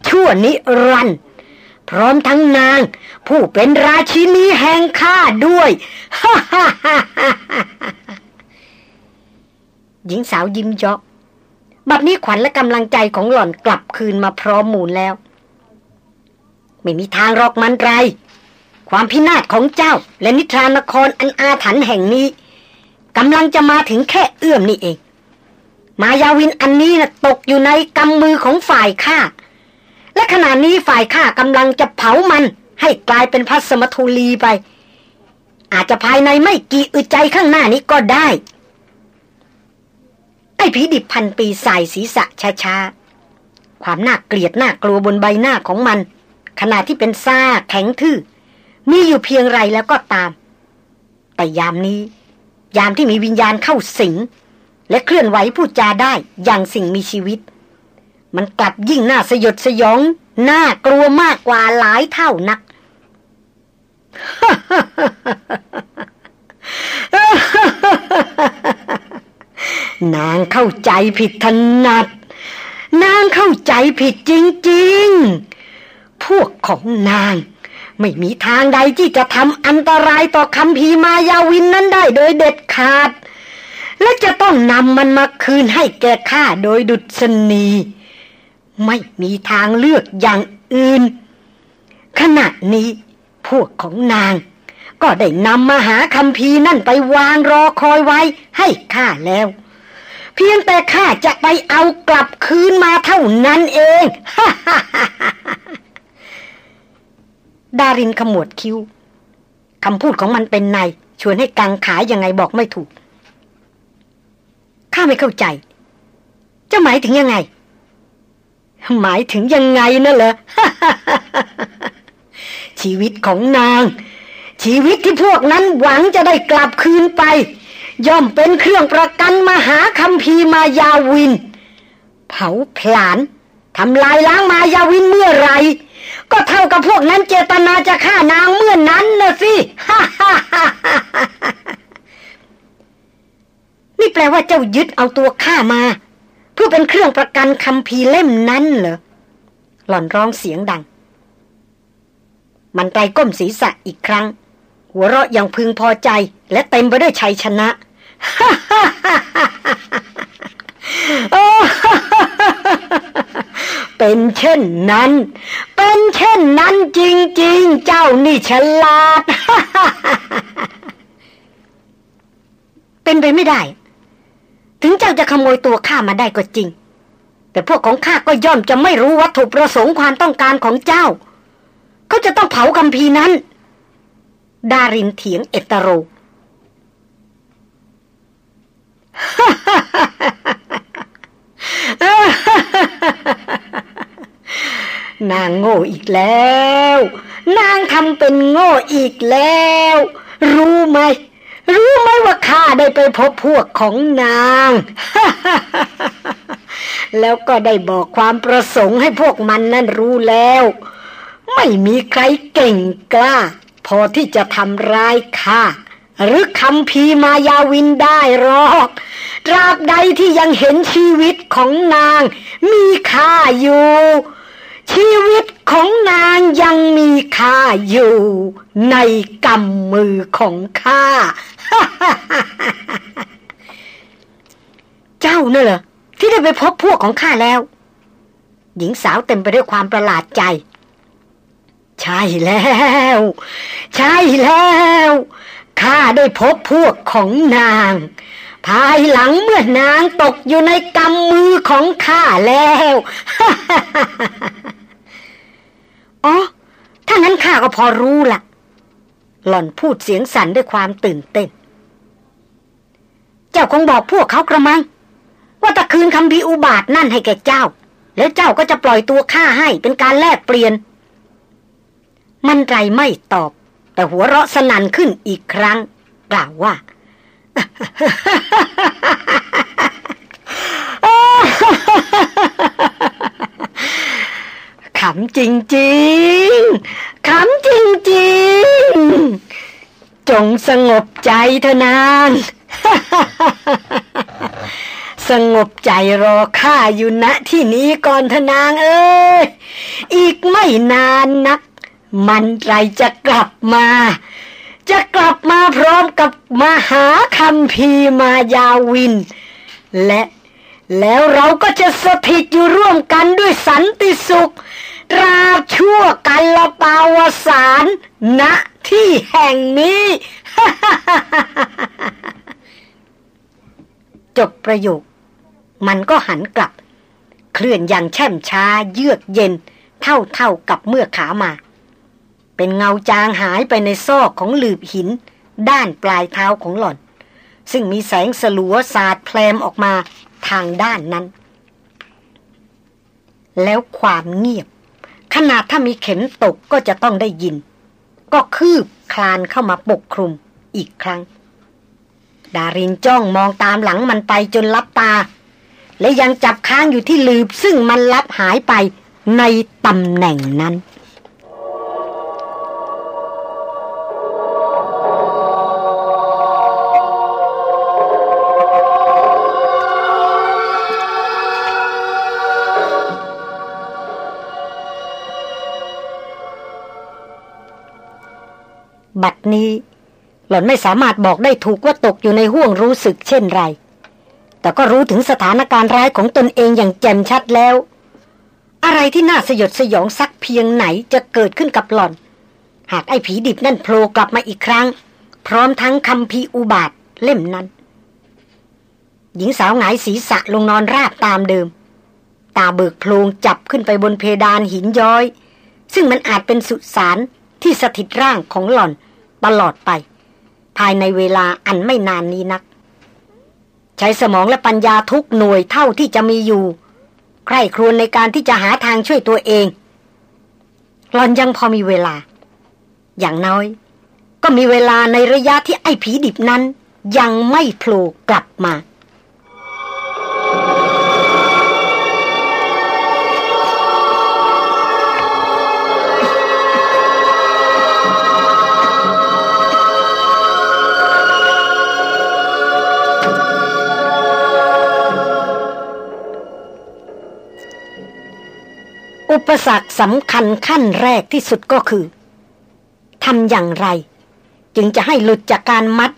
ชั่วนิรันดร์พร้อมทั้งนาง ผู้เป็นราชินีแห่งข้าด้วยฮ่าฮ่าฮ่าหญิงสาวยิ้มเยาะ บัดนี้ขวัญและกำลังใจของหล่อนกลับคืนมาพร้อมมูลแล้ว ไม่มีทางรอกมันไร ความพินาศของเจ้าและนิทรานครอันอาถรรพ์แห่งนี้กำลังจะมาถึงแค่เอื้อมนี่เอง มายาวินอันนี้นะตกอยู่ในกำมือของฝ่ายข้าและขณะนี้ฝ่ายข้ากำลังจะเผามัน ให้กลายเป็นพัสมทูลีไป อาจจะภายในไม่กี่อึดใจข้างหน้านี้ก็ได้ ไอ้ผีดิบพันปีใส่ศีรษะช้าๆ ความน่าเกลียดน่ากลัวบนใบหน้าของมัน ขณะที่เป็นซาแข็งทื่อ มีอยู่เพียงไรแล้วก็ตาม แต่ยามนี้ ยามที่มีวิญญาณเข้าสิง และเคลื่อนไหวพูดจาได้อย่างสิ่งมีชีวิต มันกลับยิ่งน่าสยดสยอง น่ากลัวมากกว่าหลายเท่านัก นางเข้าใจผิดถนัด นางเข้าใจผิดจริงๆ พวกของนาง ไม่มีทางใดที่จะทำอันตรายต่อคำพีมายาวินนั้นได้โดยเด็ดขาด และจะต้องนำมันมาคืนให้แก่ข้าโดยดุษณี ไม่มีทางเลือกอย่างอื่น ขณะนี้พวกของนางก็ได้นำมาหาคำพีนั่นไปวางรอคอยไว้ให้ข้าแล้ว เพียงแต่ข้าจะไปเอากลับคืนมาเท่านั้นเองดารินขมวดคิ้วคำพูดของมันเป็นในชวนให้กังขายังไงบอกไม่ถูก ข้าไม่เข้าใจ จะหมายถึงยังไง หมายถึงยังไงนะเหรอ ชีวิตของนาง ชีวิตที่พวกนั้นหวังจะได้กลับคืนไป ย่อมเป็นเครื่องประกันมหาคัมภีมายาวิน เผาผลาญทำลายล้างมายาวินเมื่อไร ก็เท่ากับพวกนั้นเจตนาจะฆ่านางเมื่อนั้นนะสิฮ่าฮ่าฮ่านี่แปลว่าเจ้ายึดเอาตัวข้ามา เพื่อเป็นเครื่องประกันคำพีเล่มนั้นเหรอหล่อนร้องเสียงดัง มันไตรก้มศีรษะอีกครั้ง หัวเราะอย่างพึงพอใจและเต็มไปด้วยชัยชนะ เป็นเช่นนั้น เป็นเช่นนั้นจริงๆ เจ้านี่ฉลาด เป็นไปไม่ได้ ถึงเจ้าจะขโมยตัวข้ามาได้ก็จริง แต่พวกของข้าก็ย่อมจะไม่รู้วัตถุประสงค์ความต้องการของเจ้า เขาจะต้องเผาคำพีนั้น ดารินเถียงเอตโร นางโง่อีกแล้ว นางทำเป็นโง่อีกแล้ว รู้ไหม รู้ไหมว่าข้าได้ไปพบพวกของนาง แล้วก็ได้บอกความประสงค์ให้พวกมันนั่นรู้แล้ว ไม่มีใครเก่งกล้า พอที่จะทำร้ายข้า หรือคำพีมายาวินได้หรอกตราบใดที่ยังเห็นชีวิตของนาง มีค่าอยู่ ชีวิตของนางยังมีค่าอยู่ ในกำมือของข้า เจ้าน่ะเหรอที่ได้ไปพบพวกของข้าแล้ว หญิงสาวเต็มไปด้วยความประหลาดใจ ใช่แล้ว ใช่แล้ว ข้าได้พบพวกของนาง ภายหลังเมื่อนางตกอยู่ในกำมือของข้าแล้วอ๋อถ้างั้นข้าก็พอรู้ละหล่อนพูดเสียงสั่นด้วยความตื่นเต้น เจ้าคงบอกพวกเขากระมัง ว่าตะคืนคำพีอุบาทนั่นให้แก่เจ้า แล้วเจ้าก็จะปล่อยตัวข้าให้เป็นการแลกเปลี่ยน มันไรไม่ตอบ แต่หัวเราะสนั่นขึ้นอีกครั้ง กล่าวว่า ขำจริงๆ ขำจริงๆ จงสงบใจเถอะนางสงบใจรอข้าอยู่ณที่นี้ก่อนเถอะนางเอ้ย อีกไม่นานนัก มันไรจะกลับมา จะกลับมาพร้อมกับมหาคำพีมายาวิน และแล้วเราก็จะสถิตอยู่ร่วมกันด้วยสันติสุขตราบชั่วกันละปาวสารณที่แห่งนี้ จบประโยค มันก็หันกลับ เคลื่อนอย่างแช่มช้าเยือกเย็น เท่าเท่ากับเมื่อขามา เป็นเงาจางหายไปในซอกของหลืบหิน ด้านปลายเท้าของหล่อน ซึ่งมีแสงสลัวสาดแพลมออกมาทางด้านนั้น แล้วความเงียบ ขนาดถ้ามีเข็มตกก็จะต้องได้ยิน ก็คืบคลานเข้ามาปกคลุมอีกครั้ง ดารินจ้องมองตามหลังมันไปจนลับตา และยังจับค้างอยู่ที่ลืบซึ่งมันลับหายไปในตำแหน่งนั้น บัดนี้ หล่อนไม่สามารถบอกได้ถูกว่าตกอยู่ในห่วงรู้สึกเช่นไร แต่ก็รู้ถึงสถานการณ์ร้ายของตนเองอย่างแจ่มชัดแล้ว อะไรที่น่าสยดสยองสักเพียงไหนจะเกิดขึ้นกับหล่อน หากไอ้ผีดิบนั่นโผล่กลับมาอีกครั้ง พร้อมทั้งคำพีอุบาทเล่มนั้น หญิงสาวหงายศีรษะลงนอนราบตามเดิม ตาเบิกโพลงจับขึ้นไปบนเพดานหินย้อย ซึ่งมันอาจเป็นสุสานที่สถิตร่างของหล่อน ตลอดไป ภายในเวลาอันไม่นานนี้นัก ใช้สมองและปัญญาทุกหน่วยเท่าที่จะมีอยู่ ใคร่ครวญในการที่จะหาทางช่วยตัวเองหลอนยังพอมีเวลา อย่างน้อย ก็มีเวลาในระยะที่ไอ้ผีดิบนั้น ยังไม่โผล่กลับมา อุปสรรคสำคัญขั้นแรกที่สุดก็คือทำอย่างไร จึงจะให้หลุดจากการมัด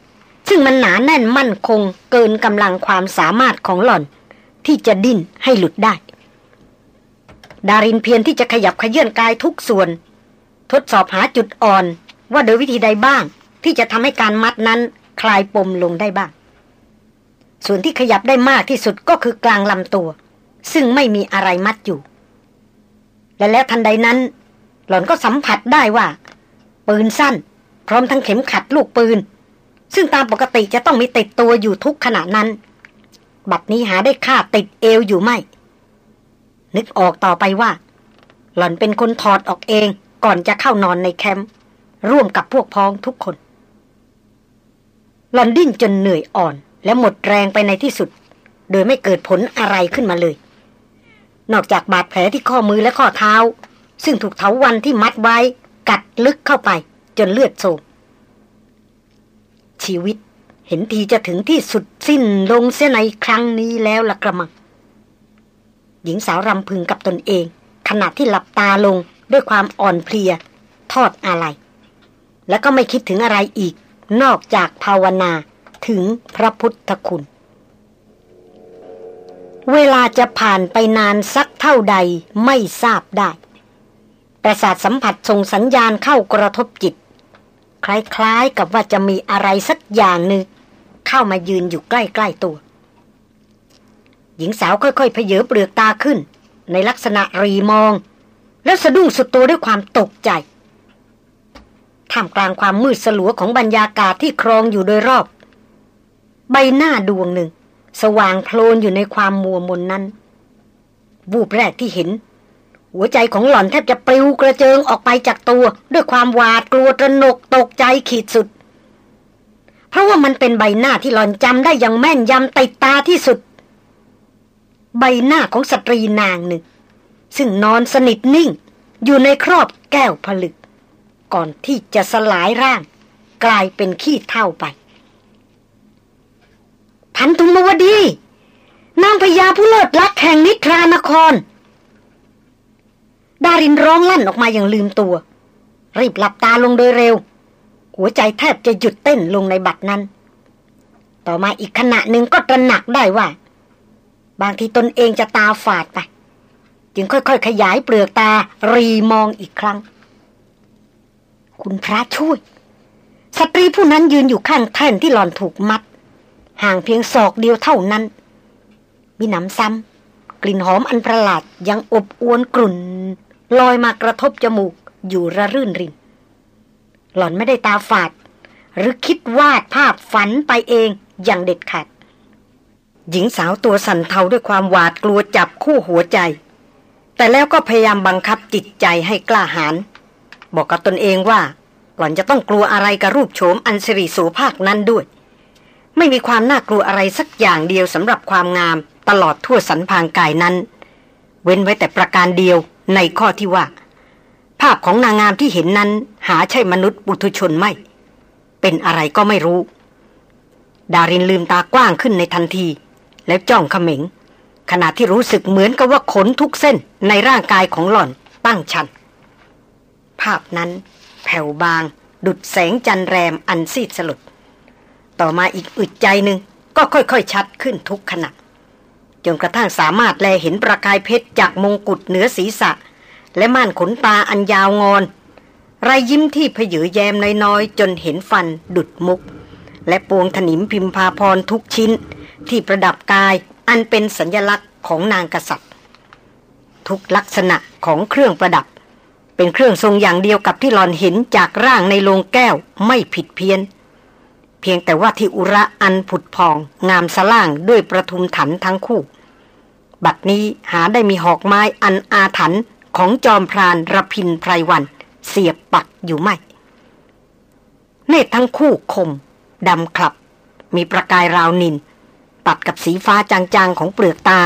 ซึ่งมันหนาแน่นมั่นคงเกินกำลังความสามารถของหล่อน ที่จะดิ้นให้หลุดได้ ดารินเพียรที่จะขยับขยื่นกายทุกส่วน ทดสอบหาจุดอ่อนว่าโดยวิธีใดบ้าง ที่จะทำให้การมัดนั้นคลายปมลงได้บ้าง ส่วนที่ขยับได้มากที่สุดก็คือกลางลำตัว ซึ่งไม่มีอะไรมัดอยู่ และแล้วทันใดนั้น หล่อนก็สัมผัสได้ว่า ปืนสั้น พร้อมทั้งเข็มขัดลูกปืน ซึ่งตามปกติจะต้องมีติดตัวอยู่ทุกขณะนั้น บัดนี้หาได้ค่าติดเอวอยู่ไม่ นึกออกต่อไปว่า หล่อนเป็นคนถอดออกเองก่อนจะเข้านอนในแคมป์ร่วมกับพวกพ้องทุกคน หล่อนดิ้นจนเหนื่อยอ่อน และหมดแรงไปในที่สุด โดยไม่เกิดผลอะไรขึ้นมาเลย นอกจากบาดแผลที่ข้อมือและข้อเท้า ซึ่งถูกเถาวันที่มัดไว้ กัดลึกเข้าไป จนเลือดโศกชีวิตเห็นทีจะถึงที่สุดสิ้นลงเสียในครั้งนี้แล้วละกระมัง หญิงสาวรำพึงกับตนเอง ขณะที่หลับตาลงด้วยความอ่อนเพลีย ทอดอะไร แล้วก็ไม่คิดถึงอะไรอีก นอกจากภาวนาถึงพระพุทธคุณ เวลาจะผ่านไปนานสักเท่าใดไม่ทราบได้ ประสาทสัมผัสส่งสัญญาณเข้ากระทบจิต คล้ายๆกับว่าจะมีอะไรสักอย่างหนึ่งเข้ามายืนอยู่ใกล้ๆตัว หญิงสาวค่อยๆเพเยอเปลือกตาขึ้น ในลักษณะรีมอง แล้วสะดุ้งสุดตัวด้วยความตกใจท่ามกลางความมืดสลัวของบรรยากาศที่ครองอยู่โดยรอบ ใบหน้าดวงหนึ่ง สว่างโพลนอยู่ในความมัวมนนั้นวูบแรกที่เห็น หัวใจของหล่อนแทบจะปลิวกระเจิงออกไปจากตัว ด้วยความหวาดกลัวตระหนกตกใจขีดสุด เพราะว่ามันเป็นใบหน้าที่หล่อนจำได้อย่างแม่นยำติดตาที่สุด ใบหน้าของสตรีนางหนึ่ง ซึ่งนอนสนิทนิ่ง อยู่ในครอบแก้วผลึก ก่อนที่จะสลายร่าง กลายเป็นขี้เท่าไป พันธุมวดีนางพญาผู้เลิศลักแห่งนิทรานคร ดารินร้องลั่นออกมาอย่างลืมตัว รีบหลับตาลงโดยเร็ว หัวใจแทบจะหยุดเต้นลงในบัดนั้น ต่อมาอีกขณะหนึ่งก็ตระหนักได้ว่า บางทีตนเองจะตาฝาดไป จึงค่อยๆ ขยายเปลือกตารีมองอีกครั้ง คุณพระช่วย สตรีผู้นั้นยืนอยู่ข้างแท่นที่หล่อนถูกมัด ห่างเพียงศอกเดียวเท่านั้น มีหนำซ้ำกลิ่นหอมอันประหลาดยังอบอวนกลุ่น ลอยมากระทบจมูกอยู่ระรื่นริน หล่อนไม่ได้ตาฝาด หรือคิดวาดภาพฝันไปเองอย่างเด็ดขาด หญิงสาวตัวสั่นเทาด้วยความหวาดกลัวจับคู่หัวใจ แต่แล้วก็พยายามบังคับจิตใจให้กล้าหาญบอกกับตนเองว่า หล่อนจะต้องกลัวอะไรกับรูปโฉมอันสิริโสภาคนั้นด้วย ไม่มีความน่ากลัวอะไรสักอย่างเดียวสำหรับความงามตลอดทั่วสันพางกายนั้น เว้นไว้แต่ประการเดียวในข้อที่ว่า ภาพของนางงามที่เห็นนั้นหาใช่มนุษย์บุตุชนไม่ เป็นอะไรก็ไม่รู้ ดารินลืมตากว้างขึ้นในทันที แล้วจ้องเขม็ง ขณะที่รู้สึกเหมือนกับว่าขนทุกเส้นในร่างกายของหล่อนตั้งชัน ภาพนั้น แผ่วบาง ดุดแสงจันแรมอันซีดสลด ต่อมาอีกอึดใจหนึ่งก็ค่อยๆชัดขึ้นทุกขณะจนกระทั่งสามารถแลเห็นประกายเพชรจากมงกุฎเหนือศีรษะ และม่านขนตาอันยาวงอนรายยิ้มที่ผยือแยมน้อยๆ จนเห็นฟันดุดมุก และปวงถนิมพิมพาพรทุกชิ้น ที่ประดับกายอันเป็นสัญญลักษณ์ของนางกษัตริย์ ทุกลักษณะของเครื่องประดับ เป็นเครื่องทรงอย่างเดียวกับที่หลอนเห็นจากร่างในโลงแก้วไม่ผิดเพี้ยน เพียงแต่ว่าที่อุระอันผุดพอง งามสล่างด้วยประทุมถันทั้งคู่ บัดนี้หาได้มีหอกไม้อันอาถรรพ์ของจอมพรานระพินไพรวัน เสียบปักอยู่ไม่เนตรทั้งคู่คมดำคลับ มีประกายราวนิน ตัดกับสีฟ้าจางๆของเปลือกตา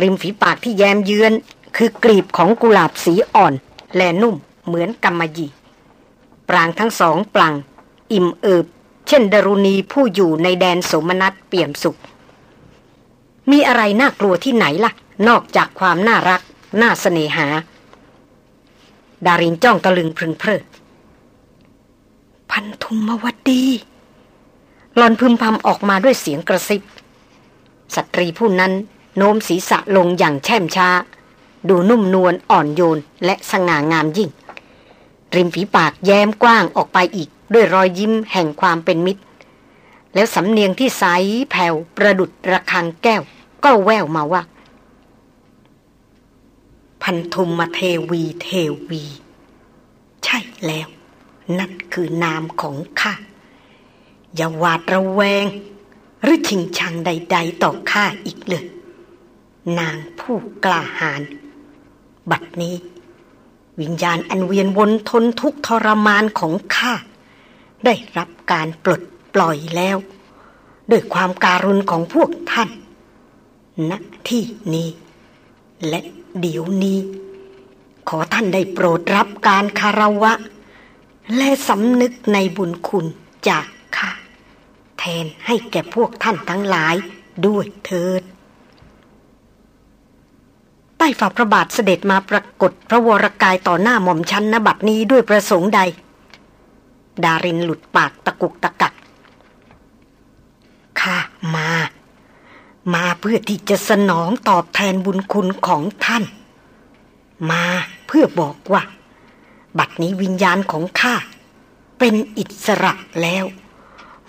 ริมฝีปากที่แยมเยือนคือกลีบของกุหลาบสีอ่อน และนุ่มเหมือนกำมะหยี่ ปรางทั้งสองปลัง อิ่มเอิบ เช่นดรุณีผู้อยู่ในแดนสมนัตเปี่ยมสุข มีอะไรน่ากลัวที่ไหนล่ะ นอกจากความน่ารัก น่าเสน่หา ดารินจ้องตะลึงพึงเพลิดพันธุมวัดดีหลอนพึมพำออกมาด้วยเสียงกระซิบ สตรีผู้นั้นโน้มศีรษะลงอย่างแช่มช้า ดูนุ่มนวลอ่อนโยนและสง่างามยิ่ง ริมฝีปากแย้มกว้างออกไปอีก ด้วยรอยยิ้มแห่งความเป็นมิตร แล้วสำเนียงที่ใสแผ่วประดุดระคังแก้ว ก็แววมาว่า พันธุมมาเทวีเทวี ใช่แล้ว นั่นคือนามของข้า อย่าหวาดระแวง หรือชิงชังใด ๆ ต่อข้าอีกเลย นางผู้กล้าหาญบัดนี้ วิญญาณอันเวียนวนทนทุกทรมานของข้า ได้รับการปลดปล่อยแล้ว ด้วยความการุณของพวกท่านณที่นี้ และเดี๋ยวนี้ ขอท่านได้โปรดรับการคารวะ และสำนึกในบุญคุณจากข้าแทนให้แก่พวกท่านทั้งหลายด้วยเถิดใต้ฝ่าพระบาทเสด็จมาปรากฏพระวรกายต่อหน้าหม่อมชันนบัดนี้ด้วยประสงค์ใด ดารินหลุดปากตะกุกตะกักข้ามา มาเพื่อที่จะสนองตอบแทนบุญคุณของท่าน มาเพื่อบอกว่า บัดนี้วิญญาณของข้าเป็นอิสระแล้ว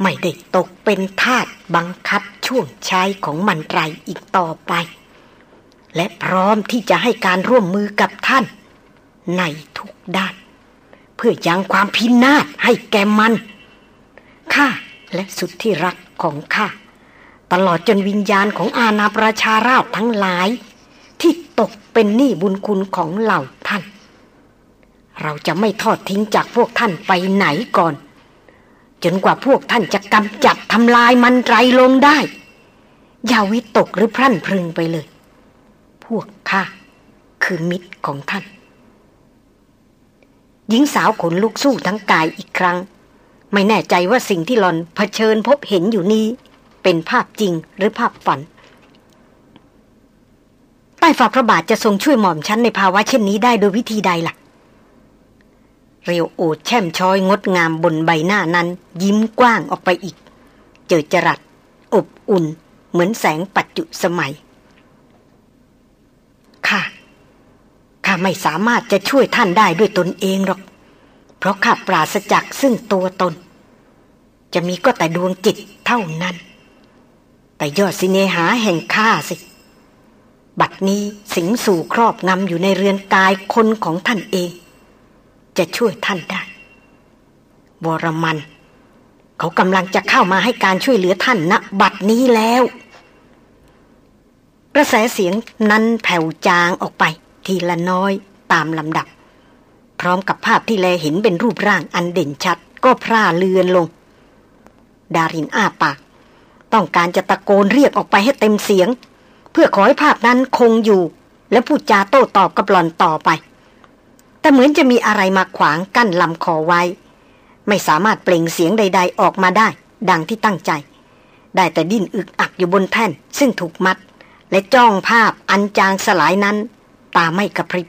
ไม่ได้ตกเป็นทาสบังคับช่วงใช้ของมันไรอีกต่อไป และพร้อมที่จะให้การร่วมมือกับท่าน ในทุกด้าน พื่อยังความพินาศให้แกมันข้าและสุดที่รักของข้าตลอดจนวิญญาณของอาณาประชาราชทั้งหลาย ที่ตกเป็นหนี้บุญคุณของเหล่าท่าน เราจะไม่ทอดทิ้งจากพวกท่านไปไหนก่อน จนกว่าพวกท่านจะกำจัดทำลายมันไรลงได้ อย่าวิตกหรือพรั่นพรึงไปเลย พวกข้าคือมิตรของท่าน หญิงสาวขนลุกสู้ทั้งกายอีกครั้ง ไม่แน่ใจว่าสิ่งที่หลอนเผชิญพบเห็นอยู่นี้ เป็นภาพจริงหรือภาพฝัน ใต้ฝ่าพระบาทจะทรงช่วยหม่อมฉันในภาวะเช่นนี้ได้โดยวิธีใดล่ะ เรียวโอดแช่มช้อยงดงามบนใบหน้านั้น ยิ้มกว้างออกไปอีก เจอจรัสอบอุ่น เหมือนแสงปัจจุสมัย ค่ะ ข้าไม่สามารถจะช่วยท่านได้ด้วยตนเองหรอก เพราะข้าปราศจากซึ่งตัวตน จะมีก็แต่ดวงจิตเท่านั้น แต่ยอดสิเนหาแห่งข้าสิ บัดนี้สิงสู่ครอบงำอยู่ในเรือนกายคนของท่านเอง จะช่วยท่านได้บรมันเขากำลังจะเข้ามาให้การช่วยเหลือท่านณบัดนี้แล้ว กระแสเสียงนั้นแผ่วจางออกไป ทีละน้อยตามลำดับ พร้อมกับภาพที่แลเห็นเป็นรูปร่างอันเด่นชัด ก็พร่าเลือนลง ดารินอ้าปาก ต้องการจะตะโกนเรียกออกไปให้เต็มเสียง เพื่อขอให้ภาพนั้นคงอยู่ และพูดจาโต้ตอบกับหลอนต่อไป แต่เหมือนจะมีอะไรมาขวางกั้นลำคอไว้ ไม่สามารถเปล่งเสียงใด ๆ ออกมาได้ ดังที่ตั้งใจ ได้แต่ดิ้นอึกอักอยู่บนแท่น ซึ่งถูกมัดและจ้องภาพอันจางสลายนั้น ตาไม่กระพริบ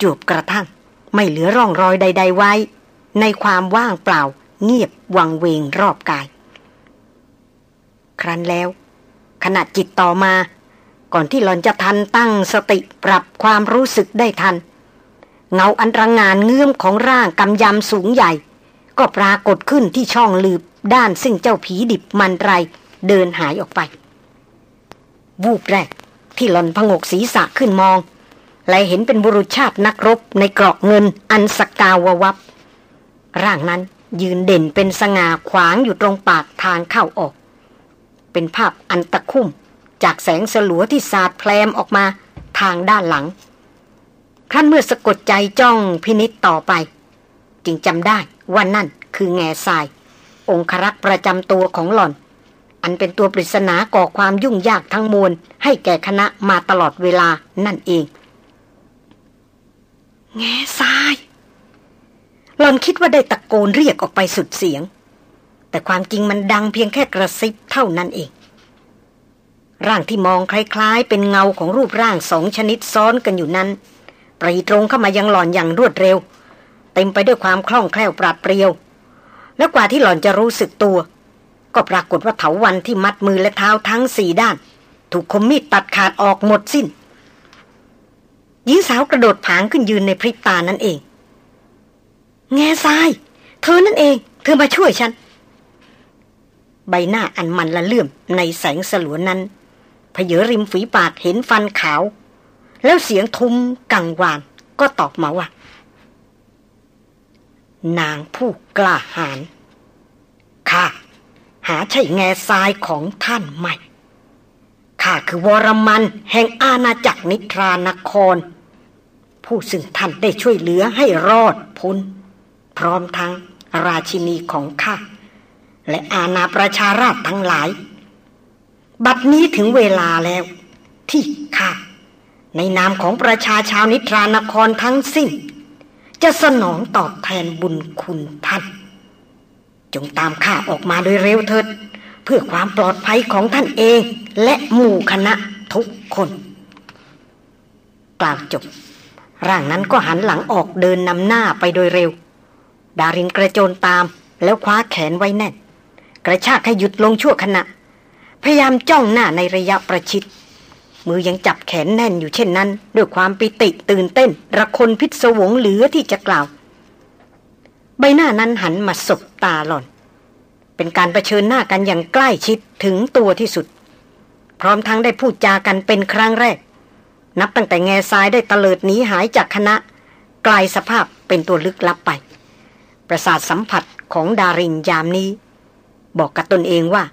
จูบกระทั่ง ไม่เหลือร่องรอยใด ๆ ไว้ ในความว่างเปล่า เงียบวังเวงรอบกาย ครั้นแล้ว ขณะจิตต่อมา ก่อนที่หลอนจะทันตั้งสติปรับความรู้สึกได้ทัน เงาอันรังงานเงื่อมของร่างกำยำสูงใหญ่ ก็ปรากฏขึ้นที่ช่องลืบด้านซึ่งเจ้าผีดิบมันไร เดินหายออกไป วูบแรก ที่หลอนพงกศีรษะขึ้นมอง และเห็นเป็นบุรุษชาตินักรบในกรอกเงินอันสกาววับ ร่างนั้นยืนเด่นเป็นสง่าขวางอยู่ตรงปากทางเข้าออก เป็นภาพอันตะคุ่มจากแสงสลัวที่สาดแพลมออกมาทางด้านหลัง ครั้นเมื่อสะกดใจจ้องพินิษต่อไป จึงจำได้ว่านั่นคือแง่ทราย องครักษ์ประจำตัวของหล่อน อันเป็นตัวปริศนาก่อความยุ่งยากทั้งมวลให้แก่คณะมาตลอดเวลานั่นเอง แง่ทรายหลอนคิดว่าได้ตะโกนเรียกออกไปสุดเสียง แต่ความจริงมันดังเพียงแค่กระซิบเท่านั้นเอง ร่างที่มองคล้ายๆ เป็นเงาของรูปร่างสองชนิดซ้อนกันอยู่นั้นปรีตรงเข้ามายังหลอนอย่างรวดเร็ว เต็มไปด้วยความคล่องแคล่วปราดเปรียว แล้วกว่าที่หลอนจะรู้สึกตัว ก็ปรากฏว่าเถาวันที่มัดมือและเท้าทั้งสี่ด้าน ถูกคมมีดตัดขาดออกหมดสิ้นหญิงสาวกระโดดผางขึ้นยืนในพริบตานั่นเอง แง่ทราย เธอนั่นเอง เธอมาช่วยฉัน ใบหน้าอันมันละเลื่อมในแสงสลัวนั้นเพเยริมฝีปากเห็นฟันขาว แล้วเสียงทุ้มกังวาน ก็ตอบมาว่า นางผู้กล้าหาญข้าาใช่แง่ทรายของท่านใหม่ ข้าคือวรมันแห่งอาณาจักรนิทรานคร ผู้ซึ่งท่านได้ช่วยเหลือให้รอดพ้น พร้อมทั้งราชินีของข้า และอาณาประชาราชทั้งหลาย บัดนี้ถึงเวลาแล้ว ที่ข้าในนามของประชาชาวนิทรานครทั้งสิ้น จะสนองตอบแทนบุญคุณท่าน จงตามข้าออกมาโดยเร็วเถิด เพื่อความปลอดภัยของท่านเอง และหมู่คณะทุกคน กล่าวจบ ร่างนั้นก็หันหลังออกเดินนำหน้าไปโดยเร็ว ดารินกระโจนตามแล้วคว้าแขนไว้แน่น กระชากให้หยุดลงชั่วขณะ พยายามจ้องหน้าในระยะประชิด มือยังจับแขนแน่นอยู่เช่นนั้น ด้วยความปิติตื่นเต้น ระคนพิศวงเหลือที่จะกล่าว ใบหน้านั้นหันมาสบตาหล่อน เป็นการรเผชิญหน้ากันอย่างใกล้ชิดถึงตัวที่สุด พร้อมทั้งได้พูดจากันเป็นครั้งแรก นับตั้งแต่แง่ทรายได้ตะเลิดหนีหายจากคณะ กลายสภาพเป็นตัวลึกลับไป ประสาทสัมผัสของดารินยามนี้ บอกกับตนเองว่า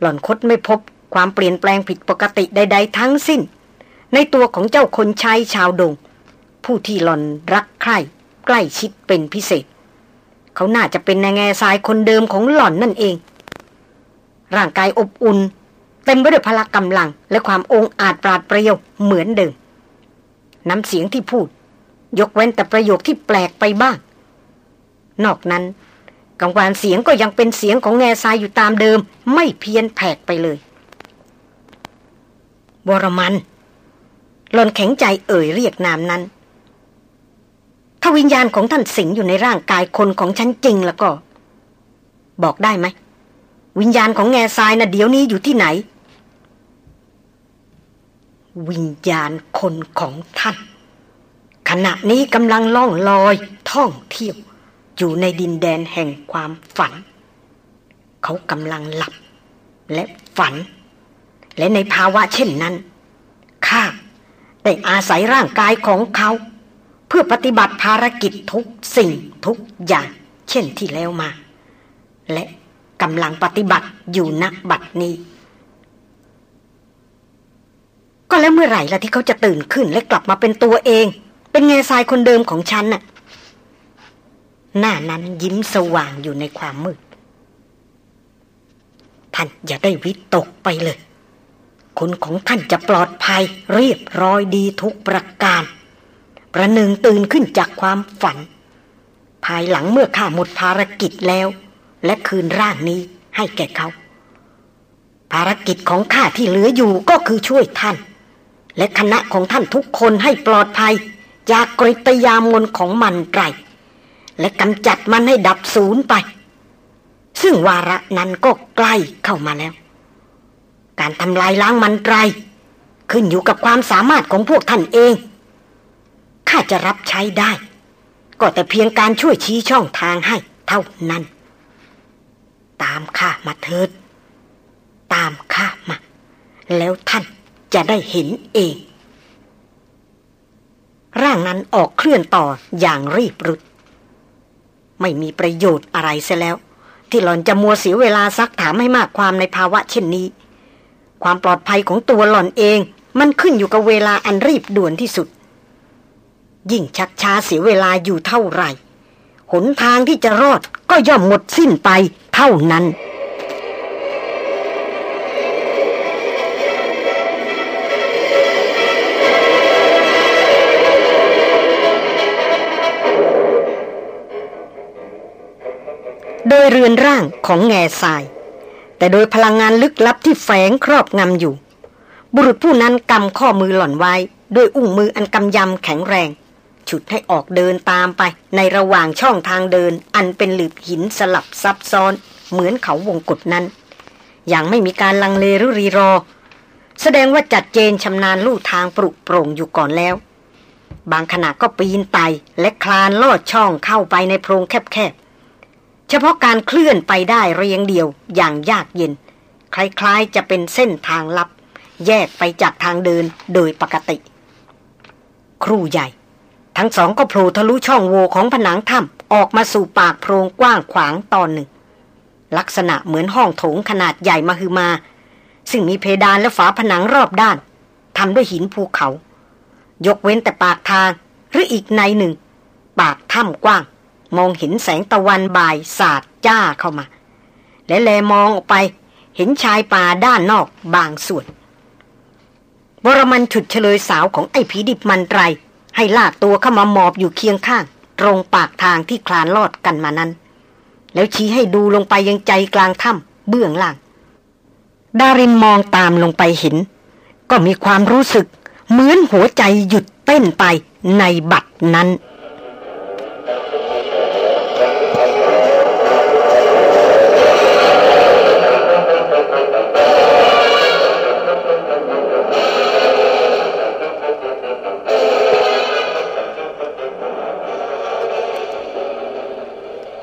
หล่อนคดไม่พบความเปลี่ยนแปลงผิดปกติใด ๆ ทั้งสิ้น ในตัวของเจ้าคนใช้ชาวดง ผู้ที่หล่อนรักใคร่ใกล้ชิดเป็นพิเศษ เขาน่าจะเป็นนายแง่ทรายคนเดิมของหล่อนนั่นเอง ร่างกายอบอุ่น เต็มไปด้วยพละกำลัง และความองอาจปราดเปรียวเหมือนเดิม น้ำเสียงที่พูด ยกเว้นแต่ประโยคที่แปลกไปบ้าง นอกนั้นกังวานเสียงก็ยังเป็นเสียงของแง่ทรายอยู่ตามเดิม ไม่เพี้ยนแผกไปเลย บรมันหลอนแข็งใจเอ่ยเรียกนามนั้น ถ้าวิญญาณของท่านสิงอยู่ในร่างกายคนของฉันจริงแล้วก็ บอกได้ไหม วิญญาณของแง่ทรายนะ่ะเดี๋ยวนี้อยู่ที่ไหน วิญญาณคนของท่าน ขณะนี้กำลังล่องลอยท่องเที่ยว อยู่ในดินแดนแห่งความฝัน เขากำลังหลับ และฝัน และในภาวะเช่นนั้นข้าได้อาศัยร่างกายของเขา เพื่อปฏิบัติภารกิจทุกสิ่งทุกอย่าง เช่นที่แล้วมา และกำลังปฏิบัติอยู่ณบัดนี้ ก็แล้วเมื่อไหร่ล่ะที่เขาจะตื่นขึ้นและกลับมาเป็นตัวเอง เป็นเงซายคนเดิมของฉันน่ะ หน้านั้นยิ้มสว่างอยู่ในความมืด ท่านอย่าได้วิตกไปเลย คนของท่านจะปลอดภัยเรียบร้อยดีทุกประการ ประหนึ่งตื่นขึ้นจากความฝัน ภายหลังเมื่อข้าหมดภารกิจแล้ว และคืนร่างนี้ให้แก่เขา ภารกิจของข้าที่เหลืออยู่ก็คือช่วยท่าน และคณะของท่านทุกคนให้ปลอดภัย จากกริตยามนของมันไกรและกำจัดมันให้ดับศูนย์ไป ซึ่งวาระนั้นก็ใกล้เข้ามาแล้ว การทำลายล้างมันไกรขึ้นอยู่กับความสามารถของพวกท่านเอง ข้าจะรับใช้ได้ ก็แต่เพียงการช่วยชี้ช่องทางให้เท่านั้น ตามข้ามาเถิด ตามข้ามา แล้วท่านจะได้เห็นเอง ร่างนั้นออกเคลื่อนต่ออย่างรีบรุด ไม่มีประโยชน์อะไรเสียแล้ว ที่หล่อนจะมัวเสียเวลาซักถามให้มากความในภาวะเช่นนี้ ความปลอดภัยของตัวหล่อนเองมันขึ้นอยู่กับเวลาอันรีบด่วนที่สุด ยิ่งชักช้าเสียเวลาอยู่เท่าไหร่ หนทางที่จะรอดก็ย่อมหมดสิ้นไปเท่านั้น โดยเรือนร่างของแง่ทราย แต่โดยพลังงานลึกลับที่แฝงครอบงำอยู่ บุรุษผู้นั้นกำข้อมือหล่อนไว้ด้วยอุ้งมืออันกำยำแข็งแรง ฉุดให้ออกเดินตามไป ในระหว่างช่องทางเดิน อันเป็นหลืบหินสลับซับซ้อน เหมือนเขาวงกฏนั้น อย่างไม่มีการลังเลหรือรีรอ แสดงว่าจัดเจนชำนาญลู่ทางปรุโปร่งอยู่ก่อนแล้ว บางขณะก็ปีนไตและคลานลอดช่องเข้าไปในโพรงแคบๆ เฉพาะการเคลื่อนไปได้เรียงเดียวอย่างยากเย็น คล้ายๆจะเป็นเส้นทางลับ แยกไปจากทางเดินโดยปกติ ครูใหญ่ ทั้งสองก็โผล่ทะลุช่องโหว่ของผนังถ้ำออกมาสู่ปากโพรงกว้างขวางตอนหนึ่ง ลักษณะเหมือนห้องโถงขนาดใหญ่มาคือมา ซึ่งมีเพดานและฝาผนังรอบด้านทำด้วยหินภูเขา ยกเว้นแต่ปากทางหรืออีกในหนึ่ง ปากถ้ำกว้าง มองเห็นแสงตะวันบ่ายสาดจ้าเข้ามา และแลมองออกไปเห็นชายป่าด้านนอกบางส่วนบรมันฉุดเฉลยสาวของไอ้ผีดิบมันไร ให้ลากตัวเข้ามาหมอบอยู่เคียงข้าง ตรงปากทางที่คลานลอดกันมานั้น แล้วชี้ให้ดูลงไปยังใจกลางถ้ำเบื้องล่าง ดารินมองตามลงไปเห็น ก็มีความรู้สึก เหมือนหัวใจหยุดเต้นไปในบัดนั้น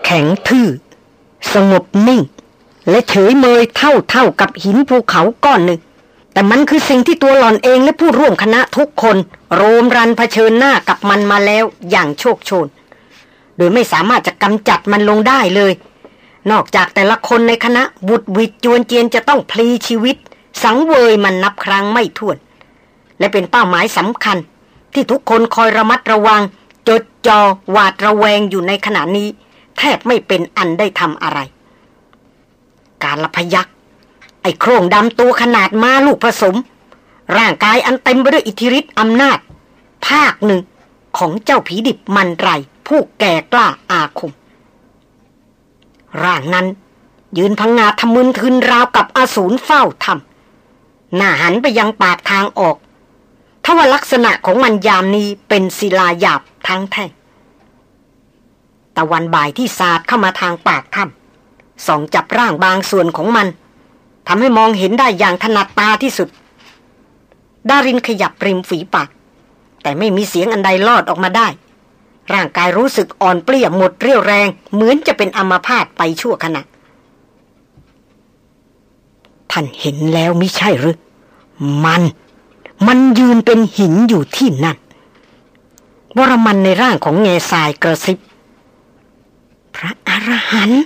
แข็งทื่อ สงบนิ่ง และเฉยเมยเท่าเท่ากับหินภูเขาก้อนหนึ่ง แต่มันคือสิ่งที่ตัวหล่อนเองและผู้ร่วมคณะทุกคน โรมรันเผชิญหน้ากับมันมาแล้วอย่างโชคโชน โดยไม่สามารถจะกำจัดมันลงได้เลย นอกจากแต่ละคนในคณะบุตรวิจวนเจียนจะต้องพลีชีวิต สังเวยมันนับครั้งไม่ถ้วน และเป็นเป้าหมายสำคัญ ที่ทุกคนคอยระมัดระวังจดจอหวาดระแวงอยู่ในขณะนี้ แทบไม่เป็นอันได้ทำอะไร การละพยักไอ้โครงดำตัวขนาดมาลูกผสม ร่างกายอันเต็มไปด้วยอิทธิฤทธิ์อำนาจ ภาคหนึ่งของเจ้าผีดิบมันไร ผู้แก่กล้าอาคม ร่างนั้น ยืนพังงาทมึนทึนราวกับอสูรเฝ้าทำหน้าหันไปยังปากทางออกทว่าลักษณะของมันยามนี้เป็นศิลาหยาบทั้งแท่ง ตะวันบ่ายที่สาดเข้ามาทางปากถ้ำส่องจับร่างบางส่วนของมันทำให้มองเห็นได้อย่างถนัดตาที่สุด ดารินขยับริมฝีปาก แต่ไม่มีเสียงอันใดลอดออกมาได้ ร่างกายรู้สึกอ่อนเปลี้ยหมดเรี่ยวแรง เหมือนจะเป็นอัมาพาตไปชั่วขณะท่านเห็นแล้วไม่ใช่หรือ มัน มันยืนเป็นหินอยู่ที่นั่นวรมันในร่างของเงซายกระซิบ พระอรหันต์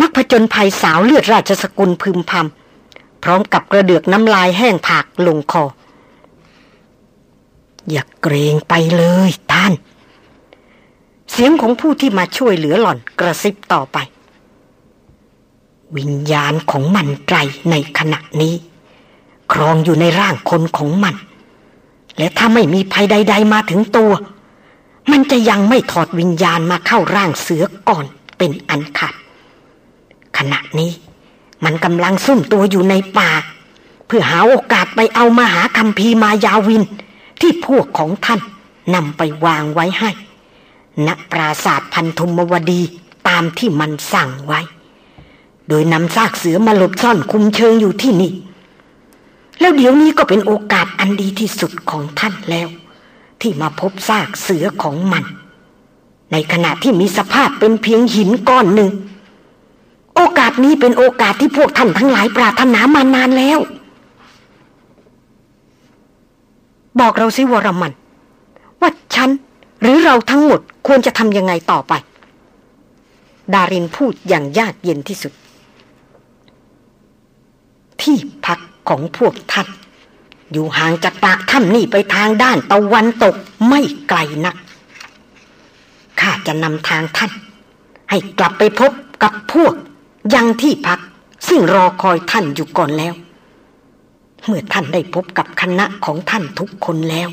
นักผจญภัยสาวเลือดราชสกุลพึมพำพร้อมกับกระเดือกน้ำลายแห้งผากลงคอ อย่าเกรงไปเลยท่าน เสียงของผู้ที่มาช่วยเหลือหล่อนกระซิบต่อไป วิญญาณของมันไตรในขณะนี้ ครองอยู่ในร่างคนของมัน และถ้าไม่มีภัยใด ๆ มาถึงตัว มันจะยังไม่ถอดวิญญาณมาเข้าร่างเสือก่อนเป็นอันขาดขณะนี้มันกำลังซุ่มตัวอยู่ในป่า เพื่อหาโอกาสไปเอามาหาคำพีมายาวิน ที่พวกของท่านนำไปวางไว้ให้ ณปราศาสตร์พันธุมวดีตามที่มันสั่งไว้ โดยนำซากเสือมาหลบซ่อนคุมเชิงอยู่ที่นี่ แล้วเดี๋ยวนี้ก็เป็นโอกาสอันดีที่สุดของท่านแล้ว ที่มาพบซากเสือของมัน ในขณะที่มีสภาพเป็นเพียงหินก้อนหนึ่ง โอกาสนี้เป็นโอกาสที่พวกท่านทั้งหลายปรารถนามานานแล้ว บอกเราสิวรมัน ว่าฉันหรือเราทั้งหมดควรจะทำยังไงต่อไป ดารินพูดอย่างยากเย็นที่สุด ที่พักของพวกท่าน อยู่ห่างจากปากถ้ำนี่ไปทางด้านตะวันตกไม่ไกลนัก ข้าจะนำทางท่าน ให้กลับไปพบกับพวก ยังที่พัก ซึ่งรอคอยท่านอยู่ก่อนแล้ว เมื่อท่านได้พบกับคณะของท่านทุกคนแล้ว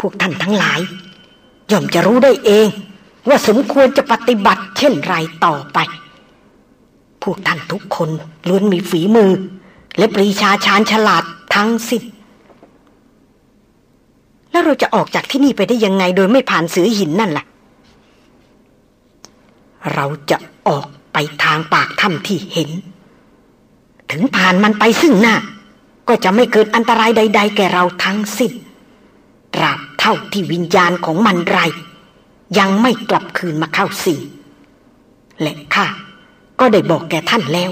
พวกท่านทั้งหลาย ย่อมจะรู้ได้เอง ว่าสมควรจะปฏิบัติเช่นไรต่อไป พวกท่านทุกคนล้วนมีฝีมือ และปรีชาชาญฉลาด ทั้งสิ้น แล้วเราจะออกจากที่นี่ไปได้ยังไง โดยไม่ผ่านเสือหินนั่นล่ะ เราจะออกไปทางปากถ้ำที่เห็น ถึงผ่านมันไปซึ่งหน้า ก็จะไม่เกิดอันตรายใด ๆ แก่เราทั้งสิ้นตราบเท่าที่วิญญาณของมันไร ยังไม่กลับคืนมาเข้าสิงและข้าก็ได้บอกแก่ท่านแล้ว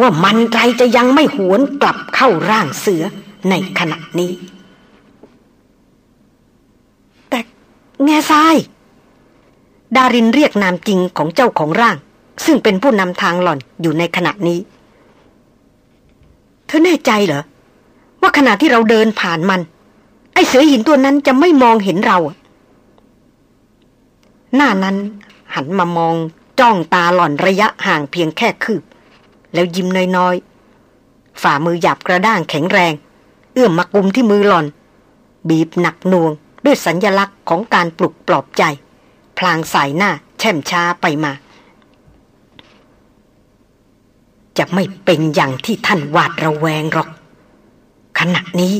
ว่ามันไรจะยังไม่หวนกลับเข้าร่างเสือในขณะนี้ แต่แง่ทราย ดารินเรียกนามจริงของเจ้าของร่าง ซึ่งเป็นผู้นำทางหล่อนอยู่ในขณะนี้ เธอแน่ใจเหรอ ว่าขณะที่เราเดินผ่านมัน ไอเสือหินตัวนั้นจะไม่มองเห็นเรา หน้านั้นหันมามองจ้องตาหล่อนระยะห่างเพียงแค่คืบ แล้วยิ้มน้อยๆ ฝ่ามือหยับกระด้างแข็งแรง เอื้อมมากุมที่มือหล่อน บีบหนักหน่วง ด้วยสัญญลักษณ์ของการปลุกปลอบใจ พลางสายหน้าแช่มช้าไปมา จะไม่เป็นอย่างที่ท่านวาดระแวงหรอก ขณะนี้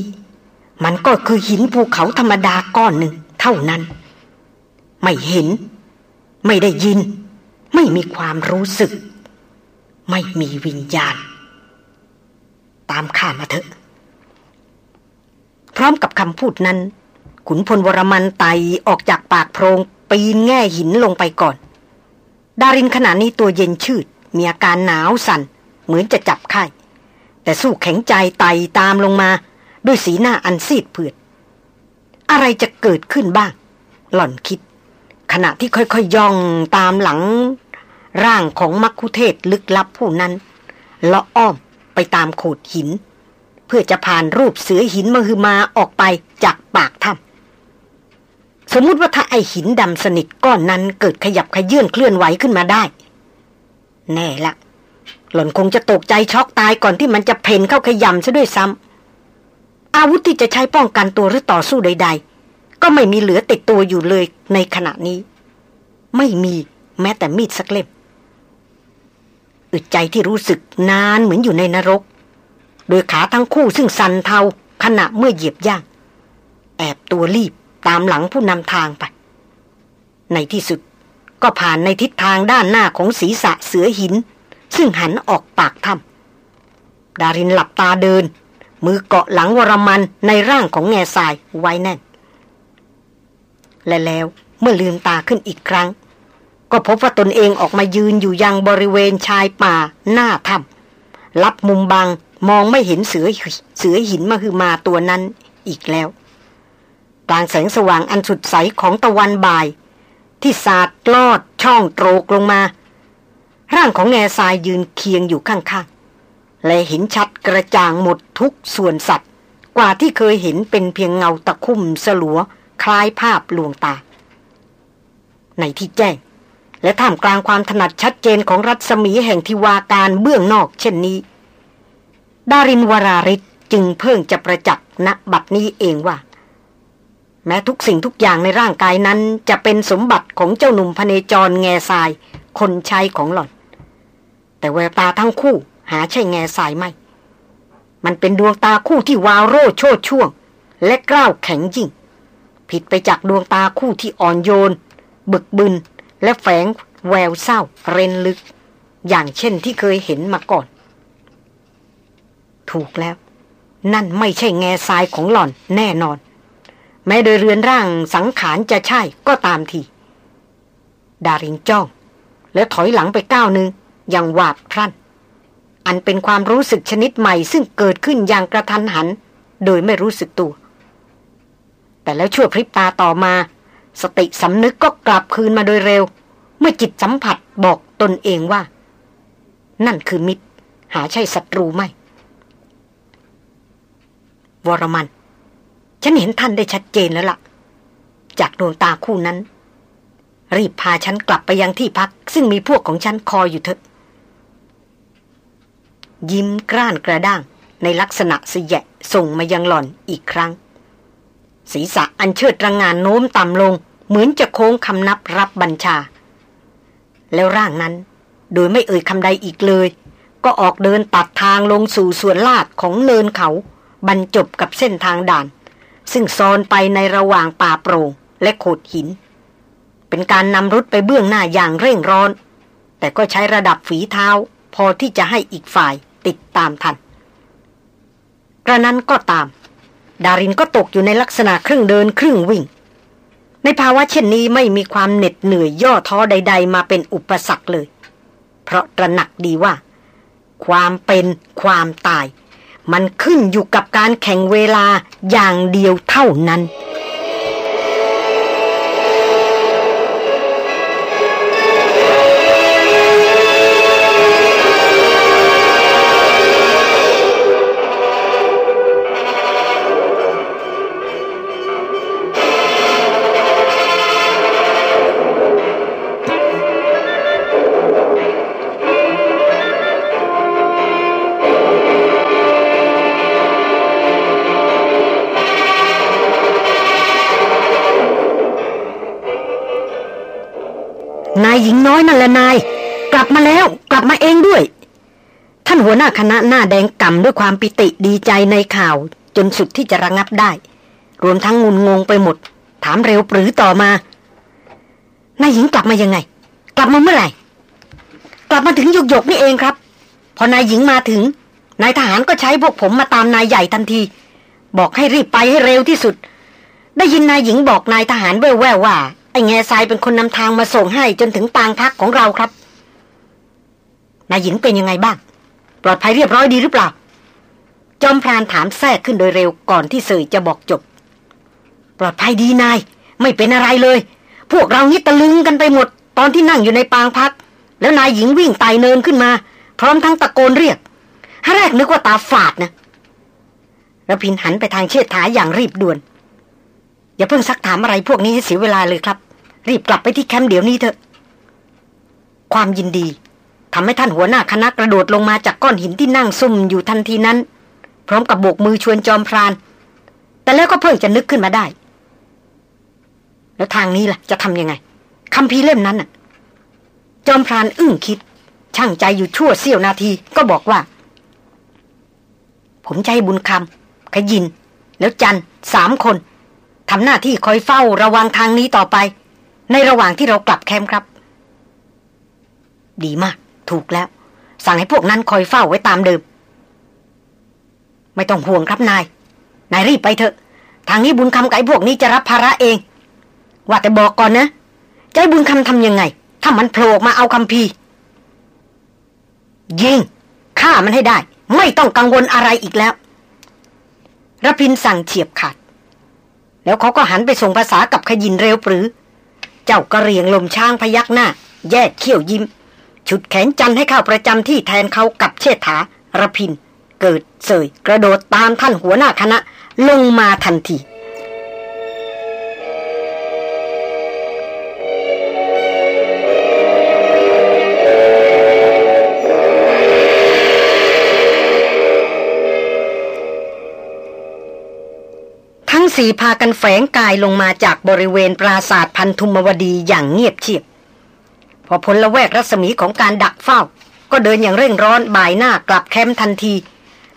มันก็คือหินภูเขาธรรมดาก้อนหนึ่งเท่านั้น ไม่เห็น ไม่ได้ยิน ไม่มีความรู้สึก ไม่มีวิญญาณ ตามข้ามาเถอะ พร้อมกับคำพูดนั้น ขุนพลวรมันไตออกจากปากโพรงปีนแง่หินลงไปก่อน ดารินขณะนี้ตัวเย็นชืด มีอาการหนาวสัน่น เหมือนจะจับไข้ แต่สู้แข็งใจไตตามลงมา ด้วยสีหน้าอันซีดเผือด อะไรจะเกิดขึ้นบ้าง หล่อนคิด ขณะที่ค่อยๆยย่องตามหลัง ร่างของมักคุเทศลึกลับผู้นั้นเลาะอ้อมไปตามโขดหิน เพื่อจะผ่านรูปเสือหินมหึมาออกไปจากปากถ้ำสมมุติว่าถ้าไอหินดำสนิทก้อนนั้นเกิดขยับขยื่นเคลื่อนไหวขึ้นมาได้ แน่ละ หล่อนคงจะตกใจช็อกตายก่อนที่มันจะเพนเข้าขยำซะด้วยซ้ำอาวุธที่จะใช้ป้องกันตัวหรือต่อสู้ใด ๆ ก็ไม่มีเหลือติดตัวอยู่เลยในขณะนี้ ไม่มีแม้แต่มีดสักเล่ม อึดใจที่รู้สึกนานเหมือนอยู่ในนรก โดยขาทั้งคู่ซึ่งสันเทาขณะเมื่อเหยียบย่าง แอบตัวรีบตามหลังผู้นำทางไป ในที่สุดก็ผ่านในทิศทางด้านหน้าของศีรษะเสือหิน ซึ่งหันออกปากถ้ำดารินหลับตาเดิน มือเกาะหลังวรมันในร่างของแง่ทรายไว้แน่น และแล้วเมื่อลืมตาขึ้นอีกครั้ง ก็พบว่าตนเองออกมายืนอยู่ยังบริเวณชายป่าหน้าถ้ำรับมุมบังมองไม่เห็นเสือเสือหินมาคือมาตัวนั้นอีกแล้วกลางแสงสว่างอันสุดใสของตะวันบ่าย ที่สาดลอดช่องโตรกลงมา ร่างของแง่ทรายยืนเคียงอยู่ข้างๆ และเห็นชัดกระจ่างหมดทุกส่วนสัตว์ กว่าที่เคยเห็นเป็นเพียงเงาตะคุ่มสลัว คล้ายภาพลวงตา ในที่แจ้ง และท่ามกลางความถนัดชัดเจนของรัศมีแห่งทิวาการเบื้องนอกเช่นนี้ ดารินวราริศจึงเพิ่งจะประจักษ์ณบัดนี้เองว่า แม้ทุกสิ่งทุกอย่างในร่างกายนั้น จะเป็นสมบัติของเจ้าหนุ่มพเนจรแง่ทราย คนใช้ของหล่อน แต่แววตาทั้งคู่หาใช่แง่ทรายไม่ มันเป็นดวงตาคู่ที่วาวโรโชดช่วง และกล้าวแข็งยิ่ง ผิดไปจากดวงตาคู่ที่อ่อนโยน บึกบึน และแฝงแววเศร้าเร้นลึก อย่างเช่นที่เคยเห็นมาก่อน ถูกแล้ว นั่นไม่ใช่แง่ทรายของหล่อนแน่นอน แม้โดยเรือนร่างสังขารจะใช่ก็ตามทีดารินจ้อง แล้วถอยหลังไปก้าวหนึ่งอย่างหวาดพรั่น อันเป็นความรู้สึกชนิดใหม่ซึ่งเกิดขึ้นอย่างกระทันหัน โดยไม่รู้สึกตัว แต่แล้วชั่วพริบตาต่อมา สติสำนึกก็กลับคืนมาโดยเร็ว เมื่อจิตสัมผัสบอกตนเองว่า นั่นคือมิตร หาใช่ศัตรูไม่ วรมัน ฉันเห็นท่านได้ชัดเจนแล้วละ่ะ จากดวงตาคู่นั้น รีบพาฉันกลับไปยังที่พัก ซึ่งมีพวกของฉันคอยอยู่เถอะ ยิ้มกร้านกระด้างในลักษณะเสยะส่งมายังหล่อนอีกครั้ง ศีรษะอันเชิดระงงานโน้มต่ำลง เหมือนจะโค้งคำนับรับบัญชา แล้วร่างนั้น โดยไม่เอ่ยคำใดอีกเลย ก็ออกเดินตัดทางลงสู่ส่วนลาดของเนินเขา บรรจบกับเส้นทางด่าน ซึ่งซอนไปในระหว่างป่าโปร่งและโขดหิน เป็นการนำรุดไปเบื้องหน้าอย่างเร่งร้อน แต่ก็ใช้ระดับฝีเท้า พอที่จะให้อีกฝ่ายติดตามทันกระนั้นก็ตาม ดารินก็ตกอยู่ในลักษณะครึ่งเดินครึ่งวิ่ง ในภาวะเช่นนี้ไม่มีความเหน็ดเหนื่อยย่อท้อใด ๆ มาเป็นอุปสรรคเลย เพราะตระหนักดีว่า ความเป็นความตาย มันขึ้นอยู่กับการแข่งเวลาอย่างเดียวเท่านั้น นายหญิงน้อยนั่นแหละนาย กลับมาแล้ว กลับมาเองด้วย ท่านหัวหน้าคณะหน้าแดงก่ำด้วยความปิติดีใจในข่าว จนสุดที่จะระงับได้ รวมทั้งงุนงงไปหมด ถามเร็วปรือต่อมานายหญิงกลับมายังไง กลับมาเมื่อไหร่ กลับมาถึงหยกหยกนี่เองครับ พอนายหญิงมาถึงนายทหารก็ใช้พวกผมมาตามนายใหญ่ทันที บอกให้รีบไปให้เร็วที่สุด ได้ยินนายหญิงบอกนายทหารแว่วๆว่า อ้แง่ทรายเป็นคนนำทางมาส่งให้จนถึงปางพักของเราครับ นายหญิงเป็นยังไงบ้าง ปลอดภัยเรียบร้อยดีหรือเปล่า จอมพรานถามแทรกขึ้นโดยเร็วก่อนที่เสยจะบอกจบ ปลอดภัยดีนาย ไม่เป็นอะไรเลย พวกเรานี่ตะลึงกันไปหมด ตอนที่นั่งอยู่ในปางพัก แล้วนายหญิงวิ่งไต่เนินขึ้นมา พร้อมทั้งตะโกนเรียกแรกนึกว่าตาฝาดนะระพินหันไปทางเชิดถาอย่างรีบด่วน อย่าเพิ่งซักถามอะไรพวกนี้ให้เสียเวลาเลยครับ รีบกลับไปที่แคมป์เดี๋ยวนี้เถอะ ความยินดีทำให้ท่านหัวหน้าคณะกระโดดลงมาจากก้อนหินที่นั่งซุ่มอยู่ทันทีนั้น พร้อมกับโบกมือชวนจอมพราน แต่แล้วก็เพิ่งจะนึกขึ้นมาได้ แล้วทางนี้ล่ะ จะทำยังไงคำพีเล่มนั้นน่ะ จอมพรานอึ้งคิด ช่างใจอยู่ชั่วเสี้ยวนาทีก็บอกว่า ผมใจบุญคำขยิน แล้วจันสามคนทำหน้าที่คอยเฝ้าระวังทางนี้ต่อไป ในระหว่างที่เรากลับแคมป์ครับ ดีมาก ถูกแล้ว สั่งให้พวกนั้นคอยเฝ้าไว้ตามเดิม ไม่ต้องห่วงครับนาย นายรีบไปเถอะ ทางนี้บุญคำไก่พวกนี้จะรับภาระเอง ว่าแต่บอกก่อนนะใจบุญคำทำยังไง ถ้ามันโผล่มาเอาคำพียิงฆ่ามันให้ได้ ไม่ต้องกังวลอะไรอีกแล้วรพินสั่งเฉียบขาด แล้วเขาก็หันไปส่งภาษากับขยินเร็วปรือ เจ้ากระเรียงลมช้างพยักหน้า แยกเขี้ยวยิ้ม ชุดแขนจันให้เข้าประจำที่แทนเขากับเชษฐาระพิน เกิดเสยกระโดดตามท่านหัวหน้าคณะ ลงมาทันที สี่พากันแฝงกายลงมาจากบริเวณปราศาสตร์พันธุมวดีอย่างเงียบเชียบ พอพลละแวกรัศมีของการดักเฝ้า ก็เดินอย่างเร่งร้อนบ่ายหน้ากลับแคมป์ทันที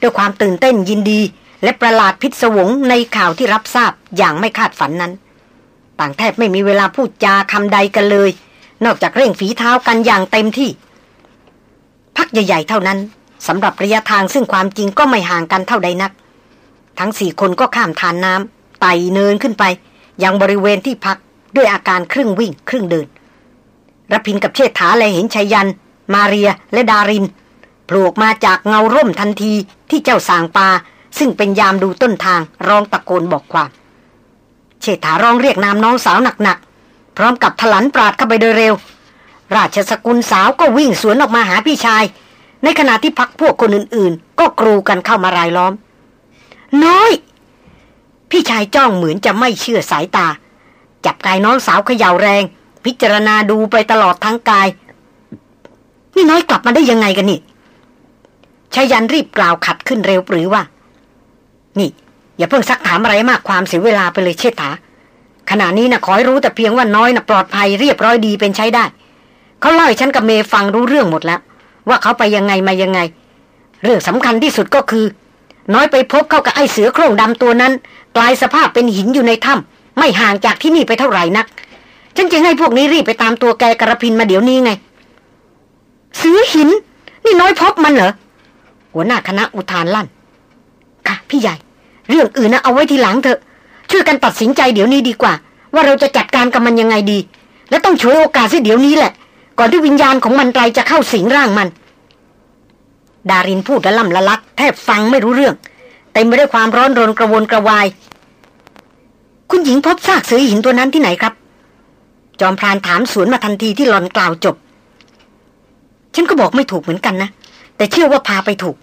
ด้วยความตื่นเต้นยินดี และประหลาดพิศวงในข่าวที่รับทราบอย่างไม่คาดฝันนั้น ต่างแทบไม่มีเวลาพูดจาคำใดกันเลย นอกจากเร่งฝีเท้ากันอย่างเต็มที่ พักใหญ่ ๆ เท่านั้นสำหรับระยะทางซึ่งความจริงก็ไม่ห่างกันเท่าใดนัก ทั้งสี่คนก็ข้ามทานน้ำ ไต่เนินขึ้นไป ยังบริเวณที่พักด้วยอาการครึ่งวิ่ง ครึ่งเดินรพินกับเชษฐาและเห็นชัยยัน มาเรียและดารินโผล่มาจากเงาร่มทันทีที่เจ้าสางปา ซึ่งเป็นยามดูต้นทางร้องตะโกนบอกความ เชษฐาร้องเรียกนามน้องสาวหนักๆ พร้อมกับถลันปราดเข้าไปโดยเร็ว ราชสกุลสาวก็วิ่งสวนออกมาหาพี่ชาย ในขณะที่พักพวกคนอื่นๆ ก็กรูกันเข้ามารายล้อม น้อย พี่ชายจ้องเหมือนจะไม่เชื่อสายตา จับกายน้องสาวเขย่าแรง พิจารณาดูไปตลอดทั้งกาย นี่น้อยกลับมาได้ยังไงกันนี่ชายันรีบกล่าวขัดขึ้นเร็วปรือว่า นี่ อย่าเพิ่งซักถามอะไรมากความเสียเวลาไปเลยเชษฐาขณะนี้นะขอให้รู้แต่เพียงว่าน้อยนะปลอดภัยเรียบร้อยดีเป็นใช้ได้ เขาเล่าให้ฉันกับเมฟังรู้เรื่องหมดแล้ว ว่าเขาไปยังไงมายังไง เรื่องสำคัญที่สุดก็คือ น้อยไปพบเข้ากับไอ้เสือโคร่งดำตัวนั้น กลายสภาพเป็นหินอยู่ในถ้ำไม่ห่างจากที่นี่ไปเท่าไหร่นัก ฉันจึงให้พวกนี้รีบไปตามตัวแกกระพินมาเดี๋ยวนี้ไงเสือหิน นี่น้อยพบมันเหรอหัวหน้าคณะอุทานลั่น ค่ะ พี่ใหญ่ เรื่องอื่นนะเอาไว้ทีหลังเถอะช่วยกันตัดสินใจเดี๋ยวนี้ดีกว่า ว่าเราจะจัดการกับมันยังไงดี และต้องช่วยโอกาสสิเดี๋ยวนี้แหละ ก่อนที่วิญญาณของมันไตรจะเข้าสิงร่างมัน ดารินพูดละล่ำละลักแทบฟังไม่รู้เรื่อง เต็มไปด้วยความร้อนรนกระวนกระวาย คุณหญิงพบซากเสือหินตัวนั้นที่ไหนครับ จอมพรานถามสวนมาทันทีที่หลอนกล่าวจบ ฉันก็บอกไม่ถูกเหมือนกันนะ แต่เชื่อว่าพาไปถูก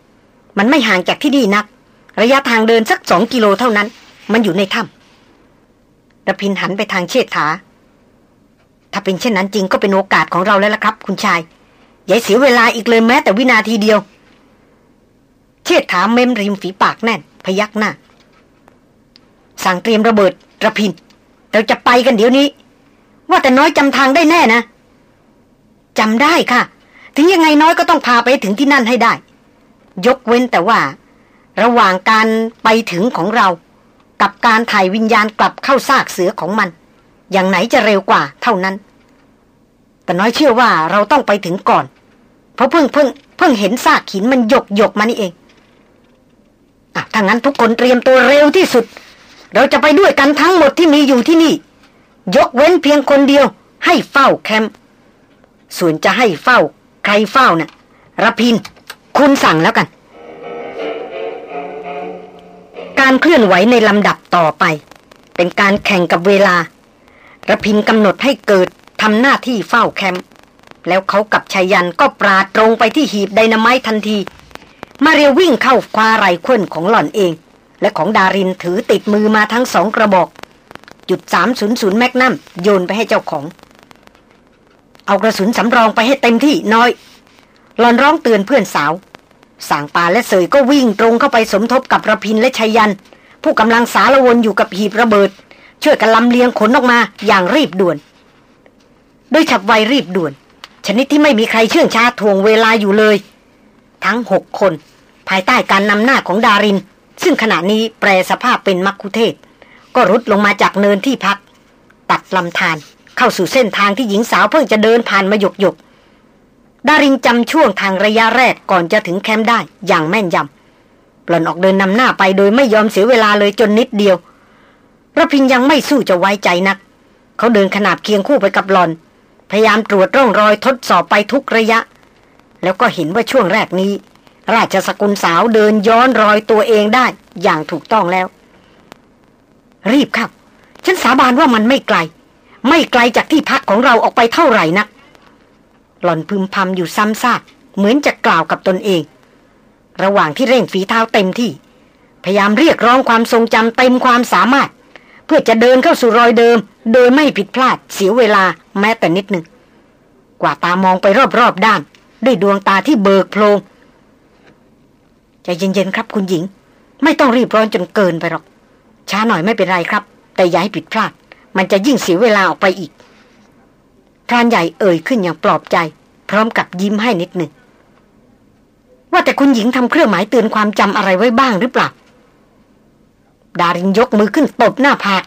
มันไม่ห่างจากที่นี่นัก ระยะทางเดินสักสองกิโลเท่านั้น มันอยู่ในถ้ำระพินหันไปทางเชษฐา ถ้าเป็นเช่นนั้นจริงก็เป็นโอกาสของเราแล้วล่ะครับ คุณชายอย่าเสียเวลาอีกเลยแม้แต่วินาทีเดียว เชิดถามเมมริมฝีปากแน่น พยักหน้า สั่งเตรียมระเบิดระพิน เราจะไปกันเดี๋ยวนี้ ว่าแต่น้อยจำทางได้แน่นะจำได้ค่ะ ถึงยังไงน้อยก็ต้องพาไปถึงที่นั่นให้ได้ ยกเว้นแต่ว่า ระหว่างการไปถึงของเรา กับการถ่ายวิญญาณกลับเข้าซากเสือของมัน อย่างไหนจะเร็วกว่าเท่านั้น แต่น้อยเชื่อว่าเราต้องไปถึงก่อน เพราะเพิ่งเพิ่งเพิ่งเห็นซากหินมันหยกหยกมานี่เอง อะถ้างั้นทุกคนเตรียมตัวเร็วที่สุด เราจะไปด้วยกันทั้งหมดที่มีอยู่ที่นี่ ยกเว้นเพียงคนเดียว ให้เฝ้าแคมป์ส่วนจะให้เฝ้า ใครเฝ้านะ่ะระพิน คุณสั่งแล้วกัน การเคลื่อนไหวในลำดับต่อไป เป็นการแข่งกับเวลาระพินกำหนดให้เกิดทำหน้าที่เฝ้าแคมป์แล้วเขากับชายันก็ปราดตรงไปที่หีบไดนาไมทันที มาเรียววิ่งเข้าคว้าไรควนของหล่อนเอง และของดารินถือติดมือมาทั้งสองกระบอก จุดสามศูนย์ศูนย์แมกนัมโยนไปให้เจ้าของ เอากระสุนสำรองไปให้เต็มที่น้อย หลอนร้องเตือนเพื่อนสาว สางปาและเสยก็วิ่งตรงเข้าไปสมทบกับระพินและชัยยัน ผู้กำลังสารวนอยู่กับหีบระเบิด ช่วยกันลำเลียงขนออกมาอย่างรีบด่วน โดยฉับไวรีบด่วน ชนิดที่ไม่มีใครเชื่องช้าทวงเวลาอยู่เลย ทั้งหกคน ภายใต้การนำหน้าของดาริน ซึ่งขณะนี้แปลสภาพเป็นมักคุเทศ ก็รุดลงมาจากเนินที่พัก ตัดลำธารเข้าสู่เส้นทางที่หญิงสาวเพิ่งจะเดินผ่านมาหยกหยกดารินจำช่วงทางระยะแรกก่อนจะถึงแคมป์ได้อย่างแม่นยำปล่อนออกเดินนำหน้าไปโดยไม่ยอมเสียเวลาเลยจนนิดเดียวระพินยังไม่สู้จะไว้ใจนัก เขาเดินขนาบเคียงคู่ไปกับหลอน พยายามตรวจร่องรอยทดสอบไปทุกระยะ แล้วก็เห็นว่าช่วงแรกนี้ ราชสกุลสาวเดินย้อนรอยตัวเองได้อย่างถูกต้องแล้ว รีบครับ ฉันสาบานว่ามันไม่ไกล ไม่ไกลจากที่พักของเราออกไปเท่าไหร่นัก หล่อนพึมพำอยู่ซ้ำซากเหมือนจะกล่าวกับตนเอง ระหว่างที่เร่งฝีเท้าเต็มที่ พยายามเรียกร้องความทรงจำเต็มความสามารถ เพื่อจะเดินเข้าสู่รอยเดิม โดยไม่ผิดพลาดเสียเวลาแม้แต่นิดหนึ่งกว่าตามองไปรอบๆด้าน ด้วยดวงตาที่เบิกโพลงใจเย็นๆครับคุณหญิง ไม่ต้องรีบร้อนจนเกินไปหรอก ช้าหน่อยไม่เป็นไรครับ แต่อย่าให้ผิดพลาด มันจะยิ่งเสียเวลาออกไปอีกพรานใหญ่เอ่ยขึ้นอย่างปลอบใจ พร้อมกับยิ้มให้นิดหนึ่งว่าแต่คุณหญิงทำเครื่องหมายเตือนความจำอะไรไว้บ้างหรือเปล่าดารินยกมือขึ้นตบหน้าผาก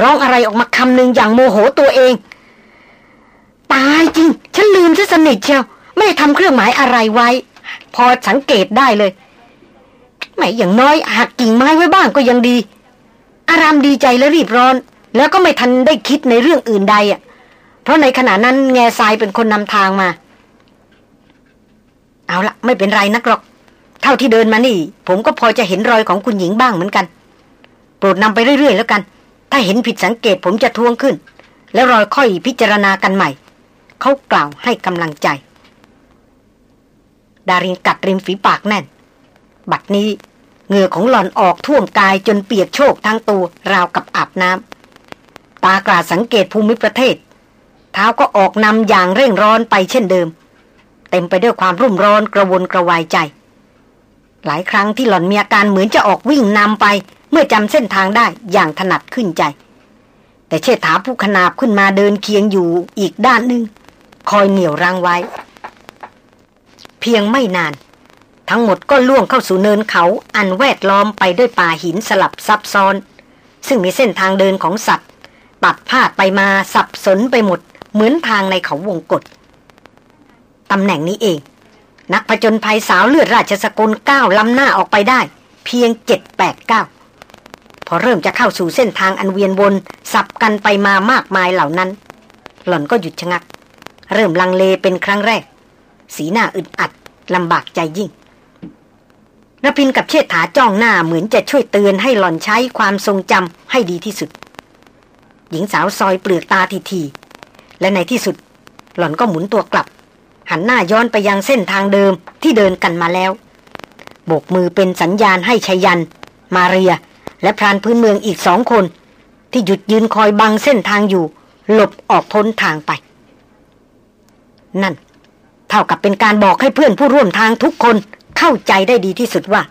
ร้องอะไรออกมาคำหนึ่งอย่างโมโหตัวเอง ตายจริง ฉันลืมซะสนิทเชียว ไม่ได้ทำเครื่องหมายอะไรไว้ พอสังเกตได้เลยไม่อย่างน้อยหักกิ่งไม้ไว้บ้างก็ยังดี อารามดีใจและรีบร้อน แล้วก็ไม่ทันได้คิดในเรื่องอื่นใดอะ เพราะในขณะนั้นแง่ทรายเป็นคนนำทางมา เอาละไม่เป็นไรนักหรอก เท่าที่เดินมานี่ ผมก็พอจะเห็นรอยของคุณหญิงบ้างเหมือนกัน โปรดนำไปเรื่อยๆแล้วกัน ถ้าเห็นผิดสังเกตผมจะทวงขึ้น แล้วรอยค่อยพิจารณากันใหม่ เขากล่าวให้กำลังใจ ดารินกัดริมฝีปากแน่น บัดนี้เหงื่อของหล่อนออกท่วมกายจนเปียกโชกทั้งตัวราวกับอาบน้ำตากราสังเกตภูมิประเทศ เท้าก็ออกนำอย่างเร่งร้อนไปเช่นเดิม เต็มไปด้วยความรุ่มร้อนกระวนกระวายใจ หลายครั้งที่หล่อนมีอาการเหมือนจะออกวิ่งนำไป เมื่อจำเส้นทางได้อย่างถนัดขึ้นใจ แต่เชษฐาผู้ขนาบขึ้นมาเดินเคียงอยู่อีกด้านหนึ่งคอยเหนี่ยวรังไว้ เพียงไม่นาน ทั้งหมดก็ล่วงเข้าสู่เนินเขาอันแวดล้อมไปด้วยป่าหินสลับซับซ้อน ซึ่งมีเส้นทางเดินของสัตว์ตัดพาดไปมาสับสนไปหมด เหมือนทางในเขาวงกฏตำแหน่งนี้เอง นักผจญภัยสาวเลือดราชสกุลก้าวล้ำหน้าออกไปได้ เพียงเจ็ดแปดเก้าพอเริ่มจะเข้าสู่เส้นทางอันเวียนวนสับกันไปมามากมายเหล่านั้น หล่อนก็หยุดชะงัก เริ่มลังเลเป็นครั้งแรก สีหน้าอึดอัดลำบากใจยิ่งรพินกับเชษฐาจ้องหน้าเหมือนจะช่วยเตือนให้หล่อนใช้ความทรงจำให้ดีที่สุด หญิงสาวซอยเปลือกตาทีทีและในที่สุด หล่อนก็หมุนตัวกลับ หันหน้าย้อนไปยังเส้นทางเดิมที่เดินกันมาแล้ว โบกมือเป็นสัญญาณให้ชยัน มาเรีย และพรานพื้นเมืองอีกสองคน ที่หยุดยืนคอยบังเส้นทางอยู่ หลบออกพ้นทางไป นั่น เท่ากับเป็นการบอกให้เพื่อนผู้ร่วมทางทุกคนเข้าใจได้ดีที่สุดว่า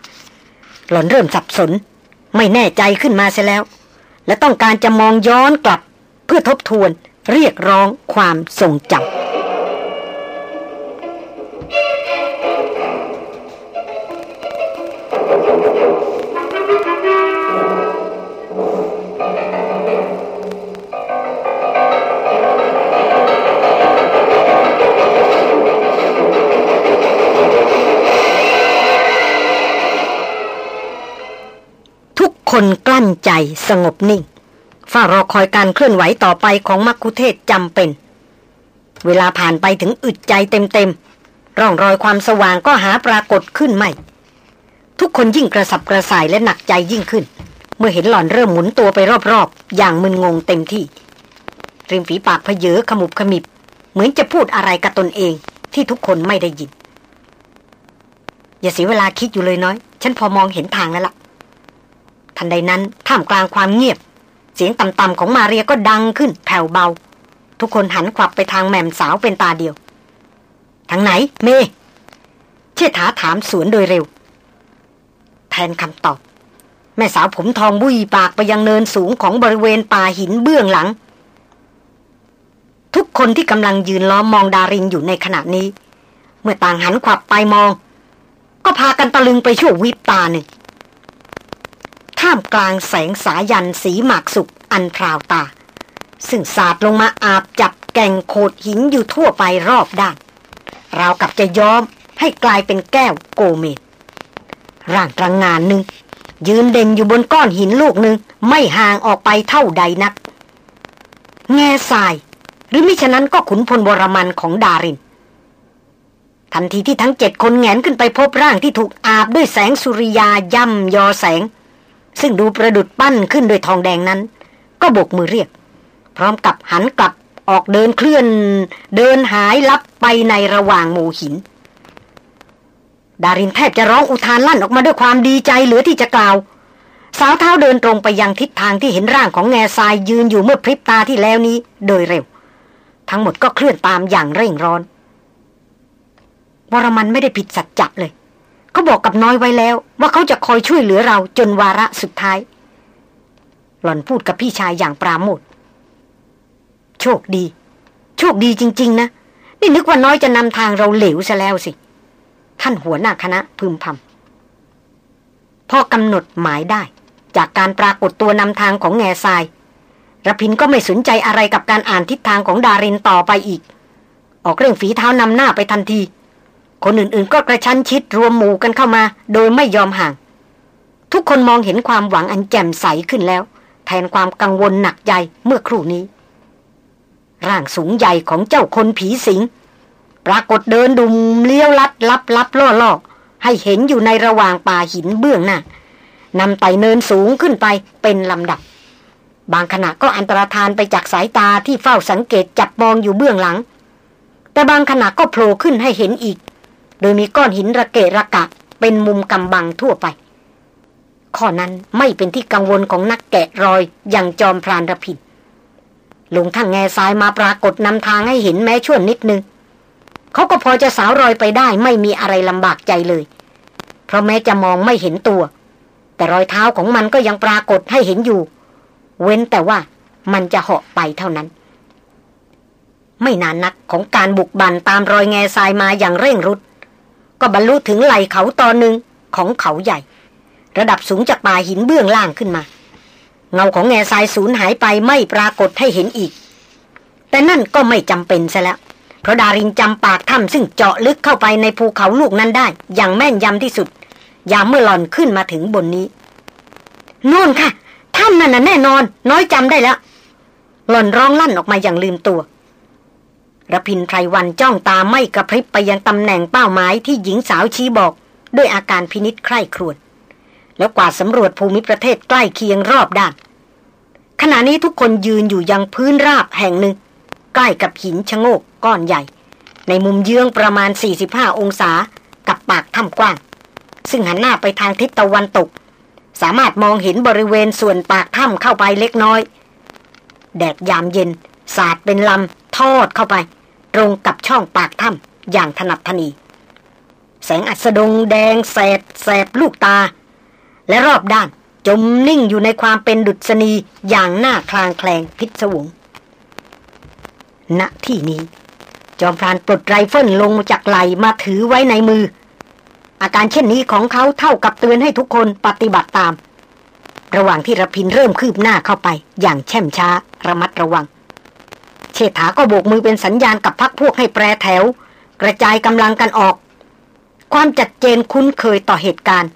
หล่อนเริ่มสับสน ไม่แน่ใจขึ้นมาเสียแล้ว และต้องการจะมองย้อนกลับ เพื่อทบทวนเรียกร้องความทรงจำ คนกลั้นใจสงบนิ่งเฝ้ารอคอยการเคลื่อนไหวต่อไปของมักคุเทศจำเป็น เวลาผ่านไปถึงอึดใจเต็มๆร่องรอยความสว่างก็หาปรากฏขึ้นไม่ ทุกคนยิ่งกระสับกระส่ายและหนักใจยิ่งขึ้น เมื่อเห็นหล่อนเริ่มหมุนตัวไปรอบๆ อย่างมึนงงเต็มที่ริมฝีปากเพเยอขมุบขมิบ เหมือนจะพูดอะไรกับตนเองที่ทุกคนไม่ได้ยิน อย่าเสียเวลาคิดอยู่เลยน้อย ฉันพอมองเห็นทางแล้วละ่ะ ทันใดนั้นท่ามกลางความเงียบ เสียงต่ำๆของมาเรียก็ดังขึ้นแผ่วเบา ทุกคนหันขวับไปทางแม่มสาวเป็นตาเดียว ทางไหน เม เชษฐาถามสวนโดยเร็ว แทนคำตอบ แม่สาวผมทองบุยปากไปยังเนินสูงของบริเวณป่าหินเบื้องหลัง ทุกคนที่กำลังยืนล้อมมองดารินอยู่ในขณะนี้ เมื่อต่างหันขวับไปมอง ก็พากันตะลึงไปชั่ววิบตาหนึ่ง ท่ามกลางแสงสายันสีหมากสุกอันพราวตา ซึ่งสาดลงมาอาบจับแก่งโขดหินอยู่ทั่วไปรอบด้านราวกับจะย้อมให้กลายเป็นแก้วโกเมตร่างตรังงานหนึ่ง ยืนเด่นอยู่บนก้อนหินลูกหนึ่งไม่ห่างออกไปเท่าใดนัก แง่ทราย หรือมิฉะนั้นก็ขุนพลบรมันของดาริน ทันทีที่ทั้งเจ็ดคนแงนขึ้นไปพบร่างที่ถูกอาบด้วยแสงสุริยาย่ำยอแสง ซึ่งดูประดุดปั้นขึ้นโดยทองแดงนั้น ก็โบกมือเรียก พร้อมกับหันกลับออกเดินเคลื่อน เดินหายลับไปในระหว่างหมู่หิน ดารินแทบจะร้องอุทานลั่นออกมาด้วยความดีใจเหลือที่จะกล่าว สาวเท้าเดินตรงไปยังทิศทางที่เห็นร่างของแง่ทรายยืนอยู่เมื่อพริบตาที่แล้วนี้โดยเร็ว ทั้งหมดก็เคลื่อนตามอย่างเร่งร้อนวรมันไม่ได้ผิดสัจจะเลย เขาบอกกับน้อยไว้แล้ว ว่าเขาจะคอยช่วยเหลือเราจนวาระสุดท้าย หล่อนพูดกับพี่ชายอย่างปราโมทโชคดี โชคดีจริง ๆ นะ นี่นึกว่าน้อยจะนำทางเราเหลวซะแล้วสิ ท่านหัวหน้าคณะพึมพำพอกำหนดหมายได้ จากการปรากฏตัวนำทางของแง่ทรายระพินก็ไม่สนใจอะไรกับการอ่านทิศทางของดารินต่อไปอีก ออกเร่งฝีเท้านำหน้าไปทันที คนอื่นๆ ก็กระชั้นชิดรวมหมู่กันเข้ามา โดยไม่ยอมห่าง ทุกคนมองเห็นความหวังอันแจ่มใสขึ้นแล้ว แทนความกังวลหนักใจเมื่อครู่นี้ ร่างสูงใหญ่ของเจ้าคนผีสิง ปรากฏเดินดุมเลี้ยวลัดลับลับล่อล่อให้เห็นอยู่ในระหว่างป่าหินเบื้องหน้านำไต่เนินสูงขึ้นไปเป็นลำดับ บางขณะก็อันตรธานไปจากสายตาที่เฝ้าสังเกตจับมองอยู่เบื้องหลัง แต่บางขณะก็โผล่ขึ้นให้เห็นอีก โดยมีก้อนหินระเกะระกะ เป็นมุมกำบังทั่วไป ข้อนั้นไม่เป็นที่กังวลของนักแกะรอยอย่างจอมพรานระพินลงทางแง่ซ้ายมาปรากฏนำทางให้เห็นแม้ช่วนิดนึง เขาก็พอจะสาวรอยไปได้ไม่มีอะไรลำบากใจเลย เพราะแม้จะมองไม่เห็นตัว แต่รอยเท้าของมันก็ยังปรากฏให้เห็นอยู่ เว้นแต่ว่ามันจะเหาะไปเท่านั้น ไม่นานนักของการบุกบันตามรอยแง่ทรายมาอย่างเร่งรุด ก็บรรลุถึงไหลเขาตอนหนึ่งของเขาใหญ่ ระดับสูงจากป่าหินเบื้องล่างขึ้นมา เงาของแง่ทรายสูญหายไปไม่ปรากฏให้เห็นอีก แต่นั่นก็ไม่จำเป็นซะแล้ว เพราะดารินจำปากถ้ำซึ่งเจาะลึกเข้าไปในภูเขาลูกนั้นได้ อย่างแม่นยำที่สุด ยามเมื่อหล่อนขึ้นมาถึงบนนี้นู่นค่ะถ้ำนั่นน่ะแน่นอน น้อยจำได้แล้วหล่อนร้องลั่นออกมาอย่างลืมตัว ระพินไพรวันจ้องตาไม่กระพริบไปยังตำแหน่งเป้าหมายที่หญิงสาวชี้บอก ด้วยอาการพินิษใคร่ครวญแล้วกวาดสำรวจภูมิประเทศใกล้เคียงรอบด้าน ขณะนี้ทุกคนยืนอยู่ยังพื้นราบแห่งหนึ่ง ใกล้กับหินชะโงกก้อนใหญ่ ในมุมเยื้องประมาณ 45 องศา กับปากถ้ำกว้าง ซึ่งหันหน้าไปทางทิศตะวันตก สามารถมองเห็นบริเวณส่วนปากถ้ำเข้าไปเล็กน้อย แดดยามเย็น สาดเป็นลำทอดเข้าไป ตรงกับช่องปากถ้ำอย่างถนัดทนี แสงอัสดงแดงแสดแสบลูกตา และรอบด้านจมนิ่งอยู่ในความเป็นดุษณีอย่างหน้าคลางแคลงพิศวง ณที่นี้ จอมพรานปลดไรเฟิลลงจากไหลมาถือไว้ในมือ อาการเช่นนี้ของเขาเท่ากับเตือนให้ทุกคนปฏิบัติตาม ระหว่างที่ระพินเริ่มคืบหน้าเข้าไปอย่างแช่มช้าระมัดระวัง ชษฐาก็โบกมือเป็นสัญญาณกับพักพวกให้แปรแถว กระจายกำลังกันออก ความจัดเจนคุ้นเคยต่อเหตุการณ์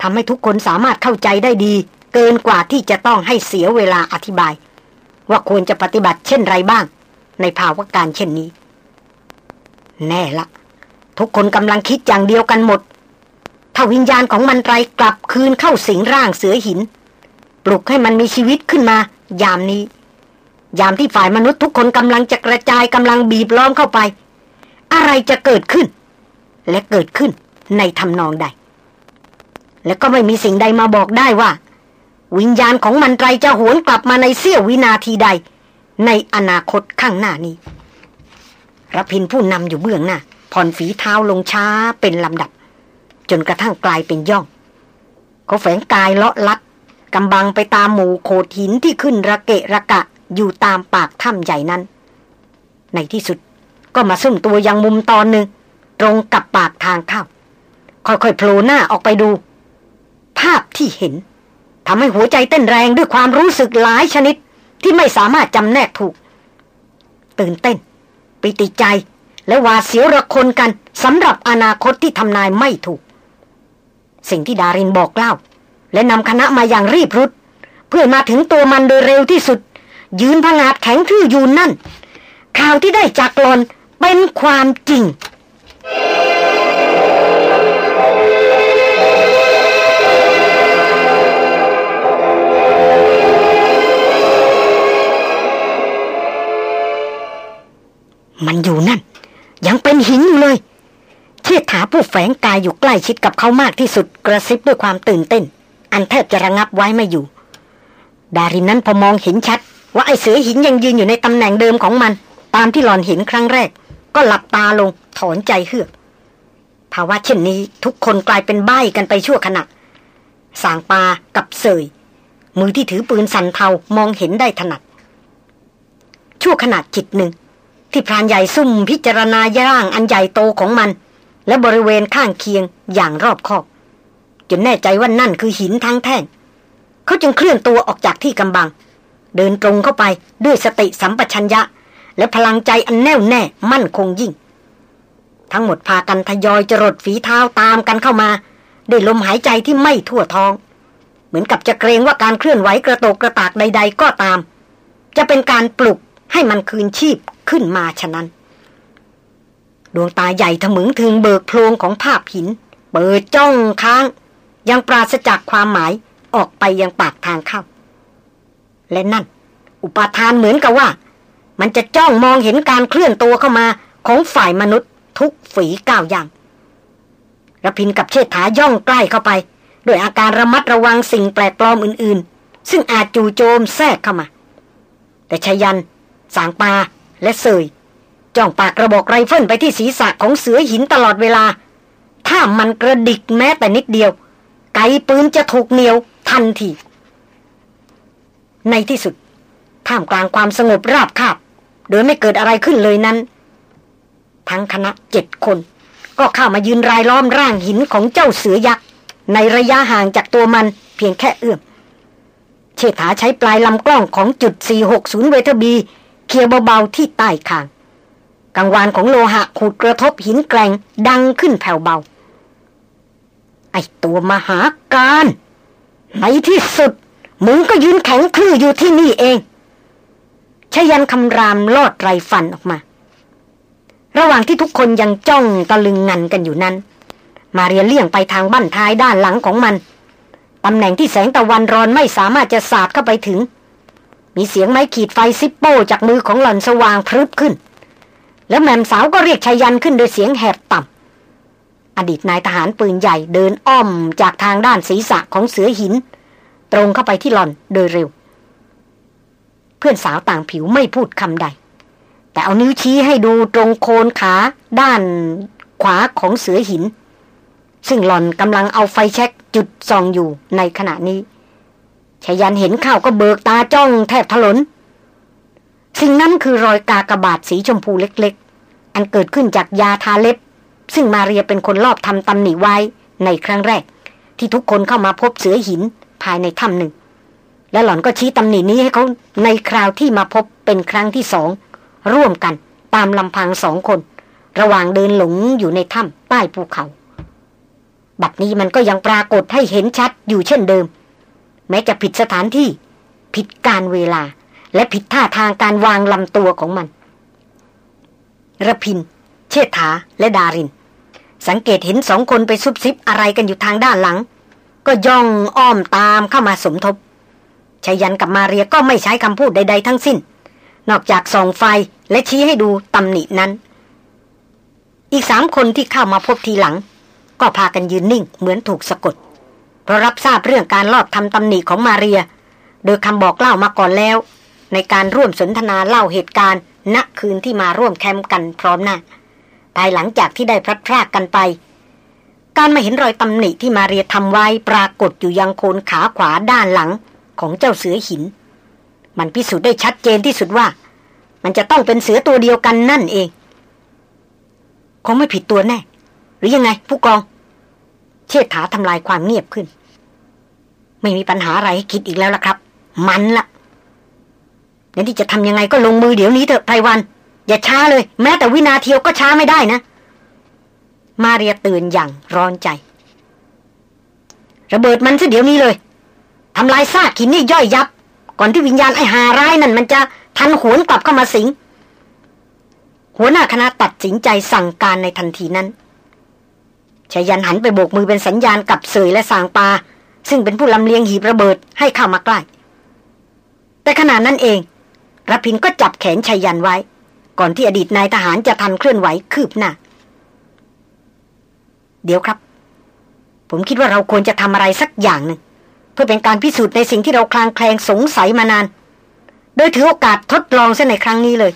ทำให้ทุกคนสามารถเข้าใจได้ดี เกินกว่าที่จะต้องให้เสียเวลาอธิบาย ว่าควรจะปฏิบัติเช่นไรบ้าง ในภาวะการเช่นนี้ แน่ละ ทุกคนกำลังคิดอย่างเดียวกันหมดถ้าวิญญาณของมันไรกลับคืนเข้าสิงร่างเสือหิน ปลุกให้มันมีชีวิตขึ้นมายามนี้ ยามที่ฝ่ายมนุษย์ทุกคนกำลังจะกระจายกำลังบีบล้อมเข้าไป อะไรจะเกิดขึ้น และเกิดขึ้นในทำนองใด และก็ไม่มีสิ่งใดมาบอกได้ว่า วิญญาณของมันไตรจะหวนกลับมาในเสี้ยววินาทีใด ในอนาคตข้างหน้านี้รพินผู้นำอยู่เบื้องหน้าผ่อนฝีเท้าลงช้าเป็นลำดับ จนกระทั่งกลายเป็นย่อง เขาแฝงกายเลาะลัดกำบังไปตามหมู่โขดหินที่ขึ้นระเกะระกะ อยู่ตามปากถ้ำใหญ่นั้น ในที่สุดก็มาซุ่มตัวยังมุมตอนหนึ่ง ตรงกับปากทางเข้าค่อยๆโผล่หน้าออกไปดู ภาพที่เห็นทำให้หัวใจเต้นแรงด้วยความรู้สึกหลายชนิดที่ไม่สามารถจำแนกถูก ตื่นเต้น ปิติใจและวาเสียวระคนกันสำหรับอนาคตที่ทำนายไม่ถูก สิ่งที่ดารินบอกเล่า และนำคณะมาอย่างรีบรุด เพื่อมาถึงตัวมันโดยเร็วที่สุด ยืนพงาดแข็งทื่ออยู่นั่น ข่าวที่ได้จากหลอนเป็นความจริง มันอยู่นั่น ยังเป็นหินอยู่เลยเชิดถาผู้แฝงกายอยู่ใกล้ชิดกับเขามากที่สุดกระซิบด้วยความตื่นเต้น อันแทบจะระงับไว้ไม่อยู่ ดารินนั้นพอมองเห็นชัด ว่าไอ้เสือหินยังยืนอยู่ในตำแหน่งเดิมของมัน ตามที่หลอนเห็นครั้งแรก ก็หลับตาลงถอนใจเฮือกภาวะเช่นนี้ทุกคนกลายเป็นใบ้กันไปชั่วขณะสางปากับเสย มือที่ถือปืนสันเทามองเห็นได้ถนัด ชั่วขนาดจิตหนึ่ง ที่พรานใหญ่ซุ่มพิจารณาย่างอันใหญ่โตของมัน และบริเวณข้างเคียงอย่างรอบคอบ จนแน่ใจว่านั่นคือหินทั้งแท่ง เขาจึงเคลื่อนตัวออกจากที่กำบัง เดินตรงเข้าไปด้วยสติสัมปชัญญะ และพลังใจอันแน่วแน่มั่นคงยิ่ง ทั้งหมดพากันทยอยจรดฝีเท้าตามกันเข้ามา ด้วยลมหายใจที่ไม่ทั่วท้อง เหมือนกับจะเกรงว่าการเคลื่อนไหวกระโตกกระตากใด ๆ ก็ตาม จะเป็นการปลุกให้มันคืนชีพขึ้นมาฉะนั้น ดวงตาใหญ่ทะมึงถึงเบิกโพลงของภาพหิน เปิดจ้องค้าง ยังปราศจากความหมายออกไปยังปากทางเข้า และนั่น อุปทานเหมือนกับว่า มันจะจ้องมองเห็นการเคลื่อนตัวเข้ามาของฝ่ายมนุษย์ทุกฝีก้าวย่างระพินกับเชษฐาย่องใกล้เข้าไป โดยอาการระมัดระวังสิ่งแปลกปลอมอื่นๆ ซึ่งอาจจู่โจมแทรกเข้ามา แต่ชยัน สางปาและเสยจ้องปากกระบอกไรเฟิลไปที่ศีรษะของเสือหินตลอดเวลา ถ้ามันกระดิกแม้แต่นิดเดียว ไกปืนจะถูกเหนียวทันที ในที่สุด ท่ามกลางความสงบราบคาบ โดยไม่เกิดอะไรขึ้นเลยนั้น ทั้งคณะเจ็ดคน ก็เข้ามายืนรายล้อมร่างหินของเจ้าเสือยักษ์ ในระยะห่างจากตัวมันเพียงแค่เอื้อมเชษฐาใช้ปลายลำกล้องของจุด 460 เวทบีเคียวเบาๆที่ใต้คางกังวานของโลหะขูดกระทบหินแกร่งดังขึ้นแผ่วเบา ไอตัวมหาการในที่สุด มึงก็ยืนแข็งทื่ออยู่ที่นี่เองชยันคำรามลอดไรฟันออกมา ระหว่างที่ทุกคนยังจ้องตะลึงงันกันอยู่นั้น มาเรียเลี่ยงไปทางบ้านท้ายด้านหลังของมันตำแหน่งที่แสงตะวันรอนไม่สามารถจะสาดเข้าไปถึง มีเสียงไม้ขีดไฟซิปโป้จากมือของหล่อนสว่างพรึบขึ้น แล้วแม่มสาวก็เรียกชายันขึ้นโดยเสียงแหบต่ำอดีตนายทหารปืนใหญ่เดินอ้อมจากทางด้านศีรษะของเสือหิน ตรงเข้าไปที่หลอนโดยเร็ว เพื่อนสาวต่างผิวไม่พูดคำใด แต่เอานิ้วชี้ให้ดูตรงโคนขาด้านขวาของเสือหิน ซึ่งหลอนกำลังเอาไฟแช็กจุดส่องอยู่ในขณะนี้ชายันเห็นข้าวก็เบิกตาจ้องแทบถลน สิ่งนั้นคือรอยกากระบาดสีชมพูเล็กๆ อันเกิดขึ้นจากยาทาเล็บ ซึ่งมาเรียเป็นคนรอบทำตำหนิไว้ในครั้งแรก ที่ทุกคนเข้ามาพบเสือหิน ภายในถ้ำหนึ่ง และหล่อนก็ชี้ตำหนินี้ให้เขาในคราวที่มาพบเป็นครั้งที่สอง ร่วมกันตามลำพังสองคน ระหว่างเดินหลงอยู่ในถ้ำใต้ภูเขา บัดนี้มันก็ยังปรากฏให้เห็นชัดอยู่เช่นเดิม แม้จะผิดสถานที่ ผิดการเวลา และผิดท่าทางการวางลำตัวของมันระพิน เชษฐาและดาริน สังเกตเห็นสองคนไปซุบซิบอะไรกันอยู่ทางด้านหลัง ก็ย่องอ้อมตามเข้ามาสมทบชายันกับมาเรียก็ไม่ใช้คำพูดใด ๆ ทั้งสิ้น นอกจากส่องไฟและชี้ให้ดูตำหนินั้น อีกสามคนที่เข้ามาพบทีหลัง ก็พากันยืนนิ่งเหมือนถูกสะกด เพราะรับทราบเรื่องการลอบทำตำหนิของมาเรีย โดยคำบอกเล่ามาก่อนแล้ว ในการร่วมสนทนาเล่าเหตุการณ์ณคืนที่มาร่วมแคมป์กันพร้อมหน้าภายหลังจากที่ได้พลัดพรากกันไป การมาเห็นรอยตำหนิที่มาเรียทำไว้ปรากฏอยู่ยังโคนขาขวาด้านหลังของเจ้าเสือหิน มันพิสูจน์ได้ชัดเจนที่สุดว่า มันจะต้องเป็นเสือตัวเดียวกันนั่นเอง คงไม่ผิดตัวแน่ หรือยังไง ผู้กอง เชษฐาทำลายความเงียบขึ้น ไม่มีปัญหาอะไรให้คิดอีกแล้วล่ะครับ มันละงั้นที่จะทำยังไงก็ลงมือเดี๋ยวนี้เถอะไพรวัน อย่าช้าเลย แม้แต่วินาทีก็ช้าไม่ได้นะ มาเรียตื่นอย่างร้อนใจ ระเบิดมันซะเดี๋ยวนี้เลยทำลายซากหินนี่ย่อยยับ ก่อนที่วิญญาณไอ้หาร้ายนั่นมันจะทันหวนกลับเข้ามาสิง หัวหน้าคณะตัดสินใจสั่งการในทันทีนั้นชายันหันไปโบกมือเป็นสัญญาณกับเสยและสางปา ซึ่งเป็นผู้ลำเลียงหีบระเบิดให้เข้ามาใกล้ แต่ขณะนั้นเองรพินก็จับแขนชายันไว้ ก่อนที่อดีตนายทหารจะทันเคลื่อนไหวคืบหน้า เดี๋ยวครับ ผมคิดว่าเราควรจะทำอะไรสักอย่างหนึ่งเพื่อเป็นการพิสูจน์ในสิ่งที่เราคลางแคลงสงสัยมานาน โดยถือโอกาสทดลองเส้นในครั้งนี้เลย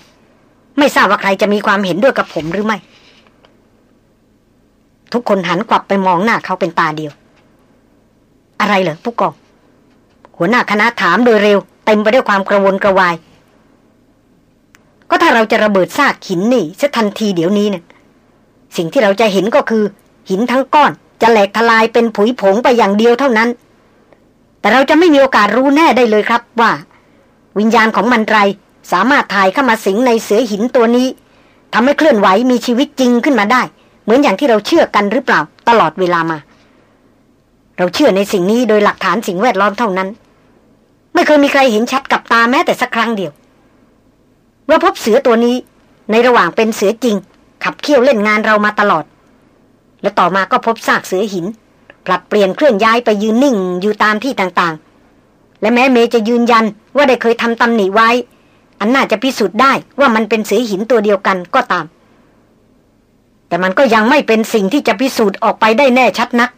ไม่ทราบว่าใครจะมีความเห็นด้วยกับผมหรือไม่ ทุกคนหันกลับไปมองหน้าเขาเป็นตาเดียว อะไรเหรอผู้กอง หัวหน้าคณะถามโดยเร็ว เต็มไปด้วยความกระวนกระวาย ก็ถ้าเราจะระเบิดซากหินนี่ซะทันทีเดี๋ยวนี้เนะี่ยสิ่งที่เราจะเห็นก็คือ หินทั้งก้อนจะแหลกทลายเป็นผุยผงไปอย่างเดียวเท่านั้น แต่เราจะไม่มีโอกาสรู้แน่ได้เลยครับว่า วิญญาณของมันไรสามารถถ่ายเข้ามาสิงในเสือหินตัวนี้ทำให้เคลื่อนไหวมีชีวิตจริงขึ้นมาได้ เหมือนอย่างที่เราเชื่อกันหรือเปล่า ตลอดเวลามา เราเชื่อในสิ่งนี้โดยหลักฐานสิ่งแวดล้อมเท่านั้น ไม่เคยมีใครเห็นชัดกับตาแม้แต่สักครั้งเดียวว่าพบเสือตัวนี้ในระหว่างเป็นเสือจริง ขับเคี่ยวเล่นงานเรามาตลอด และต่อมาก็พบซากเสือหินผลัดเปลี่ยนเคลื่อนย้ายไปยืนนิ่งอยู่ตามที่ต่างๆ และแม้เมจะยืนยันว่าได้เคยทำตำหนิไว้ อันน่าจะพิสูจน์ได้ว่ามันเป็นเสือหินตัวเดียวกันก็ตาม แต่มันก็ยังไม่เป็นสิ่งที่จะพิสูจน์ออกไปได้แน่ชัดนัก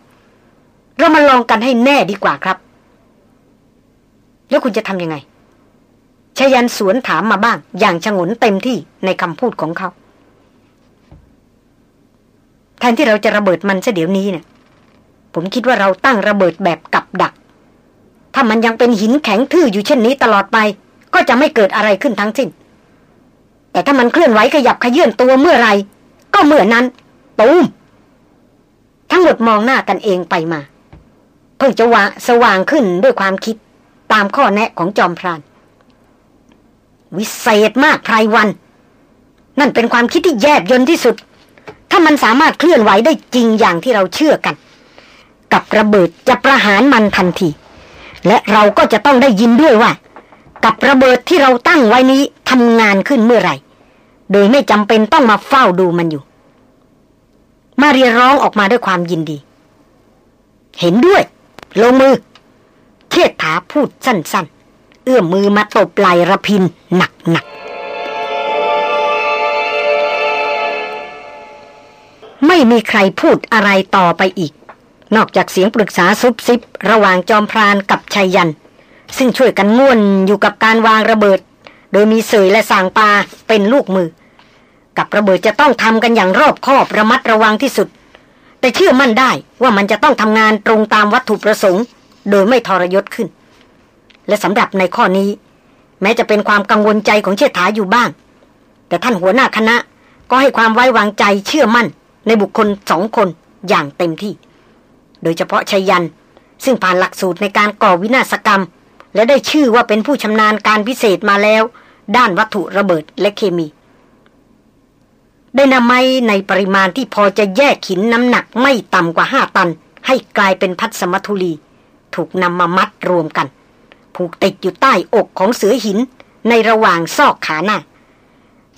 เรามาลองกันให้แน่ดีกว่าครับ แล้วคุณจะทำยังไงชยันสวนถามมาบ้างอย่างฉงนเต็มที่ในคำพูดของเขา แทนที่เราจะระเบิดมันซะเดี๋ยวนี้เนะี่ยผมคิดว่าเราตั้งระเบิดแบบกับดัก ถ้ามันยังเป็นหินแข็งทื่ออยู่เช่นนี้ตลอดไป ก็จะไม่เกิดอะไรขึ้นทั้งสิ้น แต่ถ้ามันเคลื่อนไหวขยับขยื่นตัวเมื่อไรก็เมื่อนั้นตูมทั้งหมดมองหน้ากันเองไปมา เพิ่งจะวะสว่างขึ้นด้วยความคิดตามข้อแนะของจอมพราน วิเศษมากไพรวัน นั่นเป็นความคิดที่แยบยนที่สุด ถ้ามันสามารถเคลื่อนไหวได้จริงอย่างที่เราเชื่อกัน กับระเบิดจะประหารมันทันที และเราก็จะต้องได้ยินด้วยว่า กับระเบิดที่เราตั้งไว้นี้ทำงานขึ้นเมื่อไหร่ โดยไม่จำเป็นต้องมาเฝ้าดูมันอยู่ มาเรียร้องออกมาด้วยความยินดี เห็นด้วย ลงมือเทษฐาพูดสั้นๆ เอื้อมมือมาตบไหลระพินหนักห ไม่มีใครพูดอะไรต่อไปอีก นอกจากเสียงปรึกษาซุบซิบ ระหว่างจอมพรานกับชัยยัน ซึ่งช่วยกันง่วนอยู่กับการวางระเบิด โดยมีเสยและสางปลาเป็นลูกมือ กับระเบิดจะต้องทำกันอย่างรอบคอบระมัดระวังที่สุด แต่เชื่อมั่นได้ว่ามันจะต้องทำงานตรงตามวัตถุประสงค์ โดยไม่ทรยศขึ้น และสำหรับในข้อนี้ แม้จะเป็นความกังวลใจของเชษฐาอยู่บ้าง แต่ท่านหัวหน้าคณะก็ให้ความไว้วางใจเชื่อมั่น ในบุคคลสองคนอย่างเต็มที่ โดยเฉพาะชยยัน ซึ่งผ่านหลักสูตรในการก่อวินาศกรรม และได้ชื่อว่าเป็นผู้ชำนาญการพิเศษมาแล้ว ด้านวัตถุระเบิดและเคมี ได้นำไม้ในปริมาณที่พอจะแยกหินน้ำหนักไม่ต่ำกว่าห้าตัน ให้กลายเป็นพัดสมัทุลี ถูกนำมามัดรวมกัน ผูกติดอยู่ใต้อกของเสือหินในระหว่างซอกขาหน้า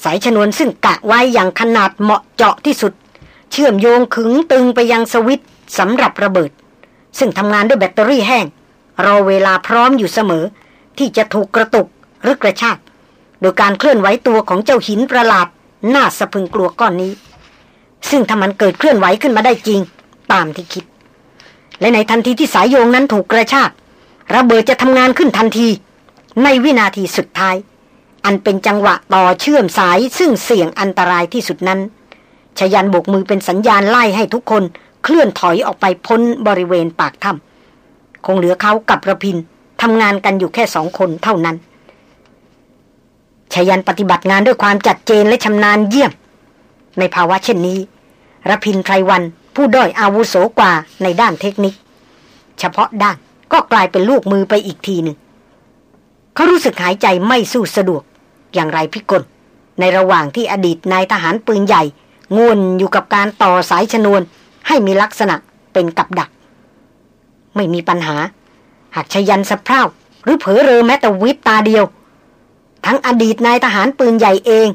สายชนวนซึ่งกะไว้อย่างขนาดเหมาะเจาะที่สุด เชื่อมโยงขึงตึงไปยังสวิตสำหรับระเบิด ซึ่งทำงานด้วยแบตเตอรี่แห้ง รอเวลาพร้อมอยู่เสมอ ที่จะถูกกระตุกหรือกระชากโดยการเคลื่อนไหวตัวของเจ้าหินประหลาดน่าสะพึงกลัวก้อนนี้ ซึ่งถ้ามันเกิดเคลื่อนไหวขึ้นมาได้จริง ตามที่คิด และในทันทีที่สายโยงนั้นถูกกระชากระเบิดจะทำงานขึ้นทันที ในวินาทีสุดท้าย อันเป็นจังหวะต่อเชื่อมสายซึ่งเสี่ยงอันตรายที่สุดนั้น ชยันบกมือเป็นสัญญาณไล่ให้ทุกคนเคลื่อนถอยออกไปพ้นบริเวณปากถ้ำคงเหลือเขากับระพินทำงานกันอยู่แค่สองคนเท่านั้นชยันปฏิบัติงานด้วยความจัดเจนและชำนาญเยี่ยม ในภาวะเช่นนี้ระพินไพรวันผู้ด้อยอาวุโสกว่าในด้านเทคนิค เฉพาะด้านก็กลายเป็นลูกมือไปอีกทีหนึ่ง เขารู้สึกหายใจไม่สู้สะดวกอย่างไรพิกลในระหว่างที่อดีตนายทหารปืนใหญ่ งวนอยู่กับการต่อสายชนวน ให้มีลักษณะเป็นกับดัก ไม่มีปัญหา หากชยันสะเพร่าหรือเผลอเรอแม้แต่วิบตาเดียว ทั้งอดีตนายทหารปืนใหญ่เอง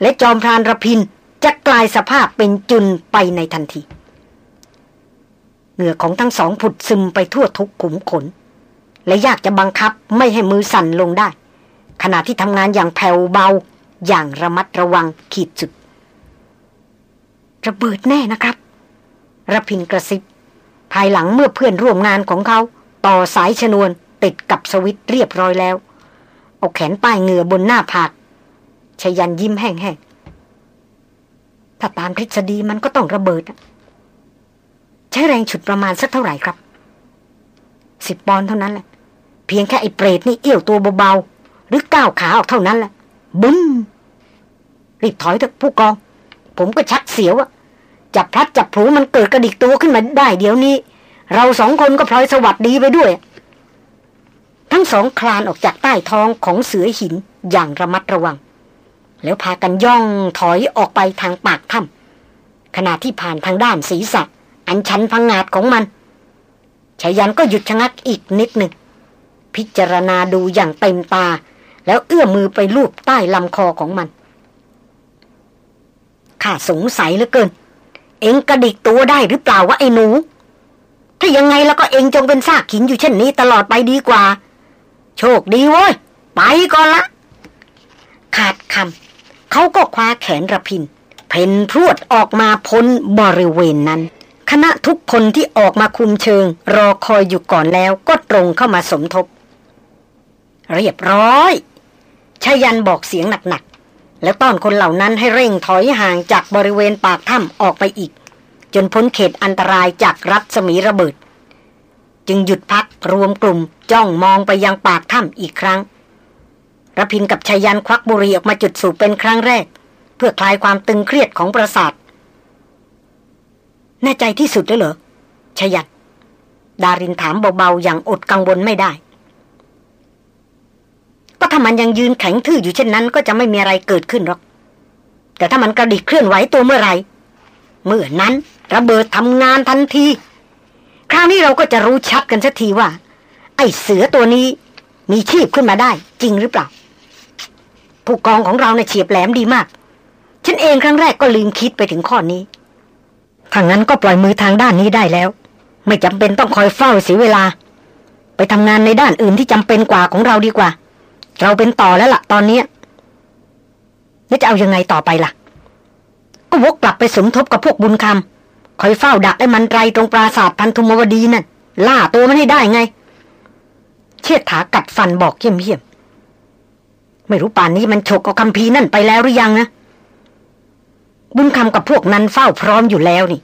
และจอมพรานระพินจะกลายสภาพเป็นจุนไปในทันที เหงื่อของทั้งสองผุดซึมไปทั่วทุกขุมขน และยากจะบังคับไม่ให้มือสั่นลงได้ ขณะที่ทำงานอย่างแผ่วเบาอย่างระมัดระวังขีดสุด ระเบิดแน่นะครับระพินกระซิบ ภายหลังเมื่อเพื่อนร่วมงานของเขา ต่อสายชนวนติดกับสวิตเรียบร้อยแล้ว เอาแขนป้ายเหงื่อบนหน้าผากชยันยิ้มแห้งๆถ้าตามทฤษฎีมันก็ต้องระเบิด ใช้แรงฉุดประมาณสักเท่าไหร่ครับ สิบปอนเท่านั้นแหละ เพียงแค่ไอ้เปรตนี่เอี้ยวตัวเบาๆ หรือก้าวขาออกเท่านั้นแหละบึ้มรีบถอยเถอะผู้กอง ผมก็ชักเสียวอะ จับพลัดจับผูมันเกิดกระดิกตัวขึ้นมาได้เดี๋ยวนี้ เราสองคนก็พลอยสวัสดีไปด้วย ทั้งสองคลานออกจากใต้ท้องของเสือหินอย่างระมัดระวัง แล้วพากันย่องถอยออกไปทางปากถ้ำขณะที่ผ่านทางด้านศีรษะอันชันพังงาดของมันชายันก็หยุดชะงักอีกนิดหนึ่ง พิจารณาดูอย่างเต็มตา แล้วเอื้อมือไปลูบใต้ลำคอของมันข้าสงสัยเหลือเกิน เองกระดิกตัวได้หรือเปล่าวะไอ้หนู ถ้ายังไงแล้วก็เองจงเป็นซากหินอยู่เช่นนี้ตลอดไปดีกว่า โชคดีโว้ย ไปก่อนละ ขาดคำเขาก็คว้าแขนระพิน เพนพรวดออกมาพ้นบริเวณนั้น คณะทุกคนที่ออกมาคุมเชิง รอคอยอยู่ก่อนแล้วก็ตรงเข้ามาสมทบ เรียบร้อยชายันบอกเสียงหนัก แล้วต้อนคนเหล่านั้นให้เร่งถอยห่างจากบริเวณปากถ้ำออกไปอีก จนพ้นเขตอันตรายจากรัศมีระเบิด จึงหยุดพักรวมกลุ่มจ้องมองไปยังปากถ้ำอีกครั้งระพินกับชายันควักบุหรี่ออกมาจุดสูบเป็นครั้งแรก เพื่อคลายความตึงเครียดของประสาทแน่ใจที่สุดเลยเหรอชยัดดารินถามเบาๆอย่างอดกังวลไม่ได้ ถ้ามันยังยืนแข็งทื่ออยู่เช่นนั้น ก็จะไม่มีอะไรเกิดขึ้นหรอก แต่ถ้ามันกระดิกเคลื่อนไหวตัวเมื่อไรเมื่อนั้นระเบิดทำงานทันที คราวนี้เราก็จะรู้ชัดกันสักทีว่า ไอ้เสือตัวนี้มีชีพขึ้นมาได้ จริงหรือเปล่า ผู้กองของเราในเฉียบแหลมดีมาก ฉันเองครั้งแรกก็ลืมคิดไปถึงข้อนี้ถ้างั้นก็ปล่อยมือทางด้านนี้ได้แล้ว ไม่จำเป็นต้องคอยเฝ้าเสียเวลา ไปทำงานในด้านอื่นที่จำเป็นกว่าของเราดีกว่า เราเป็นต่อแล้วละ่ะ ตอนนี้แล้วจะเอายังไงต่อไปล่ะ ก็วกกลับไปสมทบกับพวกบุญคำคอยเฝ้าดักไอ้มันไรตรงปราสาทพันธุมวดีนั่นล่าตัวมันให้ได้ไง เชิดถากัดฟันบอกเยี่ยมเยี่ยมไม่รู้ป่านนี้มันฉกเอาคำพีนั่นไปแล้วหรือยังนะบุญคำกับพวกนั้นเฝ้าพร้อมอยู่แล้วนี่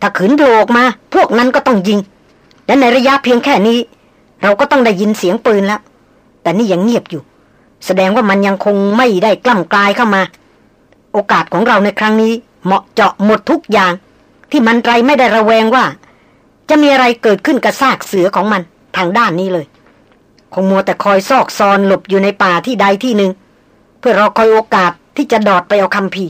ถ้าขืนโผล่ออกมา พวกนั้นก็ต้องยิง และในระยะเพียงแค่นี้ เราก็ต้องได้ยินเสียงปืนแล้ว แต่นี่ยังเงียบอยู่ แสดงว่ามันยังคงไม่ได้กล้ำกลายเข้ามา โอกาสของเราในครั้งนี้ เหมาะเจาะหมดทุกอย่าง ที่มันไรไม่ได้ระแวงว่า จะมีอะไรเกิดขึ้นกับซากเสือของมันทางด้านนี้เลย คงมัวแต่คอยซอกซอนหลบอยู่ในป่าที่ใดที่หนึ่ง เพื่อรอคอยโอกาสที่จะดอดไปเอาคำพี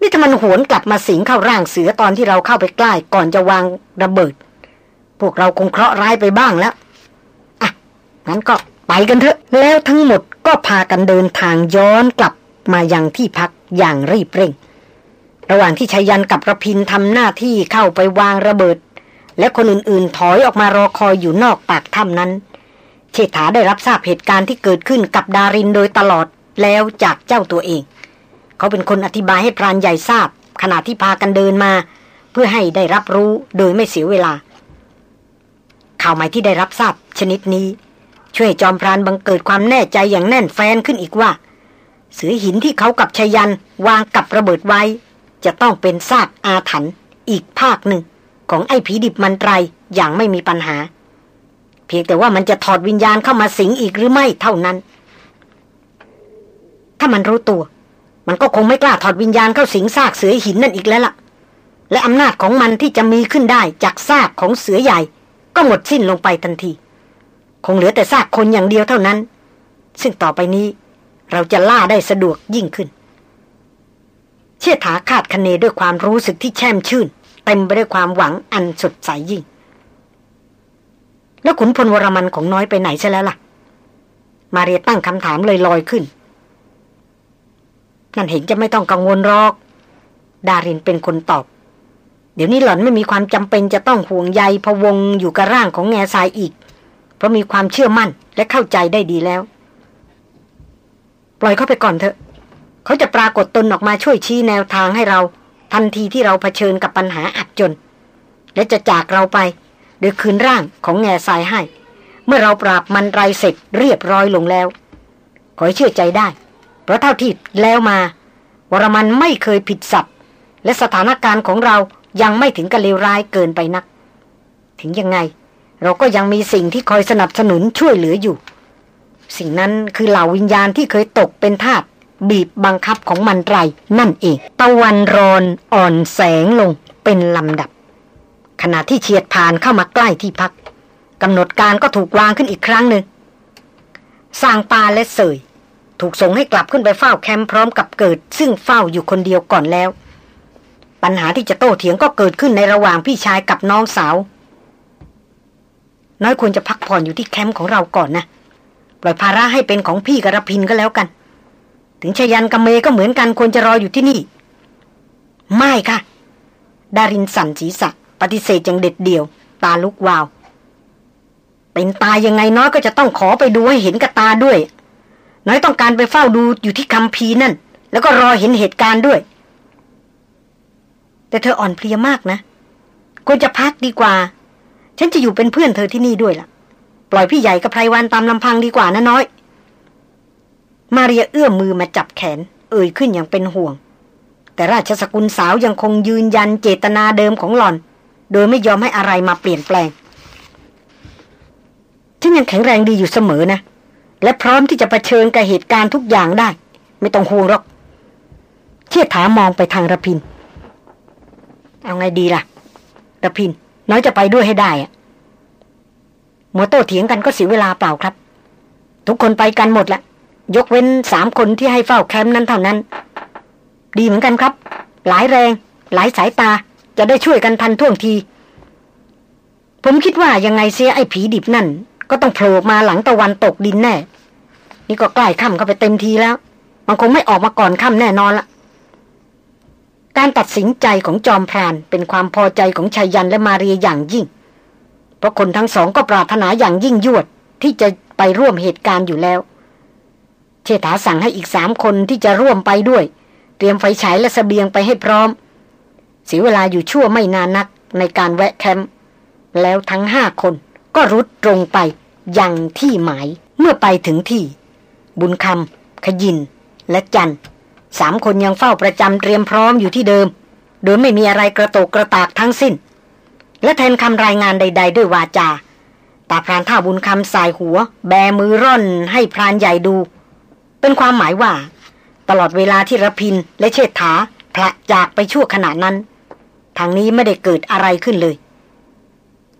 นี่ถ้ามันหวนกลับมาสิงเข้าร่างเสือตอนที่เราเข้าไปใกล้ก่อนจะวางระเบิด พวกเราคงเคราะห์ร้ายไปบ้างแล้ว อะงั้นก็ ไปกันเถอะ แล้วทั้งหมดก็พากันเดินทางย้อนกลับมายังที่พักอย่างรีบเร่ง ระหว่างที่ชายันกับระพินทำหน้าที่เข้าไปวางระเบิด และคนอื่นๆถอยออกมารอคอยอยู่นอกปากถ้ำนั้น เชษฐาได้รับทราบเหตุการณ์ที่เกิดขึ้นกับดารินโดยตลอดแล้วจากเจ้าตัวเอง เขาเป็นคนอธิบายให้พรานใหญ่ทราบ ขณะที่พากันเดินมา เพื่อให้ได้รับรู้โดยไม่เสียเวลา ข่าวใหม่ที่ได้รับทราบชนิดนี้ ช่วยจอมพรานบังเกิดความแน่ใจอย่างแน่นแฟนขึ้นอีกว่า เสือหินที่เขากับชยันวางกับระเบิดไว้ จะต้องเป็นซากอาถรรพ์อีกภาคหนึ่ง ของไอ้ผีดิบมันไตรอย่างไม่มีปัญหา เพียงแต่ว่ามันจะถอดวิญญาณเข้ามาสิงอีกหรือไม่เท่านั้น ถ้ามันรู้ตัว มันก็คงไม่กล้าถอดวิญญาณเข้าสิงซากเสือหินนั่นอีกแล้วล่ะ และอำนาจของมันที่จะมีขึ้นได้จากซากของเสือใหญ่ ก็หมดสิ้นลงไปทันที คงเหลือแต่ซากคนอย่างเดียวเท่านั้น ซึ่งต่อไปนี้เราจะล่าได้สะดวกยิ่งขึ้น เชี่ยถาคาดคะเนด้วยความรู้สึกที่แช่มชื่น เต็มไปด้วยความหวังอันสดใสยยิ่ง แล้วขุนพลวรมันของน้อยไปไหนซะแล้วล่ะ มาเรียตั้งคำถามเลยลอยขึ้น นั่นเห็นจะไม่ต้องกังวลหรอก ดารินเป็นคนตอบ เดี๋ยวนี้หล่อนไม่มีความจำเป็นจะต้องห่วงใยพวงอยู่กับร่างของแง่ทรายอีก เพราะมีความเชื่อมั่นและเข้าใจได้ดีแล้ว ปล่อยเขาไปก่อนเถอะ เขาจะปรากฏตนออกมาช่วยชี้แนวทางให้เรา ทันทีที่เราเผชิญกับปัญหาอับจน และจะจากเราไปโดยคืนร่างของแง่ทรายให้ เมื่อเราปราบมันไรเสร็จเรียบร้อยลงแล้ว ขอให้เชื่อใจได้ เพราะเท่าที่แล้วมา วรมันไม่เคยผิดสัตว์และสถานการณ์ของเรายังไม่ถึงกับเลวร้ายเกินไปนัก ถึงยังไง เราก็ยังมีสิ่งที่คอยสนับสนุนช่วยเหลืออยู่ สิ่งนั้นคือเหล่าวิญญาณที่เคยตกเป็นทาสบีบบังคับของมันไรนั่นเอง ตะวันรอนอ่อนแสงลงเป็นลำดับ ขณะที่เฉียดผ่านเข้ามาใกล้ที่พักกำหนดการก็ถูกวางขึ้นอีกครั้งหนึ่งสร้างปาและเสย ถูกส่งให้กลับขึ้นไปเฝ้าแคมป์พร้อมกับเกิด ซึ่งเฝ้าอยู่คนเดียวก่อนแล้ว ปัญหาที่จะโต้เถียงก็เกิดขึ้นในระหว่างพี่ชายกับน้องสาว น้อยควรจะพักผ่อนอยู่ที่แคมป์ของเราก่อนนะ ปล่อยภาระให้เป็นของพี่กระพินก็แล้วกัน ถึงชยันกับเมก็เหมือนกันควรจะรออยู่ที่นี่ ไม่ค่ะ ดารินสั่นศีรษะ ปฏิเสธอย่างเด็ดเดี่ยว ตาลุกวาว เป็นตายยังไงน้อยก็จะต้องขอไปดูให้เห็นกับตาด้วย น้อยต้องการไปเฝ้าดูอยู่ที่คำพีนั่น แล้วก็รอเห็นเหตุการณ์ด้วย แต่เธออ่อนเพลียมากนะควรจะพักดีกว่า ฉันจะอยู่เป็นเพื่อนเธอที่นี่ด้วยล่ะ ปล่อยพี่ใหญ่กับไพรวันตามลำพังดีกว่านะน้อย มาเรียเอื้อมมือมาจับแขน เอ่ยขึ้นอย่างเป็นห่วง แต่ราชสกุลสาวยังคงยืนยันเจตนาเดิมของหล่อน โดยไม่ยอมให้อะไรมาเปลี่ยนแปลง ฉันยังแข็งแรงดีอยู่เสมอนะ และพร้อมที่จะะเผชิญกับเหตุการณ์ทุกอย่างได้ ไม่ต้องห่วงหรอก เชี่ยถามองไปทางระพิน เอาไงดีล่ะระพิน น้อยจะไปด้วยให้ได้อะมัวโต้เถียงกันก็เสียเวลาเปล่าครับ ทุกคนไปกันหมดละยกเว้นสามคนที่ให้เฝ้าแคมป์นั้นเท่านั้น ดีเหมือนกันครับ หลายแรง หลายสายตาจะได้ช่วยกันทันท่วงที ผมคิดว่ายังไงเสียไอ้ผีดิบนั่น ก็ต้องโผล่มาหลังตะวันตกดินแน่ นี่ก็ใกล้ค่ำเข้าไปเต็มทีแล้ว มันคงไม่ออกมาก่อนค่ำแน่นอนละ การตัดสินใจของจอมพรานเป็นความพอใจของชายยันและมาเรียอย่างยิ่ง เพราะคนทั้งสองก็ปรารถนาอย่างยิ่งยวดที่จะไปร่วมเหตุการณ์อยู่แล้ว เชษฐาสั่งให้อีกสามคนที่จะร่วมไปด้วย เตรียมไฟฉายและสเสบียงไปให้พร้อม เสียเวลาอยู่ชั่วไม่นานนักในการแวะแคมป์แล้วทั้งห้าคนก็รุดตรงไปยังที่หมายเมื่อไปถึงที่ บุญคำขยินและจัน สามคนยังเฝ้าประจำเตรียมพร้อมอยู่ที่เดิม โดยไม่มีอะไรกระโตกกระตากทั้งสิ้น และแทนคำรายงานใด ๆ ด้วยวาจาตาพรานท่าบุญคำสายหัว แบมือร่อนให้พรานใหญ่ดู เป็นความหมายว่า ตลอดเวลาที่ระพินและเชษฐาพระจากไปชั่วขณะนั้น ทางนี้ไม่ได้เกิดอะไรขึ้นเลย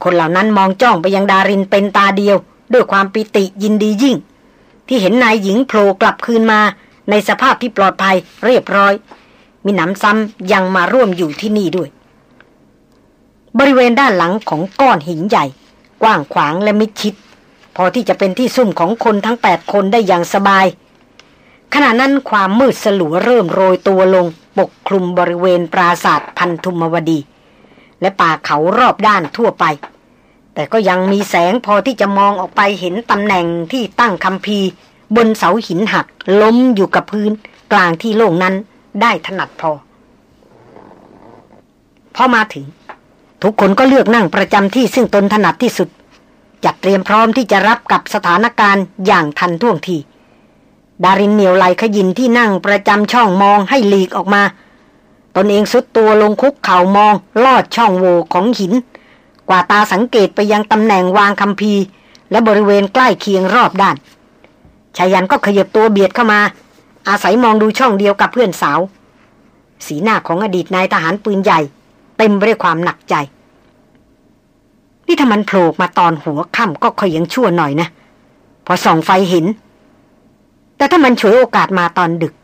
คนเหล่านั้นมองจ้องไปยังดารินเป็นตาเดียว ด้วยความปิติยินดียิ่ง ที่เห็นนายหญิงโผล่กลับคืนมา ในสภาพที่ปลอดภัยเรียบร้อย มีหนำซ้ำยังมาร่วมอยู่ที่นี่ด้วย บริเวณด้านหลังของก้อนหินใหญ่ กว้างขวางและมิดชิด พอที่จะเป็นที่ซุ่มของคนทั้งแปดคนได้อย่างสบาย ขณะนั้นความมืดสลัวเริ่มโรยตัวลง ปกคลุมบริเวณปราศาสตร์พันธุมวดี และป่าเขารอบด้านทั่วไปแต่ก็ยังมีแสงพอที่จะมองออกไปเห็นตำแหน่งที่ตั้งคำพี บนเสาหินหักล้มอยู่กับพื้น กลางที่โล่งนั้นได้ถนัดพอ พอมาถึง ทุกคนก็เลือกนั่งประจำที่ซึ่งตนถนัดที่สุด จัดเตรียมพร้อมที่จะรับกับสถานการณ์อย่างทันท่วงที ดารินเหนียวไหลขยินที่นั่งประจำช่องมองให้หลีกออกมา ตนเองสุดตัวลงคุกเข่ามอง ลอดช่องโหว่ของหิน กว่าตาสังเกตไปยังตำแหน่งวางคำพีและบริเวณใกล้เคียงรอบด้าน ชายันก็ขยับตัวเบียดเข้ามา อาศัยมองดูช่องเดียวกับเพื่อนสาว สีหน้าของอดีตนายทหารปืนใหญ่ เต็มไปด้วยความหนักใจ นี่ถ้ามันโผล่มาตอนหัวค่ำก็ค่อยยังชั่วหน่อยนะ พอส่องไฟเห็น แต่ถ้ามันฉวยโอกาสมาตอนดึก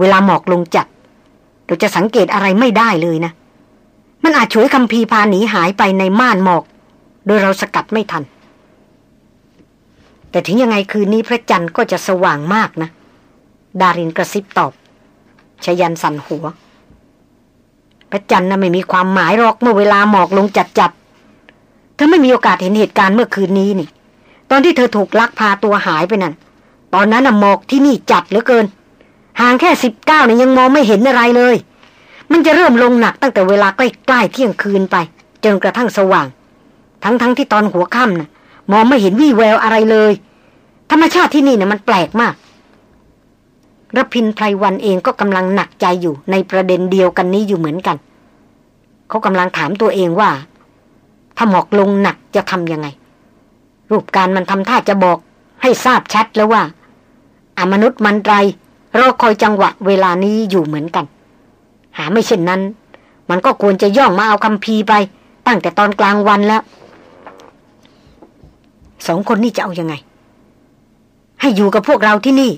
เวลาหมอกลงจัด เราจะสังเกตอะไรไม่ได้เลยนะ มันอาจฉวยคำพีพาหนีหายไปในม่านหมอก โดยเราสกัดไม่ทัน แต่ถึงยังไงคืนนี้พระจันทร์ก็จะสว่างมากนะ ดารินกระซิบตอบชยันสั่นหัว พระจันทร์น่ะไม่มีความหมายหรอกเมื่อเวลาหมอกลงจัดจัดเธอไม่มีโอกาสเห็นเหตุการณ์เมื่อคืนนี้นี่ ตอนที่เธอถูกลักพาตัวหายไปนั่น ตอนนั้นน่ะหมอกที่นี่จัดเหลือเกิน ห่างแค่สิบเก้าเนี่ยยังมองไม่เห็นอะไรเลย มันจะเริ่มลงหนักตั้งแต่เวลาใกล้ๆเที่ยงคืนไป จนกระทั่งสว่าง ทั้งๆทที่ตอนหัวค่ำนะ่ะ มองไม่เห็นวี่แววอะไรเลย ธรรมชาติที่นี่เนี่ยมันแปลกมากรพินไพรวันเองก็กำลังหนักใจอยู่ในประเด็นเดียวกันนี้อยู่เหมือนกัน เขากำลังถามตัวเองว่า ถ้าหมอกลงหนักจะทำยังไง รูปการมันทำท่าจะบอก ให้ทราบชัดแล้วว่า อมนุษย์มันไรรอคอยจังหวะเวลานี้อยู่เหมือนกัน หาไม่เช่นนั้น มันก็ควรจะย่องมาเอาคำพีไป ตั้งแต่ตอนกลางวันแล้ว สองคนนี่จะเอาอยัางไง ให้อยู่กับพวกเราที่นี่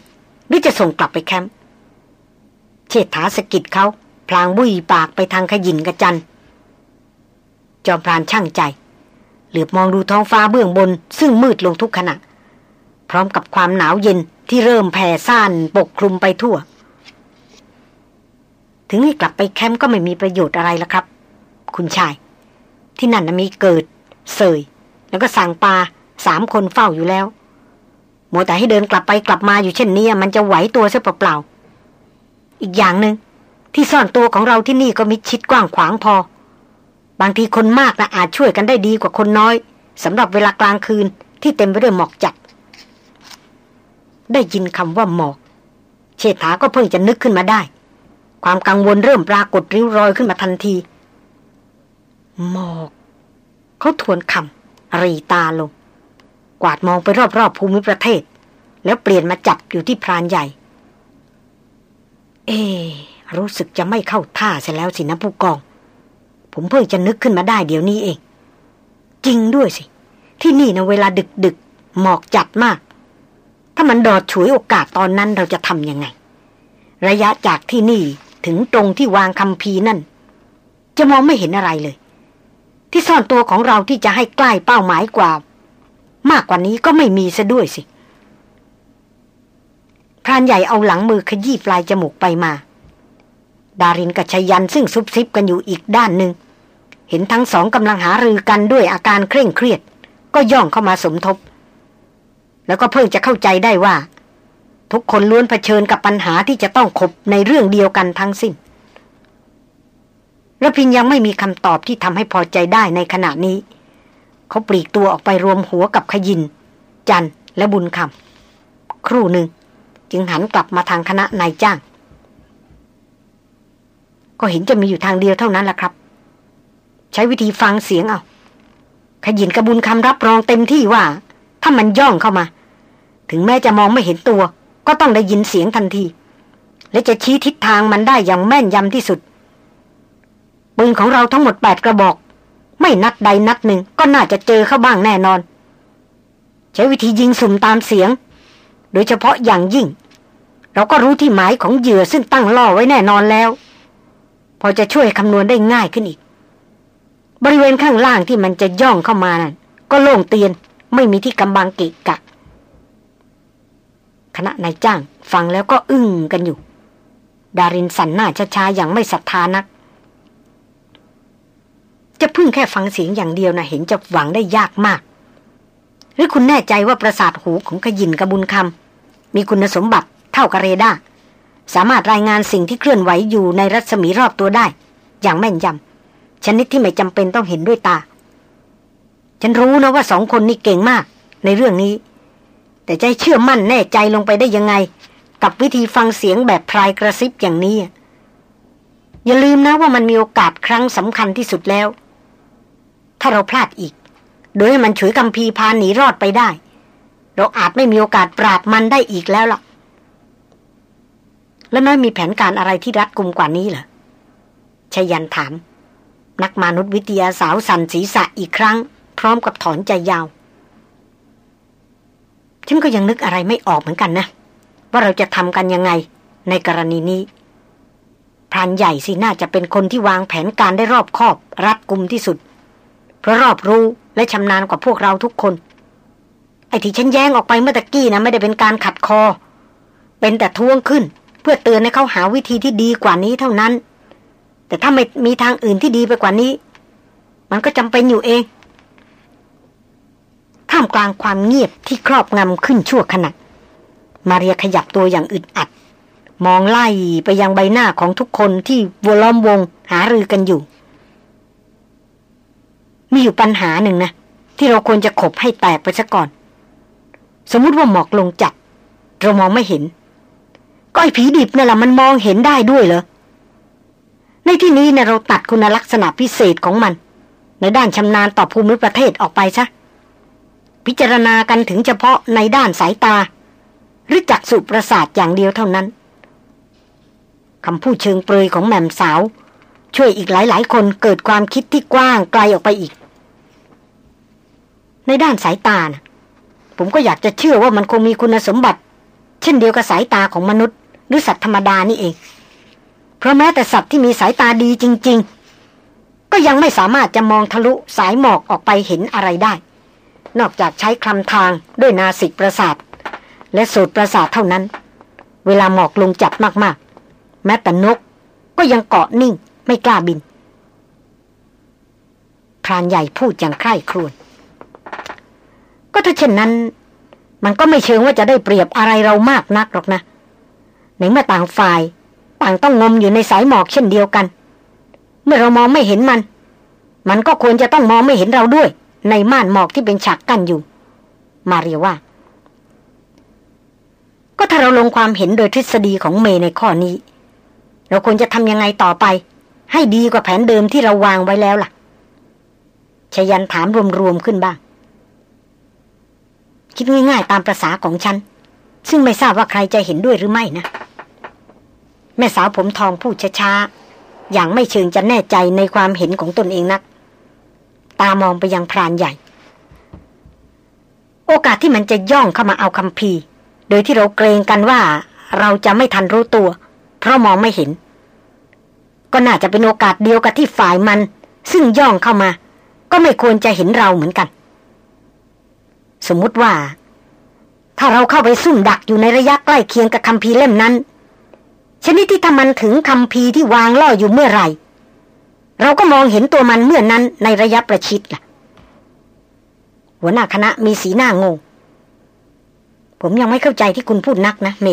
หรือจะส่งกลับไปแคมป์เชษฐาสกิดเขาพลางบุยปากไปทางขยินกระจัน จอมพรานช่างใจ เหลือบมองดูท้องฟ้าเบื้องบน ซึ่งมืดลงทุกขณะ พร้อมกับความหนาวเย็นที่เริ่มแผ่ซ่านปกคลุมไปทั่ว ถึงให้กลับไปแคมป์ก็ไม่มีประโยชน์อะไรละครับ คุณชาย ที่นั่นมีเกิด เสย แล้วก็สั่งปลา สามคนเฝ้าอยู่แล้วโมแต่ให้เดินกลับไปกลับมาอยู่เช่นนี้มันจะไหวตัวซะเปล่าๆอีกอย่างหนึง่งที่ซ่อนตัวของเราที่นี่ก็มิดชิดกว้างขวางพอ บางทีคนมากนะอาจช่วยกันได้ดีกว่าคนน้อยสำหรับเวลากลางคืนที่เต็มไปด้วยหมอกจัด ได้ยินคำว่าหมอก เชษฐาก็เพิ่งจะนึกขึ้นมาได้ ความกังวลเริ่มปรากฏริ้วรอยขึ้นมาทันที หมอก เขาทวนคำรีตาลง กวาดมองไปรอบๆภูมิประเทศ แล้วเปลี่ยนมาจับอยู่ที่พรานใหญ่ เอ รู้สึกจะไม่เข้าท่าเสียแล้วสินะผู้กอง ผมเพิ่งจะนึกขึ้นมาได้เดี๋ยวนี้เอง จริงด้วยสิ ที่นี่นะเวลาดึกดึกหมอกจัดมาก ถ้ามันดอดฉวยโอกาสตอนนั้นเราจะทำยังไง ระยะจากที่นี่ถึงตรงที่วางคำพีนั่น จะมองไม่เห็นอะไรเลย ที่ซ่อนตัวของเราที่จะให้ใกล้เป้าหมายกว่า มากกว่านี้ก็ไม่มีซะด้วยสิพรานใหญ่เอาหลังมือขยี้ปลายจมูกไปมา ดารินกับชยันซึ่งซุบซิบกันอยู่อีกด้านหนึ่ง เห็นทั้งสองกำลังหารือกันด้วยอาการเคร่งเครียด ก็ย่องเข้ามาสมทบ แล้วก็เพิ่งจะเข้าใจได้ว่า ทุกคนล้วนเผชิญกับปัญหาที่จะต้องขบในเรื่องเดียวกันทั้งสิ้นระพินยังไม่มีคำตอบที่ทำให้พอใจได้ในขณะนี้ เขาปลีกตัวออกไปรวมหัวกับขยิน จันและบุญคำครู่หนึ่ง จึงหันกลับมาทางคณะนายจ้าง ก็เห็นจะมีอยู่ทางเดียวเท่านั้นแหละครับ ใช้วิธีฟังเสียงเอาขยินกระบุญคำรับรองเต็มที่ว่า ถ้ามันย่องเข้ามา ถึงแม้จะมองไม่เห็นตัว ก็ต้องได้ยินเสียงทันที และจะชี้ทิศทางมันได้อย่างแม่นยำที่สุดปืนของเราทั้งหมดแปดกระบอก ไม่นัดใดนัดหนึ่งก็น่าจะเจอเข้าบ้างแน่นอน ใช้วิธียิงสุ่มตามเสียง โดยเฉพาะอย่างยิ่ง เราก็รู้ที่หมายของเหยื่อซึ่งตั้งล่อไว้แน่นอนแล้ว พอจะช่วยคำนวณได้ง่ายขึ้นอีก บริเวณข้างล่างที่มันจะย่องเข้ามานั่นก็โล่งเตียนไม่มีที่กำบังเกะกะคณะนายจ้างฟังแล้วก็อึ้งกันอยู่ ดารินสันหน้าช้าๆอย่างไม่ศรัทธานัก จะพึ่งแค่ฟังเสียงอย่างเดียวนะเห็นจะหวังได้ยากมาก หรือคุณแน่ใจว่าประสาทหูของขยินกระบุญคำมีคุณสมบัติเท่ากับเรดาร์สามารถรายงานสิ่งที่เคลื่อนไหวอยู่ในรัศมีรอบตัวได้ อย่างแม่นยำชนิดที่ไม่จำเป็นต้องเห็นด้วยตา ฉันรู้นะว่าสองคนนี้เก่งมาก ในเรื่องนี้ แต่ใจเชื่อมั่นแน่ใจลงไปได้ยังไง กับวิธีฟังเสียงแบบพรายกระซิบอย่างนี้อย่าลืมนะว่ามันมีโอกาสครั้งสำคัญที่สุดแล้ว ถ้าเราพลาดอีก โดยให้มันฉวยกำพีพาหนีรอดไปได้ เราอาจไม่มีโอกาสปราบมันได้อีกแล้วล่ะ แล้วน้อยมีแผนการอะไรที่รัดกุมกว่านี้เหรอชยันถาม นักมนุษยวิทยาสาวสันศีรษะอีกครั้ง พร้อมกับถอนใจยาวฉันก็ยังนึกอะไรไม่ออกเหมือนกันนะ ว่าเราจะทำกันยังไง ในกรณีนี้พรานใหญ่สิน่าจะเป็นคนที่วางแผนการได้รอบคอบ รัดกุมที่สุด เพราะรอบรู้และชำนาญกว่าพวกเราทุกคน ไอ้ที่ฉันแย้งออกไปเมื่อตะกี้นะไม่ได้เป็นการขัดคอ เป็นแต่ท้วงขึ้น เพื่อเตือนให้เขาหาวิธีที่ดีกว่านี้เท่านั้น แต่ถ้าไม่มีทางอื่นที่ดีไปกว่านี้ มันก็จำเป็นอยู่เองท่ามกลางความเงียบที่ครอบงำขึ้นชั่วขณะ มาเรียขยับตัวอย่างอึดอัด มองไล่ไปยังใบหน้าของทุกคนที่วล้อมวงหารือกันอยู่ มีอยู่ปัญหาหนึ่งนะ ที่เราควรจะขบให้แตกไปซะก่อน สมมติว่าหมอกลงจัดเรามองไม่เห็น ก็ไอ้ผีดิบนั่นแหละมันมองเห็นได้ด้วยเหรอ ในที่นี้เนี่ยเราตัดคุณลักษณะพิเศษของมัน ในด้านชำนาญต่อภูมิประเทศออกไปซะพิจารณากันถึงเฉพาะในด้านสายตา หรือจักสุประสาทอย่างเดียวเท่านั้นคำพูดเชิงเปรยของแม่มสาว ช่วยอีกหลายๆ คนเกิดความคิดที่กว้างไกลออกไปอีก ในด้านสายตานะผมก็อยากจะเชื่อว่ามันคงมีคุณสมบัติ เช่นเดียวกับสายตาของมนุษย์ หรือสัตว์ธรรมดานี่เอง เพราะแม้แต่สัตว์ที่มีสายตาดีจริง ๆ ก็ยังไม่สามารถจะมองทะลุสายหมอกออกไปเห็นอะไรได้ นอกจากใช้คลำทางด้วยนาสิกประสาท และสูตรประสาทเท่านั้น เวลาหมอกลงจัดมากๆ แม้แต่นกก็ยังเกาะนิ่งไม่กล้าบินพรานใหญ่พูดอย่างใคร่ครวญ ก็ถ้าเช่นนั้น มันก็ไม่เชิงว่าจะได้เปรียบอะไรเรามากนักหรอกนะในเมื่อต่างฝ่าย ต่างต้องงมอยู่ในสายหมอกเช่นเดียวกัน เมื่อเรามองไม่เห็นมัน มันก็ควรจะต้องมองไม่เห็นเราด้วย ในม่านหมอกที่เป็นฉากกั้นอยู่ มาเรียว่า ก็ถ้าเราลงความเห็นโดยทฤษฎีของเมในข้อนี้ เราควรจะทำยังไงต่อไป ให้ดีกว่าแผนเดิมที่เราวางไว้แล้วล่ะชยันถามรวมๆขึ้นบ้าง คิดง่ายๆตามประษาของฉัน ซึ่งไม่ทราบว่าใครจะเห็นด้วยหรือไม่นะ แม่สาวผมทองพูดช้าๆ อย่างไม่เชิงจะแน่ใจในความเห็นของตนเองนัก ตามองไปยังพรานใหญ่ โอกาสที่มันจะย่องเข้ามาเอาคำพีโดยที่เราเกรงกันว่าเราจะไม่ทันรู้ตัว เพราะมองไม่เห็น ก็น่าจะเป็นโอกาสเดียวกับที่ฝ่ายมัน ซึ่งย่องเข้ามา ก็ไม่ควรจะเห็นเราเหมือนกัน สมมติว่า ถ้าเราเข้าไปซุ่มดักอยู่ในระยะใกล้เคียงกับคำพีเล่มนั้น ชนิดที่ถ้ามันถึงคำพีที่วางล่ออยู่เมื่อไหร่ เราก็มองเห็นตัวมันเมื่อนั้นในระยะประชิดล่ะ หัวหน้าคณะมีสีหน้างง ผมยังไม่เข้าใจที่คุณพูดนักนะเม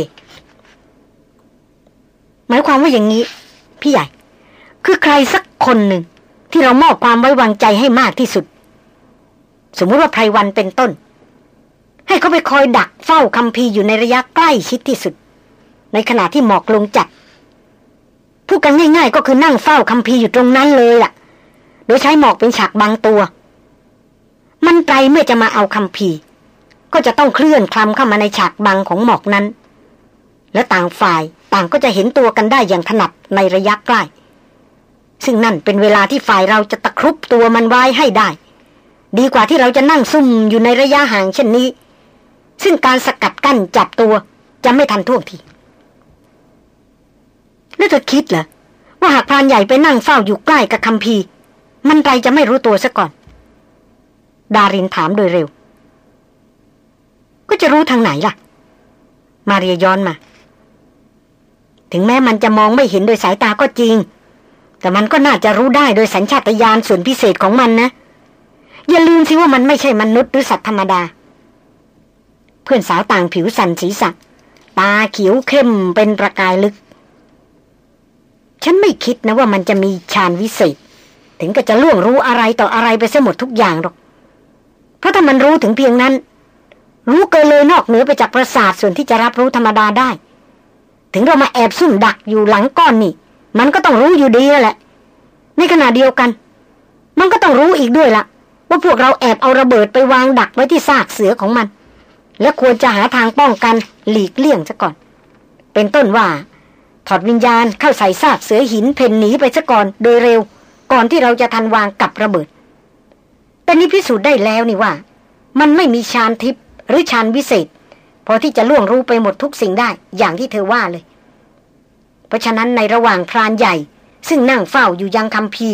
หมายความว่าอย่างนี้ พี่ใหญ่ คือใครสักคนหนึ่งที่เรามอบความไว้วางใจให้มากที่สุด สมมติว่าไพรวันเป็นต้น ให้เขาไปคอยดักเฝ้าคำพีอยู่ในระยะใกล้ชิดที่สุด ในขณะที่หมอกลงจัดพูดกันง่าย ๆ ก็คือนั่งเฝ้าคำพีอยู่ตรงนั้นเลยล่ะ โดยใช้หมอกเป็นฉากบังตัว มันไตรเมื่อจะมาเอาคำพีก็จะต้องเคลื่อนคลำเข้ามาในฉากบังของหมอกนั้น และต่างฝ่ายต่างก็จะเห็นตัวกันได้อย่างถนัดในระยะใกล้ ซึ่งนั่นเป็นเวลาที่ฝ่ายเราจะตะครุบตัวมันไว้ให้ได้ ดีกว่าที่เราจะนั่งซุ่มอยู่ในระยะห่างเช่นนี้ ซึ่งการสกัดกั้นจับตัวจะไม่ทันท่วงที แล้วเธอคิดเหรอ ว่าหากพรานใหญ่ไปนั่งเฝ้าอยู่ใกล้กับคำพีมันไรจะไม่รู้ตัวซะก่อน ดารินถามโดยเร็ว ก็จะรู้ทางไหนล่ะ มาเรียย้อนมา ถึงแม้มันจะมองไม่เห็นโดยสายตาก็จริง แต่มันก็น่าจะรู้ได้โดยสัญชาตญาณส่วนพิเศษของมันนะ อย่าลืมสิว่ามันไม่ใช่มนุษย์หรือสัตว์ธรรมดา พื่อนสาวต่างผิวสันสีสักตาเขียวเข้มเป็นประกายลึก ฉันไม่คิดนะว่ามันจะมีฌานวิเศษ ถึงก็จะล่วงรู้อะไรต่ออะไรไปเสียหมดทุกอย่างหรอก เพราะถ้ามันรู้ถึงเพียงนั้น รู้เกินเลยนอกเหนือไปจากประสาทส่วนที่จะรับรู้ธรรมดาได้ ถึงเรามาแอบซุ่มดักอยู่หลังก้อนนี่ มันก็ต้องรู้อยู่ดีแหละ ในขณะเดียวกัน มันก็ต้องรู้อีกด้วยล่ะว่าพวกเราแอบเอาระเบิดไปวางดักไว้ที่ซากเสือของมัน และควรจะหาทางป้องกันหลีกเลี่ยงซะก่อน เป็นต้นว่า ถอดวิญญาณเข้าใส่ซากเสือหินเพนหนีไปซะก่อนโดยเร็ว ก่อนที่เราจะทันวางกับระเบิด แต่นี้พิสูจน์ได้แล้วนี่ว่า มันไม่มีชานทิพย์หรือชานวิเศษ พอที่จะล่วงรู้ไปหมดทุกสิ่งได้อย่างที่เธอว่าเลย เพราะฉะนั้นในระหว่างพรานใหญ่ ซึ่งนั่งเฝ้าอยู่ยังคำพี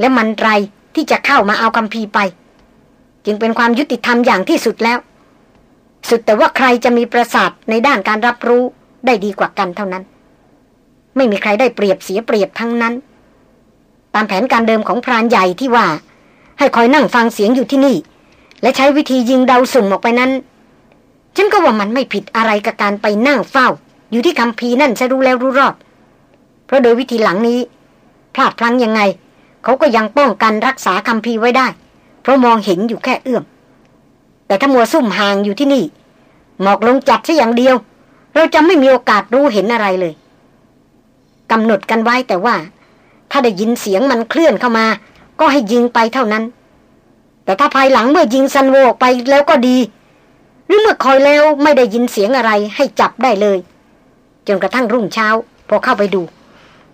และมันไรที่จะเข้ามาเอาคำพีไป จึงเป็นความยุติธรรมอย่างที่สุดแล้ว สุดแต่ว่าใครจะมีประสาทในด้านการรับรู้ได้ดีกว่ากันเท่านั้น ไม่มีใครได้เปรียบเสียเปรียบทั้งนั้น ตามแผนการเดิมของพรานใหญ่ที่ว่า ให้คอยนั่งฟังเสียงอยู่ที่นี่ และใช้วิธียิงเดาสุ่มออกไปนั้น ฉันก็ว่ามันไม่ผิดอะไรกับการไปนั่งเฝ้า อยู่ที่คำพีนั่นจะรู้แล้วรู้รอด เพราะโดยวิธีหลังนี้พลาดพลั้งยังไง เขาก็ยังป้องกันรักษาคำพีไว้ได้ เพราะมองเห็นอยู่แค่เอื้อม แต่ถ้ามัวซุ่มห่างอยู่ที่นี่ หมอกลงจัดซะอย่างเดียว เราจะไม่มีโอกาสรู้เห็นอะไรเลยกำหนดกันไว้แต่ว่า ถ้าได้ยินเสียงมันเคลื่อนเข้ามา ก็ให้ยิงไปเท่านั้น แต่ถ้าภายหลังเมื่อยิงซันโวออกไปแล้วก็ดี หรือเมื่อคอยแล้วไม่ได้ยินเสียงอะไรให้จับได้เลยจนกระทั่งรุ่งเช้า พอเข้าไปดู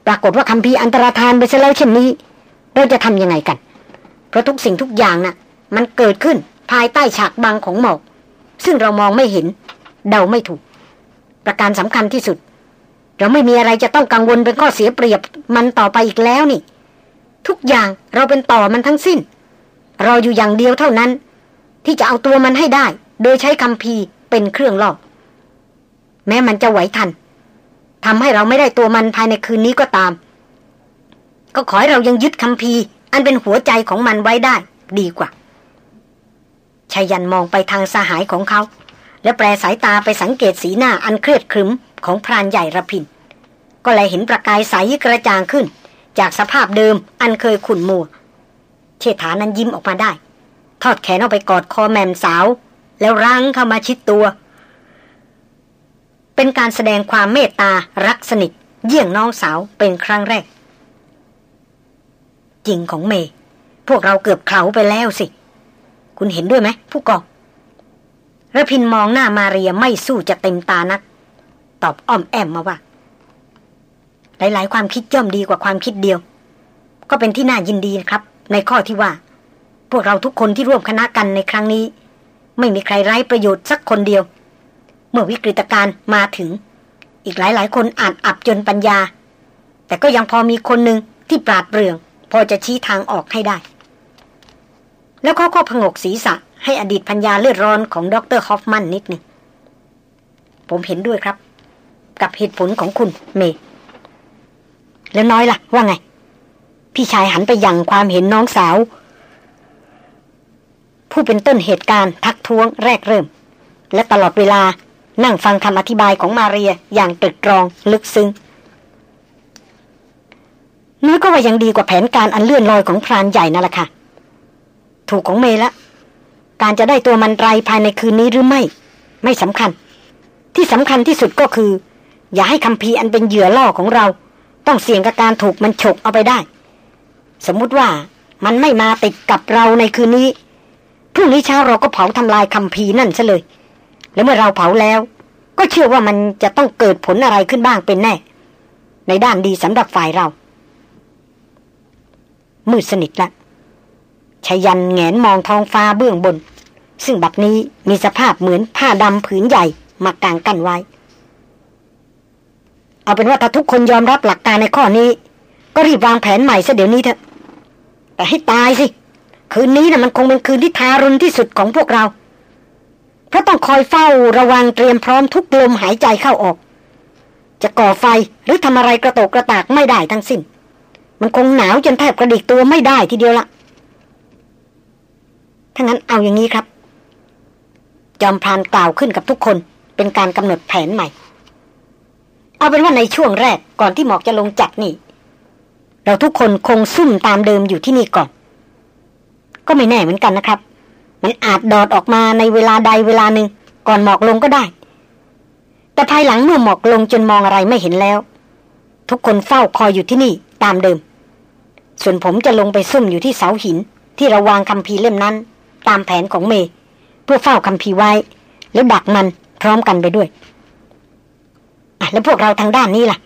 ปรากฏว่าคำพีอันตรธานไปซะแล้วเช่นนี้ เราจะทำยังไงกัน เพราะทุกสิ่งทุกอย่างนะ่ะ มันเกิดขึ้น ภายใต้ฉากบังของหมอก ซึ่งเรามองไม่เห็น เดาไม่ถูก ประการสำคัญที่สุด เราไม่มีอะไรจะต้องกังวลเป็นข้อเสียเปรียบมันต่อไปอีกแล้วนี่ ทุกอย่างเราเป็นต่อมันทั้งสิ้นรออยู่อย่างเดียวเท่านั้น ที่จะเอาตัวมันให้ได้ โดยใช้คำพีเป็นเครื่องล่อแม้มันจะไหวทันทำให้เราไม่ได้ตัวมันภายในคืนนี้ก็ตาม ก็ขอให้เรายังยึดคำพีอันเป็นหัวใจของมันไว้ได้ ดีกว่า ชายันมองไปทางสหายของเขา และแปรสายตาไปสังเกตสีหน้าอันเครียดครึมของพรานใหญ่ระพิน ก็เลยเห็นประกายใสกระจ่างขึ้น จากสภาพเดิมอันเคยขุ่นมัว เชษฐานั้นยิ้มออกมาได้ ทอดแขนออกไปกอดคอแมมสาว แล้วร่างเข้ามาชิดตัว เป็นการแสดงความเมตตารักสนิท เยี่ยงน้องสาวเป็นครั้งแรก จริงของเมย์พวกเราเกือบเขาไปแล้วสิ คุณเห็นด้วยไหมผู้กองระพินมองหน้ามาเรียไม่สู้จะเต็มตานัก ตอบอ้อมแอมมาว่า หลายๆ ความคิดย่อมดีกว่าความคิดเดียว ก็เป็นที่น่ายินดีครับ ในข้อที่ว่า พวกเราทุกคนที่ร่วมคณะกันในครั้งนี้ ไม่มีใครไร้ประโยชน์สักคนเดียว เมื่อวิกฤตการณ์มาถึง อีกหลายๆ คนอานอับจนปัญญา แต่ก็ยังพอมีคนหนึ่งที่ปราดเปรื่อง พอจะชี้ทางออกให้ได้ แล้วเขาก็พงกศีรษะ ให้อดีตพัญญาเลือดร้อนของดรฮอฟมันนิดหนึ่งผมเห็นด้วยครับ กับเหตุผลของคุณเมย์แล้วน้อยล่ะ ว่าไง พี่ชายหันไปยังความเห็นน้องสาว ผู้เป็นต้นเหตุการณ์ทักท้วงแรกเริ่ม และตลอดเวลานั่งฟังคำอธิบายของมาเรียอย่างตรึกตรองลึกซึ้งน้อยก็ว่ายังดีกว่าแผนการอันเลื่อนลอยของพรานใหญ่นั่นแหละค่ะ ถูกของเมละ การจะได้ตัวมันไรภายในคืนนี้หรือไม่ ไม่สำคัญ ที่สำคัญที่สุดก็คือ อย่าให้คำพีอันเป็นเหยื่อล่อของเรา ต้องเสี่ยงกับการถูกมันฉกเอาไปได้ สมมติว่ามันไม่มาติดกับเราในคืนนี้พรุ่งนี้เช้าเราก็เผาทำลายคำพีนั่นซะเลย แล้วเมื่อเราเผาแล้ว ก็เชื่อว่ามันจะต้องเกิดผลอะไรขึ้นบ้างเป็นแน่ ในด้านดีสำหรับฝ่ายเรา มืดสนิทละ ชยันแงนมองท้องฟ้าเบื้องบน ซึ่งบัดนี้มีสภาพเหมือนผ้าดำผืนใหญ่มากางกั้นไว้ เอาเป็นว่าถ้าทุกคนยอมรับหลักการในข้อนี้ ก็รีบวางแผนใหม่ซะเดี๋ยวนี้เถอะ แต่ให้ตายสิ คืนนี้นะ่ะมันคงเป็นคืนที่ทารุณที่สุดของพวกเรา เพราะต้องคอยเฝ้าระวังเตรียมพร้อมทุกลมหายใจเข้าออก จะก่อไฟหรือทำอะไรกระโตกกระตากไม่ได้ทั้งสิ้น มันคงหนาวจนแทบกระดิกตัวไม่ได้ทีเดียวละ ถ้างั้นเอาอย่างนี้ครับ จอมพรานกล่าวขึ้นกับทุกคนเป็นการกำหนดแผนใหม่ เอาเป็นว่าในช่วงแรกก่อนที่หมอกจะลงจัดนี่ เราทุกคนคงซุ่มตามเดิมอยู่ที่นี่ก่อน ก็ไม่แน่เหมือนกันนะครับ มันอาจดอดออกมาในเวลาใดเวลาหนึ่งก่อนหมอกลงก็ได้ แต่ภายหลังเมื่อหมอกลงจนมองอะไรไม่เห็นแล้ว ทุกคนเฝ้าคอยอยู่ที่นี่ตามเดิม ส่วนผมจะลงไปซุ่มอยู่ที่เสาหินที่ระวางคำพีเล่มนั้น ตามแผนของเมย์เพื่อเฝ้าคำพีไว้ แล้วดักมันพร้อมกันไปด้วยอะแล้วพวกเราทางด้านนี้ล่ะ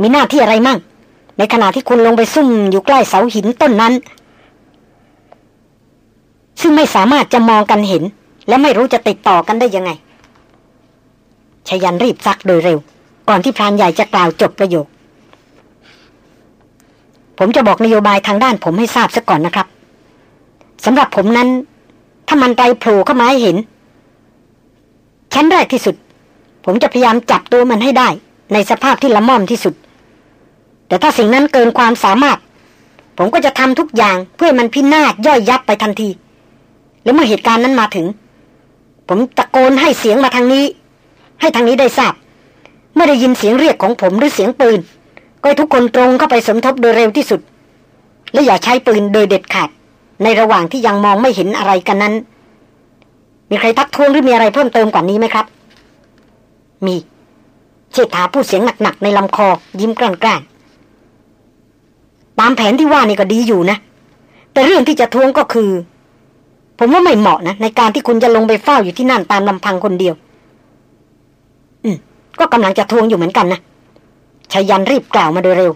มีหน้าที่อะไรมั่ง ในขณะที่คุณลงไปซุ่มอยู่ใกล้เสาหินต้นนั้น ซึ่งไม่สามารถจะมองกันเห็น และไม่รู้จะติดต่อกันได้ยังไงชยันรีบซักโดยเร็ว ก่อนที่พรานใหญ่จะกล่าวจบประโยค ผมจะบอกนโยบายทางด้านผมให้ทราบซะก่อนนะครับสำหรับผมนั้น ถ้ามันไปโผล่เข้ามาให้เห็น ชั้นแรกที่สุด ผมจะพยายามจับตัวมันให้ได้ ในสภาพที่ละม่อมที่สุด แต่ถ้าสิ่งนั้นเกินความสามารถ ผมก็จะทำทุกอย่างเพื่อมันพินาศย่อยยับไปทันที แล้วเมื่อเหตุการณ์นั้นมาถึง ผมตะโกนให้เสียงมาทางนี้ ให้ทางนี้ได้ทราบเมื่อได้ยินเสียงเรียกของผมหรือเสียงปืน ก็ทุกคนตรงเข้าไปสมทบโดยเร็วที่สุด และอย่าใช้ปืนโดยเด็ดขาด ในระหว่างที่ยังมองไม่เห็นอะไรกันนั้น มีใครทักท้วงหรือมีอะไรเพิ่มเติมกว่านี้ไหมครับ มีเชษฐาพูดเสียงหนักๆในลำคอ ยิ้มกล้านๆตามแผนที่ว่านี่ก็ดีอยู่นะ แต่เรื่องที่จะท้วงก็คือ ผมว่าไม่เหมาะนะ ในการที่คุณจะลงไปเฝ้าอยู่ที่นั่นตามลำพังคนเดียว อืม ก็กำลังจะท้วงอยู่เหมือนกันนะชายันรีบกล่าวมาโดยเร็ว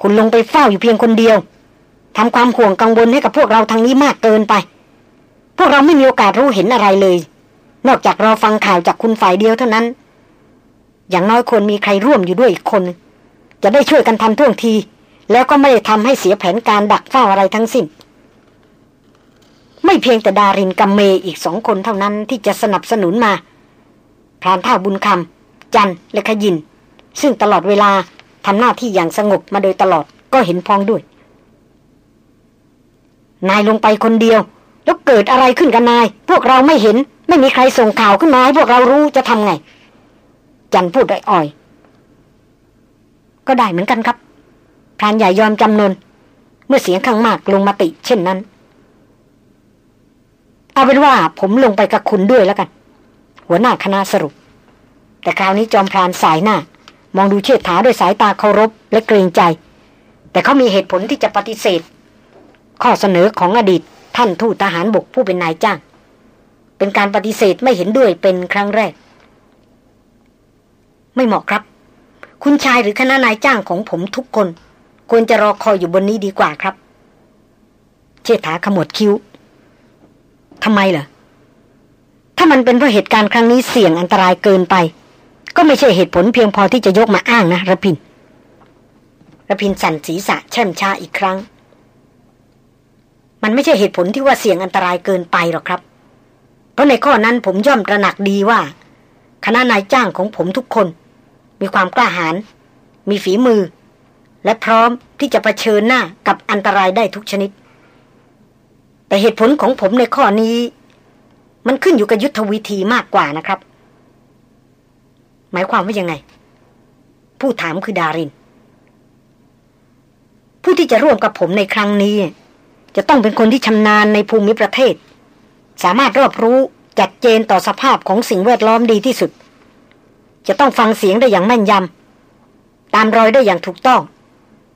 คุณลงไปเฝ้าอยู่เพียงคนเดียว ทำความห่วงกังวลให้กับพวกเราทางนี้มากเกินไป พวกเราไม่มีโอกาสรู้เห็นอะไรเลย นอกจากรอฟังข่าวจากคุณฝ่ายเดียวเท่านั้น อย่างน้อยควรมีใครร่วมอยู่ด้วยอีกคน จะได้ช่วยกันทันท่วงที แล้วก็ไม่ได้ทำให้เสียแผนการดักเฝ้าอะไรทั้งสิ้น ไม่เพียงแต่ดารินกัมเมอีกสองคนเท่านั้นที่จะสนับสนุนมาพรานท่าบุญคำจันและขยิน ซึ่งตลอดเวลาทำหน้าที่อย่างสงบมาโดยตลอดก็เห็นพ้องด้วย นายลงไปคนเดียว แล้วเกิดอะไรขึ้นกับนาย พวกเราไม่เห็น ไม่มีใครส่งข่าวขึ้นมาให้พวกเรารู้จะทำไง จันพูดอ่อยก็ได้เหมือนกันครับพรานใหญ่ยอมจำนน เมื่อเสียงข้างมากลงมาติ เช่นนั้น เอาเป็นว่าผมลงไปกับคุณด้วยแล้วกัน หัวหน้าคณะสรุป แต่คราวนี้จอมพรานสายหน้า มองดูเชิดถาด้วยสายตาเคารพและเกรงใจ แต่เขามีเหตุผลที่จะปฏิเสธ ข้อเสนอของอดีตท่านทูตทหารบกผู้เป็นนายจ้าง เป็นการปฏิเสธไม่เห็นด้วยเป็นครั้งแรก ไม่เหมาะครับ คุณชายหรือคณะนายจ้างของผมทุกคน ควรจะรอคอยอยู่บนนี้ดีกว่าครับ เชษฐาขมวดคิ้วทำไมเหรอถ้ามันเป็นเพราะเหตุการณ์ครั้งนี้เสี่ยงอันตรายเกินไป ก็ไม่ใช่เหตุผลเพียงพอที่จะยกมาอ้างนะระพินระพินสั่นศีรษะแช่มช้าอีกครั้ง มันไม่ใช่เหตุผลที่ว่าเสี่ยงอันตรายเกินไปหรอกครับ เพราะในข้อนั้นผมย่อมตระหนักดีว่า คณะนายจ้างของผมทุกคน มีความกล้าหาญมีฝีมือ และพร้อมที่จะะเผชิญหน้ากับอันตรายได้ทุกชนิด แต่เหตุผลของผมในข้อนี้ มันขึ้นอยู่กับยุทธวิธีมากกว่านะครับ หมายความว่ายังไง ผู้ถามคือดาริน ผู้ที่จะร่วมกับผมในครั้งนี้ จะต้องเป็นคนที่ชำนาญในภูมิประเทศ สามารถรอบรู้จัดเจนต่อสภาพของสิ่งแวดล้อมดีที่สุด จะต้องฟังเสียงได้อย่างแม่นยำตามรอยได้อย่างถูกต้อง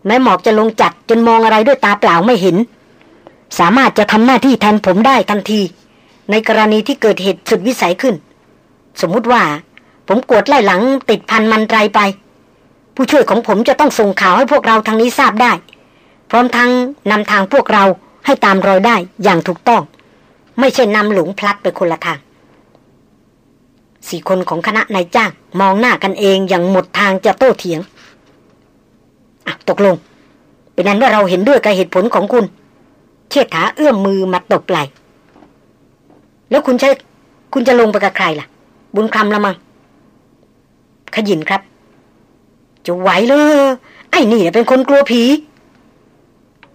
แม้หมอกจะลงจัดจนมองอะไรด้วยตาเปล่าไม่เห็น สามารถจะทำหน้าที่แทนผมได้ทันที ในกรณีที่เกิดเหตุสุดวิสัยขึ้น สมมุติว่า ผมกวดไล่หลังติดพันมันไตรไป ผู้ช่วยของผมจะต้องส่งข่าวให้พวกเราทางนี้ทราบได้ พร้อมทั้งนำทางพวกเรา ให้ตามรอยได้อย่างถูกต้อง ไม่ใช่นำหลงพลัดไปคนละทางสี่คนของคณะนายจ้างมองหน้ากันเองอย่างหมดทางจะโต้เถียงอะตกลง เป็นนั้นว่าเราเห็นด้วยกับเหตุผลของคุณ เชิดถาเอื้อมมือมาตบไหลแล้วคุณใช้คุณจะลงไปกับใครล่ะ บุญคำละมัง ขยินครับ จะไหวเลยไอ้นี่เป็นคนกลัวผี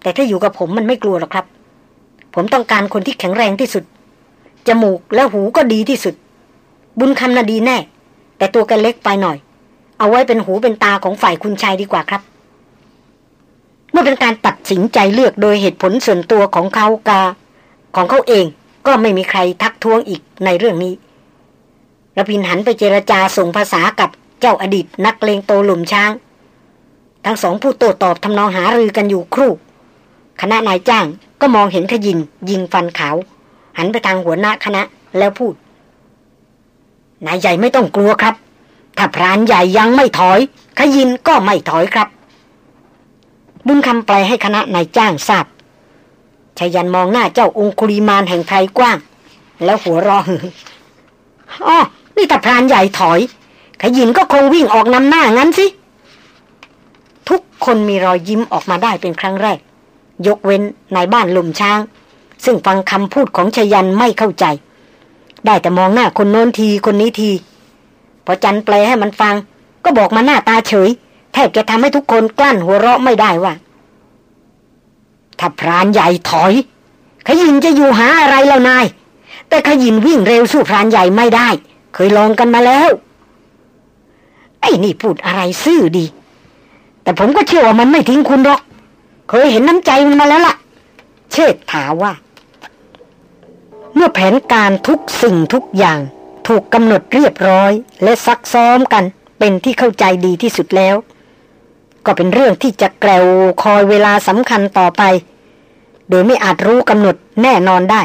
แต่ถ้าอยู่กับผมมันไม่กลัวหรอกครับ ผมต้องการคนที่แข็งแรงที่สุด จมูกและหูก็ดีที่สุด บุญคำน่ะดีแน่ แต่ตัวแกเล็กไปหน่อย เอาไว้เป็นหูเป็นตาของฝ่ายคุณชายดีกว่าครับ เมื่อเป็นการตัดสินใจเลือกโดยเหตุผลส่วนตัวของเขากาของเขาเองก็ไม่มีใครทักท้วงอีกในเรื่องนี้ระพินหันไปเจรจาส่งภาษากับเจ้าอดีตนักเลงโตหลุมช้าง ทั้งสองผู้โต้ตอบทำนองหารือกันอยู่ครู่ คณะนายจ้างก็มองเห็นขยินยิงฟันขาว หันไปทางหัวหน้าคณะแล้วพูด นายใหญ่ไม่ต้องกลัวครับ ถ้าพรานใหญ่ยังไม่ถอย ขยินก็ไม่ถอยครับ บุญคำแปลให้คณะนายจ้างทราบชายันมองหน้าเจ้าองคุริมานแห่งไทยกว้าง แล้วหัวรอหืออ๋อนี่ถ้าพรานใหญ่ถอย ขยินก็คงวิ่งออกนำหน้างั้นสิ ทุกคนมีรอยยิ้มออกมาได้เป็นครั้งแรก ยกเว้นนายบ้านลมช้าง ซึ่งฟังคำพูดของชยันไม่เข้าใจ ได้แต่มองหน้าคนโน้นทีคนนี้ที พอจันแปลให้มันฟัง ก็บอกมาหน้าตาเฉย แทบจะทำให้ทุกคนกลั้นหัวเราะไม่ได้ว่าถ้าพรานใหญ่ถอย ขยินจะอยู่หาอะไรแล้วนาย แต่ขยินวิ่งเร็วสู้พรานใหญ่ไม่ได้ เคยลองกันมาแล้ว ไอ้นี่พูดอะไรซื่อดี แต่ผมก็เชื่อว่ามันไม่ทิ้งคุณหรอก เคยเห็นน้ำใจมันมาแล้วล่ะ เชิดถาว่า เมื่อแผนการทุกสิ่งทุกอย่างถูกกำหนดเรียบร้อยและซักซ้อมกันเป็นที่เข้าใจดีที่สุดแล้ว ก็เป็นเรื่องที่จะแกลวคอยเวลาสำคัญต่อไป โดยไม่อาจรู้กำหนดแน่นอนได้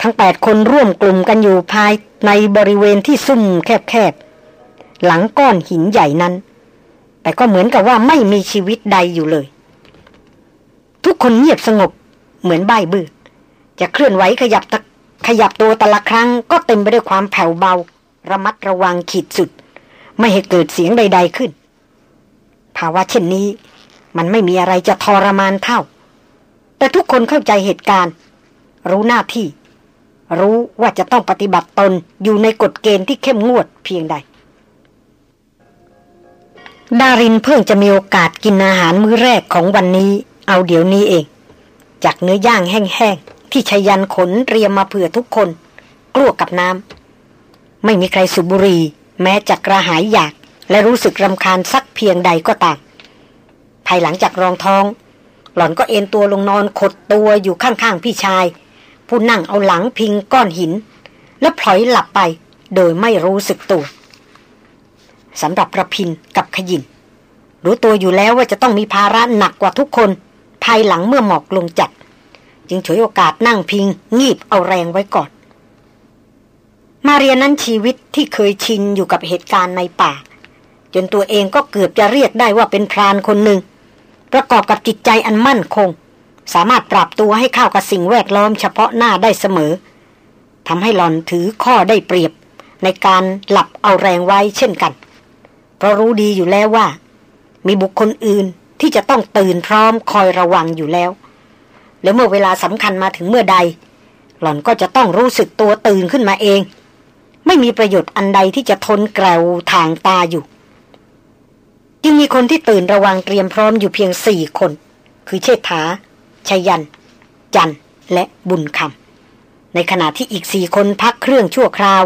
ทั้งแปดคนร่วมกลุ่มกันอยู่ภายในบริเวณที่ซุ่มแคบๆ หลังก้อนหินใหญ่นั้น แต่ก็เหมือนกับว่าไม่มีชีวิตใดอยู่เลย ทุกคนเงียบสงบ เหมือนใบบื้อจะเคลื่อนไหวขยับตะขยับตัวแต่ละครั้ง ก็เต็มไปด้วยความแผ่วเบา ระมัดระวังขีดสุด ไม่ให้เกิดเสียงใด ๆขึ้น ภาวะเช่นนี้ มันไม่มีอะไรจะทรมานเท่า แต่ทุกคนเข้าใจเหตุการณ์ รู้หน้าที่ รู้ว่าจะต้องปฏิบัติตนอยู่ในกฎเกณฑ์ที่เข้มงวดเพียงใดดารินเพิ่งจะมีโอกาสกินอาหารมื้อแรกของวันนี้ เอาเดี๋ยวนี้เอง จากเนื้อย่างแห้งๆ ที่ชยันขนเตรียมมาเผื่อทุกคน กลัวกับน้ำ ไม่มีใครสุบุรีแม้จะกระหายอยากและรู้สึกรำคาญสักเพียงใดก็ตาม ภายหลังจากรองท้อง หล่อนก็เอนตัวลงนอนขดตัวอยู่ข้างๆพี่ชาย ผู้นั่งเอาหลังพิงก้อนหิน แล้วพลอยหลับไปโดยไม่รู้สึกตัวสำหรับประพินกับขยินรู้ตัวอยู่แล้วว่าจะต้องมีภาระหนักกว่าทุกคน ภายหลังเมื่อหมอกลงจัด จึงฉวยโอกาสนั่งพิง งีบเอาแรงไว้ก่อน มาเรียนนั้นชีวิตที่เคยชินอยู่กับเหตุการณ์ในป่า จนตัวเองก็เกือบจะเรียกได้ว่าเป็นพรานคนหนึ่ง ประกอบกับจิตใจอันมั่นคง สามารถปรับตัวให้เข้ากับสิ่งแวดล้อมเฉพาะหน้าได้เสมอทำให้หลอนถือข้อได้เปรียบ ในการหลับเอาแรงไว้เช่นกัน เพราะรู้ดีอยู่แล้วว่า มีบุคคลอื่น ที่จะต้องตื่นพร้อมคอยระวังอยู่แล้ว แล้วเมื่อเวลาสำคัญมาถึงเมื่อใด หล่อนก็จะต้องรู้สึกตัวตื่นขึ้นมาเอง ไม่มีประโยชน์อันใดที่จะทนแกวทางตาอยู่จึงมีคนที่ตื่นระวังเตรียมพร้อมอยู่เพียงสี่คน คือเชษฐาชยัน จันและบุญคำในขณะที่อีกสี่คนพักเครื่องชั่วคราว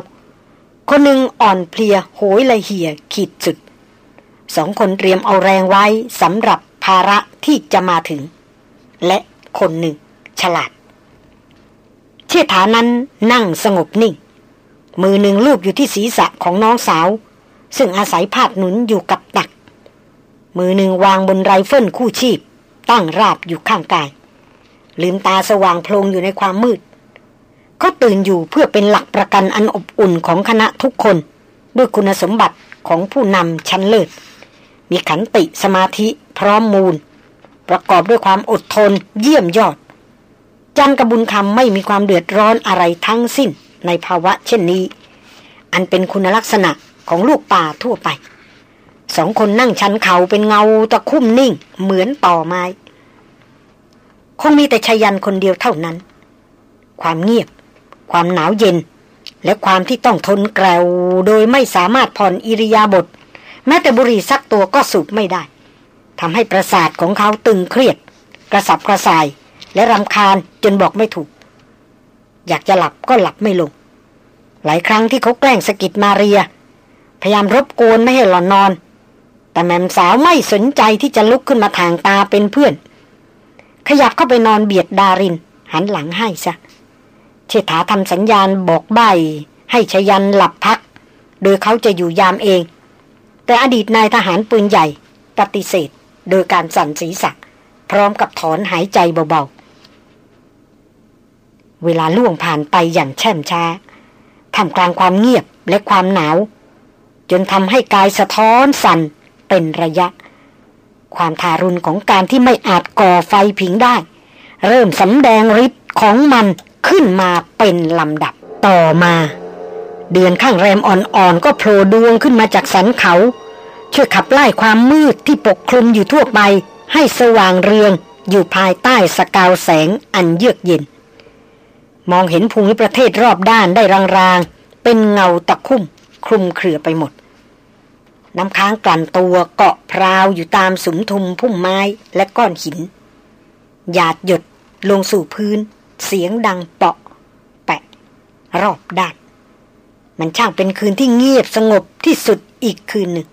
คนหนึ่งอ่อนเพลียโหยละเหี่ยขีดสุด สองคนเตรียมเอาแรงไว้สำหรับภาระที่จะมาถึง และคนหนึ่ง ฉลาด เชษฐานั้นนั่งสงบนิ่ง มือหนึ่งลูบอยู่ที่ศีรษะของน้องสาว ซึ่งอาศัยพาดหนุนอยู่กับตัก มือหนึ่งวางบนไรเฟิลคู่ชีพ ตั้งราบอยู่ข้างกาย ลืมตาสว่างโพลงอยู่ในความมืดเขาตื่นอยู่เพื่อเป็นหลักประกันอันอบอุ่นของคณะทุกคน ด้วยคุณสมบัติของผู้นำชั้นเลิศ มีขันติสมาธิพร้อมมูล ประกอบด้วยความอดทนเยี่ยมยอด จันกระบุญคำไม่มีความเดือดร้อนอะไรทั้งสิ้นในภาวะเช่นนี้ อันเป็นคุณลักษณะของลูกป่าทั่วไป สองคนนั่งชันเขาเป็นเงาตะคุ่มนิ่งเหมือนต่อไม้ คงมีแต่ชยันคนเดียวเท่านั้น ความเงียบ ความหนาวเย็น และความที่ต้องทนแกลวโดยไม่สามารถผ่อนอิริยาบถ แม้แต่บุหรี่สักตัวก็สูบไม่ได้ทำให้ประสาทของเขาตึงเครียด กระสับกระส่าย และรำคาญจนบอกไม่ถูก อยากจะหลับก็หลับไม่ลง หลายครั้งที่เขาแกล้งสกิดมาเรีย พยายามรบกวนไม่ให้หลอนนอน แต่แม่สาวไม่สนใจที่จะลุกขึ้นมาทางตาเป็นเพื่อน ขยับเข้าไปนอนเบียดดาริน หันหลังให้ซะเชษฐาทำสัญญาณบอกใบให้ชยันหลับพัก โดยเขาจะอยู่ยามเอง แต่อดีตนายทหารปืนใหญ่ปฏิเสธ โดยการสั่นศีรษะพร้อมกับถอนหายใจเบาๆ เวลาล่วงผ่านไปอย่างแช่มช้าทำกลางความเงียบและความหนาว จนทำให้กายสะท้อนสั่นเป็นระยะ ความทารุณของการที่ไม่อาจก่อไฟผิงได้ เริ่มสำแดงฤทธิ์ของมันขึ้นมาเป็นลำดับต่อมา เดือนข้างแรมอ่อนๆก็โผล่ดวงขึ้นมาจากสันเขา ช่วยขับไล่ความมืดที่ปกคลุมอยู่ทั่วไป ให้สว่างเรืองอยู่ภายใต้สกาวแสงอันเยือกเย็น มองเห็นภูมิประเทศรอบด้านได้รางๆ เป็นเงาตะคุ่มคลุมเครือไปหมด น้ำค้างกลั่นตัวเกาะพราวอยู่ตามสุมทุมพุ่มไม้และก้อนหิน หยาดหยดลงสู่พื้น เสียงดังเปาะ แปะ รอบด้าน มันช่างเป็นคืนที่เงียบสงบที่สุดอีกคืนหนึ่ง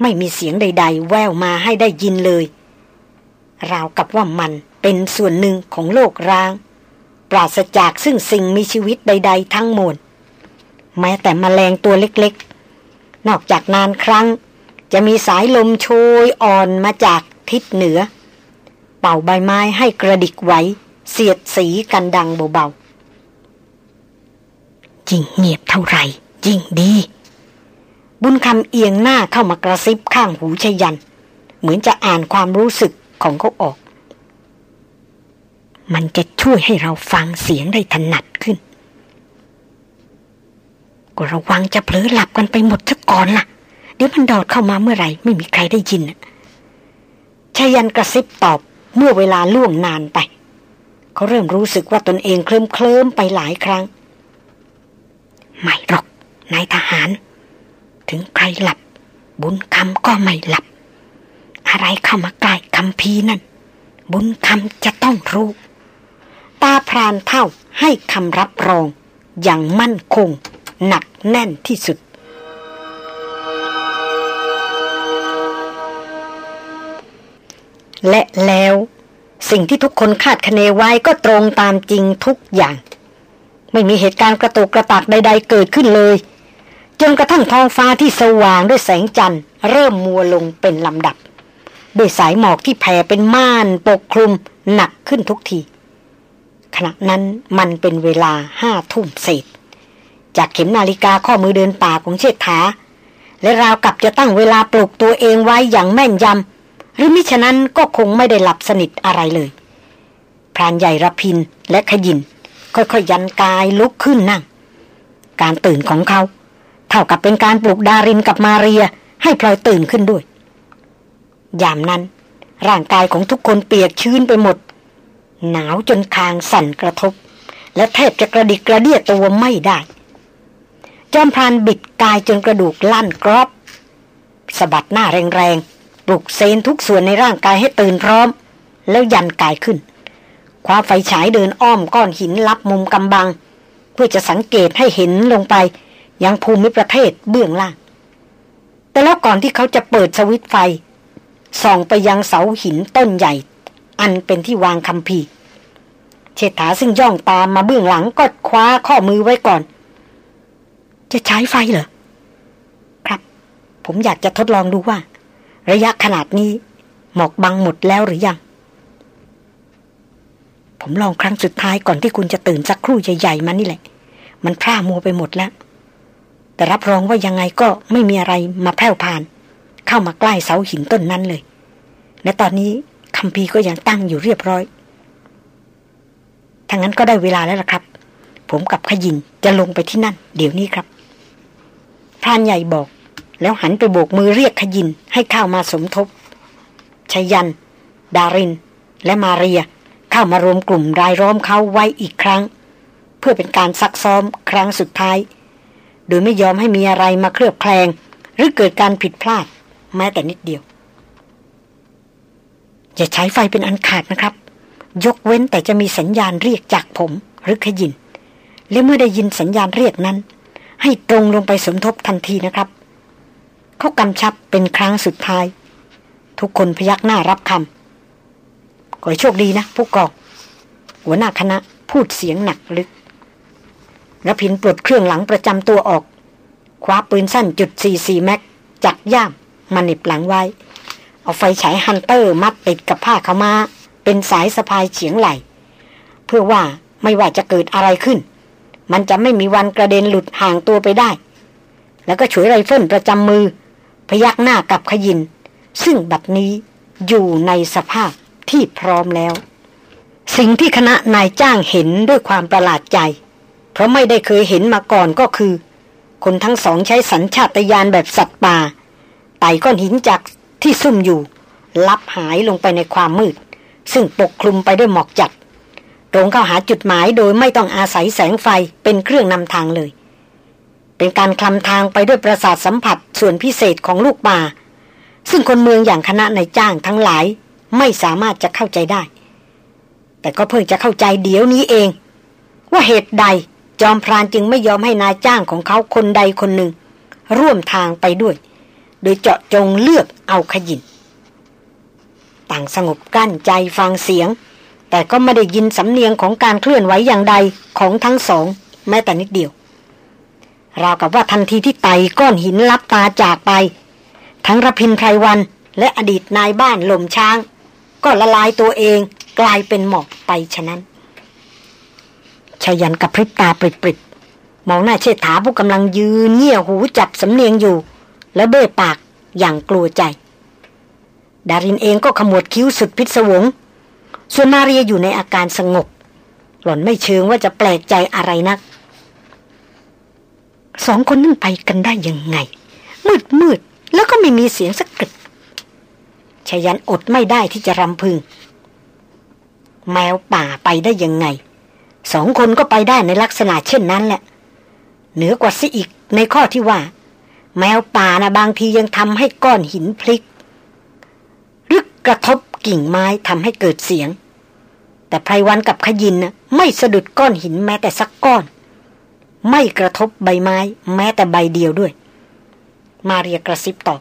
ไม่มีเสียงใด ๆ แววมาให้ได้ยินเลย ราวกับว่ามันเป็นส่วนหนึ่งของโลกร้าง ปราศจากซึ่งสิ่งมีชีวิตใด ๆ ทั้งมวลแม้แต่มแมลงตัวเล็กๆ นอกจากนานครั้ง จะมีสายลมโชยอ่อนมาจากทิศเหนือ เป่าใบไม้ให้กระดิกไหวเสียดสีกันดังเบาๆ ยิ่งเงียบเท่าไหร่ ยิ่งดี บุญคำเอียงหน้าเข้ามากระซิบข้างหูชยัน เหมือนจะอ่านความรู้สึกของเขาออก มันจะช่วยให้เราฟังเสียงได้ถนัดขึ้น ก็ระวังจะเผลอหลับกันไปหมดซะก่อนล่ะ เดี๋ยวมันดอดเข้ามาเมื่อไหร่ไม่มีใครได้ยินชายันกระซิบตอบเมื่อเวลาล่วงนานไป เขาเริ่มรู้สึกว่าตนเองเคลิ้มเคลิ้มไปหลายครั้ง ไม่หรอกนายทหาร ถึงใครหลับ บุญคำก็ไม่หลับ อะไรเข้ามาใกล้คำพีนั่น บุญคำจะต้องรู้ ตาพรานเท่าให้คำรับรอง อย่างมั่นคง หนักแน่นที่สุด และแล้วสิ่งที่ทุกคนคาดคะเนไว้ก็ตรงตามจริงทุกอย่าง ไม่มีเหตุการณ์กระตุกกระตากใดๆเกิดขึ้นเลยจนกระทั่งท้องฟ้าที่สว่างด้วยแสงจันทร์เริ่มมัวลงเป็นลำดับด้วยสายหมอกที่แผ่เป็นม่านปกคลุมหนักขึ้นทุกที ขณะนั้นมันเป็นเวลาห้าทุ่มเศษ จากเข็มนาฬิกาข้อมือเดินป่าของเชษฐา และราวกับจะตั้งเวลาปลุกตัวเองไว้อย่างแม่นยำ หรือมิฉะนั้นก็คงไม่ได้หลับสนิทอะไรเลย พรานใหญ่ระพินและขยิน ค่อยๆยันกายลุกขึ้นนั่ง การตื่นของเขา เท่ากับเป็นการปลุกดารินกับมาเรีย ให้พลอยตื่นขึ้นด้วย ยามนั้น ร่างกายของทุกคนเปียกชื้นไปหมด หนาวจนคางสั่นกระทบ และแทบจะกระดิกกระเดียตัวไม่ได้จอมพรานบิดกายจนกระดูกลั่นกรอบสะบัดหน้าแรงๆปลุกเซนทุกส่วนในร่างกายให้ตื่นพร้อม แล้วยันกายขึ้น คว้าไฟฉายเดินอ้อมก้อนหินลับมุมกำบัง เพื่อจะสังเกตให้เห็นลงไป ยังภูมิประเทศเบื้องล่าง แต่แล้วก่อนที่เขาจะเปิดสวิตไฟ ส่องไปยังเสาหินต้นใหญ่ อันเป็นที่วางคำพีเชษฐาซึ่งย่องตามมาเบื้องหลังก็คว้าข้อมือไว้ก่อน จะใช้ไฟเหรอ ครับ ผมอยากจะทดลองดูว่า ระยะขนาดนี้ หมอกบังหมดแล้วหรือยัง ผมลองครั้งสุดท้ายก่อนที่คุณจะตื่นสักครู่ใหญ่ๆมานี่แหละ มันพร่ามัวไปหมดแล้ว แต่รับรองว่ายังไงก็ไม่มีอะไรมาแผ่ผ่าน เข้ามาใกล้เสาหินต้นนั้นเลย และตอนนี้คำพีก็ยังตั้งอยู่เรียบร้อยทางนั้นก็ได้เวลาแล้วล่ะครับ ผมกับขยินจะลงไปที่นั่น เดี๋ยวนี้ครับพรานใหญ่บอก แล้วหันไปโบกมือเรียกขยินให้เข้ามาสมทบชยัน ดาริน และมาเรีย เข้ามารวมกลุ่มรายล้อมเขาไว้อีกครั้ง เพื่อเป็นการซักซ้อมครั้งสุดท้าย โดยไม่ยอมให้มีอะไรมาเคลือบแคลง หรือเกิดการผิดพลาดแม้แต่นิดเดียว อย่าใช้ไฟเป็นอันขาดนะครับ ยกเว้นแต่จะมีสัญญาณเรียกจากผมหรือขยิน และเมื่อได้ยินสัญญาณเรียกนั้น ให้ตรงลงไปสมทบทันทีนะครับเขากำชับเป็นครั้งสุดท้าย ทุกคนพยักหน้ารับคำ ขอโชคดีนะผู้กอง หัวหน้าคณะพูดเสียงหนักลึกรพินปลดเครื่องหลังประจำตัวออก คว้าปืนสั้นจุด44แม็กจัดย่ามมันเน็บหลังไว้ เอาไฟฉายฮันเตอร์มัดติดกับผ้าขามาเป็นสายสะพายเฉียงไหล เพื่อว่าไม่ว่าจะเกิดอะไรขึ้น มันจะไม่มีวันกระเด็นหลุดห่างตัวไปได้ แล้วก็ฉวยไรเฟิลประจำมือ พยักหน้ากับขยิน ซึ่งบัดนี้อยู่ในสภาพ ที่พร้อมแล้ว สิ่งที่คณะนายจ้างเห็นด้วยความประหลาดใจ เพราะไม่ได้เคยเห็นมาก่อนก็คือ คนทั้งสองใช้สัญชาตญาณแบบสัตว์ป่าไต่ก้อนหินจากที่ซุ่มอยู่ ลับหายลงไปในความมืด ซึ่งปกคลุมไปด้วยหมอกจัดตรงเข้าหาจุดหมายโดยไม่ต้องอาศัยแสงไฟเป็นเครื่องนำทางเลย เป็นการคลำทางไปด้วยประสาทสัมผัสส่วนพิเศษของลูกป่าซึ่งคนเมืองอย่างคณะนายจ้างทั้งหลาย ไม่สามารถจะเข้าใจได้ แต่ก็เพิ่งจะเข้าใจเดี๋ยวนี้เอง ว่าเหตุใดจอมพรานจึงไม่ยอมให้นายจ้างของเขาคนใดคนหนึ่ง ร่วมทางไปด้วย โดยเจาะจงเลือกเอาขยินต่างสงบกั้นใจฟังเสียง แต่ก็ไม่ได้ยินสำเนียงของการเคลื่อนไหวอย่างใดของทั้งสอง แม้แต่นิดเดียว ราวกับว่าทันทีที่ไต่ก้อนหินลับตาจากไป ทั้งรพินไพรวันและอดีตนายบ้านลมช้าง ก็ละลายตัวเองกลายเป็นหมอกไปฉะนั้นชายันกับพริบตาปริบๆมองหน้าเชษฐาผู้กำลังยืนเงี่ยหูจับสำเนียงอยู่ แล้วเบ้ปากอย่างกลัวใจ ดารินเองก็ขมวดคิ้วสุดพิศวง ส่วนมาเรียอยู่ในอาการสงบ หล่อนไม่เชิงว่าจะแปลกใจอะไรนัก สองคนนั่นไปกันได้ยังไง มืดมืดแล้วก็ไม่มีเสียงสักกึด ชยันอดไม่ได้ที่จะรำพึง แมวป่าไปได้ยังไง สองคนก็ไปได้ในลักษณะเช่นนั้นแหละ เหนือกว่าซิอีกในข้อที่ว่า แมวป่านะบางทียังทำให้ก้อนหินพลิกหรือกระทบกิ่งไม้ทำให้เกิดเสียง แต่ไพรวันกับขยินนะไม่สะดุดก้อนหินแม้แต่สักก้อน ไม่กระทบใบไม้ แม้แต่ใบเดียวด้วย มาเรียกระซิบตอบ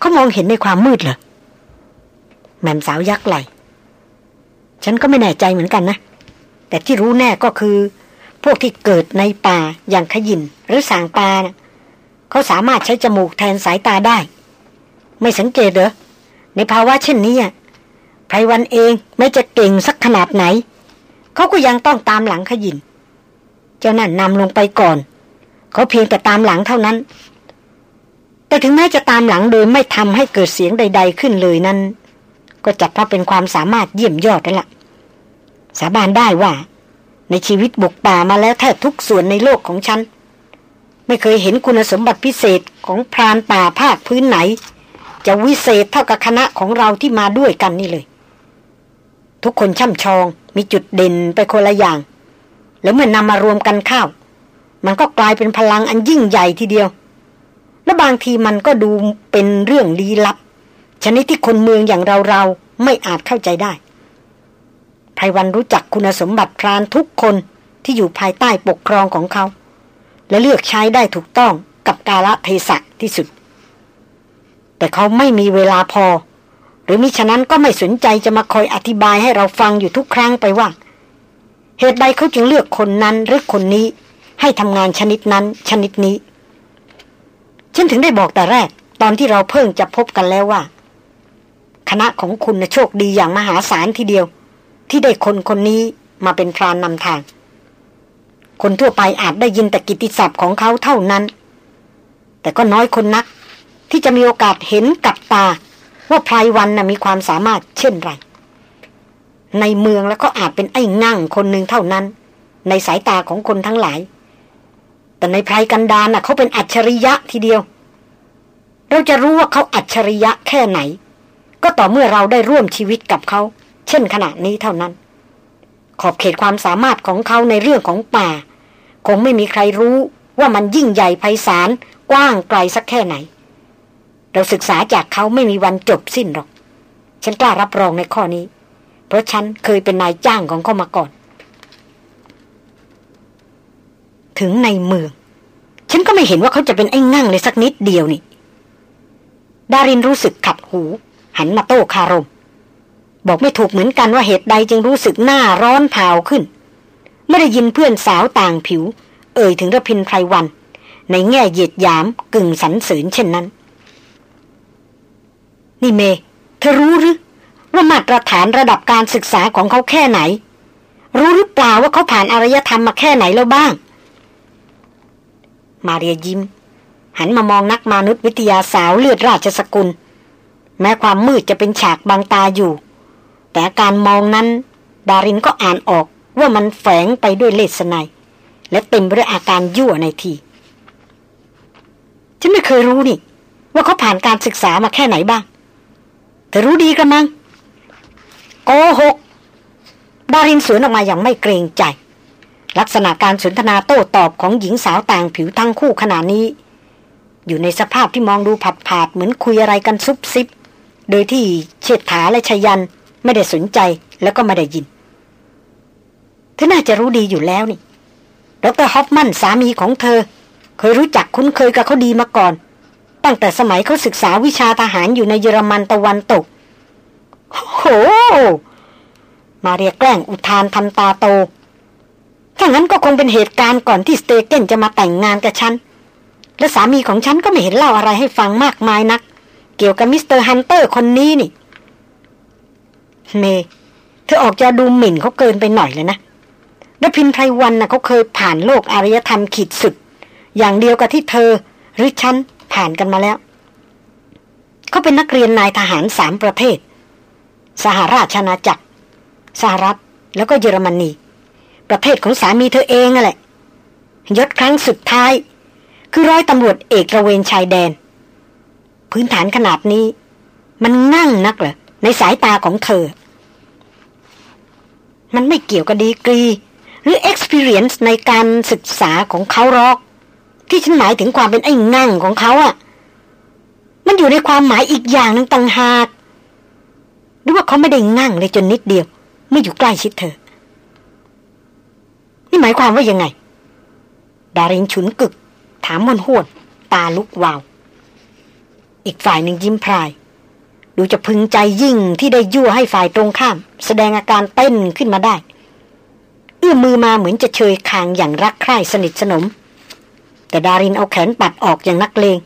เขามองเห็นในความมืดเหรอแม่มสาวยักไหล ฉันก็ไม่แน่ใจเหมือนกันนะ แต่ที่รู้แน่ก็คือ พวกที่เกิดในป่าอย่างขยินหรือสางปลานะเขาสามารถใช้จมูกแทนสายตาได้ ไม่สังเกตเหรอ ในภาวะเช่นนี้ไพรวันเองไม่จะเก่งสักขนาดไหน เขาก็ยังต้องตามหลังขยิน เจ้านั่นนำลงไปก่อน เขาเพียงแต่ตามหลังเท่านั้น แต่ถึงแม้จะตามหลังโดยไม่ทำให้เกิดเสียงใด ๆขึ้นเลยนั้น ก็จัดว่าเป็นความสามารถเยี่ยมยอดแล้วละ่ะ สาบานได้ว่า ในชีวิตบุกป่ามาแล้วแทบทุกส่วนในโลกของฉัน ไม่เคยเห็นคุณสมบัติพิเศษของพรานป่าภาคพื้นไหน จะวิเศษเท่ากับคณะของเราที่มาด้วยกันนี่เลย ทุกคนช่ำชองมีจุดเด่นไปคนละอย่าง แล้วเมื่อนำมารวมกันเข้ามันก็กลายเป็นพลังอันยิ่งใหญ่ทีเดียว และบางทีมันก็ดูเป็นเรื่องลี้ลับ ชนิดที่คนเมืองอย่างเราๆไม่อาจเข้าใจได้ไพรวันรู้จักคุณสมบัติพรานทุกคนที่อยู่ภายใต้ปกครองของเขา และเลือกใช้ได้ถูกต้องกับกาลเทศะที่สุด แต่เขาไม่มีเวลาพอ หรือมิฉะนั้นก็ไม่สนใจจะมาคอยอธิบายให้เราฟังอยู่ทุกครั้งไปว่า เหตุใดเขาจึงเลือกคนนั้นหรือคนนี้ ให้ทำงานชนิดนั้นชนิดนี้ ฉันถึงได้บอกแต่แรก ตอนที่เราเพิ่งจะพบกันแล้วว่า คณะของคุณโชคดีอย่างมหาศาลทีเดียว ที่ได้คนคนนี้มาเป็นพรานนำทาง คนทั่วไปอาจได้ยินแต่กิติศัพท์ของเขาเท่านั้น แต่ก็น้อยคนนัก ที่จะมีโอกาสเห็นกับตา ว่าไพรวันนะ่ะมีความสามารถเช่นไรในเมืองแล้วก็อาจเป็นไอ้งั่งคนหนึ่งเท่านั้น ในสายตาของคนทั้งหลาย แต่ในไพรกันดารน่ะเขาเป็นอัจฉริยะทีเดียว เราจะรู้ว่าเขาอัจฉริยะแค่ไหน ก็ต่อเมื่อเราได้ร่วมชีวิตกับเขา เช่นขณะนี้เท่านั้น ขอบเขตความสามารถของเขาในเรื่องของป่า คงไม่มีใครรู้ว่ามันยิ่งใหญ่ไพศาลกว้างไกลสักแค่ไหน เราศึกษาจากเขาไม่มีวันจบสิ้นหรอก ฉันกล้ารับรองในข้อนี้ เพราะฉันเคยเป็นนายจ้างของเขามาก่อน ถึงในเมือง ฉันก็ไม่เห็นว่าเขาจะเป็นไอ้งั่งเลยสักนิดเดียวนี่ดารินรู้สึกขัดหู หันมาโต้คารม บอกไม่ถูกเหมือนกันว่าเหตุใดจึงรู้สึกหน้าร้อนเผาขึ้น ไม่ได้ยินเพื่อนสาวต่างผิว เอ่ยถึงระพินไพรวัน ในแง่เหยียดยามกึ่งสันเสริญเช่นนั้น นี่เม เธอรู้หรือว่ามาตรฐานระดับการศึกษาของเขาแค่ไหน รู้หรือเปล่าว่าเขาผ่านอารยธรรมมาแค่ไหนแล้วบ้าง มาเรียยิ้ม หันมามองนักมนุษยวิทยาสาวเลือดราชสกุล แม้ความมืดจะเป็นฉากบางตาอยู่ แต่การมองนั้น ดารินก็อ่านออกว่ามันแฝงไปด้วยเลสไนและเต็มไปด้วยอาการยั่วในที ฉันไม่เคยรู้นี่ ว่าเขาผ่านการศึกษามาแค่ไหนบ้าง แต่รู้ดีกันมั้งโกหก ดารินสวนออกมาอย่างไม่เกรงใจ ลักษณะการสนทนาโต้ตอบของหญิงสาวต่างผิวทั้งคู่ขณะนี้ อยู่ในสภาพที่มองดูผัดผาดเหมือนคุยอะไรกันซุบซิบ โดยที่เชษฐาและชยันไม่ได้สนใจแล้วก็ไม่ได้ยินเธอน่าจะรู้ดีอยู่แล้วนี่ดรฮอฟมันสามีของเธอ เคยรู้จักคุ้นเคยกับเขาดีมาก่อน ตั้งแต่สมัยเขาศึกษาวิชาทหารอยู่ในเยอรมันตะวันตกโหมาเรียแกล้งอุทานทำตาโต ถ้างั้นก็คงเป็นเหตุการณ์ก่อนที่สเตเกนจะมาแต่งงานกับฉัน และสามีของฉันก็ไม่เห็นเล่าอะไรให้ฟังมากมายนัก เกี่ยวกับ Mister Hunter คนนี้นี่ เม เธอออกจะดูหมิ่นเขาเกินไปหน่อยเลยนะดพินไพรวันนะ่ะเขาเคยผ่านโลกอารยธรรมขีดสุด อย่างเดียวกับที่เธอ หรือฉันผ่านกันมาแล้ว เขาเป็นนักเรียนนายทหารสามประเทศ สหราชอาณาจักร สหรัฐ แล้วก็เยอรมนี ประเทศของสามีเธอเองนั่นแหละยศครั้งสุดท้าย คือร้อยตำรวจเอกระเวนชายแดน พื้นฐานขนาดนี้ มันง่งนักเหรอในสายตาของเธอ มันไม่เกี่ยวกับดีกรี หรือ experience ในการศึกษาของเขาหรอก ที่ฉันหมายถึงความเป็นไอ้งั่งของเขาอะ่ะ มันอยู่ในความหมายอีกอย่างหนึ่งต่างหากหรือว่าเขาไม่ได้งั่งเลยจนนิดเดียวเมื่ออยู่ใกล้ชิดเธอ นี่หมายความว่ายังไง ดารินฉุนกึก ถามมันหวดตาลุกวาว อีกฝ่ายหนึ่งยิ้มพราย ดูจะพึงใจยิ่งที่ได้ยั่วให้ฝ่ายตรงข้าม แสดงอาการเต้นขึ้นมาได้ เอื้อมมือมาเหมือนจะเชยคางอย่างรักใคร่สนิทสนม แต่ดารินเอาแขนปัดออกอย่างนักเลง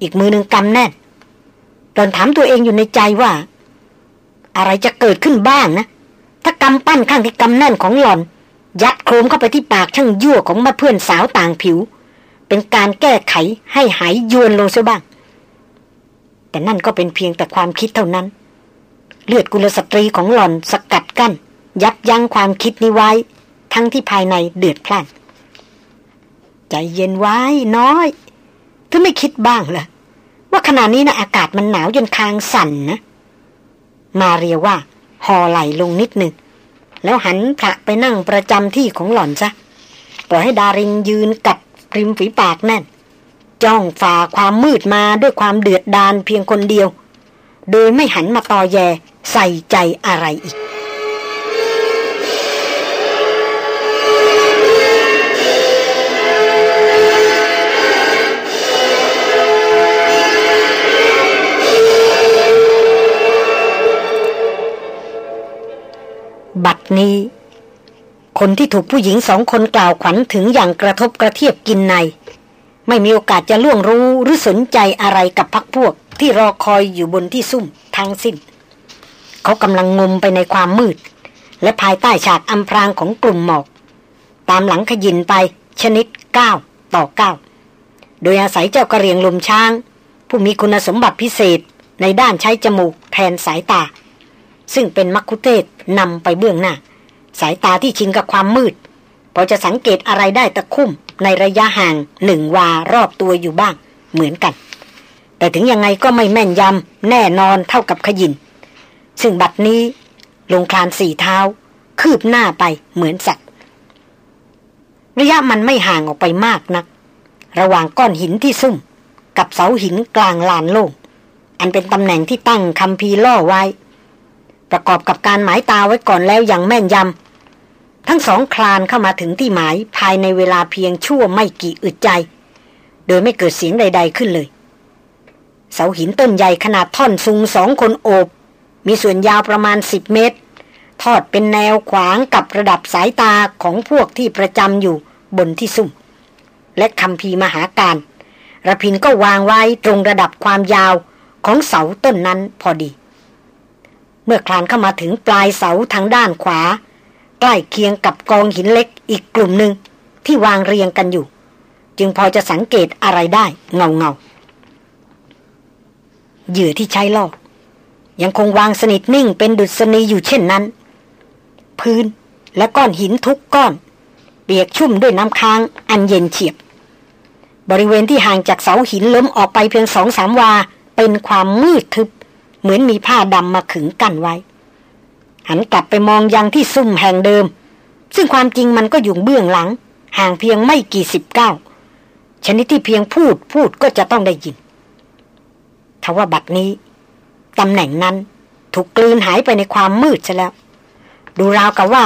อีกมือหนึ่งกำแน่นตอนถามตัวเองอยู่ในใจว่า อะไรจะเกิดขึ้นบ้างนะ ถ้ากำปั้นข้างที่กำแน่นของหล่อน ยัดโครมเข้าไปที่ปากช่างยั่วของมาเพื่อนสาวต่างผิว เป็นการแก้ไขให้หายยวนลงเสียบ้าง แต่นั่นก็เป็นเพียงแต่ความคิดเท่านั้น เลือดกุลสตรีของหล่อนสกัดกั้น ยับยั้งความคิดนี้ไว้ ทั้งที่ภายในเดือดพล่านใจเย็นไว้น้อยเธอไม่คิดบ้างเหรอว่าขณะนี้นะอากาศมันหนาวจนคางสั่นนะ มาเรียว่าห่อไหลลงนิดหนึ่ง แล้วหันพระไปนั่งประจำที่ของหล่อนซะปล่อยให้ดารินยืนกัดริมฝีปากแน่น จ้องฝ่าความมืดมาด้วยความเดือดดานเพียงคนเดียว โดยไม่หันมาตอแยใส่ใจอะไรอีก บัดนี้ คนที่ถูกผู้หญิงสองคนกล่าวขวัญถึงอย่างกระทบกระเทียบกินใน ไม่มีโอกาสจะล่วงรู้หรือสนใจอะไรกับพักพวกที่รอคอยอยู่บนที่ซุ่มทางสิ้น เขากำลังงมไปในความมืด และภายใต้ฉากอำพรางของกลุ่มหมอก ตามหลังขยินไปชนิดก้าวต่อก้าวโดยอาศัยเจ้ากระเรียงลมช้าง ผู้มีคุณสมบัติพิเศษในด้านใช้จมูกแทนสายตา ซึ่งเป็นมักคุเทศนำไปเบื้องหน้า สายตาที่ชินกับความมืด พอจะสังเกตอะไรได้ตะคุ่มในระยะห่างหนึ่งวารอบตัวอยู่บ้าง เหมือนกัน แต่ถึงยังไงก็ไม่แม่นยำแน่นอนเท่ากับขยิน ซึ่งบัดนี้ลงคลานสี่เท้า คืบหน้าไปเหมือนสัตว์ระยะมันไม่ห่างออกไปมากนัก ระหว่างก้อนหินที่ซุ่ม กับเสาหินกลางลานโล่งอันเป็นตำแหน่งที่ตั้งคำพีล่อไว้ ประกอบกับการหมายตาไว้ก่อนแล้วอย่างแม่นยำทั้งสองคลานเข้ามาถึงที่หมายภายในเวลาเพียงชั่วไม่กี่อึดใจ โดยไม่เกิดเสียงใด ๆขึ้นเลย เสาหินต้นใหญ่ขนาดท่อนสูงสองคนโอบ มีส่วนยาวประมาณสิบเมตร ทอดเป็นแนวขวางกับระดับสายตาของพวกที่ประจำอยู่บนที่ซุ่ม และคำพีมหาการระพินก็วางไว้ตรงระดับความยาวของเสาต้นนั้นพอดี เมื่อคลานเข้ามาถึงปลายเสาทางด้านขวา ใกล้เคียงกับกองหินเล็กอีกกลุ่มหนึ่งที่วางเรียงกันอยู่ จึงพอจะสังเกตอะไรได้เงาเงาเหยื่อที่ใช้ล่อยังคงวางสนิทนิ่งเป็นดุษณีอยู่เช่นนั้น พื้นและก้อนหินทุกก้อน เปียกชุ่มด้วยน้ำค้างอันเย็นเฉียบ บริเวณที่ห่างจากเสาหินล้มออกไปเพียงสองสามวาเป็นความมืดทึบ เหมือนมีผ้าดำมาขึงกั้นไว้ หันกลับไปมองยังที่ซุ่มแห่งเดิม ซึ่งความจริงมันก็อยู่เบื้องหลัง ห่างเพียงไม่กี่สิบเก้าชนิดที่เพียงพูดพูดก็จะต้องได้ยินทว่าบัดนี้ตำแหน่งนั้นถูกกลืนหายไปในความมืดซะแล้ว ดูราวกับว่า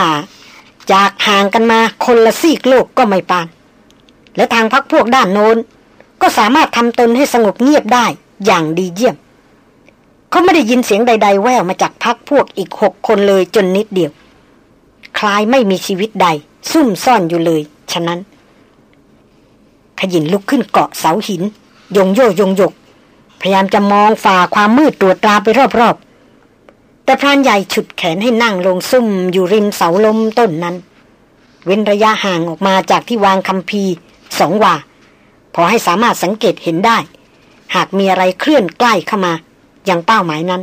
จากห่างกันมาคนละซีกโลกก็ไม่ปาน และทางพักพวกด้านโน้น ก็สามารถทำตนให้สงบเงียบได้อย่างดีเยี่ยม เขาไม่ได้ยินเสียงใด ๆ แววมาจากพักพวกอีกหกคนเลยจนนิดเดียว คล้ายไม่มีชีวิตใด ซุ่มซ่อนอยู่เลย ฉะนั้น ขยินลุกขึ้นเกาะเสาหิน ยงโยยงยก พยายามจะมองฝ่าความมืดตรวจตราไปรอบๆ แต่พรานใหญ่ฉุดแขนให้นั่งลงซุ่มอยู่ริมเสาลมต้นนั้น เว้นระยะห่างออกมาจากที่วางคำพีสองว่าพอให้สามารถสังเกตเห็นได้ หากมีอะไรเคลื่อนใกล้เข้ามา ย่างเป้าหมายนั้น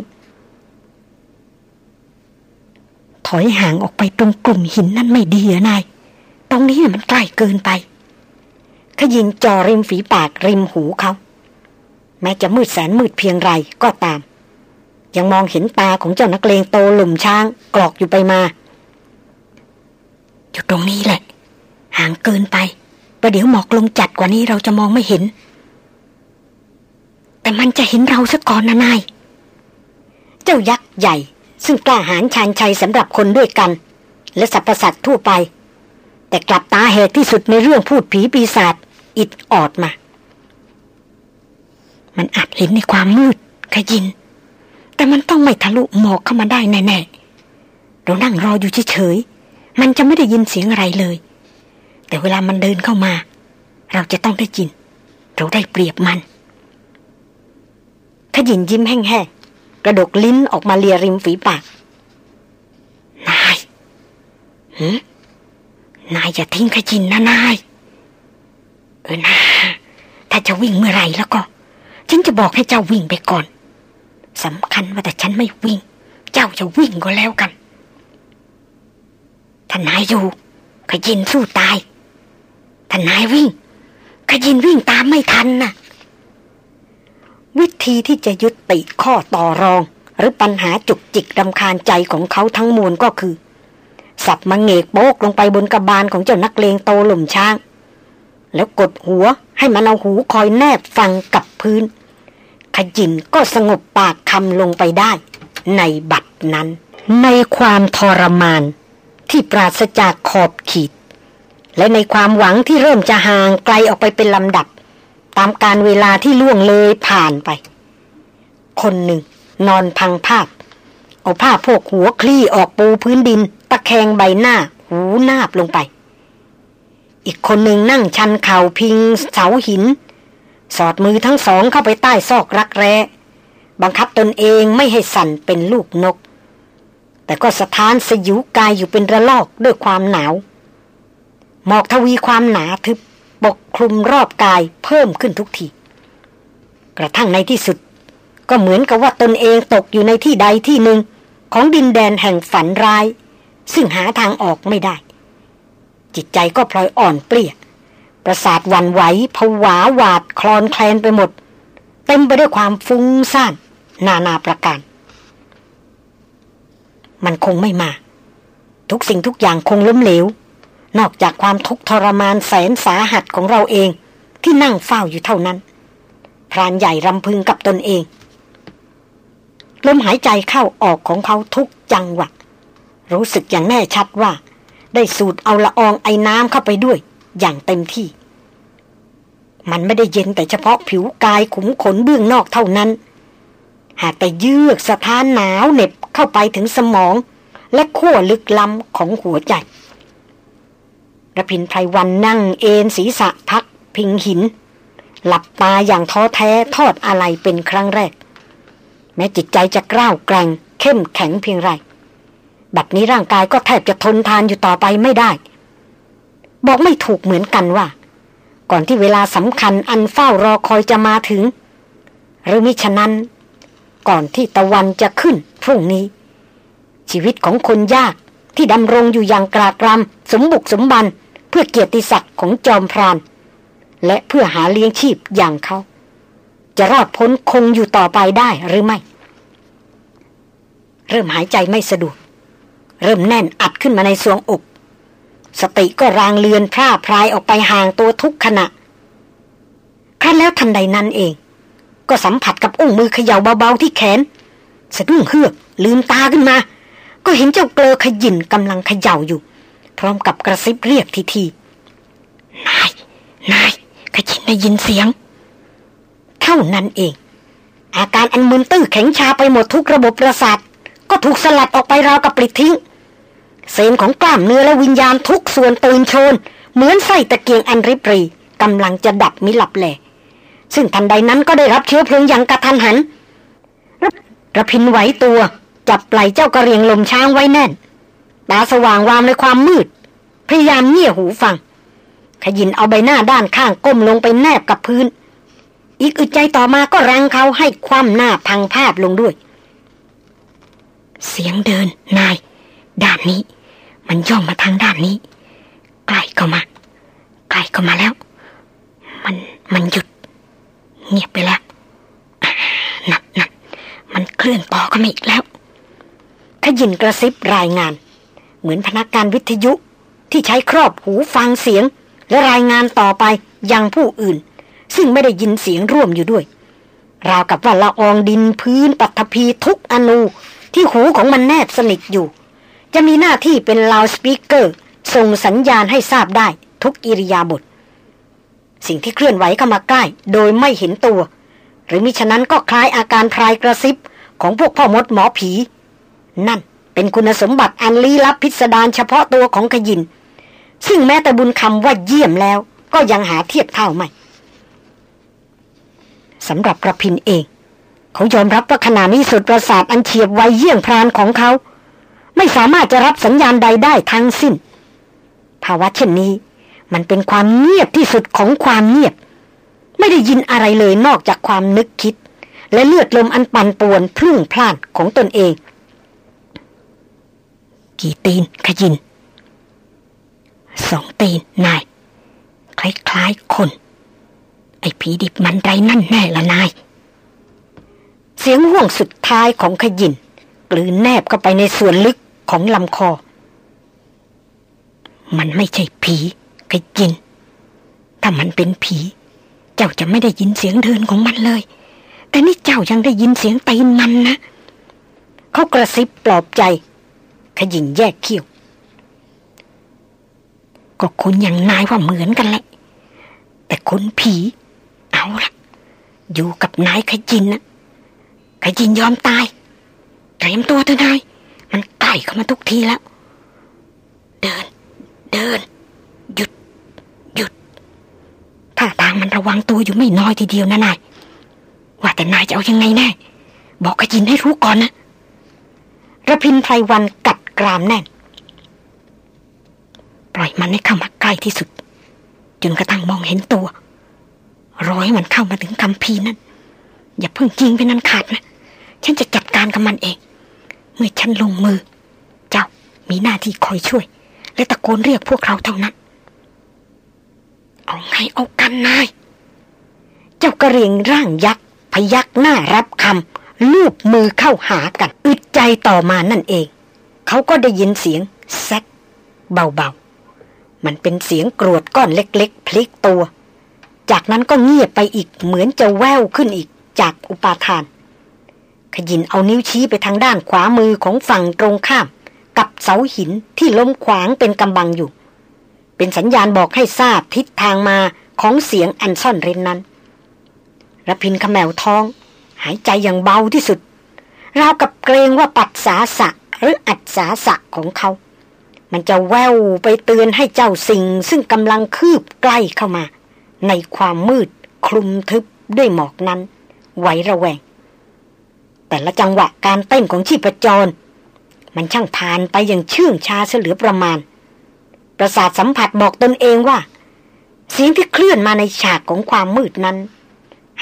ถอยห่างออกไปตรงกลุ่มหินนั่นไม่ดีอะนาย ตรงนี้มันใกล้เกินไป ขยินจอริมฝีปากริมหูเขา แม้จะมืดแสนมืดเพียงไรก็ตาม ยังมองเห็นตาของเจ้านักเลงโตหลุมช้าง กรอกอยู่ไปมา อยู่ตรงนี้แหละ ห่างเกินไปประเดี๋ยวหมอกลงจัดกว่านี้เราจะมองไม่เห็น แต่มันจะเห็นเราซะก่อนนะนาย เจ้ายักษ์ใหญ่ ซึ่งกล้าหาญชานชัยสำหรับคนด้วยกัน และสรรพสัตว์ทั่วไป แต่กลับตาแหกที่สุดในเรื่องพูดผีปีศาจอิดออดมา มันอาจเห็นในความมืดขยิน แต่มันต้องไม่ทะลุหมอกเข้ามาได้แน่ๆเรานั่งรออยู่เฉยๆมันจะไม่ได้ยินเสียงอะไรเลย แต่เวลามันเดินเข้ามา เราจะต้องได้ยิน เราได้เปรียบมันขยินยิ้มแห้งๆ กระดกลิ้นออกมาเลียริมฝีปาก นายหืนายอย่าทิ้งขยินนะนาย เออนะถ้าจะวิ่งเมื่อไรแล้วก็ ฉันจะบอกให้เจ้าวิ่งไปก่อนสำคัญว่าแต่ฉันไม่วิ่ง เจ้าจะวิ่งก็แล้วกันท่านนายอยู่ขยินสู้ตายท่านนายวิ่งขยินวิ่งตามไม่ทันนะ่ะ วิธีที่จะยุติข้อต่อรอง หรือปัญหาจุกจิกรำคาญใจของเขาทั้งมวลก็คือ สับมังเงกโบกลงไปบนกระบาลของเจ้านักเลงโตหล่มช้าง แล้วกดหัวให้มันเอาหูคอยแนบฟังกับพื้นขจินก็สงบปากคำลงไปได้ ในบัดนั้น ในความทรมาน ที่ปราศจากขอบขีด และในความหวังที่เริ่มจะห่างไกลออกไปเป็นลำดับ ตามการเวลาที่ล่วงเลยผ่านไป คนหนึ่ง นอนพังภาพ เอาผ้าพวกหัวคลี่ออกปูพื้นดิน ตะแคงใบหน้า หูนาบลงไป อีกคนหนึ่งนั่งชันเข่าพิงเสาหิน สอดมือทั้งสองเข้าไปใต้ซอกรักแร้ บังคับตนเองไม่ให้สั่นเป็นลูกนก แต่ก็สะท้านสยิวกายอยู่เป็นระลอกด้วยความหนาว หมอกทวีความหนาทึบ ปกคลุมรอบกายเพิ่มขึ้นทุกที กระทั่งในที่สุด ก็เหมือนกับว่าตนเองตกอยู่ในที่ใดที่หนึ่ง ของดินแดนแห่งฝันร้าย ซึ่งหาทางออกไม่ได้ จิตใจก็พลอยอ่อนเปลี่ยประสาทวันไหวผวาหวาดคลอนแคลนไปหมด เต็มไปด้วยความฟุ้งซ่าน นานาประการ มันคงไม่มา ทุกสิ่งทุกอย่างคงล้มเหลว นอกจากความทุกข์ทรมานแสนสาหัสของเราเอง ที่นั่งเฝ้าอยู่เท่านั้น พรานใหญ่รำพึงกับตนเอง ลมหายใจเข้าออกของเขาทุกจังหวะ รู้สึกอย่างแน่ชัดว่า ได้สูดเอาละอองไอ้น้ำเข้าไปด้วย อย่างเต็มที่ มันไม่ได้เย็นแต่เฉพาะผิวกายขุมขนเบื้องนอกเท่านั้น หากแต่เยือกสะท้านหนาวเหน็บเข้าไปถึงสมอง และขั้วลึกล้ำของหัวใจ ระพินไพรวันนั่งเอนศีรษะพักพิงหิน หลับตาอย่างท้อแท้ทอดอะไรเป็นครั้งแรก แม้จิตใจจะกล้าวแกร่ง เข้มแข็งเพียงไรบัดนี้ร่างกายก็แทบจะทนทานอยู่ต่อไปไม่ได้ บอกไม่ถูกเหมือนกันว่า ก่อนที่เวลาสำคัญอันเฝ้ารอคอยจะมาถึง หรือมิฉะนั้น ก่อนที่ตะวันจะขึ้นพรุ่งนี้ ชีวิตของคนยากที่ดำรงอยู่อย่างกรากรำสมบุกสมบัน เพื่อเกียรติศักดิ์ของจอมพรานและเพื่อหาเลี้ยงชีพอย่างเขา จะรอดพ้นคงอยู่ต่อไปได้หรือไม่ เริ่มหายใจไม่สะดวก เริ่มแน่นอัดขึ้นมาในสวงอก สติก็รางเลือนพร่าพรายออกไปห่างตัวทุกขณะ ครั้นแล้วทันใดนั้นเอง ก็สัมผัสกับอุ้งมือเขย่าเบาๆที่แขนสะดุ้งเฮือกลืมตาขึ้นมา ก็เห็นเจ้าเกลอขยินกำลังเขย่าอยู่ พร้อมกับกระซิบเรียกทีทีนาย นายขยินได้ยินเสียง เท่านั้นเอง อาการอันมึนตื้อแข็งชาไปหมดทุกระบบประสาท ก็ถูกสลัดออกไปราวกับปลิดทิ้งเซนของกล้ามเนื้อและวิญญาณทุกส่วนตื่นโชน เหมือนไส้ตะเกียงอันริบรีกำลังจะดับมิหลับแหลซึ่งทันใดนั้นก็ได้รับเชื้อเพลิงอย่างกระทันหันระพินไหวตัวจับไหล่เจ้ากระเรียงลมช้างไว้แน่น ตาสว่างวามในความมืด พยายามเงี่ยหูฟัง ขยินเอาใบหน้าด้านข้างก้มลงไปแนบกับพื้น อีกอึดใจต่อมาก็รังเขาให้คว่ำหน้าพังภาพลงด้วย เสียงเดินนาย ด้านนี้ มันย่องมาทางด้านนี้ ใกล้เข้ามา ใกล้เข้ามาแล้ว มันมันหยุด เงียบไปแล้วนั่นนั่นมันเคลื่อนต่อกันอีกแล้วขยินกระซิบรายงาน เหมือนพนักงานวิทยุที่ใช้ครอบหูฟังเสียง และรายงานต่อไปยังผู้อื่น ซึ่งไม่ได้ยินเสียงร่วมอยู่ด้วย ราวกับว่าละอองดินพื้นปัตภีทุกอนูที่หูของมันแนบสนิทอยู่ จะมีหน้าที่เป็นลาวสปีกเกอร์ ส่งสัญญาณให้ทราบได้ทุกอิริยาบถสิ่งที่เคลื่อนไหวเข้ามาใกล้ โดยไม่เห็นตัว หรือมิฉะนั้นก็คล้ายอาการพรายกระซิบของพวกพ่อมดหมอผี นั่น เป็นคุณสมบัติอันลี้ลับพิสดารเฉพาะตัวของขยิน ซึ่งแม้แต่บุญคำว่าเยี่ยมแล้ว ก็ยังหาเทียบเท่าไม่สำหรับกระพินเอง เขายอมรับว่าขณะนี้สุดประสาทอันเฉียบไวเยี่ยงพรานของเขา ไม่สามารถจะรับสัญญาณใดได้ทั้งสิ้น ภาวะเช่นนี้ มันเป็นความเงียบที่สุดของความเงียบ ไม่ได้ยินอะไรเลยนอกจากความนึกคิด และเลือดลมอันปั่นป่วนพลุ่งพล่านของตนเอง กี่ตีนขยิน สองตีนนาย คล้ายๆคน ไอ้ผีดิบมันไรนั่นแน่ละนาย เสียงห่วงสุดท้ายของขยินกลืนแนบเข้าไปในส่วนลึกของลำคอ มันไม่ใช่ผีขยิน ถ้ามันเป็นผี เจ้าจะไม่ได้ยินเสียงเดินของมันเลย แต่นี่เจ้ายังได้ยินเสียงตีนมันนะเขากระซิบปลอบใจ ขยินแยกเขี้ยว ก็คุณอย่างนายว่าเหมือนกันแหละ แต่คนผี เอาละอยู่กับนายขยินนะขยินยอมตายเตรียมตัวเถอะนาย มันใกล้เข้ามาทุกทีแล้ว เดิน เดิน หยุด หยุดท่าทางมันระวังตัวอยู่ไม่น้อยทีเดียวนะนาย ว่าแต่นายจะเอายังไงแน่ บอกขยินให้รู้ก่อนนะระพินไพรวันกัด กรามแน่น ปล่อยมันให้เข้ามาใกล้ที่สุด จนกระทั่งมองเห็นตัว รอให้มันเข้ามาถึงคำพีนั่น อย่าเพิ่งยิงไปนั้นขาดนะ ฉันจะจัดการกับมันเอง เมื่อฉันลงมือ เจ้ามีหน้าที่คอยช่วย และตะโกนเรียกพวกเราเท่านั้น เอาไงเอากันนาย เจ้ากระเรียงร่างยักษ์พยักหน้ารับคำลูบมือเข้าหากันอึดใจต่อมานั่นเอง เขาก็ได้ยินเสียงแซกเบาๆ มันเป็นเสียงกรวดก้อนเล็กๆ พลิกตัว จากนั้นก็เงียบไปอีกเหมือนจะแววขึ้นอีกจากอุปาทาน ขยินเอานิ้วชี้ไปทางด้านขวามือของฝั่งตรงข้าม กับเสาหินที่ล้มขวางเป็นกำบังอยู่ เป็นสัญญาณบอกให้ทราบทิศทางมาของเสียงอันซ่อนเร้นนั้นระพินขมแมวท้อง หายใจอย่างเบาที่สุดราวกับเกรงว่าปัดสาสะ หรืออัดสาสะของเขา มันจะแววไปเตือนให้เจ้าสิ่งซึ่งกำลังคืบใกล้เข้ามา ในความมืดคลุมทึบด้วยหมอกนั้นไหวระแวง แต่ละจังหวะการเต้นของชีพจร มันช่างผ่านไปอย่างเชื่องชาเสลือประมาณ ประสาทสัมผัสบอกตนเองว่า เสียงที่เคลื่อนมาในฉากของความมืดนั้น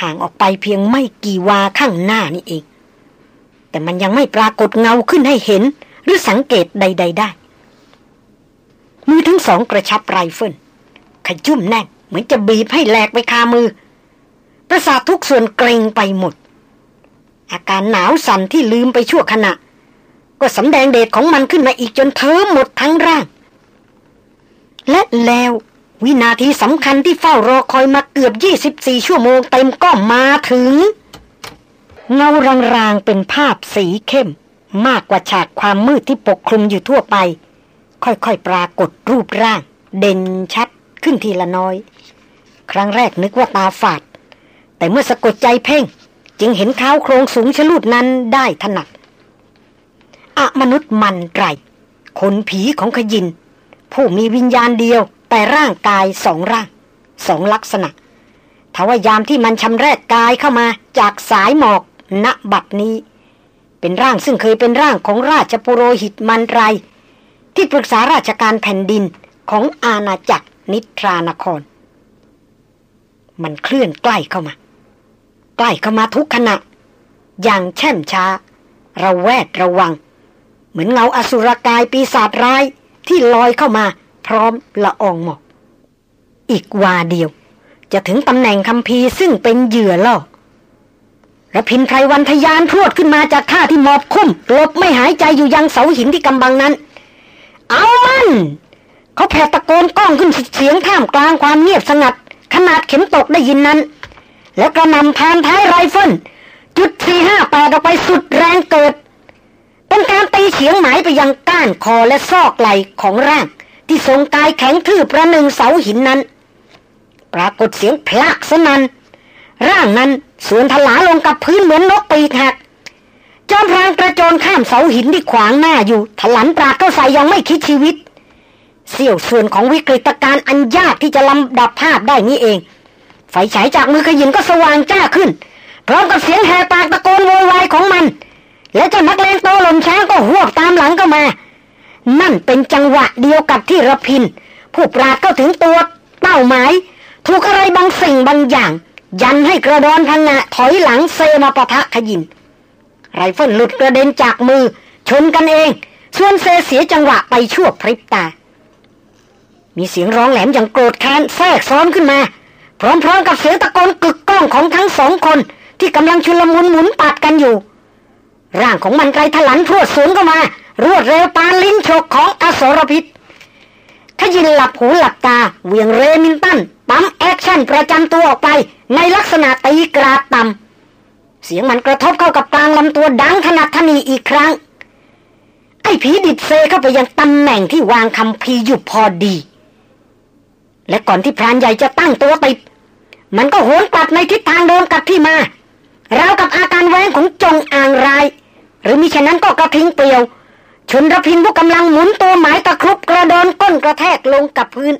ห่างออกไปเพียงไม่กี่วาข้างหน้านี่เอง แต่มันยังไม่ปรากฏเงาขึ้นให้เห็น หรือสังเกตใด ๆ ได้ มือทั้งสองกระชับไรเฟิลขยุ่มแน่นเหมือนจะบีบให้แหลกไปคามือ ประสาททุกส่วนเกรงไปหมด อาการหนาวสั่นที่ลืมไปชั่วขณะ ก็สำแดงเดชของมันขึ้นมาอีกจนเธอหมดทั้งร่าง และแล้ววินาทีสำคัญที่เฝ้ารอคอยมาเกือบ 24 ชั่วโมงเต็มก็มาถึง เงารางๆเป็นภาพสีเข้ม มากกว่าฉากความมืดที่ปกคลุมอยู่ทั่วไป ค่อยๆปรากฏรูปร่าง เด่นชัดขึ้นทีละน้อย ครั้งแรกนึกว่าตาฝาด แต่เมื่อสะกดใจเพ่ง จึงเห็นเท้าโครงสูงชลูดนั้นได้ถนัดอะมนุษย์มันไรคนผีของขยิน ผู้มีวิญญาณเดียว แต่ร่างกายสองร่าง สองลักษณะทว่ายามที่มันชำแรกกายเข้ามาจากสายหมอก ณบัดนี้ เป็นร่างซึ่งเคยเป็นร่างของราชปุโรหิตมันไร ที่ปรึกษาราชการแผ่นดินของอาณาจักรนิทรานคร มันเคลื่อนใกล้เข้ามา ใกล้เข้ามาทุกขณะ อย่างแช่มช้า ระแวดระวัง เหมือนเงาอสุรกายปีศาจร้ายที่ลอยเข้ามาพร้อมละอองหมอก อีกวาเดียว จะถึงตำแหน่งคำพีซึ่งเป็นเหยื่อล่อ ระพินไพรวันทยานพรวดขึ้นมาจากท่าที่หมอบคุ้มหลบไม่หายใจอยู่ยังเสาหินที่กำบังนั้น เอามัน เขาแผ่ตะโกนก้องขึ้นเสียงท่ามกลางความเงียบสงัด ขนาดเข็มตกได้ยินนั้น แล้วกระนำพานท้ายไรเฟิลจุดสี่ห้าแปดออกไปสุดแรงเกิด เป็นการตีเฉียงหมายไปยังก้านคอและซอกไหลของร่าง ที่ทรงกายแข็งทื่อประหนึ่งเสาหินนั้น ปรากฏเสียงพลักสนันร่างนั้น ส่วนทลาลงกับพื้นเหมือนนกปีกหักจอมพรางกระโจนข้ามเสาหินที่ขวางหน้าอยู่ ถลันปราดเข้าใส่ยังไม่คิดชีวิต เสี้ยวส่วนของวิกฤตการณ์อันยากที่จะลำดับภาพได้นี้เอง ไฟฉายจากมือขยินก็สว่างจ้าขึ้น พร้อมกับเสียงแหบปากตะโกนโวยวายของมัน และเจ้านักเลงโตล่นช้างก็หวกตามหลังเข้ามา นั่นเป็นจังหวะเดียวกับที่ระพิน ผู้ปราดเข้าถึงตัวเป้าหมาย ถูกอะไรบางสิ่งบางอย่าง ยันให้กระดอนพังงะถอยหลังเซมาปะทะขยิน ไรเฟิลหลุดกระเด็นจากมือ ชนกันเอง ส่วนเซเสียจังหวะไปชั่วพริบตา มีเสียงร้องแหลมอย่างโกรธแค้นแทรกซ้อนขึ้นมา พร้อมๆกับเสียงตะโกนกึกก้องของทั้งสองคน ที่กำลังชุลมุนหมุนปัดกันอยู่ ร่างของมันไกลถลันพรวดสวนเข้ามารวดเร็วปานลิ้นฉกของอสรพิษขยินหลับหูหลับตาเวียงเรมินตัน ปั๊มแอคชั่นประจำตัวออกไป ในลักษณะตีกราดต่ำเสียงมันกระทบเข้ากับกลางลำตัวดังขนาดทนีอีกครั้ง ไอ้ผีดิดเซเข้าไปยังตำแหน่งที่วางคำพีอยู่พอดี และก่อนที่พรานใหญ่จะตั้งตัวติดมันก็โหนปัดในทิศทางเดิมกับที่มาราวกับอาการแวงของจงอ่างราย หรือมิฉะนั้นก็กระทิ้งเปลียว ชนระพินผู้กำลังหมุนตัวหมายตะครุบกระโดนก้นกระแทกลงกับพื้น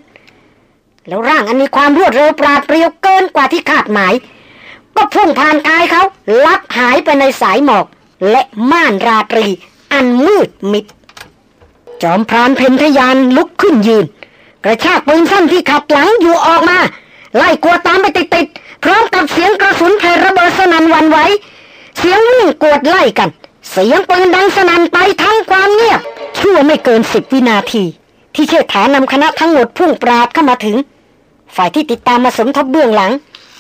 แล้วร่างอันมีความรวดเร็วปราดเปรียวเกินกว่าที่คาดหมาย ก็พุ่งผ่านกายเขา ลับหายไปในสายหมอก และม่านราตรี อันมืดมิด จอมพรานเพนทยานลุกขึ้นยืน กระชากปืนสั้นที่ขัดหลังอยู่ออกมา ไล่กวดตามไปติดๆพร้อมกับเสียงกระสุนแผ่ระเบิดสนั่นวันไหวเสียงวิ่งกวดไล่กัน เสียงปืนดังสนั่นไปทั้งความเงียบชั่วไม่เกินสิบวินาที ที่เชิดฐานำคณะทั้งหมดพุ่งปราดเข้ามาถึง ฝ่ายที่ติดตามมาสมทบเบื้องหลัง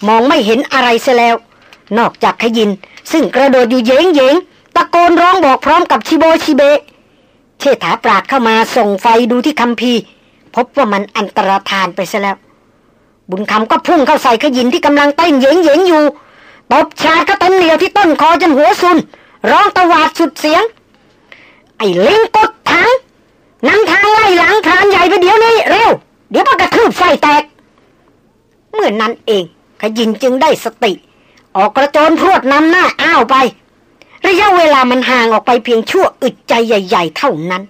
มองไม่เห็นอะไรเสียแล้ว นอกจากขยิน ซึ่งกระโดดอยู่เยงเยงตะโกนร้องบอกพร้อมกับชิโบชิเบเชษฐาปราดเข้ามาส่งไฟดูที่คำพีพบว่ามันอันตรธานไปซะแล้ว บุญคำก็พุ่งเข้าใส่ขยินที่กำลังเต้นเยงเยงอยู่ตบชาก็เต็มเหลียวที่ต้นคอจนหัวซุน ร้องตะวาดสุดเสียง ไอ้ลิงกดถังนำทางไล่หลังทานใหญ่ไปเดี๋ยวนี้ เร็ว เดี๋ยวมันกระทืบไฟแตก เมื่อนนั้นเองขยินจึงได้สติ ออกกระโจนพรวดนำหน้าอ้าวไประยะเวลามันห่างออกไปเพียงชั่วอึดใจใหญ่ ๆ เท่านั้น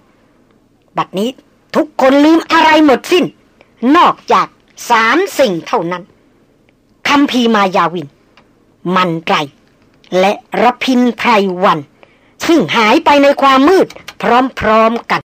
บัดนี้ทุกคนลืมอะไรหมดสิ้น นอกจากสามสิ่งเท่านั้นคำพีมายาวิน มันไตรและรพินไพรวัน ซึ่งหายไปในความมืดพร้อม ๆ กัน